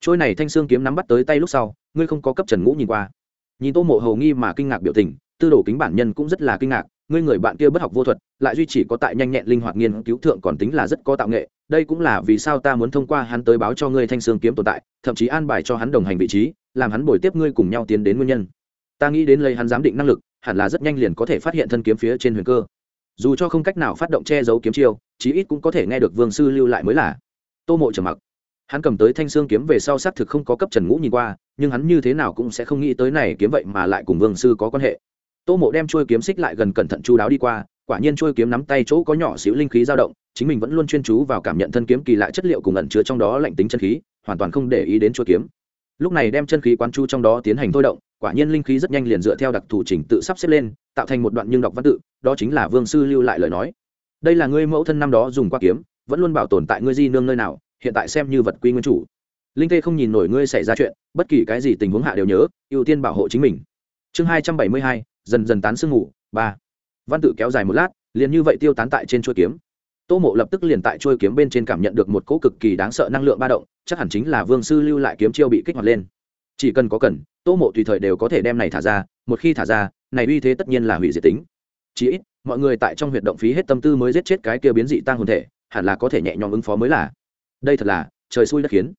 Trôi này thanh xương kiếm nắm bắt tới tay lúc sau, ngươi không có cấp trần ngũ nhìn qua. Nhìn tô mộ hầu nghi mà kinh ngạc biểu tình tư đồ kính bản nhân cũng rất là kinh ngạc, ngươi người bạn kia bất học vô thuật, lại duy chỉ có tại nhanh nhẹn linh hoạt nghiên cứu thượng còn tính là rất có tạo nghệ, đây cũng là vì sao ta muốn thông qua hắn tới báo cho ngươi thanh xương kiếm tồn tại, thậm chí an bài cho hắn đồng hành vị trí, làm hắn bồi tiếp ngươi cùng nhau tiến đến nguyên nhân. Ta nghĩ đến lấy hắn giám định năng lực, hẳn là rất nhanh liền có thể phát hiện thân kiếm phía trên huyền cơ. Dù cho không cách nào phát động che giấu kiếm chiêu, chí ít cũng có thể nghe được vương sư lưu lại mới là. Tô mộ trầm mặc. Hắn cầm tới thanh xương kiếm về sau xác thực không có cấp trần ngũ nhìn qua, nhưng hắn như thế nào cũng sẽ không nghĩ tới này kiếm vậy mà lại cùng vương sư có quan hệ tô mộ đem trôi kiếm xích lại gần cẩn thận chú đáo đi qua, quả nhiên trôi kiếm nắm tay chỗ có nhỏ xíu linh khí dao động, chính mình vẫn luôn chuyên chú vào cảm nhận thân kiếm kỳ lạ chất liệu cùng ẩn chứa trong đó lạnh tính chân khí, hoàn toàn không để ý đến trôi kiếm. Lúc này đem chân khí quán chu trong đó tiến hành thôi động, quả nhiên linh khí rất nhanh liền dựa theo đặc thủ trình tự sắp xếp lên, tạo thành một đoạn nhưng đọc văn tự, đó chính là vương sư lưu lại lời nói. Đây là ngươi mẫu thân năm đó dùng qua kiếm, vẫn luôn bảo tồn tại ngươi di nương nơi nào, hiện tại xem như vật quy nguyên chủ. Linh tê không nhìn nổi ngươi xảy ra chuyện, bất kỳ cái gì tình huống hạ đều nhớ, ưu tiên bảo hộ chính mình. Chương hai trăm bảy mươi hai dần dần tán sương ngủ ba. Văn tự kéo dài một lát, liền như vậy tiêu tán tại trên chuôi kiếm. Tô mộ lập tức liền tại chuôi kiếm bên trên cảm nhận được một cỗ cực kỳ đáng sợ năng lượng ba động, chắc hẳn chính là vương sư lưu lại kiếm chiêu bị kích hoạt lên. Chỉ cần có cần, tô mộ tùy thời đều có thể đem này thả ra, một khi thả ra, này uy thế tất nhiên là hủy diệt tính. Chỉ ít, mọi người tại trong huyệt động phí hết tâm tư mới giết chết cái kia biến dị tăng hồn thể, hẳn là có thể nhẹ nhõm ứng phó mới là. Đây thật là trời xui đất khiến.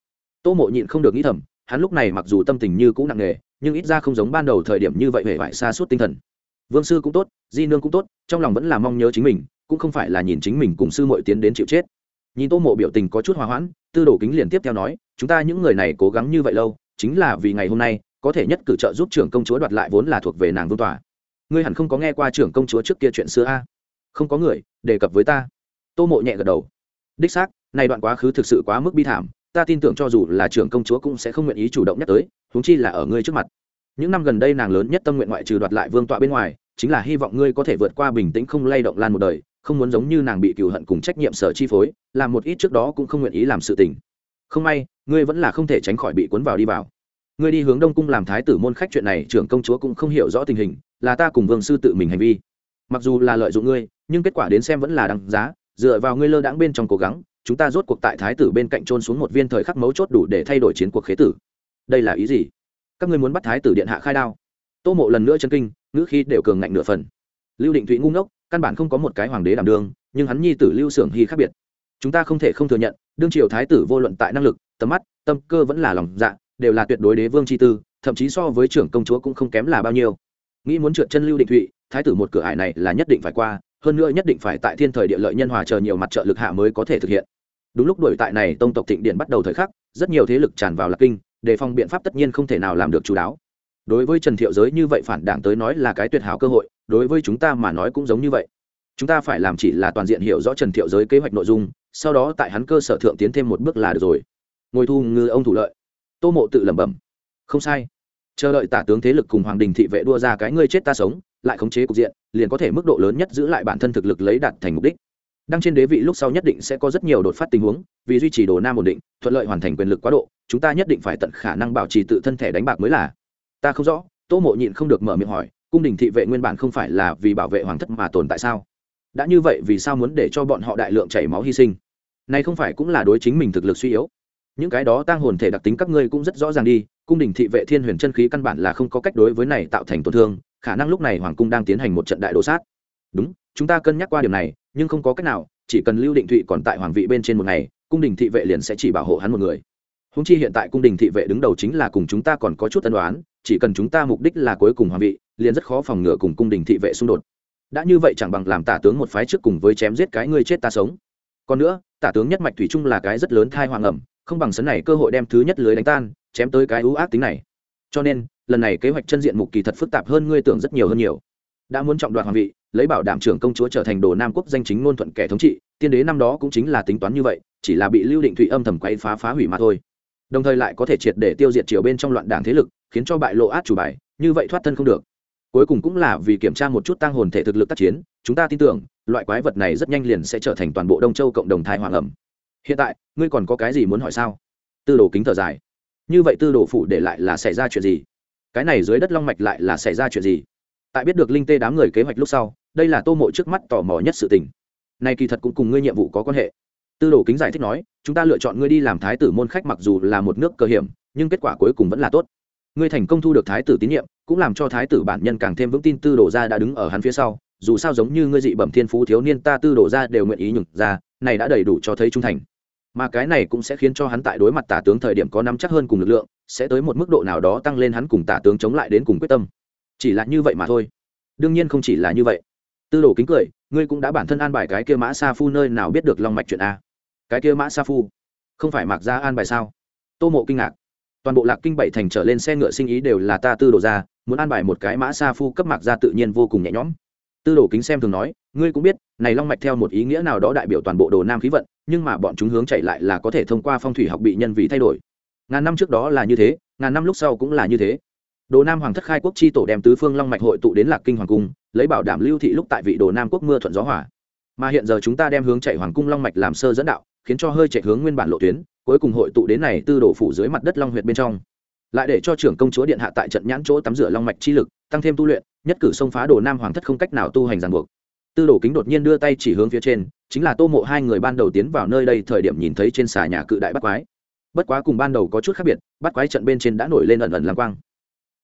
Tô mộ nhịn không được nghĩ thầm, hắn lúc này mặc dù tâm tình như cũng nặng nề nhưng ít ra không giống ban đầu thời điểm như vậy hề vải xa suốt tinh thần. Vương sư cũng tốt, di nương cũng tốt, trong lòng vẫn là mong nhớ chính mình, cũng không phải là nhìn chính mình cùng sư mội tiến đến chịu chết. Nhìn tô mộ biểu tình có chút hòa hoãn, tư đồ kính liền tiếp theo nói, chúng ta những người này cố gắng như vậy lâu, chính là vì ngày hôm nay, có thể nhất cử trợ giúp trưởng công chúa đoạt lại vốn là thuộc về nàng vương tòa. Ngươi hẳn không có nghe qua trưởng công chúa trước kia chuyện xưa a? Không có người, đề cập với ta. Tô mộ nhẹ gật đầu. Đích xác, này đoạn quá khứ thực sự quá mức bi thảm ta tin tưởng cho dù là trưởng công chúa cũng sẽ không nguyện ý chủ động nhắc tới, huống chi là ở ngươi trước mặt. Những năm gần đây nàng lớn nhất tâm nguyện ngoại trừ đoạt lại vương tọa bên ngoài, chính là hy vọng ngươi có thể vượt qua bình tĩnh không lay động lan một đời, không muốn giống như nàng bị cựu hận cùng trách nhiệm sở chi phối, làm một ít trước đó cũng không nguyện ý làm sự tình. Không may, ngươi vẫn là không thể tránh khỏi bị cuốn vào đi vào. Ngươi đi hướng đông cung làm thái tử môn khách chuyện này, trưởng công chúa cũng không hiểu rõ tình hình, là ta cùng vương sư tự mình hành vi. Mặc dù là lợi dụng ngươi, nhưng kết quả đến xem vẫn là đằng giá, dựa vào ngươi lơ đãng bên trong cố gắng chúng ta rốt cuộc tại thái tử bên cạnh trôn xuống một viên thời khắc mấu chốt đủ để thay đổi chiến cuộc khế tử. Đây là ý gì? Các ngươi muốn bắt thái tử điện hạ khai đao? Tô mộ lần nữa chân kinh, ngữ khi đều cường ngạnh nửa phần. Lưu định thụy ngu ngốc, căn bản không có một cái hoàng đế đảm đương, nhưng hắn nhi tử lưu xưởng hy khác biệt. Chúng ta không thể không thừa nhận, đương triều thái tử vô luận tại năng lực, tầm mắt, tâm cơ vẫn là lòng dạ đều là tuyệt đối đế vương chi tư, thậm chí so với trưởng công chúa cũng không kém là bao nhiêu. Nghĩ muốn trượt chân lưu định thụy, thái tử một cửa ải này là nhất định phải qua hơn nữa nhất định phải tại thiên thời địa lợi nhân hòa chờ nhiều mặt trợ lực hạ mới có thể thực hiện. Đúng lúc đổi tại này, tông tộc thịnh điện bắt đầu thời khắc, rất nhiều thế lực tràn vào lạc kinh, đề phòng biện pháp tất nhiên không thể nào làm được chú đáo. Đối với trần thiệu giới như vậy phản đảng tới nói là cái tuyệt hảo cơ hội, đối với chúng ta mà nói cũng giống như vậy. Chúng ta phải làm chỉ là toàn diện hiểu rõ trần thiệu giới kế hoạch nội dung, sau đó tại hắn cơ sở thượng tiến thêm một bước là được rồi. Ngồi thu ngư ông thủ lợi. Tô mộ tự lẩm bẩm. Không sai. Chờ đợi tả tướng thế lực cùng hoàng đình thị vệ đua ra cái ngươi chết ta sống lại khống chế cục diện, liền có thể mức độ lớn nhất giữ lại bản thân thực lực lấy đạt thành mục đích. Đăng trên đế vị lúc sau nhất định sẽ có rất nhiều đột phát tình huống, vì duy trì đồ nam ổn định, thuận lợi hoàn thành quyền lực quá độ, chúng ta nhất định phải tận khả năng bảo trì tự thân thể đánh bạc mới là. Ta không rõ, tô mộ nhịn không được mở miệng hỏi, cung đình thị vệ nguyên bản không phải là vì bảo vệ hoàng thất mà tồn tại sao? Đã như vậy vì sao muốn để cho bọn họ đại lượng chảy máu hy sinh? Này không phải cũng là đối chính mình thực lực suy yếu? Những cái đó tang hồn thể đặc tính các ngươi cũng rất rõ ràng đi, cung đình thị vệ thiên huyền chân khí căn bản là không có cách đối với này tạo thành tổn thương, khả năng lúc này hoàng cung đang tiến hành một trận đại đồ sát. Đúng, chúng ta cân nhắc qua điều này, nhưng không có cách nào, chỉ cần lưu định thụy còn tại hoàng vị bên trên một ngày, cung đình thị vệ liền sẽ chỉ bảo hộ hắn một người. Húng chi hiện tại cung đình thị vệ đứng đầu chính là cùng chúng ta còn có chút tân đoán chỉ cần chúng ta mục đích là cuối cùng hoàng vị, liền rất khó phòng ngừa cùng cung đình thị vệ xung đột. Đã như vậy chẳng bằng làm tả tướng một phái trước cùng với chém giết cái ngươi chết ta sống. Còn nữa, tả tướng nhất mạch thủy trung là cái rất lớn thai hoàng ẩm không bằng sấn này cơ hội đem thứ nhất lưới đánh tan, chém tới cái ưu ác tính này. Cho nên, lần này kế hoạch chân diện mục kỳ thật phức tạp hơn ngươi tưởng rất nhiều hơn nhiều. Đã muốn trọng đoạt hoàng vị, lấy bảo đảm trưởng công chúa trở thành đồ nam quốc danh chính ngôn thuận kẻ thống trị, tiên đế năm đó cũng chính là tính toán như vậy, chỉ là bị lưu định thụy âm thầm quay phá phá hủy mà thôi. Đồng thời lại có thể triệt để tiêu diệt triều bên trong loạn đảng thế lực, khiến cho bại lộ át chủ bài, như vậy thoát thân không được. Cuối cùng cũng là vì kiểm tra một chút tăng hồn thể thực lực tác chiến, chúng ta tin tưởng, loại quái vật này rất nhanh liền sẽ trở thành toàn bộ đông châu cộng đồng thai hoàng ẩm hiện tại, ngươi còn có cái gì muốn hỏi sao? Tư đồ kính thở dài. Như vậy tư đồ phủ để lại là xảy ra chuyện gì? Cái này dưới đất long mạch lại là xảy ra chuyện gì? Tại biết được linh tê đám người kế hoạch lúc sau, đây là tô mộ trước mắt tò mò nhất sự tình. Này kỳ thật cũng cùng ngươi nhiệm vụ có quan hệ. Tư đồ kính giải thích nói, chúng ta lựa chọn ngươi đi làm thái tử môn khách mặc dù là một nước cơ hiểm, nhưng kết quả cuối cùng vẫn là tốt. Ngươi thành công thu được thái tử tín nhiệm, cũng làm cho thái tử bản nhân càng thêm vững tin tư đồ ra đã đứng ở hắn phía sau, dù sao giống như ngươi dị bẩm thiên phú thiếu niên ta tư đồ ra đều nguyện ý nhường ra, này đã đầy đủ cho thấy trung thành mà cái này cũng sẽ khiến cho hắn tại đối mặt tả tướng thời điểm có nắm chắc hơn cùng lực lượng, sẽ tới một mức độ nào đó tăng lên hắn cùng tả tướng chống lại đến cùng quyết tâm. Chỉ là như vậy mà thôi. Đương nhiên không chỉ là như vậy. Tư đồ kính cười, ngươi cũng đã bản thân an bài cái kia mã sa phu nơi nào biết được long mạch chuyện a. Cái kia mã sa phu? Không phải mặc ra an bài sao? Tô mộ kinh ngạc. Toàn bộ lạc kinh bảy thành trở lên xe ngựa sinh ý đều là ta tư đồ ra, muốn an bài một cái mã sa phu cấp mặc ra tự nhiên vô cùng nhẹ nhõm. Tư đồ kính xem thường nói ngươi cũng biết, này long mạch theo một ý nghĩa nào đó đại biểu toàn bộ đồ nam khí vận, nhưng mà bọn chúng hướng chạy lại là có thể thông qua phong thủy học bị nhân vì thay đổi. Ngàn năm trước đó là như thế, ngàn năm lúc sau cũng là như thế. Đồ nam hoàng thất khai quốc chi tổ đem tứ phương long mạch hội tụ đến lạc kinh hoàng cung, lấy bảo đảm lưu thị lúc tại vị đồ nam quốc mưa thuận gió hỏa mà hiện giờ chúng ta đem hướng chạy hoàng cung long mạch làm sơ dẫn đạo, khiến cho hơi chạy hướng nguyên bản lộ tuyến, cuối cùng hội tụ đến này tư đổ phủ dưới mặt đất long huyệt bên trong. Lại để cho trưởng công chúa điện hạ tại trận nhãn chỗ tắm rửa long mạch chi lực, tăng thêm tu luyện, nhất cử xông phá đồ nam hoàng thất không cách nào tu hành ràng buộc tư đồ kính đột nhiên đưa tay chỉ hướng phía trên, chính là tô mộ hai người ban đầu tiến vào nơi đây thời điểm nhìn thấy trên xà nhà cự đại bắt quái. Bất quá cùng ban đầu có chút khác biệt bắt quái trận bên trên đã nổi lên ẩn ẩn làm quang.